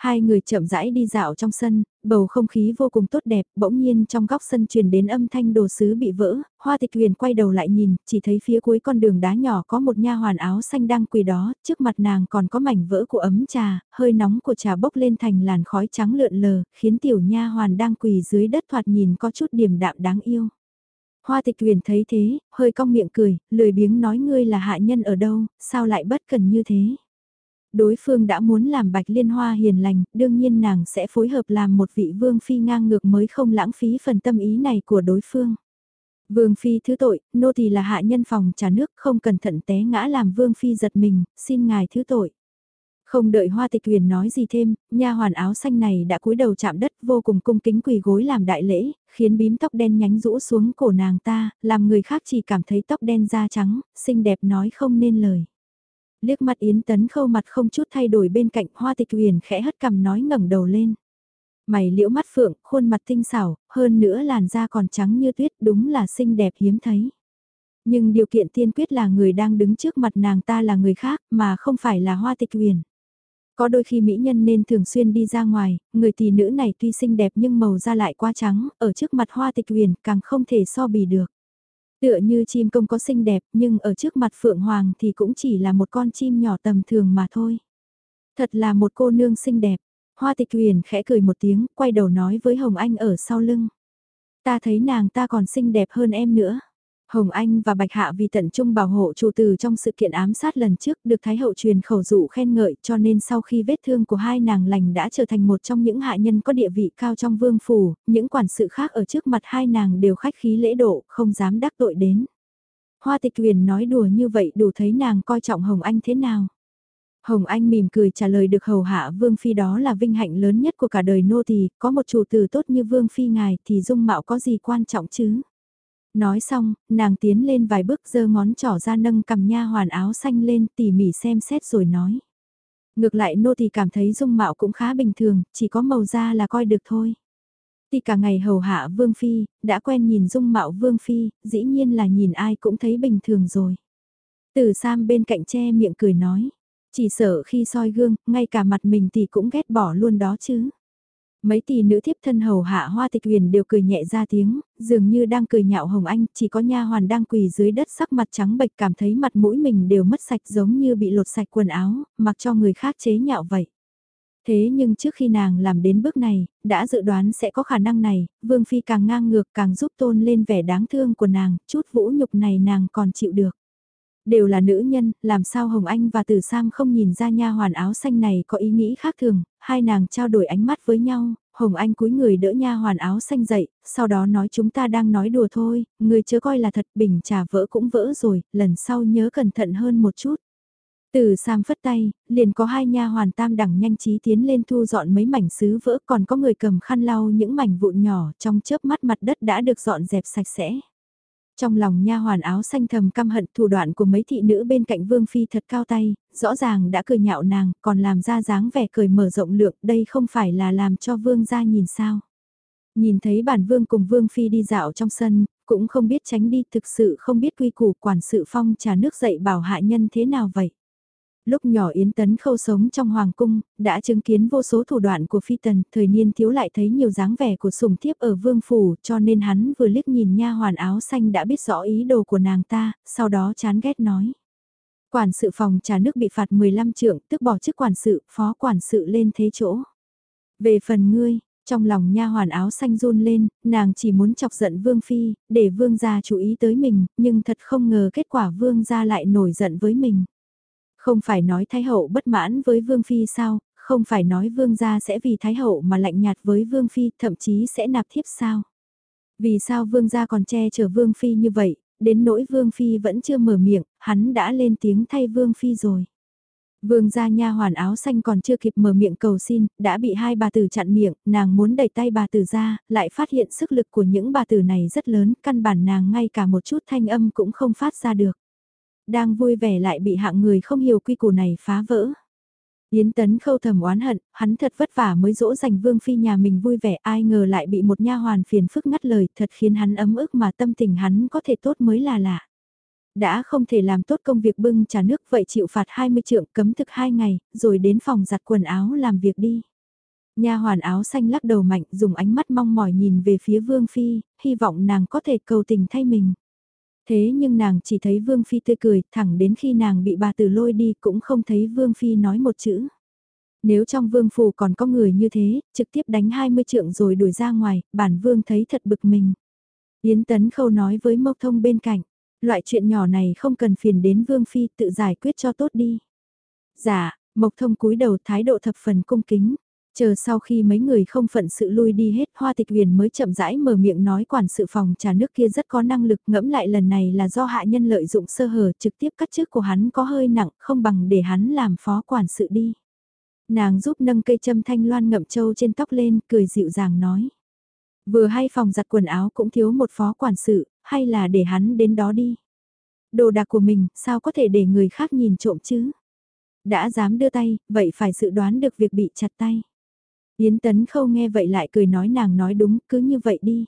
S1: Hai người chậm rãi đi dạo trong sân, bầu không khí vô cùng tốt đẹp, bỗng nhiên trong góc sân truyền đến âm thanh đồ sứ bị vỡ, Hoa Tịch Huyền quay đầu lại nhìn, chỉ thấy phía cuối con đường đá nhỏ có một nha hoàn áo xanh đang quỳ đó, trước mặt nàng còn có mảnh vỡ của ấm trà, hơi nóng của trà bốc lên thành làn khói trắng lượn lờ, khiến tiểu nha hoàn đang quỳ dưới đất thoạt nhìn có chút điềm đạm đáng yêu. Hoa tịch huyền thấy thế, hơi cong miệng cười, lười biếng nói ngươi là hạ nhân ở đâu, sao lại bất cần như thế. Đối phương đã muốn làm bạch liên hoa hiền lành, đương nhiên nàng sẽ phối hợp làm một vị vương phi ngang ngược mới không lãng phí phần tâm ý này của đối phương. Vương phi thứ tội, nô tỳ là hạ nhân phòng trà nước không cẩn thận té ngã làm vương phi giật mình, xin ngài thứ tội. Không đợi Hoa Tịch Huyền nói gì thêm, nha hoàn áo xanh này đã cúi đầu chạm đất vô cùng cung kính quỳ gối làm đại lễ, khiến bím tóc đen nhánh rũ xuống cổ nàng ta, làm người khác chỉ cảm thấy tóc đen da trắng, xinh đẹp nói không nên lời. Liếc mắt Yến Tấn khâu mặt không chút thay đổi bên cạnh Hoa Tịch uyển khẽ hất cằm nói ngẩng đầu lên. Mày liễu mắt phượng, khuôn mặt tinh xảo, hơn nữa làn da còn trắng như tuyết đúng là xinh đẹp hiếm thấy. Nhưng điều kiện tiên quyết là người đang đứng trước mặt nàng ta là người khác mà không phải là Hoa Tịch uyển Có đôi khi mỹ nhân nên thường xuyên đi ra ngoài, người tỷ nữ này tuy xinh đẹp nhưng màu da lại quá trắng, ở trước mặt hoa tịch huyền càng không thể so bì được. Tựa như chim công có xinh đẹp nhưng ở trước mặt phượng hoàng thì cũng chỉ là một con chim nhỏ tầm thường mà thôi. Thật là một cô nương xinh đẹp. Hoa tịch huyền khẽ cười một tiếng, quay đầu nói với Hồng Anh ở sau lưng. Ta thấy nàng ta còn xinh đẹp hơn em nữa. Hồng Anh và Bạch Hạ vì tận trung bảo hộ chủ tử trong sự kiện ám sát lần trước được Thái Hậu truyền khẩu dụ khen ngợi cho nên sau khi vết thương của hai nàng lành đã trở thành một trong những hạ nhân có địa vị cao trong vương phủ, những quản sự khác ở trước mặt hai nàng đều khách khí lễ độ, không dám đắc tội đến. Hoa tịch huyền nói đùa như vậy đủ thấy nàng coi trọng Hồng Anh thế nào. Hồng Anh mỉm cười trả lời được hầu hạ Vương Phi đó là vinh hạnh lớn nhất của cả đời nô tỳ có một chủ tử tốt như Vương Phi ngài thì dung mạo có gì quan trọng chứ. Nói xong, nàng tiến lên vài bước giơ ngón trỏ ra nâng cầm nha hoàn áo xanh lên tỉ mỉ xem xét rồi nói. Ngược lại nô thì cảm thấy dung mạo cũng khá bình thường, chỉ có màu da là coi được thôi. Thì cả ngày hầu hạ Vương Phi, đã quen nhìn dung mạo Vương Phi, dĩ nhiên là nhìn ai cũng thấy bình thường rồi. Từ Sam bên cạnh che miệng cười nói, chỉ sợ khi soi gương, ngay cả mặt mình thì cũng ghét bỏ luôn đó chứ. Mấy tỷ nữ thiếp thân hầu hạ hoa tịch huyền đều cười nhẹ ra tiếng, dường như đang cười nhạo Hồng Anh, chỉ có nha hoàn đang quỳ dưới đất sắc mặt trắng bệch cảm thấy mặt mũi mình đều mất sạch giống như bị lột sạch quần áo, mặc cho người khác chế nhạo vậy. Thế nhưng trước khi nàng làm đến bước này, đã dự đoán sẽ có khả năng này, Vương Phi càng ngang ngược càng giúp tôn lên vẻ đáng thương của nàng, chút vũ nhục này nàng còn chịu được. Đều là nữ nhân, làm sao Hồng Anh và Tử Sam không nhìn ra nha hoàn áo xanh này có ý nghĩ khác thường, hai nàng trao đổi ánh mắt với nhau, Hồng Anh cúi người đỡ nha hoàn áo xanh dậy, sau đó nói chúng ta đang nói đùa thôi, người chớ coi là thật bình trà vỡ cũng vỡ rồi, lần sau nhớ cẩn thận hơn một chút. Từ Sam phất tay, liền có hai nha hoàn tam đẳng nhanh trí tiến lên thu dọn mấy mảnh sứ vỡ còn có người cầm khăn lau những mảnh vụn nhỏ trong chớp mắt mặt đất đã được dọn dẹp sạch sẽ. Trong lòng nha hoàn áo xanh thầm căm hận thủ đoạn của mấy thị nữ bên cạnh Vương Phi thật cao tay, rõ ràng đã cười nhạo nàng, còn làm ra dáng vẻ cười mở rộng lượng, đây không phải là làm cho Vương ra nhìn sao. Nhìn thấy bản Vương cùng Vương Phi đi dạo trong sân, cũng không biết tránh đi, thực sự không biết quy củ quản sự phong trà nước dậy bảo hạ nhân thế nào vậy. Lúc nhỏ Yến Tấn khâu sống trong Hoàng Cung, đã chứng kiến vô số thủ đoạn của phi tần, thời niên thiếu lại thấy nhiều dáng vẻ của sùng thiếp ở vương phủ, cho nên hắn vừa liếc nhìn nha hoàn áo xanh đã biết rõ ý đồ của nàng ta, sau đó chán ghét nói. Quản sự phòng trà nước bị phạt 15 trượng, tức bỏ chức quản sự, phó quản sự lên thế chỗ. Về phần ngươi, trong lòng nha hoàn áo xanh run lên, nàng chỉ muốn chọc giận vương phi, để vương gia chú ý tới mình, nhưng thật không ngờ kết quả vương gia lại nổi giận với mình. Không phải nói Thái Hậu bất mãn với Vương Phi sao, không phải nói Vương gia sẽ vì Thái Hậu mà lạnh nhạt với Vương Phi, thậm chí sẽ nạp thiếp sao. Vì sao Vương gia còn che chở Vương Phi như vậy, đến nỗi Vương Phi vẫn chưa mở miệng, hắn đã lên tiếng thay Vương Phi rồi. Vương gia nha hoàn áo xanh còn chưa kịp mở miệng cầu xin, đã bị hai bà tử chặn miệng, nàng muốn đẩy tay bà tử ra, lại phát hiện sức lực của những bà tử này rất lớn, căn bản nàng ngay cả một chút thanh âm cũng không phát ra được đang vui vẻ lại bị hạng người không hiểu quy củ này phá vỡ. Yến Tấn khâu thầm oán hận, hắn thật vất vả mới dỗ dành Vương Phi nhà mình vui vẻ ai ngờ lại bị một nha hoàn phiền phức ngắt lời thật khiến hắn ấm ức mà tâm tình hắn có thể tốt mới là lạ. Đã không thể làm tốt công việc bưng trà nước vậy chịu phạt 20 trượng cấm thực 2 ngày, rồi đến phòng giặt quần áo làm việc đi. Nha hoàn áo xanh lắc đầu mạnh dùng ánh mắt mong mỏi nhìn về phía Vương Phi, hy vọng nàng có thể cầu tình thay mình. Thế nhưng nàng chỉ thấy Vương Phi tươi cười, thẳng đến khi nàng bị bà tử lôi đi cũng không thấy Vương Phi nói một chữ. Nếu trong vương phủ còn có người như thế, trực tiếp đánh 20 trượng rồi đuổi ra ngoài, bản vương thấy thật bực mình. Yến Tấn Khâu nói với Mộc Thông bên cạnh, loại chuyện nhỏ này không cần phiền đến vương phi tự giải quyết cho tốt đi. Dạ, Mộc thông cúi đầu thái độ thập phần cung kính. Chờ sau khi mấy người không phận sự lui đi hết, Hoa Tịch Huyền mới chậm rãi mở miệng nói quản sự phòng trà nước kia rất có năng lực ngẫm lại lần này là do hạ nhân lợi dụng sơ hở trực tiếp cắt chức của hắn có hơi nặng không bằng để hắn làm phó quản sự đi. Nàng giúp nâng cây châm thanh loan ngậm châu trên tóc lên, cười dịu dàng nói. Vừa hay phòng giặt quần áo cũng thiếu một phó quản sự, hay là để hắn đến đó đi. Đồ đạc của mình, sao có thể để người khác nhìn trộm chứ? Đã dám đưa tay, vậy phải dự đoán được việc bị chặt tay. Yến Tấn Khâu nghe vậy lại cười nói nàng nói đúng, cứ như vậy đi.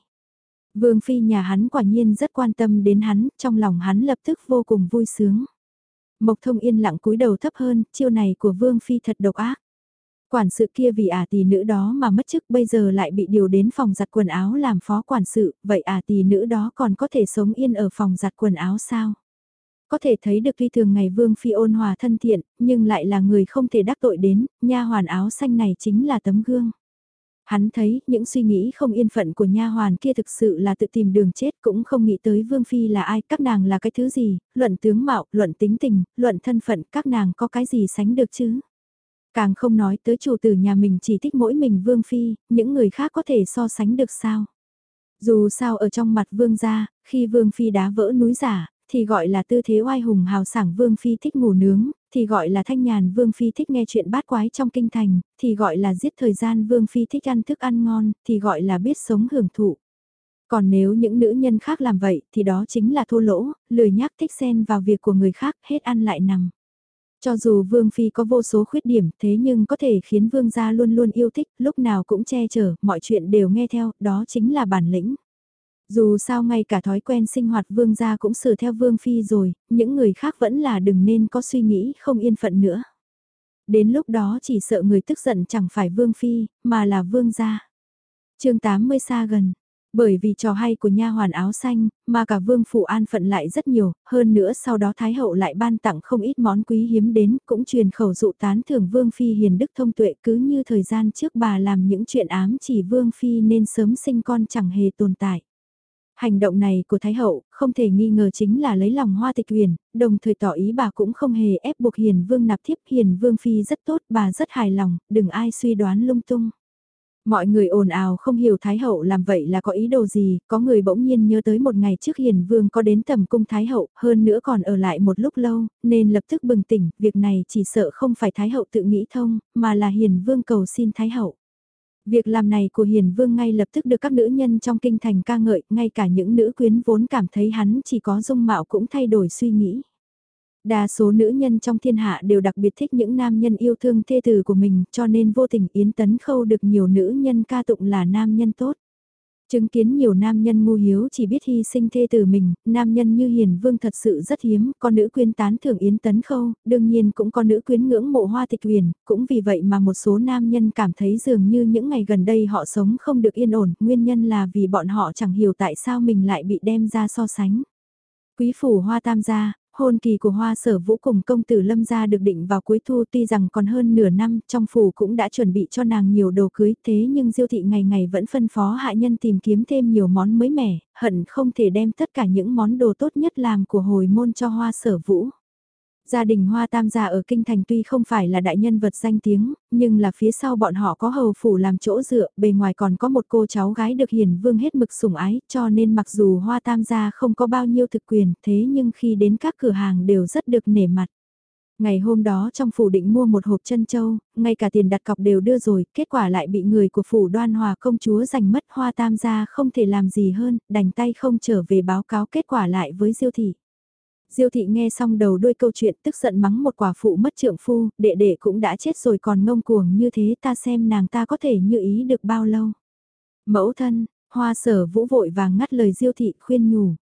S1: Vương Phi nhà hắn quả nhiên rất quan tâm đến hắn, trong lòng hắn lập tức vô cùng vui sướng. Mộc thông yên lặng cúi đầu thấp hơn, chiêu này của Vương Phi thật độc ác. Quản sự kia vì ả à tỷ nữ đó mà mất chức bây giờ lại bị điều đến phòng giặt quần áo làm phó quản sự, vậy ả à tỷ nữ đó còn có thể sống yên ở phòng giặt quần áo sao? Có thể thấy được tuy thường ngày Vương Phi ôn hòa thân thiện, nhưng lại là người không thể đắc tội đến, nha hoàn áo xanh này chính là tấm gương. Hắn thấy những suy nghĩ không yên phận của nha hoàn kia thực sự là tự tìm đường chết cũng không nghĩ tới Vương Phi là ai, các nàng là cái thứ gì, luận tướng mạo, luận tính tình, luận thân phận, các nàng có cái gì sánh được chứ. Càng không nói tới chủ tử nhà mình chỉ thích mỗi mình Vương Phi, những người khác có thể so sánh được sao. Dù sao ở trong mặt Vương gia, khi Vương Phi đá vỡ núi giả, thì gọi là tư thế oai hùng hào sảng Vương Phi thích ngủ nướng, thì gọi là thanh nhàn Vương Phi thích nghe chuyện bát quái trong kinh thành, thì gọi là giết thời gian Vương Phi thích ăn thức ăn ngon, thì gọi là biết sống hưởng thụ. Còn nếu những nữ nhân khác làm vậy thì đó chính là thô lỗ, lười nhác thích xen vào việc của người khác hết ăn lại nằm. Cho dù Vương Phi có vô số khuyết điểm thế nhưng có thể khiến Vương gia luôn luôn yêu thích, lúc nào cũng che chở, mọi chuyện đều nghe theo, đó chính là bản lĩnh. Dù sao ngay cả thói quen sinh hoạt Vương gia cũng sửa theo Vương Phi rồi, những người khác vẫn là đừng nên có suy nghĩ không yên phận nữa. Đến lúc đó chỉ sợ người tức giận chẳng phải Vương Phi, mà là Vương gia. chương 80 xa gần, bởi vì trò hay của nha hoàn áo xanh, mà cả vương phủ an phận lại rất nhiều, hơn nữa sau đó Thái hậu lại ban tặng không ít món quý hiếm đến, cũng truyền khẩu dụ tán thưởng vương phi hiền đức thông tuệ cứ như thời gian trước bà làm những chuyện ám chỉ vương phi nên sớm sinh con chẳng hề tồn tại. Hành động này của Thái Hậu không thể nghi ngờ chính là lấy lòng hoa tịch huyền, đồng thời tỏ ý bà cũng không hề ép buộc hiền vương nạp thiếp hiền vương phi rất tốt bà rất hài lòng, đừng ai suy đoán lung tung. Mọi người ồn ào không hiểu Thái Hậu làm vậy là có ý đồ gì, có người bỗng nhiên nhớ tới một ngày trước Hiền Vương có đến tầm cung Thái Hậu, hơn nữa còn ở lại một lúc lâu, nên lập tức bừng tỉnh, việc này chỉ sợ không phải Thái Hậu tự nghĩ thông, mà là Hiền Vương cầu xin Thái Hậu. Việc làm này của Hiền Vương ngay lập tức được các nữ nhân trong kinh thành ca ngợi, ngay cả những nữ quyến vốn cảm thấy hắn chỉ có dung mạo cũng thay đổi suy nghĩ. Đa số nữ nhân trong thiên hạ đều đặc biệt thích những nam nhân yêu thương thê tử của mình cho nên vô tình Yến Tấn Khâu được nhiều nữ nhân ca tụng là nam nhân tốt. Chứng kiến nhiều nam nhân ngu hiếu chỉ biết hy sinh thê tử mình, nam nhân như Hiền Vương thật sự rất hiếm, có nữ quyến tán thưởng Yến Tấn Khâu, đương nhiên cũng có nữ quyến ngưỡng mộ hoa tịch huyền, cũng vì vậy mà một số nam nhân cảm thấy dường như những ngày gần đây họ sống không được yên ổn, nguyên nhân là vì bọn họ chẳng hiểu tại sao mình lại bị đem ra so sánh. Quý phủ hoa tam gia, Hôn kỳ của hoa sở vũ cùng công tử lâm gia được định vào cuối thu tuy rằng còn hơn nửa năm trong phủ cũng đã chuẩn bị cho nàng nhiều đồ cưới thế nhưng diêu thị ngày ngày vẫn phân phó hạ nhân tìm kiếm thêm nhiều món mới mẻ, hận không thể đem tất cả những món đồ tốt nhất làm của hồi môn cho hoa sở vũ. Gia đình Hoa Tam gia ở Kinh Thành tuy không phải là đại nhân vật danh tiếng, nhưng là phía sau bọn họ có hầu phủ làm chỗ dựa, bề ngoài còn có một cô cháu gái được hiền vương hết mực sủng ái, cho nên mặc dù Hoa Tam gia không có bao nhiêu thực quyền, thế nhưng khi đến các cửa hàng đều rất được nể mặt. Ngày hôm đó trong phủ định mua một hộp chân châu, ngay cả tiền đặt cọc đều đưa rồi, kết quả lại bị người của phủ đoan hòa công chúa giành mất hoa tam gia không thể làm gì hơn, đành tay không trở về báo cáo kết quả lại với diêu thị. Diêu thị nghe xong đầu đuôi câu chuyện tức giận mắng một quả phụ mất trượng phu, đệ đệ cũng đã chết rồi còn ngông cuồng như thế ta xem nàng ta có thể như ý được bao lâu. Mẫu thân, hoa sở vũ vội vàng ngắt lời diêu thị khuyên nhủ.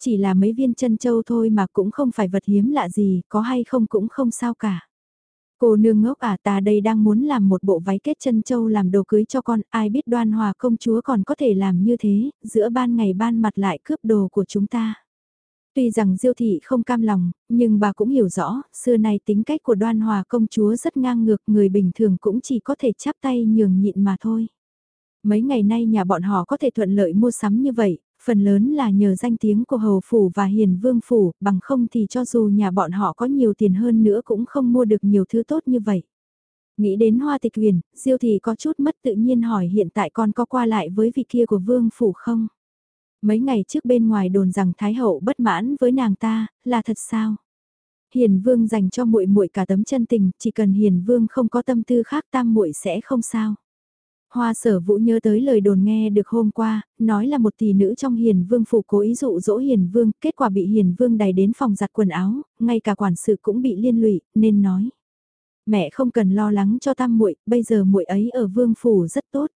S1: Chỉ là mấy viên chân châu thôi mà cũng không phải vật hiếm lạ gì, có hay không cũng không sao cả. Cô nương ngốc à ta đây đang muốn làm một bộ váy kết chân châu làm đồ cưới cho con, ai biết đoan hòa công chúa còn có thể làm như thế, giữa ban ngày ban mặt lại cướp đồ của chúng ta. Tuy rằng Diêu thị không cam lòng, nhưng bà cũng hiểu rõ, xưa nay tính cách của đoan hòa công chúa rất ngang ngược, người bình thường cũng chỉ có thể chắp tay nhường nhịn mà thôi. Mấy ngày nay nhà bọn họ có thể thuận lợi mua sắm như vậy, Phần lớn là nhờ danh tiếng của hầu phủ và hiền vương phủ, bằng không thì cho dù nhà bọn họ có nhiều tiền hơn nữa cũng không mua được nhiều thứ tốt như vậy. Nghĩ đến hoa tịch huyền, diêu thì có chút mất tự nhiên hỏi hiện tại con có qua lại với vị kia của vương phủ không? Mấy ngày trước bên ngoài đồn rằng Thái hậu bất mãn với nàng ta, là thật sao? Hiền Vương dành cho muội muội cả tấm chân tình, chỉ cần Hiền Vương không có tâm tư khác tam muội sẽ không sao. Hoa sở vũ nhớ tới lời đồn nghe được hôm qua, nói là một tỷ nữ trong hiền vương phủ cố ý dụ dỗ hiền vương, kết quả bị hiền vương đẩy đến phòng giặt quần áo, ngay cả quản sự cũng bị liên lụy, nên nói. Mẹ không cần lo lắng cho tam muội, bây giờ muội ấy ở vương phủ rất tốt.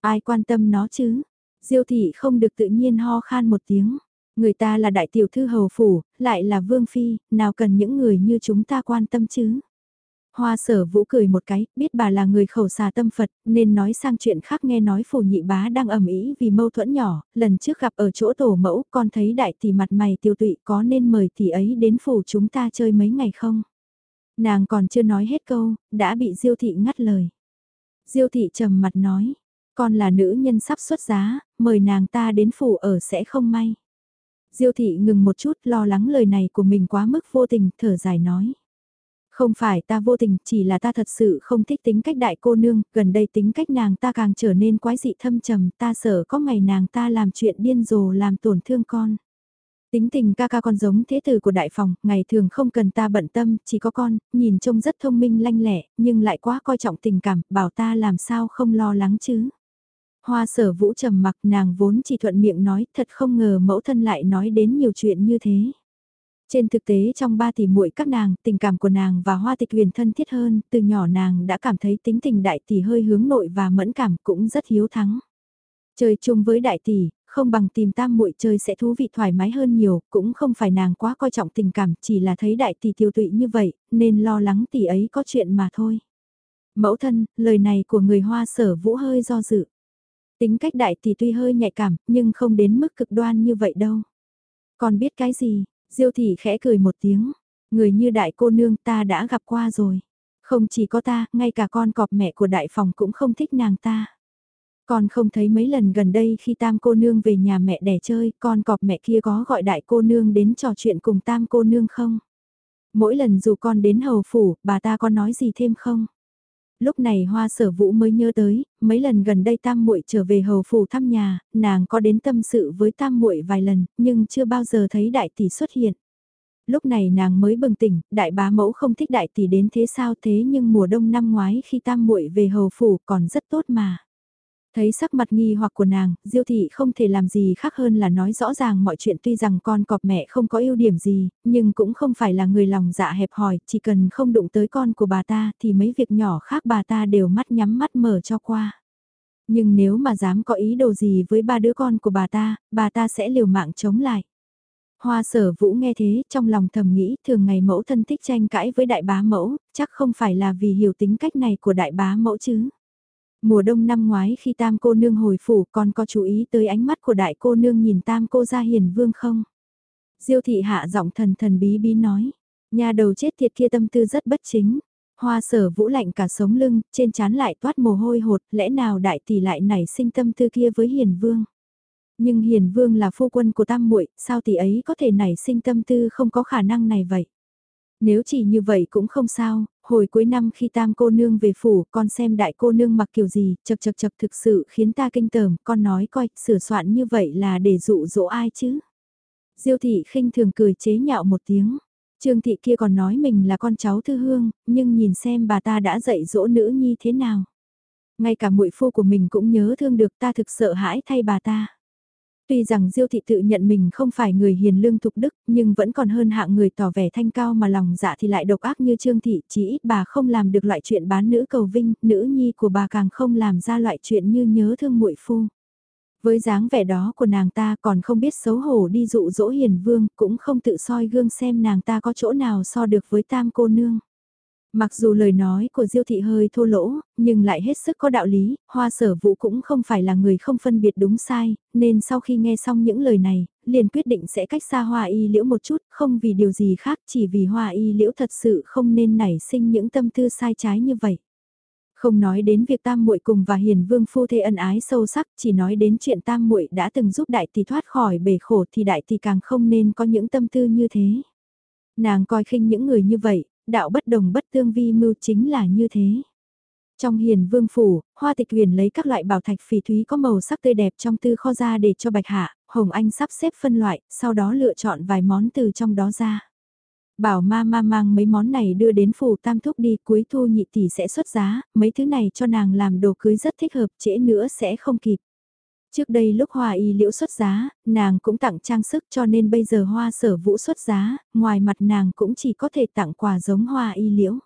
S1: Ai quan tâm nó chứ? Diêu thị không được tự nhiên ho khan một tiếng. Người ta là đại tiểu thư hầu phủ, lại là vương phi, nào cần những người như chúng ta quan tâm chứ? Hoa sở vũ cười một cái, biết bà là người khẩu xà tâm Phật, nên nói sang chuyện khác nghe nói phủ nhị bá đang ầm ĩ vì mâu thuẫn nhỏ, lần trước gặp ở chỗ tổ mẫu, con thấy đại tỷ mặt mày tiêu tụy có nên mời tỷ ấy đến phủ chúng ta chơi mấy ngày không? Nàng còn chưa nói hết câu, đã bị diêu thị ngắt lời. Diêu thị trầm mặt nói, con là nữ nhân sắp xuất giá, mời nàng ta đến phủ ở sẽ không may. Diêu thị ngừng một chút lo lắng lời này của mình quá mức vô tình, thở dài nói. Không phải ta vô tình, chỉ là ta thật sự không thích tính cách đại cô nương, gần đây tính cách nàng ta càng trở nên quái dị thâm trầm, ta sợ có ngày nàng ta làm chuyện điên rồ làm tổn thương con. Tính tình ca ca con giống thế tử của đại phòng, ngày thường không cần ta bận tâm, chỉ có con, nhìn trông rất thông minh lanh lẹ, nhưng lại quá coi trọng tình cảm, bảo ta làm sao không lo lắng chứ. Hoa sở vũ trầm mặc nàng vốn chỉ thuận miệng nói, thật không ngờ mẫu thân lại nói đến nhiều chuyện như thế. Trên thực tế trong ba tỷ muội các nàng, tình cảm của nàng và hoa tịch huyền thân thiết hơn, từ nhỏ nàng đã cảm thấy tính tình đại tỷ hơi hướng nội và mẫn cảm cũng rất hiếu thắng. Chơi chung với đại tỷ, không bằng tìm tam muội chơi sẽ thú vị thoải mái hơn nhiều, cũng không phải nàng quá coi trọng tình cảm, chỉ là thấy đại tỷ tiêu tụy như vậy, nên lo lắng tỷ ấy có chuyện mà thôi. Mẫu thân, lời này của người hoa sở vũ hơi do dự. Tính cách đại tỷ tuy hơi nhạy cảm, nhưng không đến mức cực đoan như vậy đâu. Còn biết cái gì, Diêu thị khẽ cười một tiếng, người như đại cô nương ta đã gặp qua rồi. Không chỉ có ta, ngay cả con cọp mẹ của đại phòng cũng không thích nàng ta. Con không thấy mấy lần gần đây khi tam cô nương về nhà mẹ đẻ chơi, con cọp mẹ kia có gọi đại cô nương đến trò chuyện cùng tam cô nương không? Mỗi lần dù con đến hầu phủ, bà ta có nói gì thêm không? Lúc này hoa sở vũ mới nhớ tới, mấy lần gần đây tam muội trở về hầu phủ thăm nhà, nàng có đến tâm sự với tam muội vài lần, nhưng chưa bao giờ thấy đại tỷ xuất hiện. Lúc này nàng mới bừng tỉnh, đại bá mẫu không thích đại tỷ đến thế sao thế nhưng mùa đông năm ngoái khi tam muội về hầu phủ còn rất tốt mà. Thấy sắc mặt nghi hoặc của nàng, Diêu thị không thể làm gì khác hơn là nói rõ ràng mọi chuyện tuy rằng con cọp mẹ không có ưu điểm gì, nhưng cũng không phải là người lòng dạ hẹp hòi, chỉ cần không đụng tới con của bà ta thì mấy việc nhỏ khác bà ta đều mắt nhắm mắt mở cho qua. Nhưng nếu mà dám có ý đồ gì với ba đứa con của bà ta, bà ta sẽ liều mạng chống lại. Hoa sở vũ nghe thế, trong lòng thầm nghĩ thường ngày mẫu thân thích tranh cãi với đại bá mẫu, chắc không phải là vì hiểu tính cách này của đại bá mẫu chứ. Mùa đông năm ngoái khi tam cô nương hồi phủ còn có chú ý tới ánh mắt của đại cô nương nhìn tam cô ra hiền vương không? Diêu thị hạ giọng thần thần bí bí nói, nhà đầu chết thiệt kia tâm tư rất bất chính. Hoa sở vũ lạnh cả sống lưng, trên chán lại toát mồ hôi hột, lẽ nào đại tỷ lại nảy sinh tâm tư kia với hiền vương? Nhưng hiền vương là phu quân của tam muội, sao tỷ ấy có thể nảy sinh tâm tư không có khả năng này vậy? Nếu chỉ như vậy cũng không sao, hồi cuối năm khi tam cô nương về phủ, con xem đại cô nương mặc kiểu gì, chật chật chật thực sự khiến ta kinh tởm, con nói coi, sửa soạn như vậy là để dụ dỗ ai chứ? Diêu thị khinh thường cười chế nhạo một tiếng. Trương thị kia còn nói mình là con cháu thư hương, nhưng nhìn xem bà ta đã dạy dỗ nữ nhi thế nào. Ngay cả muội phu của mình cũng nhớ thương được ta thực sợ hãi thay bà ta. Tuy rằng Diêu thị tự nhận mình không phải người hiền lương thục đức, nhưng vẫn còn hơn hạng người tỏ vẻ thanh cao mà lòng dạ thì lại độc ác như Trương thị, chỉ ít bà không làm được loại chuyện bán nữ cầu vinh, nữ nhi của bà càng không làm ra loại chuyện như nhớ thương muội phu. Với dáng vẻ đó của nàng ta còn không biết xấu hổ đi dụ dỗ hiền vương, cũng không tự soi gương xem nàng ta có chỗ nào so được với tam cô nương. Mặc dù lời nói của Diêu thị hơi thô lỗ, nhưng lại hết sức có đạo lý, hoa sở vũ cũng không phải là người không phân biệt đúng sai, nên sau khi nghe xong những lời này, liền quyết định sẽ cách xa hoa y liễu một chút, không vì điều gì khác, chỉ vì hoa y liễu thật sự không nên nảy sinh những tâm tư sai trái như vậy. Không nói đến việc tam muội cùng và hiền vương phu thê ân ái sâu sắc, chỉ nói đến chuyện tam muội đã từng giúp đại tỷ thoát khỏi bể khổ thì đại tỷ càng không nên có những tâm tư như thế. Nàng coi khinh những người như vậy, đạo bất đồng bất tương vi mưu chính là như thế. Trong hiền vương phủ, hoa tịch huyền lấy các loại bảo thạch phỉ thúy có màu sắc tươi đẹp trong tư kho ra để cho bạch hạ, hồng anh sắp xếp phân loại, sau đó lựa chọn vài món từ trong đó ra. Bảo ma ma mang mấy món này đưa đến phủ tam thúc đi cuối thu nhị tỷ sẽ xuất giá, mấy thứ này cho nàng làm đồ cưới rất thích hợp trễ nữa sẽ không kịp. Trước đây lúc hoa y liễu xuất giá, nàng cũng tặng trang sức cho nên bây giờ hoa sở vũ xuất giá, ngoài mặt nàng cũng chỉ có thể tặng quà giống hoa y liễu.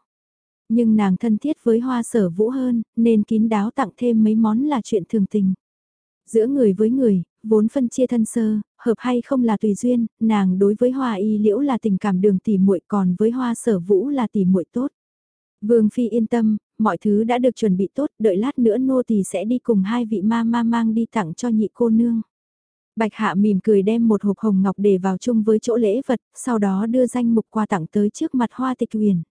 S1: Nhưng nàng thân thiết với hoa sở vũ hơn, nên kín đáo tặng thêm mấy món là chuyện thường tình. Giữa người với người, vốn phân chia thân sơ, hợp hay không là tùy duyên, nàng đối với hoa y liễu là tình cảm đường tỉ muội còn với hoa sở vũ là tỉ muội tốt. Vương Phi yên tâm, mọi thứ đã được chuẩn bị tốt, đợi lát nữa nô tỳ sẽ đi cùng hai vị ma ma mang đi tặng cho nhị cô nương. Bạch Hạ mỉm cười đem một hộp hồng ngọc để vào chung với chỗ lễ vật, sau đó đưa danh mục quà tặng tới trước mặt hoa tịch huyền.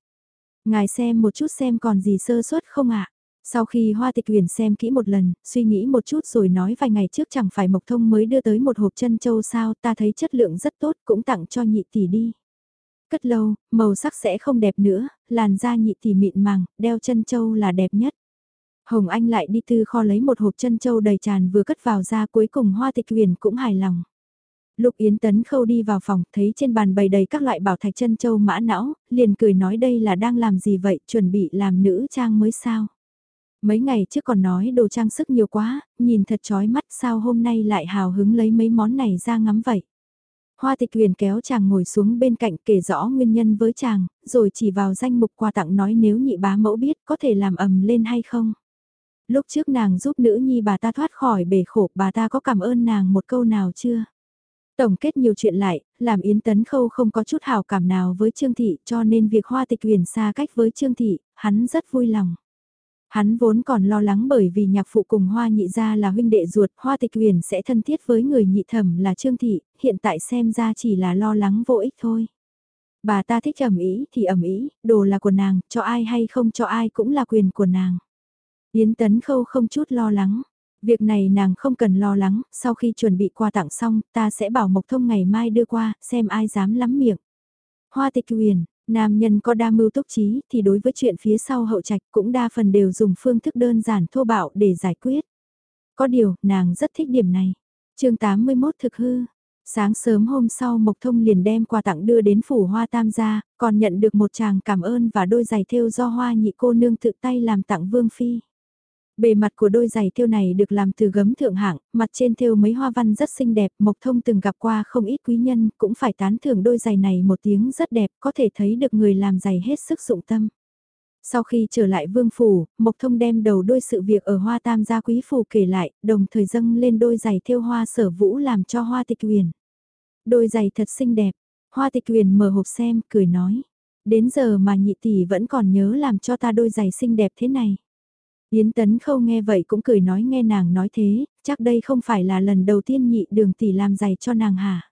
S1: Ngài xem một chút xem còn gì sơ suất không ạ? Sau khi Hoa Tịch Uyển xem kỹ một lần, suy nghĩ một chút rồi nói vài ngày trước chẳng phải Mộc Thông mới đưa tới một hộp chân châu sao, ta thấy chất lượng rất tốt, cũng tặng cho nhị tỷ đi. Cất lâu, màu sắc sẽ không đẹp nữa, làn da nhị thì mịn màng, đeo chân châu là đẹp nhất. Hồng Anh lại đi tư kho lấy một hộp chân châu đầy tràn vừa cất vào ra cuối cùng Hoa Tịch Huyền cũng hài lòng. Lục Yến Tấn Khâu đi vào phòng, thấy trên bàn bày đầy các loại bảo thạch chân châu mã não, liền cười nói đây là đang làm gì vậy, chuẩn bị làm nữ trang mới sao. Mấy ngày trước còn nói đồ trang sức nhiều quá, nhìn thật chói mắt sao hôm nay lại hào hứng lấy mấy món này ra ngắm vậy. Hoa tịch huyền kéo chàng ngồi xuống bên cạnh kể rõ nguyên nhân với chàng, rồi chỉ vào danh mục quà tặng nói nếu nhị bá mẫu biết có thể làm ầm lên hay không. Lúc trước nàng giúp nữ nhi bà ta thoát khỏi bể khổ bà ta có cảm ơn nàng một câu nào chưa? Tổng kết nhiều chuyện lại, làm Yến Tấn Khâu không có chút hào cảm nào với Trương Thị cho nên việc Hoa Tịch Huyền xa cách với Trương Thị, hắn rất vui lòng. Hắn vốn còn lo lắng bởi vì nhạc phụ cùng Hoa Nhị gia là huynh đệ ruột, Hoa Tịch Huyền sẽ thân thiết với người nhị thẩm là Trương Thị, hiện tại xem ra chỉ là lo lắng vô ích thôi. Bà ta thích ẩm ý thì ẩm ý, đồ là của nàng, cho ai hay không cho ai cũng là quyền của nàng. Yến Tấn Khâu không chút lo lắng. Việc này nàng không cần lo lắng, sau khi chuẩn bị quà tặng xong, ta sẽ bảo Mộc Thông ngày mai đưa qua, xem ai dám lắm miệng. Hoa tịch huyền, nam nhân có đa mưu túc trí thì đối với chuyện phía sau hậu trạch cũng đa phần đều dùng phương thức đơn giản thô bạo để giải quyết. Có điều, nàng rất thích điểm này. chương 81 thực hư. Sáng sớm hôm sau Mộc Thông liền đem quà tặng đưa đến phủ hoa tam gia, còn nhận được một chàng cảm ơn và đôi giày thêu do hoa nhị cô nương tự tay làm tặng Vương Phi. Bề mặt của đôi giày thêu này được làm từ gấm thượng hạng, mặt trên thêu mấy hoa văn rất xinh đẹp, Mộc Thông từng gặp qua không ít quý nhân, cũng phải tán thưởng đôi giày này một tiếng rất đẹp, có thể thấy được người làm giày hết sức dụng tâm. Sau khi trở lại vương phủ, Mộc Thông đem đầu đôi sự việc ở hoa tam gia quý phủ kể lại, đồng thời dâng lên đôi giày thêu hoa sở vũ làm cho hoa tịch huyền. Đôi giày thật xinh đẹp, hoa tịch huyền mở hộp xem, cười nói. Đến giờ mà nhị tỷ vẫn còn nhớ làm cho ta đôi giày xinh đẹp thế này. Yến Tấn Khâu nghe vậy cũng cười nói nghe nàng nói thế, chắc đây không phải là lần đầu tiên nhị đường tỷ làm giày cho nàng hả?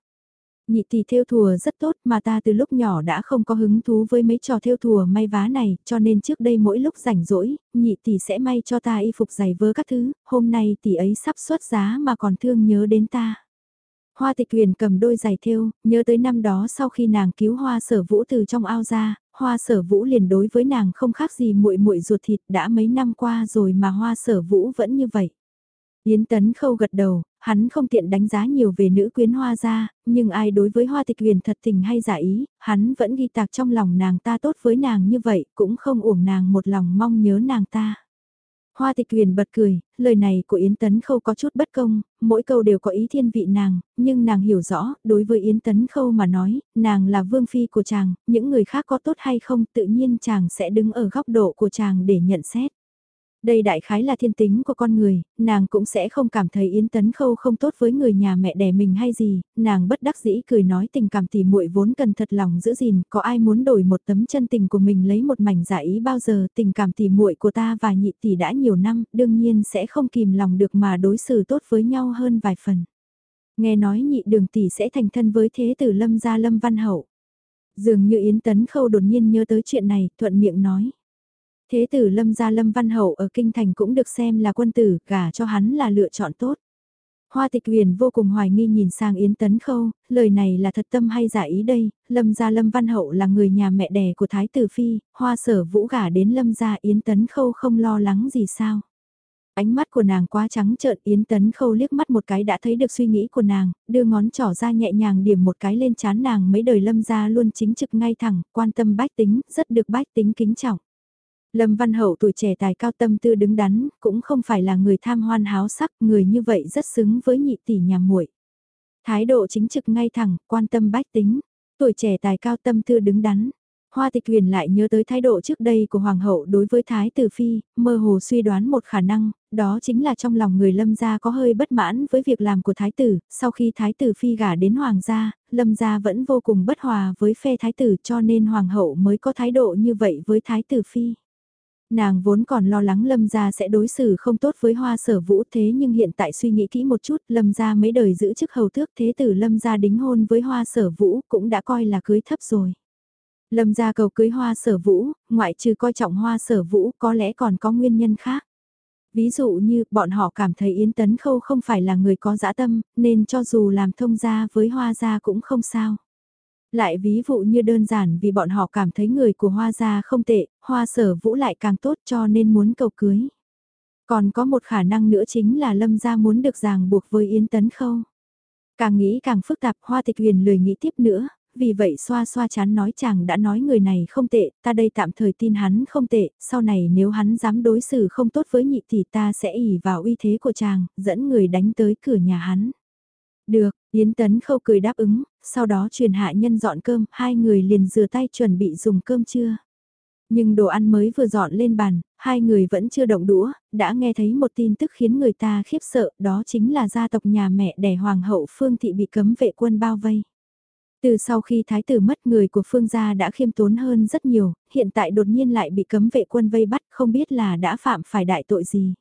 S1: Nhị tỷ theo thùa rất tốt mà ta từ lúc nhỏ đã không có hứng thú với mấy trò theo thùa may vá này, cho nên trước đây mỗi lúc rảnh rỗi, nhị tỷ sẽ may cho ta y phục giày vớ các thứ, hôm nay tỷ ấy sắp xuất giá mà còn thương nhớ đến ta. Hoa tịch huyền cầm đôi giày thêu, nhớ tới năm đó sau khi nàng cứu hoa sở vũ từ trong ao ra, hoa sở vũ liền đối với nàng không khác gì muội muội ruột thịt đã mấy năm qua rồi mà hoa sở vũ vẫn như vậy. Yến Tấn Khâu gật đầu, hắn không tiện đánh giá nhiều về nữ quyến hoa gia, nhưng ai đối với hoa tịch huyền thật tình hay giả ý, hắn vẫn ghi tạc trong lòng nàng ta tốt với nàng như vậy, cũng không uổng nàng một lòng mong nhớ nàng ta. Hoa tịch huyền bật cười, lời này của Yến Tấn Khâu có chút bất công, mỗi câu đều có ý thiên vị nàng, nhưng nàng hiểu rõ, đối với Yến Tấn Khâu mà nói, nàng là vương phi của chàng, những người khác có tốt hay không tự nhiên chàng sẽ đứng ở góc độ của chàng để nhận xét. Đây đại khái là thiên tính của con người, nàng cũng sẽ không cảm thấy Yến Tấn Khâu không tốt với người nhà mẹ đẻ mình hay gì, nàng bất đắc dĩ cười nói tình cảm tỉ muội vốn cần thật lòng giữ gìn, có ai muốn đổi một tấm chân tình của mình lấy một mảnh giả ý bao giờ, tình cảm tỉ muội của ta và nhị tỷ đã nhiều năm, đương nhiên sẽ không kìm lòng được mà đối xử tốt với nhau hơn vài phần. Nghe nói nhị đường tỷ sẽ thành thân với thế tử Lâm gia Lâm Văn Hậu. Dường như Yến Tấn Khâu đột nhiên nhớ tới chuyện này, thuận miệng nói. Thế tử lâm gia lâm văn hậu ở kinh thành cũng được xem là quân tử, gả cho hắn là lựa chọn tốt. Hoa tịch huyền vô cùng hoài nghi nhìn sang Yến Tấn Khâu, lời này là thật tâm hay giả ý đây, lâm gia lâm văn hậu là người nhà mẹ đẻ của Thái Tử Phi, hoa sở vũ gả đến lâm gia Yến Tấn Khâu không lo lắng gì sao. Ánh mắt của nàng quá trắng trợn Yến Tấn Khâu liếc mắt một cái đã thấy được suy nghĩ của nàng, đưa ngón trỏ ra nhẹ nhàng điểm một cái lên chán nàng mấy đời lâm gia luôn chính trực ngay thẳng, quan tâm bách tính, rất được bách tính kính trọng. Lâm Văn Hậu tuổi trẻ tài cao tâm tư đứng đắn, cũng không phải là người tham hoan háo sắc, người như vậy rất xứng với nhị tỷ nhà muội. Thái độ chính trực ngay thẳng, quan tâm bách tính, tuổi trẻ tài cao tâm tư đứng đắn. Hoa tịch huyền lại nhớ tới thái độ trước đây của Hoàng hậu đối với Thái Tử Phi, mơ hồ suy đoán một khả năng, đó chính là trong lòng người Lâm gia có hơi bất mãn với việc làm của Thái Tử, sau khi Thái Tử Phi gả đến Hoàng gia, Lâm gia vẫn vô cùng bất hòa với phe Thái Tử cho nên Hoàng hậu mới có thái độ như vậy với Thái Tử Phi. Nàng vốn còn lo lắng Lâm gia sẽ đối xử không tốt với hoa sở vũ thế nhưng hiện tại suy nghĩ kỹ một chút Lâm gia mấy đời giữ chức hầu tước thế tử Lâm gia đính hôn với hoa sở vũ cũng đã coi là cưới thấp rồi. Lâm gia cầu cưới hoa sở vũ, ngoại trừ coi trọng hoa sở vũ có lẽ còn có nguyên nhân khác. Ví dụ như bọn họ cảm thấy Yến Tấn Khâu không phải là người có dã tâm, nên cho dù làm thông gia với hoa gia cũng không sao. Lại ví dụ như đơn giản vì bọn họ cảm thấy người của hoa gia không tệ, hoa sở vũ lại càng tốt cho nên muốn cầu cưới. Còn có một khả năng nữa chính là lâm gia muốn được ràng buộc với Yến Tấn Khâu. Càng nghĩ càng phức tạp hoa tịch huyền lười nghĩ tiếp nữa, vì vậy xoa xoa chán nói chàng đã nói người này không tệ, ta đây tạm thời tin hắn không tệ, sau này nếu hắn dám đối xử không tốt với nhị thì ta sẽ ỉ vào uy thế của chàng, dẫn người đánh tới cửa nhà hắn. Được, Yến Tấn Khâu cười đáp ứng, sau đó truyền hạ nhân dọn cơm, hai người liền rửa tay chuẩn bị dùng cơm trưa. Nhưng đồ ăn mới vừa dọn lên bàn, hai người vẫn chưa động đũa, đã nghe thấy một tin tức khiến người ta khiếp sợ, đó chính là gia tộc nhà mẹ đẻ hoàng hậu Phương Thị bị cấm vệ quân bao vây. Từ sau khi thái tử mất người của Phương gia đã khiêm tốn hơn rất nhiều, hiện tại đột nhiên lại bị cấm vệ quân vây bắt không biết là đã phạm phải đại tội gì.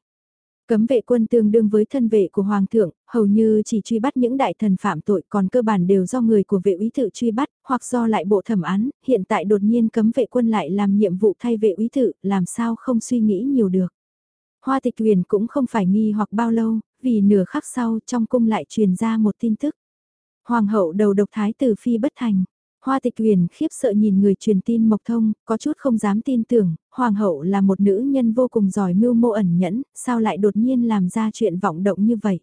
S1: Cấm vệ quân tương đương với thân vệ của Hoàng thượng, hầu như chỉ truy bắt những đại thần phạm tội còn cơ bản đều do người của vệ úy tự truy bắt, hoặc do lại bộ thẩm án, hiện tại đột nhiên cấm vệ quân lại làm nhiệm vụ thay vệ úy tự, làm sao không suy nghĩ nhiều được. Hoa tịch huyền cũng không phải nghi hoặc bao lâu, vì nửa khắc sau trong cung lại truyền ra một tin tức. Hoàng hậu đầu độc thái tử phi bất thành. Hoa tịch huyền khiếp sợ nhìn người truyền tin Mộc Thông, có chút không dám tin tưởng, Hoàng hậu là một nữ nhân vô cùng giỏi mưu mô ẩn nhẫn, sao lại đột nhiên làm ra chuyện vọng động như vậy.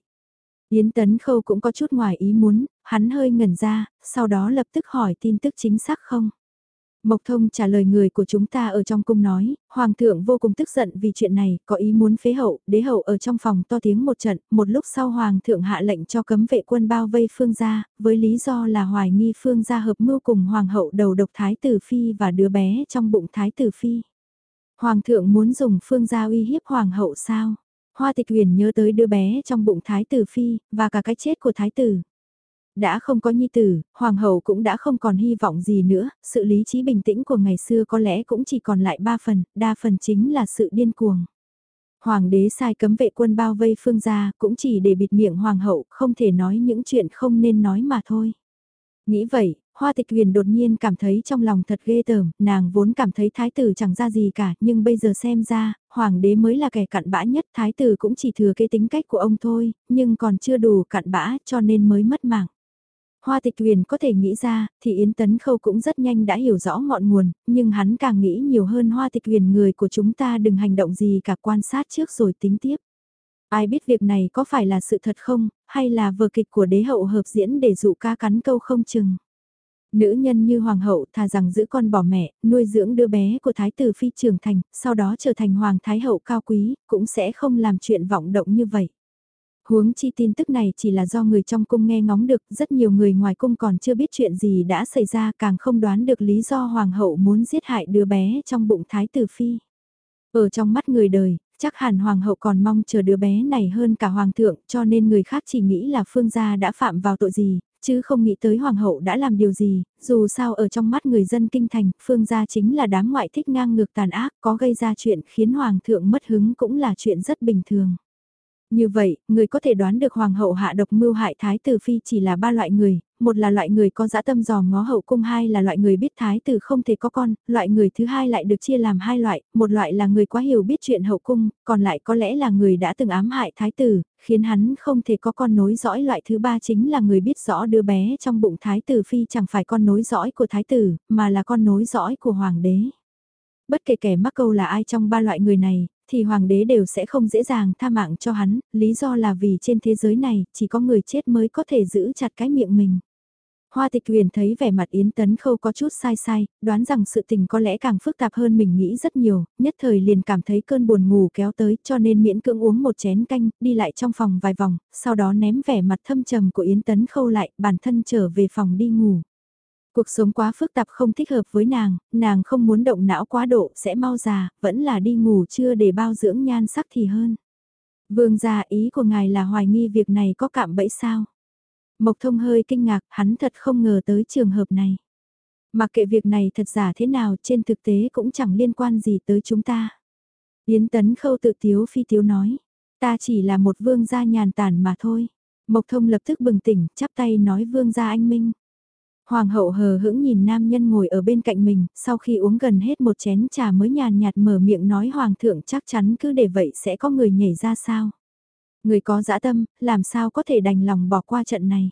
S1: Yến Tấn Khâu cũng có chút ngoài ý muốn, hắn hơi ngẩn ra, sau đó lập tức hỏi tin tức chính xác không. Mộc Thông trả lời người của chúng ta ở trong cung nói, Hoàng thượng vô cùng tức giận vì chuyện này, có ý muốn phế hậu, đế hậu ở trong phòng to tiếng một trận, một lúc sau Hoàng thượng hạ lệnh cho cấm vệ quân bao vây Phương gia, với lý do là hoài nghi Phương gia hợp mưu cùng Hoàng hậu đầu độc Thái Tử Phi và đứa bé trong bụng Thái Tử Phi. Hoàng thượng muốn dùng Phương gia uy hiếp Hoàng hậu sao? Hoa tịch huyền nhớ tới đứa bé trong bụng Thái Tử Phi, và cả cái chết của Thái Tử. Đã không có nhi tử, hoàng hậu cũng đã không còn hy vọng gì nữa, sự lý trí bình tĩnh của ngày xưa có lẽ cũng chỉ còn lại ba phần, đa phần chính là sự điên cuồng. Hoàng đế sai cấm vệ quân bao vây phương gia cũng chỉ để bịt miệng hoàng hậu, không thể nói những chuyện không nên nói mà thôi. Nghĩ vậy, Hoa tịch huyền đột nhiên cảm thấy trong lòng thật ghê tởm, nàng vốn cảm thấy thái tử chẳng ra gì cả, nhưng bây giờ xem ra, hoàng đế mới là kẻ cặn bã nhất, thái tử cũng chỉ thừa cái tính cách của ông thôi, nhưng còn chưa đủ cặn bã cho nên mới mất mạng. Hoa tịch huyền có thể nghĩ ra, thì Yến Tấn Khâu cũng rất nhanh đã hiểu rõ ngọn nguồn, nhưng hắn càng nghĩ nhiều hơn hoa tịch huyền người của chúng ta đừng hành động gì cả quan sát trước rồi tính tiếp. Ai biết việc này có phải là sự thật không, hay là vở kịch của đế hậu hợp diễn để dụ ca cắn câu không chừng. Nữ nhân như hoàng hậu thà rằng giữ con bỏ mẹ, nuôi dưỡng đứa bé của thái tử phi trưởng thành, sau đó trở thành hoàng thái hậu cao quý, cũng sẽ không làm chuyện vọng động như vậy. Huống chi tin tức này chỉ là do người trong cung nghe ngóng được, rất nhiều người ngoài cung còn chưa biết chuyện gì đã xảy ra càng không đoán được lý do hoàng hậu muốn giết hại đứa bé trong bụng thái tử phi. Ở trong mắt người đời, chắc hẳn hoàng hậu còn mong chờ đứa bé này hơn cả hoàng thượng cho nên người khác chỉ nghĩ là phương gia đã phạm vào tội gì, chứ không nghĩ tới hoàng hậu đã làm điều gì, dù sao ở trong mắt người dân kinh thành, phương gia chính là đám ngoại thích ngang ngược tàn ác, có gây ra chuyện khiến hoàng thượng mất hứng cũng là chuyện rất bình thường. Như vậy, người có thể đoán được hoàng hậu hạ độc mưu hại thái tử phi chỉ là ba loại người, một là loại người có dã tâm dò ngó hậu cung, hai là loại người biết thái tử không thể có con, loại người thứ hai lại được chia làm hai loại, một loại là người quá hiểu biết chuyện hậu cung, còn lại có lẽ là người đã từng ám hại thái tử, khiến hắn không thể có con nối dõi. Loại thứ ba chính là người biết rõ đứa bé trong bụng thái tử phi chẳng phải con nối dõi của thái tử, mà là con nối dõi của hoàng đế. Bất kể kẻ mắc câu là ai trong ba loại người này, thì hoàng đế đều sẽ không dễ dàng tha mạng cho hắn, lý do là vì trên thế giới này chỉ có người chết mới có thể giữ chặt cái miệng mình. Hoa tịch huyền thấy vẻ mặt Yến Tấn Khâu có chút sai sai, đoán rằng sự tình có lẽ càng phức tạp hơn mình nghĩ rất nhiều, nhất thời liền cảm thấy cơn buồn ngủ kéo tới cho nên miễn cưỡng uống một chén canh, đi lại trong phòng vài vòng, sau đó ném vẻ mặt thâm trầm của Yến Tấn Khâu lại, bản thân trở về phòng đi ngủ. Cuộc sống quá phức tạp không thích hợp với nàng, nàng không muốn động não quá độ sẽ mau già, vẫn là đi ngủ chưa để bao dưỡng nhan sắc thì hơn. Vương gia ý của ngài là hoài nghi việc này có cạm bẫy sao? Mộc thông hơi kinh ngạc, hắn thật không ngờ tới trường hợp này. Mặc kệ việc này thật giả thế nào trên thực tế cũng chẳng liên quan gì tới chúng ta. Yến tấn khâu tự tiếu phi tiếu nói, ta chỉ là một vương gia nhàn tản mà thôi. Mộc thông lập tức bừng tỉnh, chắp tay nói vương gia anh minh. Hoàng hậu hờ hững nhìn nam nhân ngồi ở bên cạnh mình, sau khi uống gần hết một chén trà mới nhàn nhạt mở miệng nói hoàng thượng chắc chắn cứ để vậy sẽ có người nhảy ra sao. Người có dã tâm, làm sao có thể đành lòng bỏ qua trận này.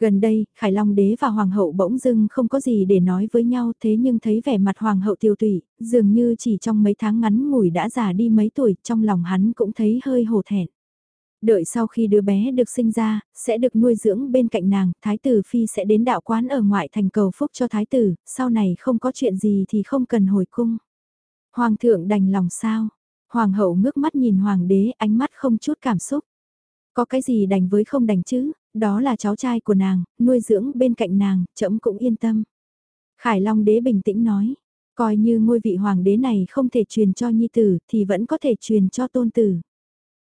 S1: Gần đây, Khải Long đế và Hoàng hậu bỗng dưng không có gì để nói với nhau thế nhưng thấy vẻ mặt Hoàng hậu tiêu tụy, dường như chỉ trong mấy tháng ngắn ngủi đã già đi mấy tuổi, trong lòng hắn cũng thấy hơi hổ thẹn. Đợi sau khi đứa bé được sinh ra, sẽ được nuôi dưỡng bên cạnh nàng, Thái tử Phi sẽ đến đạo quán ở ngoại thành cầu phúc cho Thái tử, sau này không có chuyện gì thì không cần hồi cung. Hoàng thượng đành lòng sao? Hoàng hậu ngước mắt nhìn hoàng đế ánh mắt không chút cảm xúc. Có cái gì đành với không đành chứ, đó là cháu trai của nàng, nuôi dưỡng bên cạnh nàng, trẫm cũng yên tâm. Khải Long đế bình tĩnh nói, coi như ngôi vị hoàng đế này không thể truyền cho nhi tử thì vẫn có thể truyền cho tôn tử.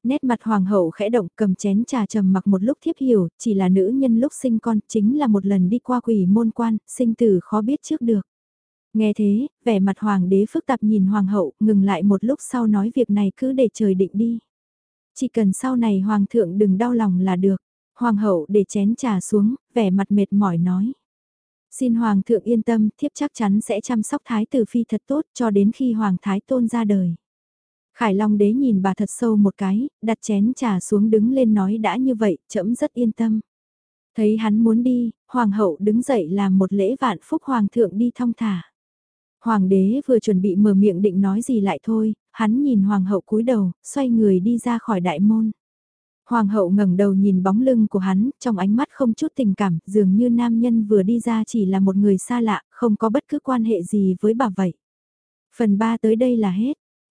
S1: Nét mặt hoàng hậu khẽ động cầm chén trà trầm mặc một lúc thiếp hiểu, chỉ là nữ nhân lúc sinh con chính là một lần đi qua quỷ môn quan, sinh tử khó biết trước được. Nghe thế, vẻ mặt hoàng đế phức tạp nhìn hoàng hậu, ngừng lại một lúc sau nói việc này cứ để trời định đi. Chỉ cần sau này hoàng thượng đừng đau lòng là được. Hoàng hậu để chén trà xuống, vẻ mặt mệt mỏi nói. Xin hoàng thượng yên tâm, thiếp chắc chắn sẽ chăm sóc thái tử phi thật tốt cho đến khi hoàng thái tôn ra đời. Khải Long đế nhìn bà thật sâu một cái, đặt chén trà xuống đứng lên nói đã như vậy, trẫm rất yên tâm. Thấy hắn muốn đi, hoàng hậu đứng dậy làm một lễ vạn phúc hoàng thượng đi thong thả. Hoàng đế vừa chuẩn bị mở miệng định nói gì lại thôi, hắn nhìn hoàng hậu cúi đầu, xoay người đi ra khỏi đại môn. Hoàng hậu ngẩng đầu nhìn bóng lưng của hắn, trong ánh mắt không chút tình cảm, dường như nam nhân vừa đi ra chỉ là một người xa lạ, không có bất cứ quan hệ gì với bà vậy. Phần 3 tới đây là hết.